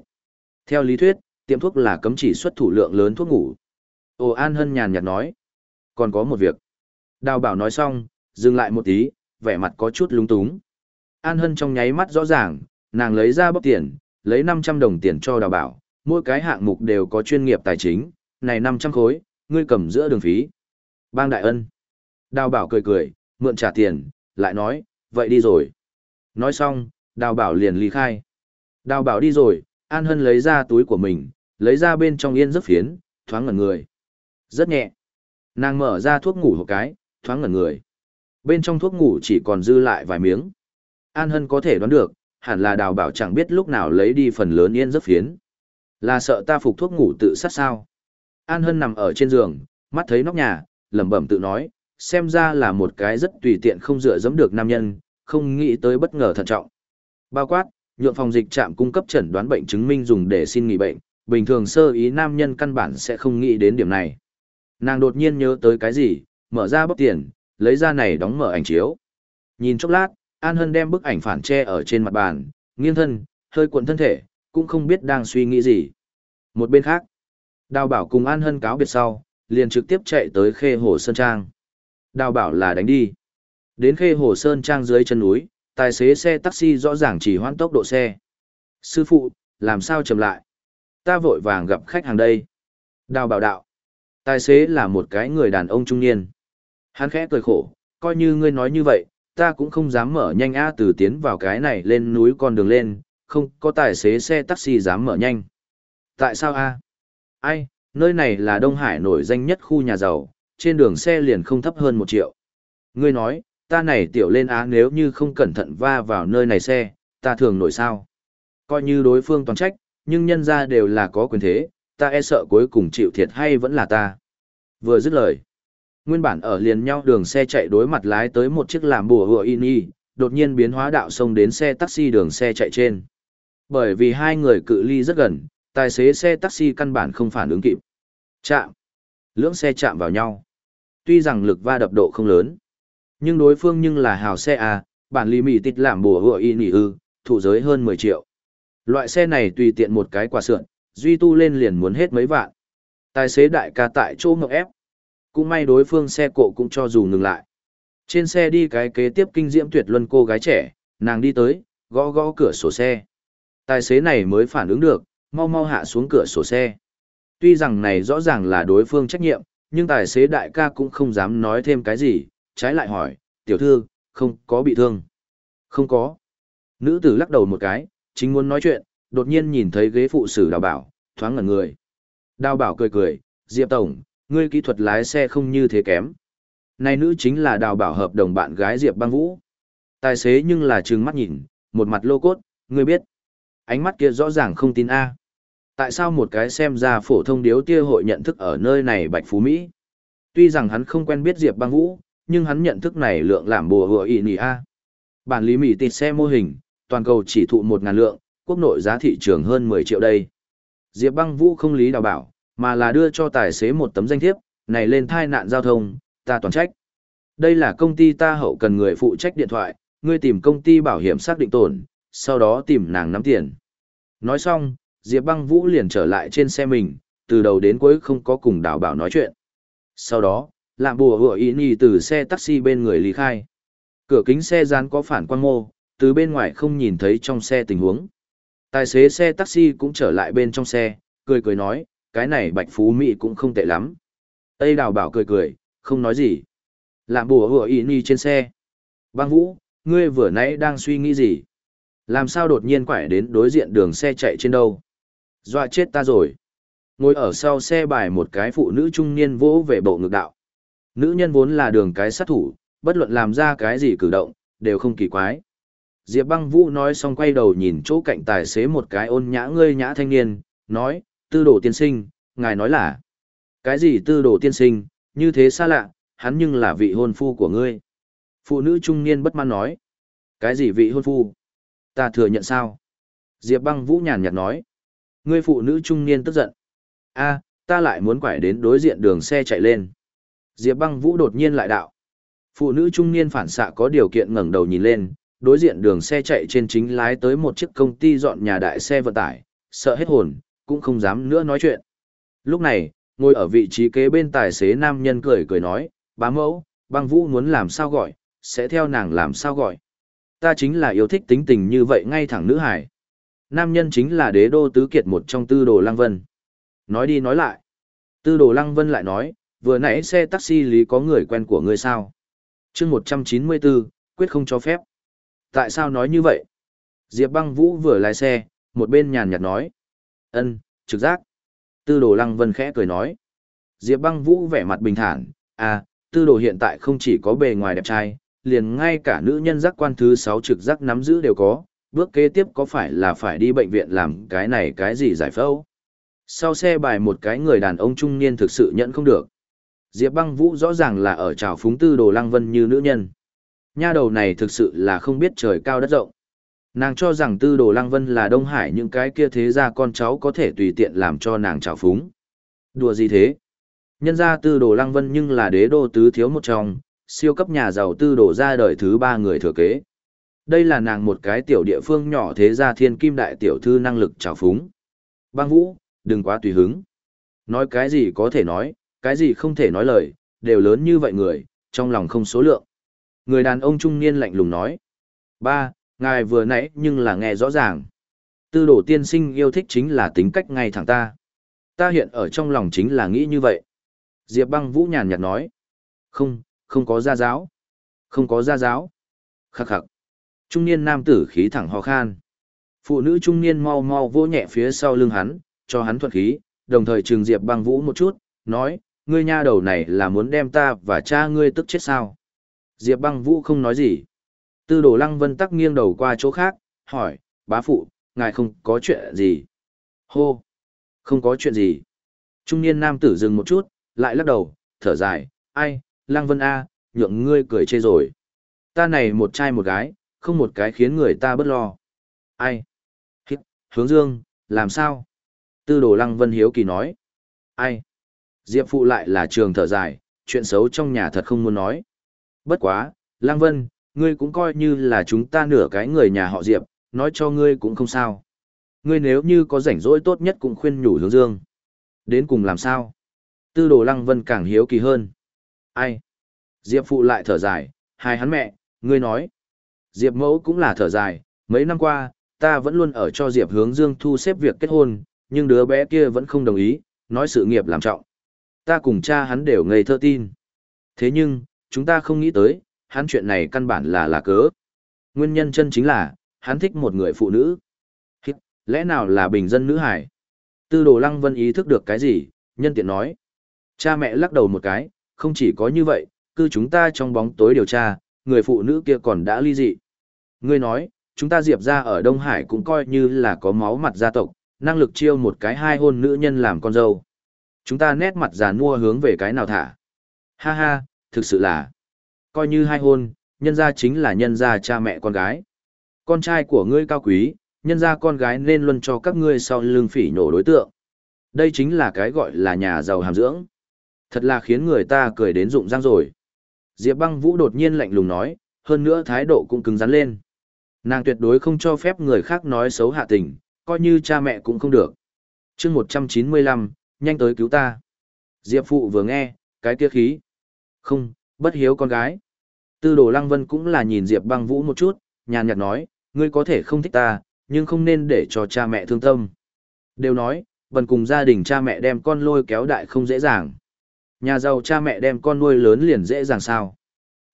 Speaker 1: Theo lý thuyết, tiệm thuốc là cấm chỉ xuất thủ lượng lớn thuốc ngủ. Ồ An Hân nhàn nhạt nói. Còn có một việc. Đào bảo nói xong, dừng lại một tí, vẻ mặt có chút lúng túng. An Hân trong nháy mắt rõ ràng, nàng lấy ra bóc tiền, lấy 500 đồng tiền cho đào bảo, mỗi cái hạng mục đều có chuyên nghiệp tài chính, này 500 khối, ngươi cầm giữa đường phí. Bang đại ân. Đào bảo cười cười, mượn trả tiền, lại nói, vậy đi rồi. Nói xong, đào bảo liền ly khai. Đào bảo đi rồi, An Hân lấy ra túi của mình, lấy ra bên trong yên giấc phiến, thoáng ngẩn người. Rất nhẹ. Nàng mở ra thuốc ngủ một cái, thoáng ngẩn người. Bên trong thuốc ngủ chỉ còn dư lại vài miếng. An Hân có thể đoán được, hẳn là đào bảo chẳng biết lúc nào lấy đi phần lớn yên giấc phiến. Là sợ ta phục thuốc ngủ tự sát sao. An Hân nằm ở trên giường, mắt thấy nóc nhà, lẩm bẩm tự nói, xem ra là một cái rất tùy tiện không dựa dẫm được nam nhân, không nghĩ tới bất ngờ thận trọng. Bao quát, nhượng phòng dịch trạm cung cấp chẩn đoán bệnh chứng minh dùng để xin nghỉ bệnh, bình thường sơ ý nam nhân căn bản sẽ không nghĩ đến điểm này. Nàng đột nhiên nhớ tới cái gì, mở ra bóc tiền, lấy ra này đóng mở ảnh chiếu. Nhìn chốc lát, An Hân đem bức ảnh phản che ở trên mặt bàn, nghiêng thân, hơi cuộn thân thể, cũng không biết đang suy nghĩ gì. Một bên khác, Đào Bảo cùng An Hân cáo biệt sau, liền trực tiếp chạy tới Khê Hồ Sơn Trang. Đào Bảo là đánh đi. Đến Khê Hồ Sơn Trang dưới chân núi, tài xế xe taxi rõ ràng chỉ hoãn tốc độ xe. Sư phụ, làm sao chậm lại? Ta vội vàng gặp khách hàng đây. Đào Bảo đạo. Tài xế là một cái người đàn ông trung niên. Hắn khẽ cười khổ, coi như ngươi nói như vậy, ta cũng không dám mở nhanh A từ tiến vào cái này lên núi con đường lên, không có tài xế xe taxi dám mở nhanh. Tại sao A? Ai, nơi này là Đông Hải nổi danh nhất khu nhà giàu, trên đường xe liền không thấp hơn một triệu. Ngươi nói, ta này tiểu lên á nếu như không cẩn thận va vào nơi này xe, ta thường nổi sao. Coi như đối phương toàn trách, nhưng nhân ra đều là có quyền thế, ta e sợ cuối cùng chịu thiệt hay vẫn là ta. Vừa dứt lời. Nguyên bản ở liền nhau đường xe chạy đối mặt lái tới một chiếc làm bùa hựa in y, đột nhiên biến hóa đạo sông đến xe taxi đường xe chạy trên. Bởi vì hai người cự ly rất gần, tài xế xe taxi căn bản không phản ứng kịp. Chạm. Lưỡng xe chạm vào nhau. Tuy rằng lực va đập độ không lớn, nhưng đối phương nhưng là hào xe A, bản lý mì tít làm bùa hựa y nỉ ư, thụ giới hơn 10 triệu. Loại xe này tùy tiện một cái quả sượn, duy tu lên liền muốn hết mấy vạn. Tài xế đại ca tại chỗ ngọc ép. Cũng may đối phương xe cộ cũng cho dù ngừng lại. Trên xe đi cái kế tiếp kinh diễm tuyệt luân cô gái trẻ, nàng đi tới, gõ gõ cửa sổ xe. Tài xế này mới phản ứng được, mau mau hạ xuống cửa sổ xe. Tuy rằng này rõ ràng là đối phương trách nhiệm, nhưng tài xế đại ca cũng không dám nói thêm cái gì, trái lại hỏi, tiểu thư, không có bị thương. Không có. Nữ tử lắc đầu một cái, chính muốn nói chuyện, đột nhiên nhìn thấy ghế phụ sử đào bảo, thoáng ngẩn người. Đào bảo cười cười, Diệp Tổng, ngươi kỹ thuật lái xe không như thế kém. Này nữ chính là đào bảo hợp đồng bạn gái Diệp băng vũ. Tài xế nhưng là trừng mắt nhìn, một mặt lô cốt, ngươi biết. Ánh mắt kia rõ ràng không tin A. Tại sao một cái xem ra phổ thông điếu tia hội nhận thức ở nơi này Bạch Phú Mỹ? Tuy rằng hắn không quen biết Diệp băng vũ, nhưng hắn nhận thức này lượng làm bùa hựa ý nỉ A. Bản lý mỹ tịt xe mô hình, toàn cầu chỉ thụ một ngàn lượng, quốc nội giá thị trường hơn 10 triệu đây. Diệp băng vũ không lý đào bảo, mà là đưa cho tài xế một tấm danh thiếp, này lên thai nạn giao thông, ta toàn trách. Đây là công ty ta hậu cần người phụ trách điện thoại, ngươi tìm công ty bảo hiểm xác định tổn, sau đó tìm nàng nắm tiền. Nói xong, Diệp băng vũ liền trở lại trên xe mình, từ đầu đến cuối không có cùng đào bảo nói chuyện. Sau đó, lạm bùa hựa ý nhì từ xe taxi bên người lý khai. Cửa kính xe dán có phản quang mô, từ bên ngoài không nhìn thấy trong xe tình huống. Tài xế xe taxi cũng trở lại bên trong xe, cười cười nói, cái này bạch phú mỹ cũng không tệ lắm. Tây đào bảo cười cười, không nói gì. Lạm bùa hựa ý nhi trên xe. Bang Vũ, ngươi vừa nãy đang suy nghĩ gì? Làm sao đột nhiên quải đến đối diện đường xe chạy trên đâu? Dọa chết ta rồi. Ngồi ở sau xe bài một cái phụ nữ trung niên vỗ về bộ ngực đạo. Nữ nhân vốn là đường cái sát thủ, bất luận làm ra cái gì cử động, đều không kỳ quái. Diệp băng vũ nói xong quay đầu nhìn chỗ cạnh tài xế một cái ôn nhã ngươi nhã thanh niên, nói, tư đồ tiên sinh, ngài nói là, cái gì tư đồ tiên sinh, như thế xa lạ, hắn nhưng là vị hôn phu của ngươi. Phụ nữ trung niên bất mãn nói, cái gì vị hôn phu? Ta thừa nhận sao? Diệp băng vũ nhàn nhạt nói, ngươi phụ nữ trung niên tức giận. a ta lại muốn quải đến đối diện đường xe chạy lên. Diệp băng vũ đột nhiên lại đạo. Phụ nữ trung niên phản xạ có điều kiện ngẩng đầu nhìn lên, đối diện đường xe chạy trên chính lái tới một chiếc công ty dọn nhà đại xe vận tải, sợ hết hồn, cũng không dám nữa nói chuyện. Lúc này, ngồi ở vị trí kế bên tài xế nam nhân cười cười nói, bá mẫu, băng vũ muốn làm sao gọi, sẽ theo nàng làm sao gọi. Ta chính là yêu thích tính tình như vậy ngay thẳng nữ hải. Nam nhân chính là đế đô tứ kiệt một trong tư đồ lăng vân. Nói đi nói lại. Tư đồ lăng vân lại nói, vừa nãy xe taxi lý có người quen của ngươi sao? chương 194, quyết không cho phép. Tại sao nói như vậy? Diệp băng vũ vừa lái xe, một bên nhàn nhạt nói. ân trực giác. Tư đồ lăng vân khẽ cười nói. Diệp băng vũ vẻ mặt bình thản, à, tư đồ hiện tại không chỉ có bề ngoài đẹp trai, liền ngay cả nữ nhân giác quan thứ 6 trực giác nắm giữ đều có, bước kế tiếp có phải là phải đi bệnh viện làm cái này cái gì giải phẫu. Sau xe bài một cái người đàn ông trung niên thực sự nhận không được. Diệp băng vũ rõ ràng là ở trào phúng tư đồ lăng vân như nữ nhân. Nha đầu này thực sự là không biết trời cao đất rộng. Nàng cho rằng tư đồ lăng vân là Đông Hải những cái kia thế ra con cháu có thể tùy tiện làm cho nàng trào phúng. Đùa gì thế? Nhân ra tư đồ lăng vân nhưng là đế đô tứ thiếu một trong, siêu cấp nhà giàu tư Đổ ra đời thứ ba người thừa kế. Đây là nàng một cái tiểu địa phương nhỏ thế gia thiên kim đại tiểu thư năng lực trào phúng. Bang vũ, đừng quá tùy hứng. Nói cái gì có thể nói, cái gì không thể nói lời, đều lớn như vậy người, trong lòng không số lượng. Người đàn ông trung niên lạnh lùng nói. Ba, ngài vừa nãy nhưng là nghe rõ ràng. Tư đồ tiên sinh yêu thích chính là tính cách ngay thẳng ta. Ta hiện ở trong lòng chính là nghĩ như vậy. Diệp băng vũ nhàn nhạt nói. Không, không có gia giáo. Không có gia giáo. Khắc khắc. Trung niên nam tử khí thẳng ho khan. Phụ nữ trung niên mau mau vỗ nhẹ phía sau lưng hắn, cho hắn thuận khí, đồng thời trừng Diệp băng vũ một chút, nói, ngươi nha đầu này là muốn đem ta và cha ngươi tức chết sao. Diệp băng vũ không nói gì. Tư đồ lăng vân tắc nghiêng đầu qua chỗ khác, hỏi, bá phụ, ngài không có chuyện gì. Hô, không có chuyện gì. Trung niên nam tử dừng một chút, lại lắc đầu, thở dài, ai, lăng vân A, nhượng ngươi cười chê rồi. Ta này một trai một gái, không một cái khiến người ta bất lo. Ai? Hít, hướng dương, làm sao? Tư đồ lăng vân hiếu kỳ nói. Ai? Diệp phụ lại là trường thở dài, chuyện xấu trong nhà thật không muốn nói. Bất quá, lăng vân, ngươi cũng coi như là chúng ta nửa cái người nhà họ Diệp, nói cho ngươi cũng không sao. Ngươi nếu như có rảnh rỗi tốt nhất cũng khuyên nhủ hướng dương. Đến cùng làm sao? Tư đồ lăng vân càng hiếu kỳ hơn. Ai? Diệp phụ lại thở dài, hai hắn mẹ, ngươi nói. Diệp mẫu cũng là thở dài, mấy năm qua, ta vẫn luôn ở cho Diệp hướng dương thu xếp việc kết hôn, nhưng đứa bé kia vẫn không đồng ý, nói sự nghiệp làm trọng. Ta cùng cha hắn đều ngây thơ tin. Thế nhưng, chúng ta không nghĩ tới, hắn chuyện này căn bản là là cớ. Nguyên nhân chân chính là, hắn thích một người phụ nữ. Hít, lẽ nào là bình dân nữ hải? Tư đồ lăng vân ý thức được cái gì, nhân tiện nói. Cha mẹ lắc đầu một cái, không chỉ có như vậy, cư chúng ta trong bóng tối điều tra, người phụ nữ kia còn đã ly dị. Ngươi nói, chúng ta diệp ra ở Đông Hải cũng coi như là có máu mặt gia tộc, năng lực chiêu một cái hai hôn nữ nhân làm con dâu. Chúng ta nét mặt già nua hướng về cái nào thả. Ha ha, thực sự là, coi như hai hôn, nhân gia chính là nhân gia cha mẹ con gái. Con trai của ngươi cao quý, nhân gia con gái nên luôn cho các ngươi sau lưng phỉ nổ đối tượng. Đây chính là cái gọi là nhà giàu hàm dưỡng. Thật là khiến người ta cười đến rụng răng rồi. Diệp băng vũ đột nhiên lạnh lùng nói, hơn nữa thái độ cũng cứng rắn lên. Nàng tuyệt đối không cho phép người khác nói xấu hạ tình, coi như cha mẹ cũng không được. chương 195, nhanh tới cứu ta. Diệp phụ vừa nghe, cái kia khí. Không, bất hiếu con gái. Tư đồ lăng vân cũng là nhìn Diệp băng vũ một chút, nhàn nhạt nói, ngươi có thể không thích ta, nhưng không nên để cho cha mẹ thương tâm. Đều nói, bần cùng gia đình cha mẹ đem con lôi kéo đại không dễ dàng. Nhà giàu cha mẹ đem con nuôi lớn liền dễ dàng sao.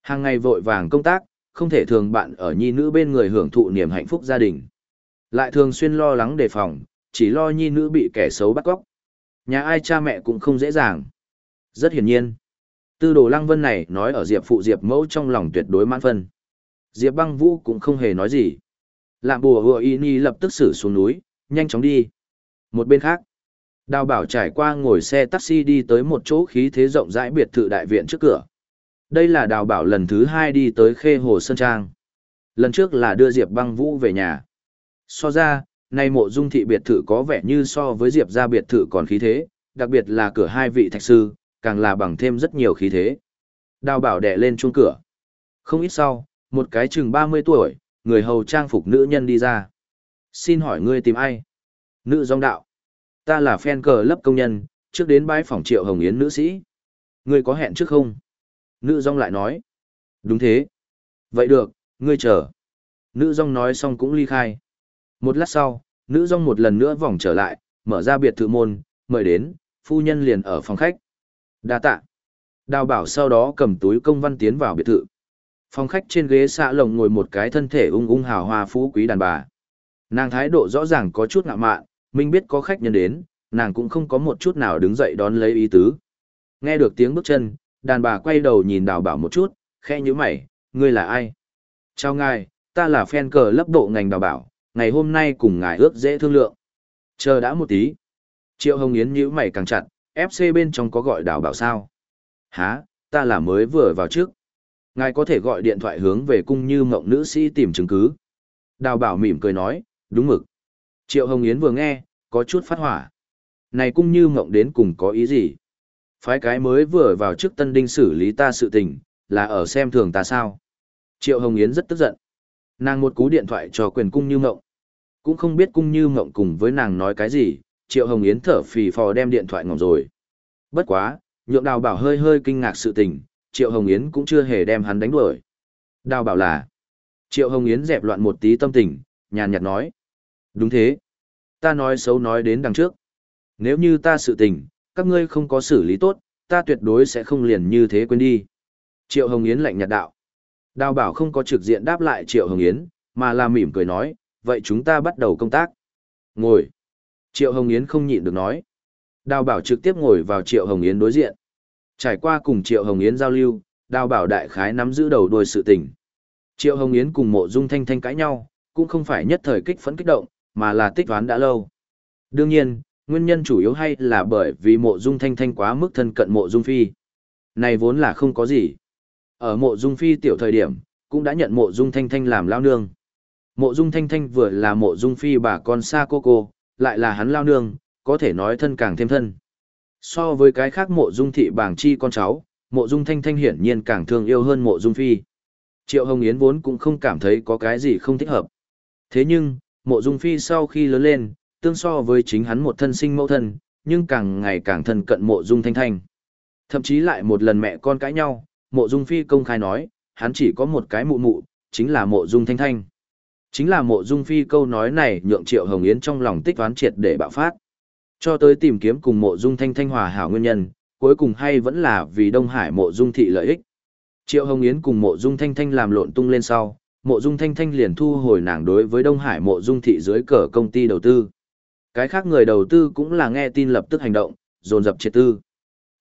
Speaker 1: Hàng ngày vội vàng công tác, không thể thường bạn ở nhi nữ bên người hưởng thụ niềm hạnh phúc gia đình. Lại thường xuyên lo lắng đề phòng, chỉ lo nhi nữ bị kẻ xấu bắt cóc. Nhà ai cha mẹ cũng không dễ dàng. Rất hiển nhiên. Tư đồ lăng vân này nói ở Diệp phụ Diệp mẫu trong lòng tuyệt đối mãn phân. Diệp băng vũ cũng không hề nói gì. Lạm bùa hùa y ni lập tức xử xuống núi, nhanh chóng đi. Một bên khác, đào bảo trải qua ngồi xe taxi đi tới một chỗ khí thế rộng rãi biệt thự đại viện trước cửa. Đây là đào bảo lần thứ hai đi tới khê hồ Sơn Trang. Lần trước là đưa Diệp băng vũ về nhà. So ra, nay mộ dung thị biệt thự có vẻ như so với Diệp ra biệt thự còn khí thế, đặc biệt là cửa hai vị thạch sư, càng là bằng thêm rất nhiều khí thế. Đào bảo đẻ lên chuông cửa. Không ít sau, một cái chừng 30 tuổi, người hầu trang phục nữ nhân đi ra. Xin hỏi ngươi tìm ai? Nữ dòng đạo. Ta là fan cờ lấp công nhân, trước đến bãi phòng triệu hồng yến nữ sĩ. Ngươi có hẹn trước không? Nữ dòng lại nói. Đúng thế. Vậy được, ngươi chờ. Nữ dòng nói xong cũng ly khai. Một lát sau, nữ dòng một lần nữa vòng trở lại, mở ra biệt thự môn, mời đến, phu nhân liền ở phòng khách. Đa tạ. Đào bảo sau đó cầm túi công văn tiến vào biệt thự. Phòng khách trên ghế xạ lồng ngồi một cái thân thể ung ung hào hoa phú quý đàn bà. Nàng thái độ rõ ràng có chút ngạo mạn, minh biết có khách nhân đến, nàng cũng không có một chút nào đứng dậy đón lấy ý tứ. Nghe được tiếng bước chân, đàn bà quay đầu nhìn đào bảo một chút, khe như mày, ngươi là ai? Chào ngài, ta là fan cờ lấp độ ngành đào bảo, ngày hôm nay cùng ngài ước dễ thương lượng. Chờ đã một tí. Triệu Hồng Yến nhíu mày càng chặt, FC bên trong có gọi đào bảo sao? Hả, ta là mới vừa vào trước. Ngài có thể gọi điện thoại hướng về cung như mộng nữ sĩ tìm chứng cứ. Đào bảo mỉm cười nói, đúng mực. Triệu Hồng Yến vừa nghe, có chút phát hỏa. Này cũng như ngộng đến cùng có ý gì? Phái cái mới vừa vào trước tân đinh xử lý ta sự tình, là ở xem thường ta sao? Triệu Hồng Yến rất tức giận. Nàng một cú điện thoại cho quyền cung như ngộng. Cũng không biết cung như ngộng cùng với nàng nói cái gì, Triệu Hồng Yến thở phì phò đem điện thoại ngỏng rồi. Bất quá, nhượng đào bảo hơi hơi kinh ngạc sự tình, Triệu Hồng Yến cũng chưa hề đem hắn đánh đuổi. Đào bảo là, Triệu Hồng Yến dẹp loạn một tí tâm tình, nhàn nhạt nói. Đúng thế. Ta nói xấu nói đến đằng trước. Nếu như ta sự tình, các ngươi không có xử lý tốt, ta tuyệt đối sẽ không liền như thế quên đi. Triệu Hồng Yến lạnh nhạt đạo. Đào bảo không có trực diện đáp lại Triệu Hồng Yến, mà là mỉm cười nói, vậy chúng ta bắt đầu công tác. Ngồi. Triệu Hồng Yến không nhịn được nói. Đào bảo trực tiếp ngồi vào Triệu Hồng Yến đối diện. Trải qua cùng Triệu Hồng Yến giao lưu, đào bảo đại khái nắm giữ đầu đuôi sự tình. Triệu Hồng Yến cùng mộ dung thanh thanh cãi nhau, cũng không phải nhất thời kích phấn kích động, mà là tích toán đã lâu. Đương nhiên, nguyên nhân chủ yếu hay là bởi vì mộ dung thanh thanh quá mức thân cận mộ dung phi. Này vốn là không có gì. Ở mộ dung phi tiểu thời điểm, cũng đã nhận mộ dung thanh thanh làm lao nương. Mộ dung thanh thanh vừa là mộ dung phi bà con xa cô cô, lại là hắn lao nương, có thể nói thân càng thêm thân. So với cái khác mộ dung thị bảng chi con cháu, mộ dung thanh thanh hiển nhiên càng thương yêu hơn mộ dung phi. Triệu Hồng Yến vốn cũng không cảm thấy có cái gì không thích hợp. Thế nhưng, mộ dung phi sau khi lớn lên, tương so với chính hắn một thân sinh mẫu thân, nhưng càng ngày càng thân cận mộ dung thanh thanh. Thậm chí lại một lần mẹ con cãi nhau, mộ dung phi công khai nói, hắn chỉ có một cái mụ mụ, chính là mộ dung thanh thanh. Chính là mộ dung phi câu nói này nhượng triệu hồng yến trong lòng tích toán triệt để bạo phát. Cho tới tìm kiếm cùng mộ dung thanh thanh hòa hảo nguyên nhân, cuối cùng hay vẫn là vì Đông Hải mộ dung thị lợi ích. Triệu Hồng Yến cùng mộ dung thanh thanh làm lộn tung lên sau, mộ dung thanh thanh liền thu hồi nàng đối với Đông Hải mộ dung thị dưới cờ công ty đầu tư. Cái khác người đầu tư cũng là nghe tin lập tức hành động, dồn dập triệt tư.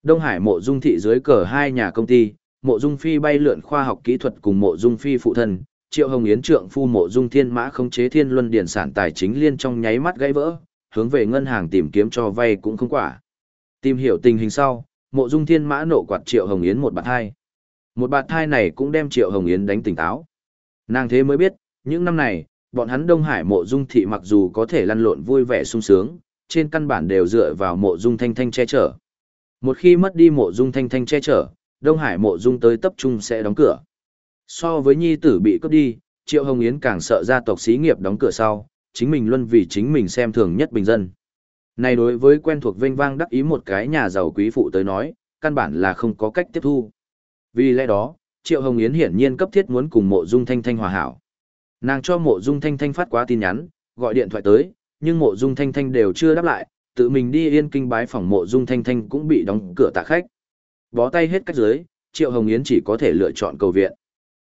Speaker 1: Đông Hải mộ dung thị dưới cờ hai nhà công ty, mộ dung phi bay lượn khoa học kỹ thuật cùng mộ dung phi phụ thân, triệu hồng yến trượng phu mộ dung thiên mã không chế thiên luân điển sản tài chính liên trong nháy mắt gãy vỡ, hướng về ngân hàng tìm kiếm cho vay cũng không quả. Tìm hiểu tình hình sau, mộ dung thiên mã nộ quạt triệu hồng yến một bạt hai. Một bạt thai này cũng đem triệu hồng yến đánh tỉnh táo. Nàng thế mới biết, những năm này, bọn hắn Đông Hải mộ dung thị mặc dù có thể lăn lộn vui vẻ sung sướng, trên căn bản đều dựa vào mộ dung thanh thanh che chở. Một khi mất đi mộ dung thanh thanh che chở, Đông Hải mộ dung tới tập trung sẽ đóng cửa. So với nhi tử bị cướp đi, Triệu Hồng Yến càng sợ gia tộc xí nghiệp đóng cửa sau, chính mình luôn vì chính mình xem thường nhất bình dân. Này đối với quen thuộc vinh vang đắc ý một cái nhà giàu quý phụ tới nói, căn bản là không có cách tiếp thu. Vì lẽ đó, Triệu Hồng Yến hiển nhiên cấp thiết muốn cùng mộ dung thanh thanh hòa hảo. Nàng cho mộ dung thanh thanh phát quá tin nhắn, gọi điện thoại tới, nhưng mộ dung thanh thanh đều chưa đáp lại, tự mình đi yên kinh bái phòng mộ dung thanh thanh cũng bị đóng cửa tạ khách. Bó tay hết cách dưới, Triệu Hồng Yến chỉ có thể lựa chọn cầu viện.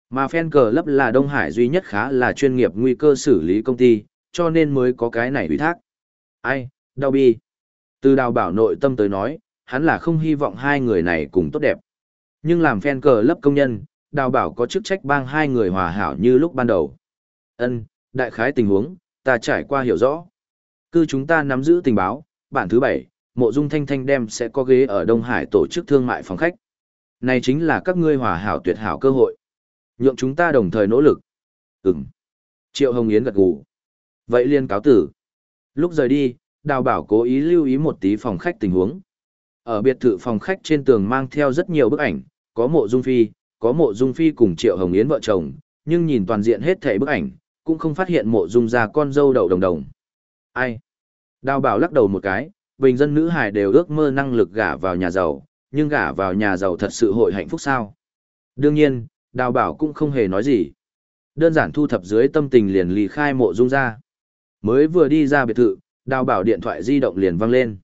Speaker 1: Mà fan cờ lấp là Đông Hải duy nhất khá là chuyên nghiệp nguy cơ xử lý công ty, cho nên mới có cái này ủy thác. Ai, đau bi. Từ đào bảo nội tâm tới nói, hắn là không hy vọng hai người này cùng tốt đẹp. Nhưng làm fan cờ lấp công nhân, đào bảo có chức trách bang hai người hòa hảo như lúc ban đầu. Ân, đại khái tình huống, ta trải qua hiểu rõ. Cư chúng ta nắm giữ tình báo, bản thứ bảy, mộ dung thanh thanh đem sẽ có ghế ở Đông Hải tổ chức thương mại phòng khách. Này chính là các ngươi hòa hảo tuyệt hảo cơ hội. Nhượng chúng ta đồng thời nỗ lực. Ừm. Triệu Hồng Yến gật gù. Vậy liên cáo tử. Lúc rời đi, đào bảo cố ý lưu ý một tí phòng khách tình huống. Ở biệt thự phòng khách trên tường mang theo rất nhiều bức ảnh, có mộ dung phi, có mộ dung phi cùng Triệu Hồng Yến vợ chồng, nhưng nhìn toàn diện hết thảy bức ảnh, cũng không phát hiện mộ dung ra con dâu đầu đồng đồng. Ai? Đào bảo lắc đầu một cái, bình dân nữ hài đều ước mơ năng lực gả vào nhà giàu, nhưng gả vào nhà giàu thật sự hội hạnh phúc sao? Đương nhiên, đào bảo cũng không hề nói gì. Đơn giản thu thập dưới tâm tình liền lì khai mộ dung ra. Mới vừa đi ra biệt thự, đào bảo điện thoại di động liền văng lên.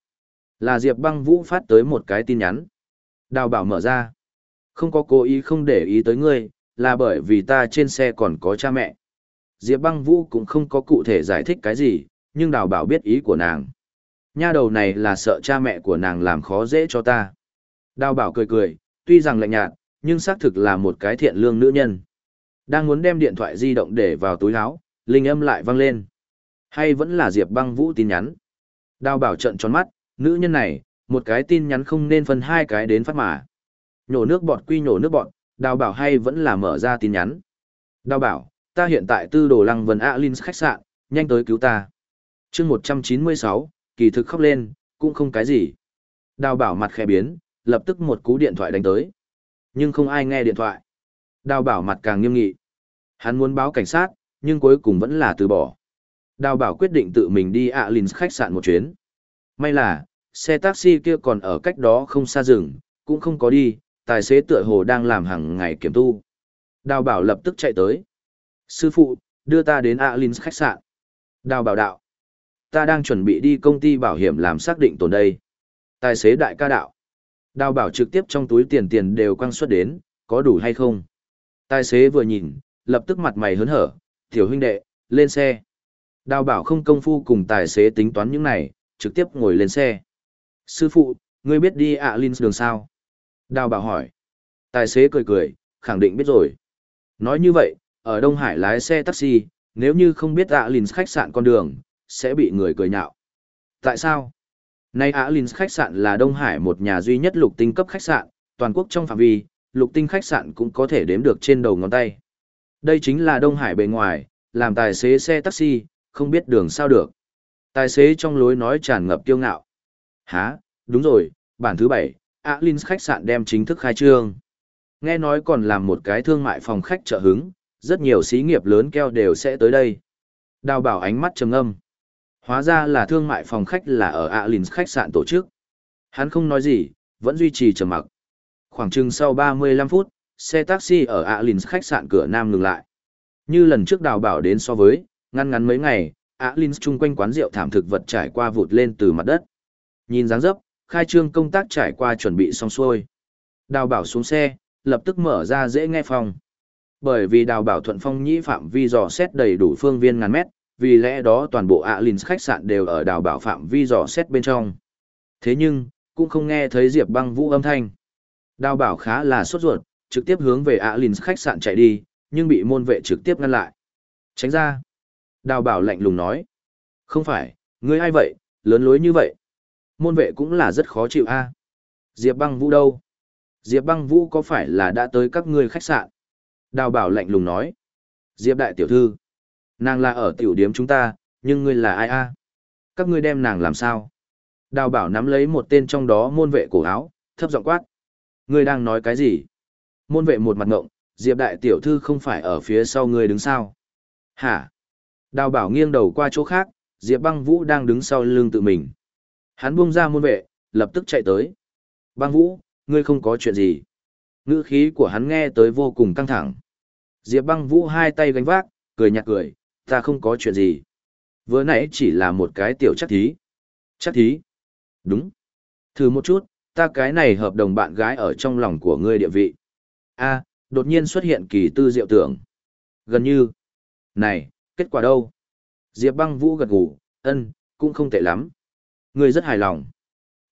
Speaker 1: Là Diệp băng vũ phát tới một cái tin nhắn. Đào bảo mở ra. Không có cố ý không để ý tới ngươi, là bởi vì ta trên xe còn có cha mẹ. Diệp băng vũ cũng không có cụ thể giải thích cái gì, nhưng đào bảo biết ý của nàng. Nha đầu này là sợ cha mẹ của nàng làm khó dễ cho ta. Đào bảo cười cười, tuy rằng lạnh nhạt, nhưng xác thực là một cái thiện lương nữ nhân. Đang muốn đem điện thoại di động để vào túi áo, linh âm lại vang lên. Hay vẫn là Diệp băng vũ tin nhắn. Đào bảo trận tròn mắt, nữ nhân này, một cái tin nhắn không nên phân hai cái đến phát mà. Nhổ nước bọt quy nhổ nước bọt, đào bảo hay vẫn là mở ra tin nhắn. Đào bảo, ta hiện tại tư đồ lăng vần Alins khách sạn, nhanh tới cứu ta. chương 196, kỳ thực khóc lên, cũng không cái gì. Đào bảo mặt khẽ biến, lập tức một cú điện thoại đánh tới. Nhưng không ai nghe điện thoại. Đào bảo mặt càng nghiêm nghị. Hắn muốn báo cảnh sát, nhưng cuối cùng vẫn là từ bỏ. Đào bảo quyết định tự mình đi Alins khách sạn một chuyến. May là, xe taxi kia còn ở cách đó không xa rừng, cũng không có đi, tài xế tựa hồ đang làm hàng ngày kiểm tu. Đào bảo lập tức chạy tới. Sư phụ, đưa ta đến Alins khách sạn. Đào bảo đạo. Ta đang chuẩn bị đi công ty bảo hiểm làm xác định tồn đây. Tài xế đại ca đạo. Đào bảo trực tiếp trong túi tiền tiền đều quăng xuất đến, có đủ hay không? Tài xế vừa nhìn, lập tức mặt mày hớn hở, tiểu huynh đệ, lên xe. Đào bảo không công phu cùng tài xế tính toán những này, trực tiếp ngồi lên xe. Sư phụ, ngươi biết đi ạ Linh đường sao? Đào bảo hỏi. Tài xế cười cười, khẳng định biết rồi. Nói như vậy, ở Đông Hải lái xe taxi, nếu như không biết ạ Linh khách sạn con đường, sẽ bị người cười nhạo. Tại sao? Nay ạ Linh khách sạn là Đông Hải một nhà duy nhất lục tinh cấp khách sạn, toàn quốc trong phạm vi, lục tinh khách sạn cũng có thể đếm được trên đầu ngón tay. Đây chính là Đông Hải bề ngoài, làm tài xế xe taxi, không biết đường sao được. Tài xế trong lối nói tràn ngập kiêu ngạo. Hả, đúng rồi, bản thứ bảy, Alin khách sạn đem chính thức khai trương. Nghe nói còn làm một cái thương mại phòng khách trợ hứng, rất nhiều xí nghiệp lớn keo đều sẽ tới đây. Đào bảo ánh mắt trầm ngâm. Hóa ra là thương mại phòng khách là ở Alin khách sạn tổ chức. Hắn không nói gì, vẫn duy trì trầm mặc. Khoảng chừng sau 35 phút, xe taxi ở Alin khách sạn cửa nam ngừng lại. Như lần trước đào bảo đến so với, ngăn ngắn mấy ngày, Alin chung quanh quán rượu thảm thực vật trải qua vụt lên từ mặt đất. Nhìn dáng dấp, khai trương công tác trải qua chuẩn bị xong xuôi. Đào bảo xuống xe, lập tức mở ra dễ nghe phòng. Bởi vì đào bảo thuận phong nhĩ phạm vi dò xét đầy đủ phương viên ngàn mét, vì lẽ đó toàn bộ Alin khách sạn đều ở đào bảo phạm vi dò xét bên trong. Thế nhưng, cũng không nghe thấy Diệp băng vũ âm thanh. Đào bảo khá là sốt ruột, trực tiếp hướng về Alin khách sạn chạy đi, nhưng bị môn vệ trực tiếp ngăn lại. Tránh ra. Đào bảo lạnh lùng nói. Không phải, ngươi ai vậy, lớn lối như vậy. Môn vệ cũng là rất khó chịu a. Diệp băng vũ đâu? Diệp băng vũ có phải là đã tới các ngươi khách sạn? Đào bảo lạnh lùng nói. Diệp đại tiểu thư. Nàng là ở tiểu điếm chúng ta, nhưng ngươi là ai a? Các ngươi đem nàng làm sao? Đào bảo nắm lấy một tên trong đó môn vệ cổ áo, thấp giọng quát. Ngươi đang nói cái gì? Môn vệ một mặt ngộng, Diệp đại tiểu thư không phải ở phía sau ngươi đứng sao? Hả? Đào bảo nghiêng đầu qua chỗ khác, Diệp băng vũ đang đứng sau lưng tự mình. Hắn buông ra môn vệ, lập tức chạy tới. Băng vũ, ngươi không có chuyện gì. Ngữ khí của hắn nghe tới vô cùng căng thẳng. Diệp băng vũ hai tay gánh vác, cười nhạt cười, ta không có chuyện gì. Vừa nãy chỉ là một cái tiểu chắc thí. Chắc thí? Đúng. Thử một chút, ta cái này hợp đồng bạn gái ở trong lòng của ngươi địa vị. a đột nhiên xuất hiện kỳ tư diệu tưởng. Gần như. Này, kết quả đâu? Diệp băng vũ gật gù, ân, cũng không tệ lắm. Ngươi rất hài lòng.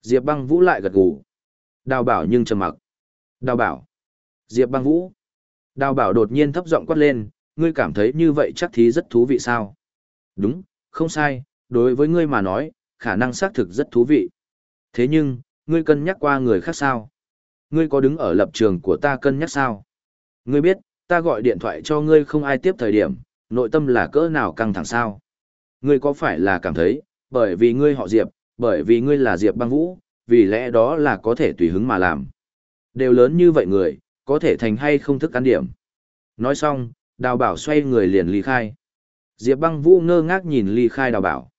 Speaker 1: Diệp băng vũ lại gật gù. Đào bảo nhưng trầm mặc. Đào bảo. Diệp băng vũ. Đào bảo đột nhiên thấp giọng quát lên, ngươi cảm thấy như vậy chắc thí rất thú vị sao? Đúng, không sai, đối với ngươi mà nói, khả năng xác thực rất thú vị. Thế nhưng, ngươi cân nhắc qua người khác sao? Ngươi có đứng ở lập trường của ta cân nhắc sao? Ngươi biết, ta gọi điện thoại cho ngươi không ai tiếp thời điểm, nội tâm là cỡ nào căng thẳng sao? Ngươi có phải là cảm thấy, bởi vì ngươi họ Diệp, bởi vì ngươi là Diệp băng vũ, vì lẽ đó là có thể tùy hứng mà làm. Đều lớn như vậy người, có thể thành hay không thức ăn điểm. Nói xong, đào bảo xoay người liền ly khai. Diệp băng vũ ngơ ngác nhìn ly khai đào bảo.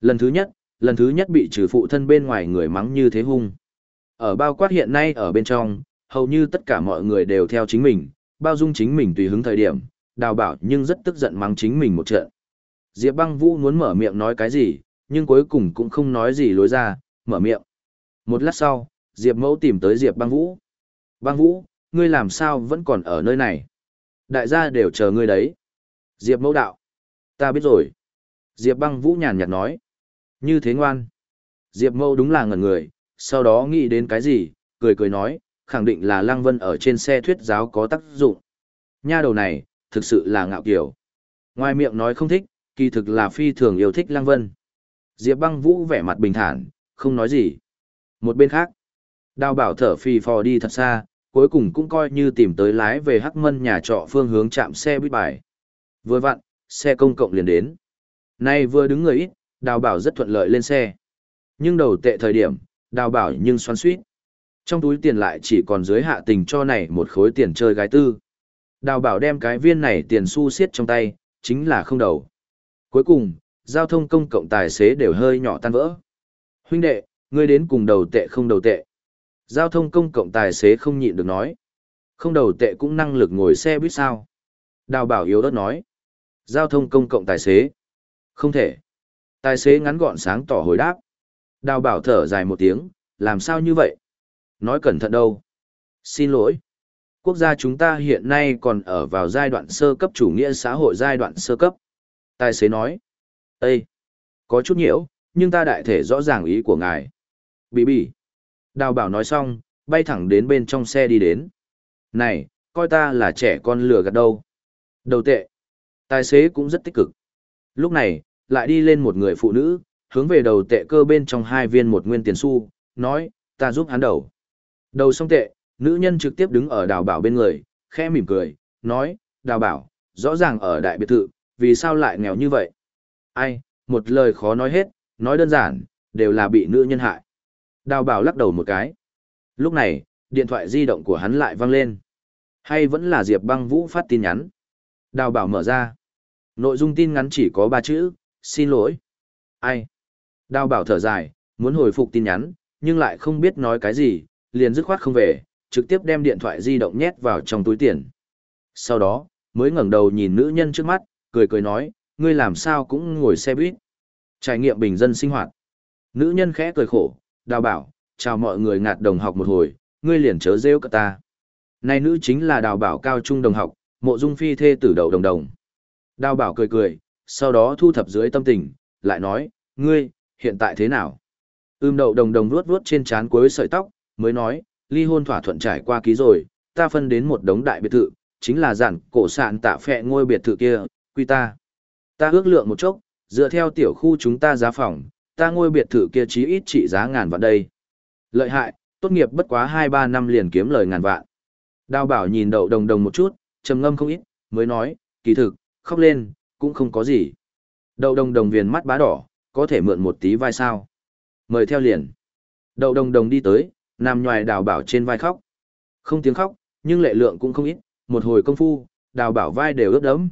Speaker 1: Lần thứ nhất, lần thứ nhất bị trừ phụ thân bên ngoài người mắng như thế hung. Ở bao quát hiện nay ở bên trong, hầu như tất cả mọi người đều theo chính mình, bao dung chính mình tùy hứng thời điểm, đào bảo nhưng rất tức giận mắng chính mình một trận. Diệp băng vũ muốn mở miệng nói cái gì, nhưng cuối cùng cũng không nói gì lối ra, mở miệng. Một lát sau, Diệp mẫu tìm tới Diệp băng vũ. Băng vũ, ngươi làm sao vẫn còn ở nơi này? Đại gia đều chờ ngươi đấy. Diệp mẫu đạo. Ta biết rồi. Diệp băng vũ nhàn nhạt nói. Như thế ngoan. Diệp mẫu đúng là ngẩn người, sau đó nghĩ đến cái gì, cười cười nói, khẳng định là Lăng Vân ở trên xe thuyết giáo có tác dụng. Nha đầu này, thực sự là ngạo kiểu. Ngoài miệng nói không thích, kỳ thực là phi thường yêu thích Lăng Vân. Diệp băng vũ vẻ mặt bình thản, không nói gì. Một bên khác, đào bảo thở phì phò đi thật xa, cuối cùng cũng coi như tìm tới lái về Hắc Mân nhà trọ phương hướng chạm xe buýt bài. Vừa vặn, xe công cộng liền đến. Nay vừa đứng người ít, đào bảo rất thuận lợi lên xe. Nhưng đầu tệ thời điểm, đào bảo nhưng xoắn suýt. Trong túi tiền lại chỉ còn dưới hạ tình cho này một khối tiền chơi gái tư. Đào bảo đem cái viên này tiền xu xiết trong tay, chính là không đầu. Cuối cùng, giao thông công cộng tài xế đều hơi nhỏ tan vỡ. Huynh đệ, ngươi đến cùng đầu tệ không đầu tệ. Giao thông công cộng tài xế không nhịn được nói. Không đầu tệ cũng năng lực ngồi xe buýt sao. Đào bảo yếu đất nói. Giao thông công cộng tài xế. Không thể. Tài xế ngắn gọn sáng tỏ hồi đáp. Đào bảo thở dài một tiếng, làm sao như vậy? Nói cẩn thận đâu. Xin lỗi. Quốc gia chúng ta hiện nay còn ở vào giai đoạn sơ cấp chủ nghĩa xã hội giai đoạn sơ cấp. Tài xế nói. Ê! Có chút nhiễu, nhưng ta đại thể rõ ràng ý của ngài. Bì bì. Đào bảo nói xong, bay thẳng đến bên trong xe đi đến. Này, coi ta là trẻ con lừa gạt đâu. Đầu tệ. Tài xế cũng rất tích cực. Lúc này, lại đi lên một người phụ nữ, hướng về đầu tệ cơ bên trong hai viên một nguyên tiền xu, nói, ta giúp hắn đầu. Đầu xong tệ, nữ nhân trực tiếp đứng ở đào bảo bên người, khẽ mỉm cười, nói, đào bảo, rõ ràng ở đại biệt thự, vì sao lại nghèo như vậy? Ai, một lời khó nói hết, Nói đơn giản, đều là bị nữ nhân hại. Đào bảo lắc đầu một cái. Lúc này, điện thoại di động của hắn lại vang lên. Hay vẫn là Diệp băng vũ phát tin nhắn. Đào bảo mở ra. Nội dung tin ngắn chỉ có ba chữ, xin lỗi. Ai? Đào bảo thở dài, muốn hồi phục tin nhắn, nhưng lại không biết nói cái gì, liền dứt khoát không về, trực tiếp đem điện thoại di động nhét vào trong túi tiền. Sau đó, mới ngẩng đầu nhìn nữ nhân trước mắt, cười cười nói, ngươi làm sao cũng ngồi xe buýt. Trải nghiệm bình dân sinh hoạt. Nữ nhân khẽ cười khổ, đào bảo, chào mọi người ngạt đồng học một hồi, ngươi liền chớ rêu cả ta. Này nữ chính là đào bảo cao trung đồng học, mộ dung phi thê tử đầu đồng đồng. Đào bảo cười cười, sau đó thu thập dưới tâm tình, lại nói, ngươi, hiện tại thế nào? Ưm đậu đồng đồng vuốt vuốt trên trán cuối sợi tóc, mới nói, ly hôn thỏa thuận trải qua ký rồi, ta phân đến một đống đại biệt thự, chính là giản cổ sạn tạ phẹ ngôi biệt thự kia, quy ta. Ta ước lượng một chốc, dựa theo tiểu khu chúng ta giá phòng, ta ngôi biệt thự kia chí ít trị giá ngàn vạn đây. Lợi hại, tốt nghiệp bất quá 2-3 năm liền kiếm lời ngàn vạn. Đào bảo nhìn đậu đồng đồng một chút, trầm ngâm không ít, mới nói, kỳ thực, khóc lên, cũng không có gì. Đậu đồng đồng viền mắt bá đỏ, có thể mượn một tí vai sao. Mời theo liền. Đậu đồng đồng đi tới, nằm nhòi đào bảo trên vai khóc. Không tiếng khóc, nhưng lệ lượng cũng không ít, một hồi công phu, đào bảo vai đều ướt đẫm.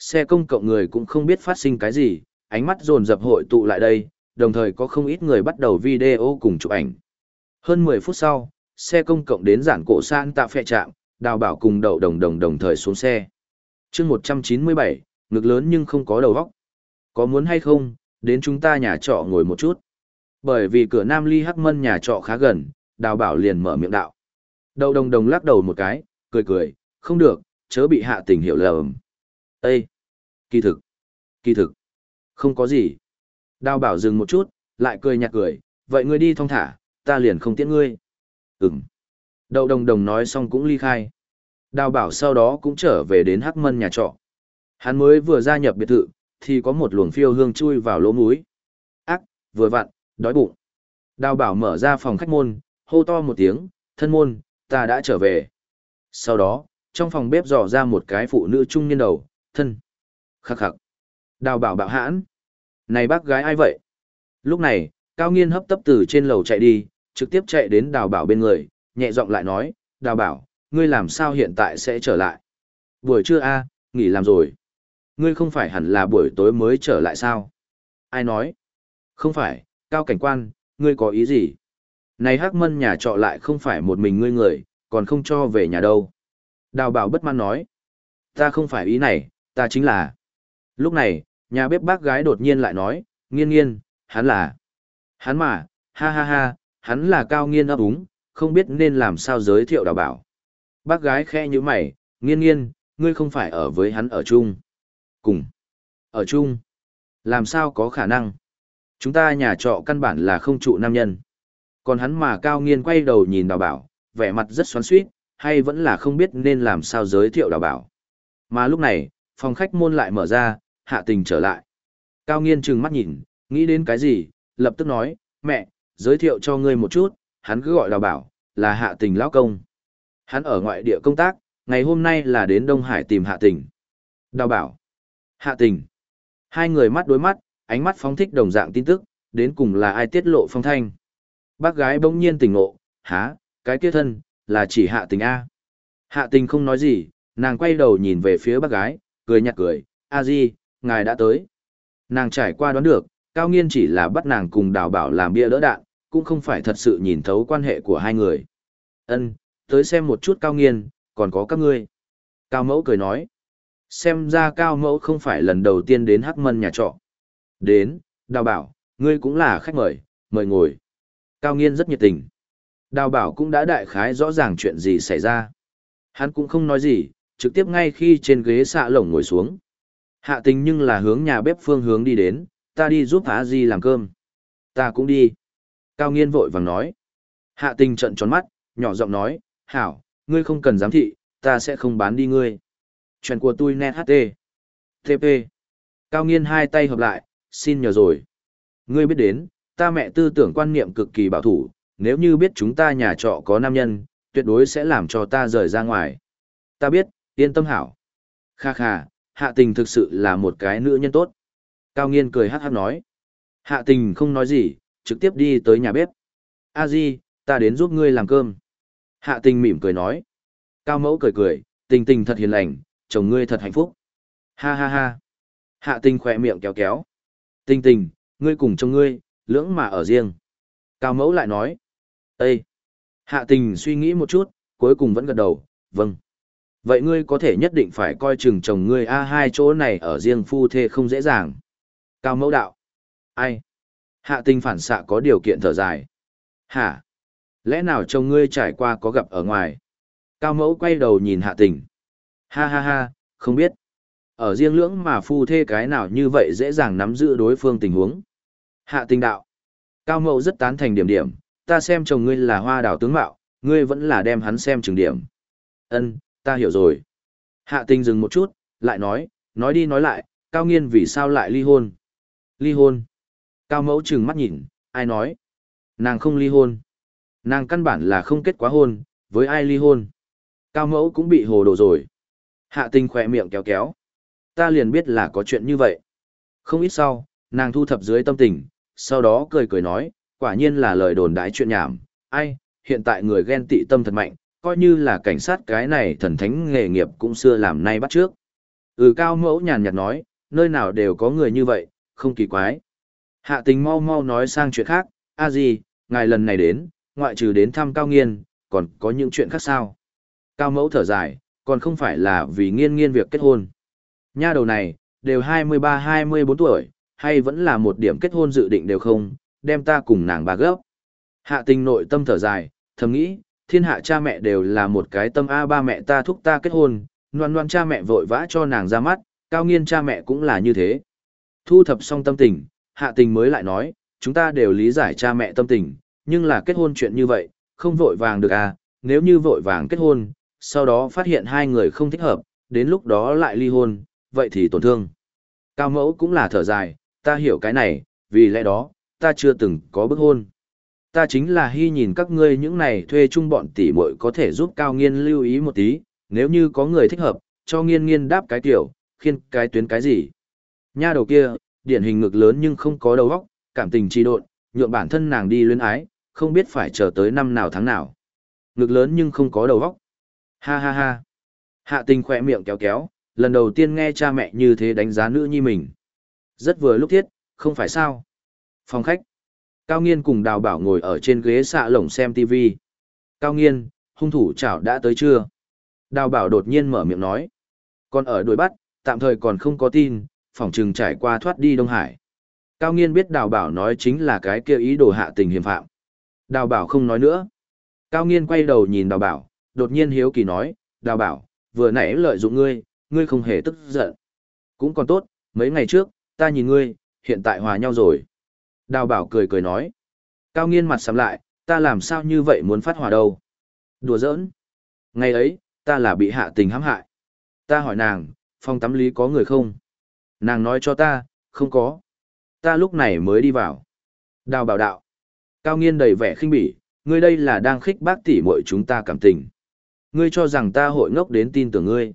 Speaker 1: Xe công cộng người cũng không biết phát sinh cái gì, ánh mắt dồn dập hội tụ lại đây, đồng thời có không ít người bắt đầu video cùng chụp ảnh. Hơn 10 phút sau, xe công cộng đến giản cổ san tạ phẹ trạm, đào bảo cùng đậu đồng đồng đồng thời xuống xe. chương 197, ngực lớn nhưng không có đầu vóc. Có muốn hay không, đến chúng ta nhà trọ ngồi một chút. Bởi vì cửa Nam Ly Hắc Mân nhà trọ khá gần, đào bảo liền mở miệng đạo. Đậu đồng đồng lắc đầu một cái, cười cười, không được, chớ bị hạ tình hiểu lầm. Ê! Kỳ thực! Kỳ thực! Không có gì. Đào bảo dừng một chút, lại cười nhạt cười, vậy ngươi đi thong thả, ta liền không tiễn ngươi. Ừm. Đậu đồng đồng nói xong cũng ly khai. Đào bảo sau đó cũng trở về đến Hắc Mân nhà trọ. Hắn mới vừa gia nhập biệt thự, thì có một luồng phiêu hương chui vào lỗ mũi. Ác, vừa vặn, đói bụng. Đào bảo mở ra phòng khách môn, hô to một tiếng, thân môn, ta đã trở về. Sau đó, trong phòng bếp dò ra một cái phụ nữ trung niên đầu, thân. Khắc khắc. Đào bảo bạo hãn. Này bác gái ai vậy? Lúc này, Cao Nghiên hấp tấp từ trên lầu chạy đi, trực tiếp chạy đến đào bảo bên người, nhẹ giọng lại nói, đào bảo, ngươi làm sao hiện tại sẽ trở lại? Buổi trưa a, nghỉ làm rồi. Ngươi không phải hẳn là buổi tối mới trở lại sao? Ai nói? Không phải, cao cảnh quan, ngươi có ý gì? Này hắc mân nhà trọ lại không phải một mình ngươi người, còn không cho về nhà đâu. Đào bảo bất mãn nói. Ta không phải ý này, ta chính là. Lúc này, nhà bếp bác gái đột nhiên lại nói, nghiên nghiên, hắn là. Hắn mà, ha ha ha, hắn là cao nghiên ấp úng, không biết nên làm sao giới thiệu đào bảo. Bác gái khe như mày, nghiên nghiên, ngươi không phải ở với hắn ở chung. Cùng. Ở chung. Làm sao có khả năng? Chúng ta nhà trọ căn bản là không trụ nam nhân. Còn hắn mà cao nghiên quay đầu nhìn đào bảo, vẻ mặt rất xoắn suýt, hay vẫn là không biết nên làm sao giới thiệu đào bảo. Mà lúc này, phòng khách môn lại mở ra, hạ tình trở lại. Cao nghiên trừng mắt nhìn, nghĩ đến cái gì, lập tức nói, mẹ, giới thiệu cho ngươi một chút, hắn cứ gọi đào bảo, là hạ tình lão công. Hắn ở ngoại địa công tác, ngày hôm nay là đến Đông Hải tìm hạ tình. Đào bảo, hạ tình. Hai người mắt đối mắt, ánh mắt phóng thích đồng dạng tin tức, đến cùng là ai tiết lộ phong thanh. Bác gái bỗng nhiên tỉnh ngộ, há, cái kia thân, là chỉ hạ tình A. Hạ tình không nói gì, nàng quay đầu nhìn về phía bác gái, cười nhạt cười, a di, ngài đã tới. Nàng trải qua đoán được, cao nghiên chỉ là bắt nàng cùng đào bảo làm bia đỡ đạn, cũng không phải thật sự nhìn thấu quan hệ của hai người. Ân, tới xem một chút cao nghiên, còn có các ngươi. Cao mẫu cười nói. Xem ra cao mẫu không phải lần đầu tiên đến hắc mân nhà trọ. Đến, đào bảo, ngươi cũng là khách mời, mời ngồi. Cao nghiên rất nhiệt tình. Đào bảo cũng đã đại khái rõ ràng chuyện gì xảy ra. Hắn cũng không nói gì, trực tiếp ngay khi trên ghế xạ lồng ngồi xuống. Hạ tình nhưng là hướng nhà bếp phương hướng đi đến, ta đi giúp Á Di làm cơm. Ta cũng đi. Cao nghiên vội vàng nói. Hạ tình trận tròn mắt, nhỏ giọng nói, hảo, ngươi không cần giám thị, ta sẽ không bán đi ngươi. Chuyện của tôi net HT. TP. Cao nghiên hai tay hợp lại, xin nhờ rồi. Ngươi biết đến, ta mẹ tư tưởng quan niệm cực kỳ bảo thủ, nếu như biết chúng ta nhà trọ có nam nhân, tuyệt đối sẽ làm cho ta rời ra ngoài. Ta biết, yên tâm hảo. Kha kha, hạ tình thực sự là một cái nữ nhân tốt. Cao nghiên cười hát hát nói. Hạ tình không nói gì, trực tiếp đi tới nhà bếp. A Di, ta đến giúp ngươi làm cơm. Hạ tình mỉm cười nói. Cao mẫu cười cười, tình tình thật hiền lành, chồng ngươi thật hạnh phúc. Ha ha ha. Hạ tình khỏe miệng kéo kéo. Tình tình, ngươi cùng chồng ngươi, lưỡng mà ở riêng. Cao mẫu lại nói. Ê! Hạ tình suy nghĩ một chút, cuối cùng vẫn gật đầu, vâng. Vậy ngươi có thể nhất định phải coi chừng chồng ngươi a hai chỗ này ở riêng phu thê không dễ dàng. Cao mẫu đạo. Ai? Hạ tình phản xạ có điều kiện thở dài. Hả? Lẽ nào chồng ngươi trải qua có gặp ở ngoài? Cao mẫu quay đầu nhìn hạ tình. Ha ha ha, không biết. Ở riêng lưỡng mà phu thê cái nào như vậy dễ dàng nắm giữ đối phương tình huống. Hạ tình đạo. Cao mẫu rất tán thành điểm điểm, ta xem chồng ngươi là hoa đào tướng mạo, ngươi vẫn là đem hắn xem trường điểm. Ân, ta hiểu rồi. Hạ tình dừng một chút, lại nói, nói đi nói lại, cao nghiên vì sao lại ly hôn? Ly hôn? Cao mẫu trừng mắt nhìn, ai nói? Nàng không ly hôn. Nàng căn bản là không kết quá hôn, với ai ly hôn. Cao mẫu cũng bị hồ đồ rồi. Hạ tình khỏe miệng kéo kéo. Ta liền biết là có chuyện như vậy. Không ít sau, nàng thu thập dưới tâm tình, sau đó cười cười nói, quả nhiên là lời đồn đái chuyện nhảm. Ai, hiện tại người ghen tị tâm thật mạnh, coi như là cảnh sát cái này thần thánh nghề nghiệp cũng xưa làm nay bắt trước. Ừ cao mẫu nhàn nhạt nói, nơi nào đều có người như vậy, không kỳ quái. Hạ tình mau mau nói sang chuyện khác, a gì, ngài lần này đến, ngoại trừ đến thăm cao nghiên, còn có những chuyện khác sao? Cao mẫu thở dài, còn không phải là vì nghiên nghiên việc kết hôn. Nha đầu này, đều 23-24 tuổi, hay vẫn là một điểm kết hôn dự định đều không, đem ta cùng nàng bà gấp. Hạ tình nội tâm thở dài, thầm nghĩ, thiên hạ cha mẹ đều là một cái tâm A ba mẹ ta thúc ta kết hôn, noan noan cha mẹ vội vã cho nàng ra mắt, cao nghiên cha mẹ cũng là như thế. Thu thập xong tâm tình, hạ tình mới lại nói, chúng ta đều lý giải cha mẹ tâm tình, nhưng là kết hôn chuyện như vậy, không vội vàng được à, nếu như vội vàng kết hôn, sau đó phát hiện hai người không thích hợp, đến lúc đó lại ly hôn, vậy thì tổn thương. Cao mẫu cũng là thở dài, ta hiểu cái này, vì lẽ đó, ta chưa từng có bức hôn. Ta chính là hy nhìn các ngươi những này thuê chung bọn tỷ muội có thể giúp cao nghiên lưu ý một tí, nếu như có người thích hợp, cho nghiên nghiên đáp cái tiểu, khiên cái tuyến cái gì. Nha đầu kia, điển hình ngực lớn nhưng không có đầu óc, cảm tình trì độn, nhượng bản thân nàng đi luyến ái, không biết phải chờ tới năm nào tháng nào. Ngực lớn nhưng không có đầu óc. Ha ha ha. Hạ tình khỏe miệng kéo kéo, lần đầu tiên nghe cha mẹ như thế đánh giá nữ nhi mình. Rất vừa lúc thiết, không phải sao. Phòng khách. Cao Nghiên cùng Đào Bảo ngồi ở trên ghế xạ lồng xem TV. Cao Nghiên, hung thủ chảo đã tới chưa? Đào Bảo đột nhiên mở miệng nói. Còn ở đuổi bắt, tạm thời còn không có tin, phòng trừng trải qua thoát đi Đông Hải. Cao Nghiên biết Đào Bảo nói chính là cái kia ý đồ hạ tình hiểm phạm. Đào Bảo không nói nữa. Cao Nghiên quay đầu nhìn Đào Bảo, đột nhiên hiếu kỳ nói, Đào Bảo, vừa nãy lợi dụng ngươi, ngươi không hề tức giận. Cũng còn tốt, mấy ngày trước, ta nhìn ngươi, hiện tại hòa nhau rồi. Đào bảo cười cười nói. Cao nghiên mặt sắm lại, ta làm sao như vậy muốn phát hỏa đâu. Đùa giỡn. Ngày ấy, ta là bị hạ tình hãm hại. Ta hỏi nàng, phòng tắm lý có người không? Nàng nói cho ta, không có. Ta lúc này mới đi vào. Đào bảo đạo. Cao nghiên đầy vẻ khinh bỉ, ngươi đây là đang khích bác tỉ muội chúng ta cảm tình. Ngươi cho rằng ta hội ngốc đến tin tưởng ngươi.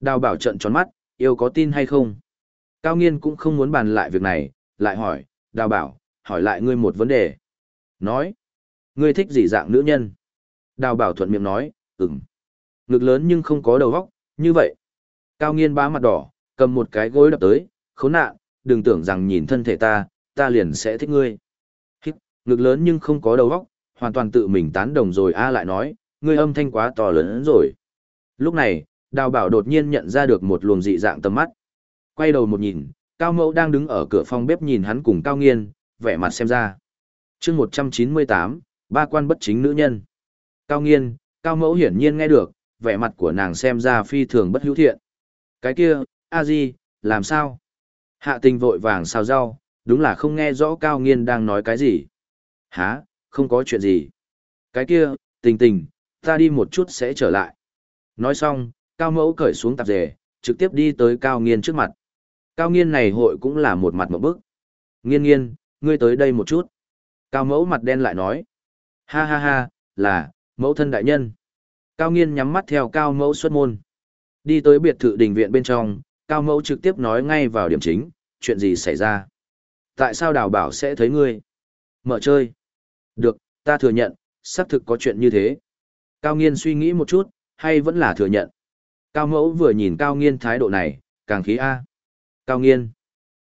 Speaker 1: Đào bảo trận tròn mắt, yêu có tin hay không? Cao nghiên cũng không muốn bàn lại việc này, lại hỏi, đào bảo, hỏi lại ngươi một vấn đề. Nói, ngươi thích gì dạng nữ nhân? Đào bảo thuận miệng nói, ừm. Ngực lớn nhưng không có đầu óc, như vậy. Cao nghiên bá mặt đỏ, cầm một cái gối đập tới, khốn nạn, đừng tưởng rằng nhìn thân thể ta, ta liền sẽ thích ngươi. Hít, ngực lớn nhưng không có đầu óc, hoàn toàn tự mình tán đồng rồi a lại nói, ngươi âm thanh quá to lớn rồi. Lúc này, đào bảo đột nhiên nhận ra được một luồng dị dạng tầm mắt. Quay đầu một nhìn, Cao Mẫu đang đứng ở cửa phòng bếp nhìn hắn cùng Cao Nghiên, vẻ mặt xem ra. chương 198, ba quan bất chính nữ nhân. Cao Nghiên, Cao Mẫu hiển nhiên nghe được, vẻ mặt của nàng xem ra phi thường bất hữu thiện. Cái kia, a di, làm sao? Hạ tình vội vàng xào rau, đúng là không nghe rõ Cao Nghiên đang nói cái gì. Hả, không có chuyện gì. Cái kia, tình tình, ta đi một chút sẽ trở lại. Nói xong, Cao Mẫu cởi xuống tạp dề, trực tiếp đi tới Cao Nghiên trước mặt. Cao Nghiên này hội cũng là một mặt một bức. Nghiên nghiên, ngươi tới đây một chút. Cao mẫu mặt đen lại nói. Ha ha ha, là, mẫu thân đại nhân. Cao nghiên nhắm mắt theo cao mẫu xuất môn. Đi tới biệt thự đình viện bên trong, cao mẫu trực tiếp nói ngay vào điểm chính, chuyện gì xảy ra. Tại sao đào bảo sẽ thấy ngươi? Mở chơi. Được, ta thừa nhận, xác thực có chuyện như thế. Cao nghiên suy nghĩ một chút, hay vẫn là thừa nhận. Cao mẫu vừa nhìn cao nghiên thái độ này, càng khí A. Cao nghiên.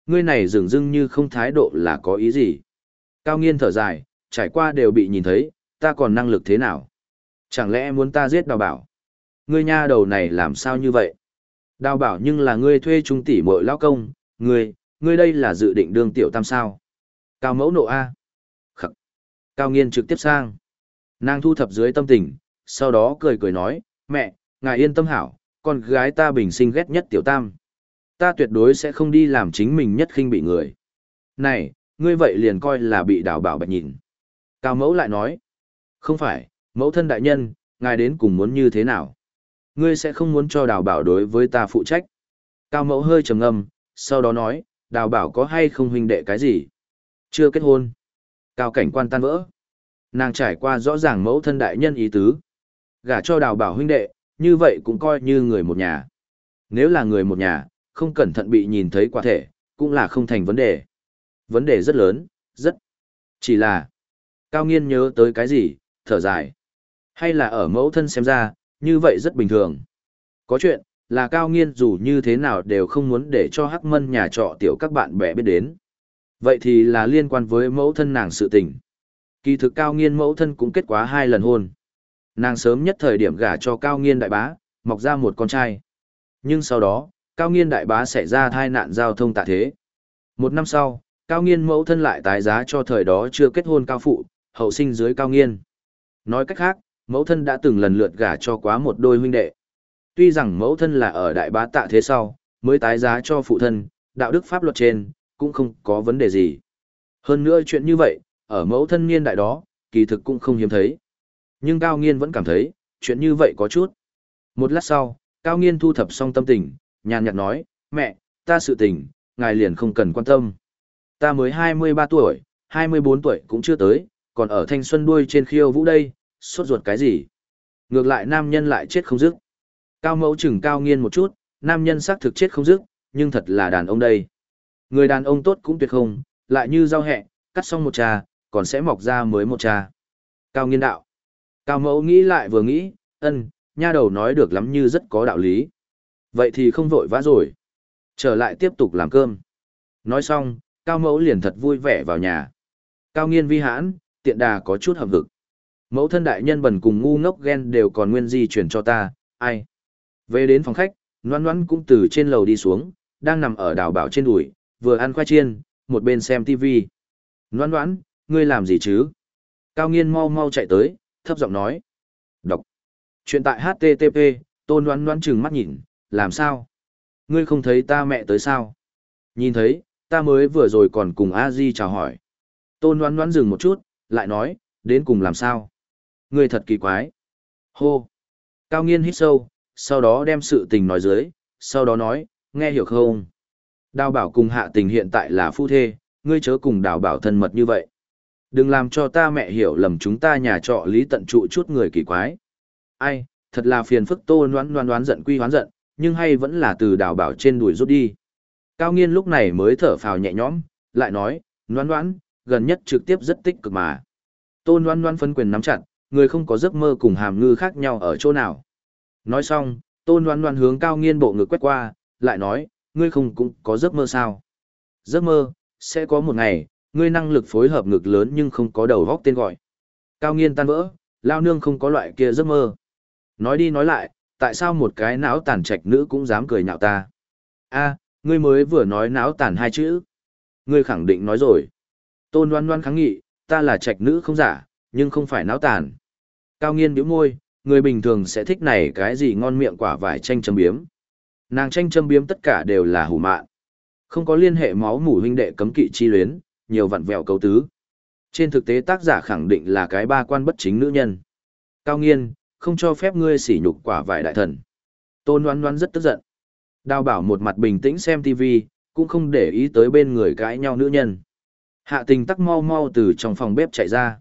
Speaker 1: Ngươi này dường dưng như không thái độ là có ý gì? Cao nghiên thở dài, trải qua đều bị nhìn thấy, ta còn năng lực thế nào? Chẳng lẽ muốn ta giết đào bảo? Ngươi nha đầu này làm sao như vậy? Đào bảo nhưng là ngươi thuê trung tỷ mội lao công, ngươi, ngươi đây là dự định đương tiểu tam sao. Cao mẫu nộ A. Khắc. Cao nghiên trực tiếp sang. Nàng thu thập dưới tâm tình, sau đó cười cười nói, mẹ, ngài yên tâm hảo, con gái ta bình sinh ghét nhất tiểu tam. Ta tuyệt đối sẽ không đi làm chính mình nhất khinh bị người. Này, ngươi vậy liền coi là bị đào bảo bạch nhìn. Cao mẫu lại nói, không phải, mẫu thân đại nhân, ngài đến cùng muốn như thế nào? Ngươi sẽ không muốn cho đào bảo đối với ta phụ trách. Cao mẫu hơi trầm ngâm, sau đó nói, đào bảo có hay không huynh đệ cái gì? Chưa kết hôn. Cao cảnh quan tan vỡ. Nàng trải qua rõ ràng mẫu thân đại nhân ý tứ. Gả cho đào bảo huynh đệ, như vậy cũng coi như người một nhà. Nếu là người một nhà, không cẩn thận bị nhìn thấy quả thể, cũng là không thành vấn đề. Vấn đề rất lớn, rất. Chỉ là, Cao Nghiên nhớ tới cái gì, thở dài. Hay là ở mẫu thân xem ra, như vậy rất bình thường. Có chuyện, là Cao Nghiên dù như thế nào đều không muốn để cho Hắc Mân nhà trọ tiểu các bạn bè biết đến. Vậy thì là liên quan với mẫu thân nàng sự tình. Kỳ thực Cao Nghiên mẫu thân cũng kết quá hai lần hôn. Nàng sớm nhất thời điểm gả cho Cao Nghiên đại bá, mọc ra một con trai. Nhưng sau đó, Cao Nghiên đại bá xảy ra tai nạn giao thông tạ thế. Một năm sau, Cao Nghiên mẫu thân lại tái giá cho thời đó chưa kết hôn Cao Phụ, hậu sinh dưới Cao Nghiên. Nói cách khác, mẫu thân đã từng lần lượt gả cho quá một đôi huynh đệ. Tuy rằng mẫu thân là ở đại bá tạ thế sau, mới tái giá cho phụ thân, đạo đức pháp luật trên, cũng không có vấn đề gì. Hơn nữa chuyện như vậy, ở mẫu thân niên đại đó, kỳ thực cũng không hiếm thấy. Nhưng Cao Nghiên vẫn cảm thấy, chuyện như vậy có chút. Một lát sau, Cao Nghiên thu thập xong tâm tình, nhàn nhạt nói, mẹ, ta sự tình, ngài liền không cần quan tâm. Ta mới 23 tuổi, 24 tuổi cũng chưa tới, còn ở thanh xuân đuôi trên khiêu vũ đây, sốt ruột cái gì? Ngược lại nam nhân lại chết không dứt. Cao mẫu chừng cao nghiên một chút, nam nhân xác thực chết không dứt, nhưng thật là đàn ông đây. Người đàn ông tốt cũng tuyệt không, lại như rau hẹ, cắt xong một trà, còn sẽ mọc ra mới một trà. Cao nghiên đạo. Cao mẫu nghĩ lại vừa nghĩ, ân, nha đầu nói được lắm như rất có đạo lý. Vậy thì không vội vã rồi. Trở lại tiếp tục làm cơm. Nói xong, Cao mẫu liền thật vui vẻ vào nhà. Cao nghiên vi hãn, tiện đà có chút hợp vực. Mẫu thân đại nhân bần cùng ngu ngốc ghen đều còn nguyên di chuyển cho ta, ai. Về đến phòng khách, noan noan cũng từ trên lầu đi xuống, đang nằm ở đảo bảo trên đùi, vừa ăn khoai chiên, một bên xem tivi. Noan noan, ngươi làm gì chứ? Cao nghiên mau mau chạy tới, thấp giọng nói. Đọc. Chuyện tại HTTP, tôn noan noan chừng mắt nhìn, làm sao? Ngươi không thấy ta mẹ tới sao? Nhìn thấy, ta mới vừa rồi còn cùng a di chào hỏi. Tôn đoán đoán dừng một chút, lại nói, đến cùng làm sao? Ngươi thật kỳ quái. Hô. Cao nghiên hít sâu, sau đó đem sự tình nói dưới, sau đó nói, nghe hiểu không? Đào bảo cùng hạ tình hiện tại là phu thê, ngươi chớ cùng đào bảo thân mật như vậy. Đừng làm cho ta mẹ hiểu lầm chúng ta nhà trọ lý tận trụ chút người kỳ quái. Ai, thật là phiền phức tô noán noán đoán giận quy hoán giận, nhưng hay vẫn là từ đào bảo trên đùi rút đi. Cao nghiên lúc này mới thở phào nhẹ nhõm, lại nói, noan noan, gần nhất trực tiếp rất tích cực mà. Tô noan noan phân quyền nắm chặt, người không có giấc mơ cùng hàm ngư khác nhau ở chỗ nào. Nói xong, tôn đoán đoán hướng cao nghiên bộ ngực quét qua, lại nói, ngươi không cũng có giấc mơ sao? Giấc mơ, sẽ có một ngày, ngươi năng lực phối hợp ngực lớn nhưng không có đầu góc tên gọi. Cao nghiên tan vỡ, lao nương không có loại kia giấc mơ. Nói đi nói lại, tại sao một cái não tàn trạch nữ cũng dám cười nhạo ta? a ngươi mới vừa nói não tàn hai chữ. Ngươi khẳng định nói rồi. Tôn đoan đoan kháng nghị, ta là trạch nữ không giả, nhưng không phải não tàn. Cao nghiên biểu môi, người bình thường sẽ thích này cái gì ngon miệng quả vải tranh châm biếm. Nàng tranh châm biếm tất cả đều là hủ mạn. Không có liên hệ máu mủ huynh đệ cấm kỵ chi luyến, nhiều vặn vẹo cấu tứ. Trên thực tế tác giả khẳng định là cái ba quan bất chính nữ nhân. Cao nghiên, không cho phép ngươi sỉ nhục quả vải đại thần. Tôn Loan Loan rất tức giận. Đào bảo một mặt bình tĩnh xem TV, cũng không để ý tới bên người cãi nhau nữ nhân. Hạ tình tắc mau mau từ trong phòng bếp chạy ra.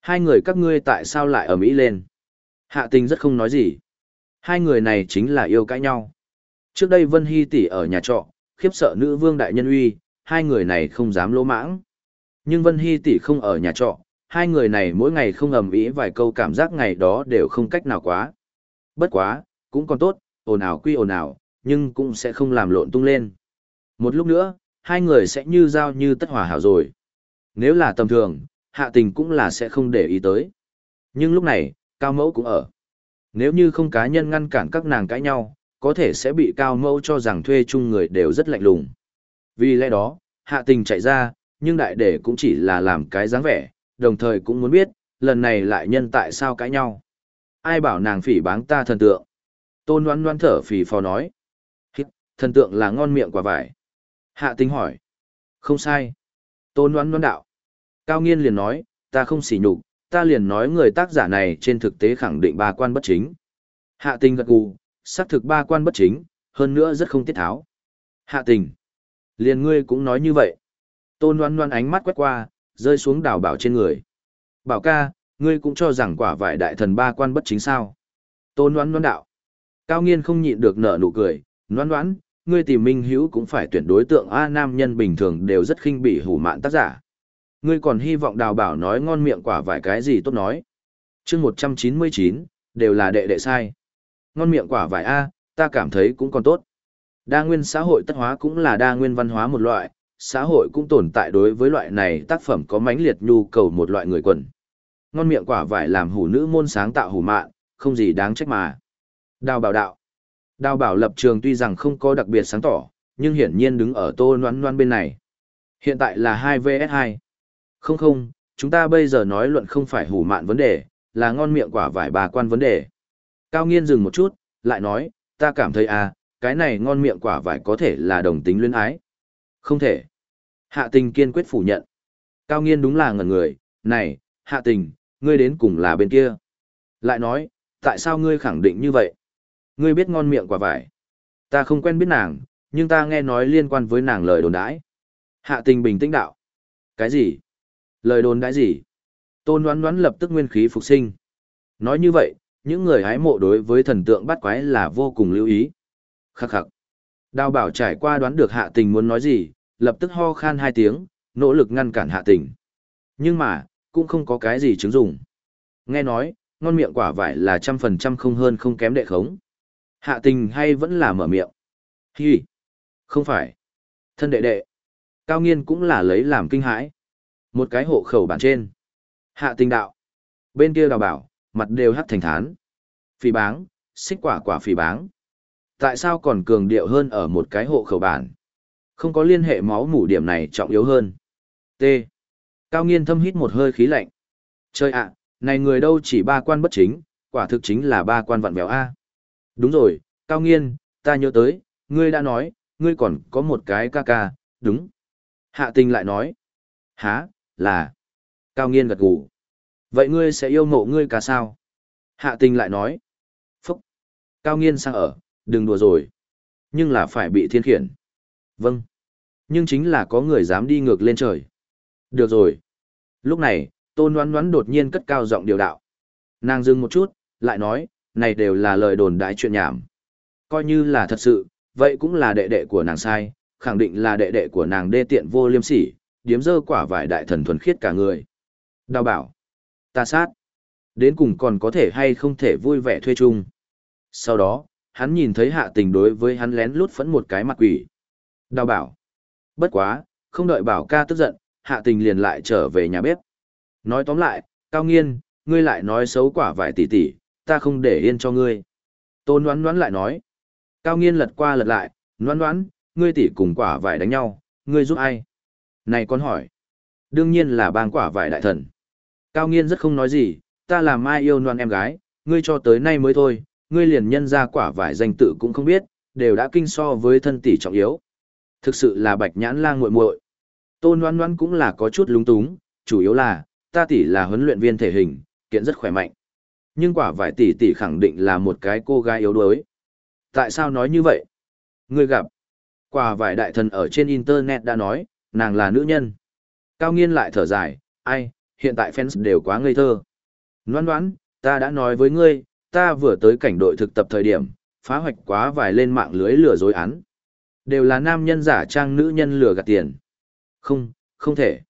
Speaker 1: Hai người các ngươi tại sao lại ở Mỹ lên? Hạ tình rất không nói gì. Hai người này chính là yêu cãi nhau. Trước đây Vân Hy tỷ ở nhà trọ, khiếp sợ nữ vương đại nhân uy, hai người này không dám lỗ mãng. Nhưng Vân Hy tỷ không ở nhà trọ, hai người này mỗi ngày không ầm ĩ vài câu cảm giác ngày đó đều không cách nào quá. Bất quá, cũng còn tốt, ồn ào quy ồn ào, nhưng cũng sẽ không làm lộn tung lên. Một lúc nữa, hai người sẽ như giao như tất hòa hảo rồi. Nếu là tầm thường, hạ tình cũng là sẽ không để ý tới. Nhưng lúc này, cao mẫu cũng ở. Nếu như không cá nhân ngăn cản các nàng cãi nhau, có thể sẽ bị cao mẫu cho rằng thuê chung người đều rất lạnh lùng. Vì lẽ đó, hạ tình chạy ra, nhưng đại để cũng chỉ là làm cái dáng vẻ, đồng thời cũng muốn biết, lần này lại nhân tại sao cãi nhau. Ai bảo nàng phỉ báng ta thần tượng. Tôn đoán đoán thở phì phò nói. Thần tượng là ngon miệng quả vải. Hạ Tinh hỏi. Không sai. Tôn đoán đoán đạo. Cao nghiên liền nói, ta không xỉ nhục, ta liền nói người tác giả này trên thực tế khẳng định ba quan bất chính. Hạ tình gật gù, xác thực ba quan bất chính, hơn nữa rất không tiết tháo. Hạ tình. Liền ngươi cũng nói như vậy. Tôn đoán đoán ánh mắt quét qua, rơi xuống đào bảo trên người. Bảo ca, ngươi cũng cho rằng quả vải đại thần ba quan bất chính sao. Tôn đoán đoán đạo. Cao nghiên không nhịn được nở nụ cười, đoán đoán, ngươi tìm minh hữu cũng phải tuyển đối tượng A nam nhân bình thường đều rất khinh bỉ hủ mạn tác giả. Ngươi còn hy vọng đào bảo nói ngon miệng quả vải cái gì tốt nói. chương 199, đều là đệ đệ sai. Ngon miệng quả vải A, ta cảm thấy cũng còn tốt. Đa nguyên xã hội tất hóa cũng là đa nguyên văn hóa một loại, xã hội cũng tồn tại đối với loại này tác phẩm có mãnh liệt nhu cầu một loại người quần. Ngon miệng quả vải làm hủ nữ môn sáng tạo hủ mạn, không gì đáng trách mà. Đào bảo đạo. Đào bảo lập trường tuy rằng không có đặc biệt sáng tỏ, nhưng hiển nhiên đứng ở tô noan noan bên này. Hiện tại là 2 vs 2. Không không, chúng ta bây giờ nói luận không phải hủ mạn vấn đề, là ngon miệng quả vải bà quan vấn đề. Cao nghiên dừng một chút, lại nói, ta cảm thấy à, cái này ngon miệng quả vải có thể là đồng tính luyến ái. Không thể. Hạ tình kiên quyết phủ nhận. Cao nghiên đúng là ngẩn người, này, hạ tình, ngươi đến cùng là bên kia. Lại nói, tại sao ngươi khẳng định như vậy? Ngươi biết ngon miệng quả vải. Ta không quen biết nàng, nhưng ta nghe nói liên quan với nàng lời đồn đãi. Hạ tình bình tĩnh đạo. Cái gì? Lời đồn đãi gì? Tôn đoán đoán lập tức nguyên khí phục sinh. Nói như vậy, những người hái mộ đối với thần tượng bắt quái là vô cùng lưu ý. Khắc khắc. Đào bảo trải qua đoán được hạ tình muốn nói gì, lập tức ho khan hai tiếng, nỗ lực ngăn cản hạ tình. Nhưng mà, cũng không có cái gì chứng dụng. Nghe nói, ngon miệng quả vải là trăm phần trăm không hơn không kém đệ khống. Hạ tình hay vẫn là mở miệng. Hi. Không phải. Thân đệ đệ. Cao nghiên cũng là lấy làm kinh hãi. Một cái hộ khẩu bản trên. Hạ tình đạo. Bên kia đào bảo, mặt đều hắt thành thán. Phỉ báng, xích quả quả phỉ báng. Tại sao còn cường điệu hơn ở một cái hộ khẩu bản? Không có liên hệ máu mủ điểm này trọng yếu hơn. T. Cao nghiên thâm hít một hơi khí lạnh. Chơi ạ, này người đâu chỉ ba quan bất chính, quả thực chính là ba quan vặn vẹo A. Đúng rồi, Cao nghiên, ta nhớ tới, ngươi đã nói, ngươi còn có một cái ca ca, đúng. Hạ tình lại nói. Há, là. Cao nghiên gật gù. Vậy ngươi sẽ yêu mộ ngươi ca sao? Hạ tình lại nói. Phúc. Cao nghiên sang ở, đừng đùa rồi. Nhưng là phải bị thiên khiển. Vâng. Nhưng chính là có người dám đi ngược lên trời. Được rồi. Lúc này, tôn đoán đoán đột nhiên cất cao giọng điều đạo. Nàng dừng một chút, lại nói, này đều là lời đồn đại chuyện nhảm. Coi như là thật sự, vậy cũng là đệ đệ của nàng sai, khẳng định là đệ đệ của nàng đê tiện vô liêm sỉ, điếm dơ quả vải đại thần thuần khiết cả người. Đào bảo. Ta sát. Đến cùng còn có thể hay không thể vui vẻ thuê chung. Sau đó, hắn nhìn thấy hạ tình đối với hắn lén lút phẫn một cái mặt quỷ. Đào bảo. Bất quá, không đợi bảo ca tức giận, hạ tình liền lại trở về nhà bếp. Nói tóm lại, cao nghiên, ngươi lại nói xấu quả vải tỷ tỷ, ta không để yên cho ngươi. Tôn đoán đoán lại nói. Cao nghiên lật qua lật lại, đoán đoán, ngươi tỷ cùng quả vải đánh nhau, ngươi giúp ai? Này con hỏi. Đương nhiên là bang quả vải đại thần. Cao nghiên rất không nói gì, ta làm ai yêu noan em gái, ngươi cho tới nay mới thôi, ngươi liền nhân ra quả vải danh tự cũng không biết, đều đã kinh so với thân tỷ trọng yếu. Thực sự là bạch nhãn lang muội muội. Tôn Loan Loan cũng là có chút lúng túng, chủ yếu là, ta tỷ là huấn luyện viên thể hình, kiện rất khỏe mạnh. Nhưng quả vải tỷ tỷ khẳng định là một cái cô gái yếu đuối. Tại sao nói như vậy? Ngươi gặp, quả vải đại thần ở trên internet đã nói, nàng là nữ nhân. Cao nghiên lại thở dài, ai, hiện tại fans đều quá ngây thơ. Loan Loan, ta đã nói với ngươi, ta vừa tới cảnh đội thực tập thời điểm, phá hoạch quá vài lên mạng lưới lừa dối án. Đều là nam nhân giả trang nữ nhân lừa gạt tiền. Không, không thể.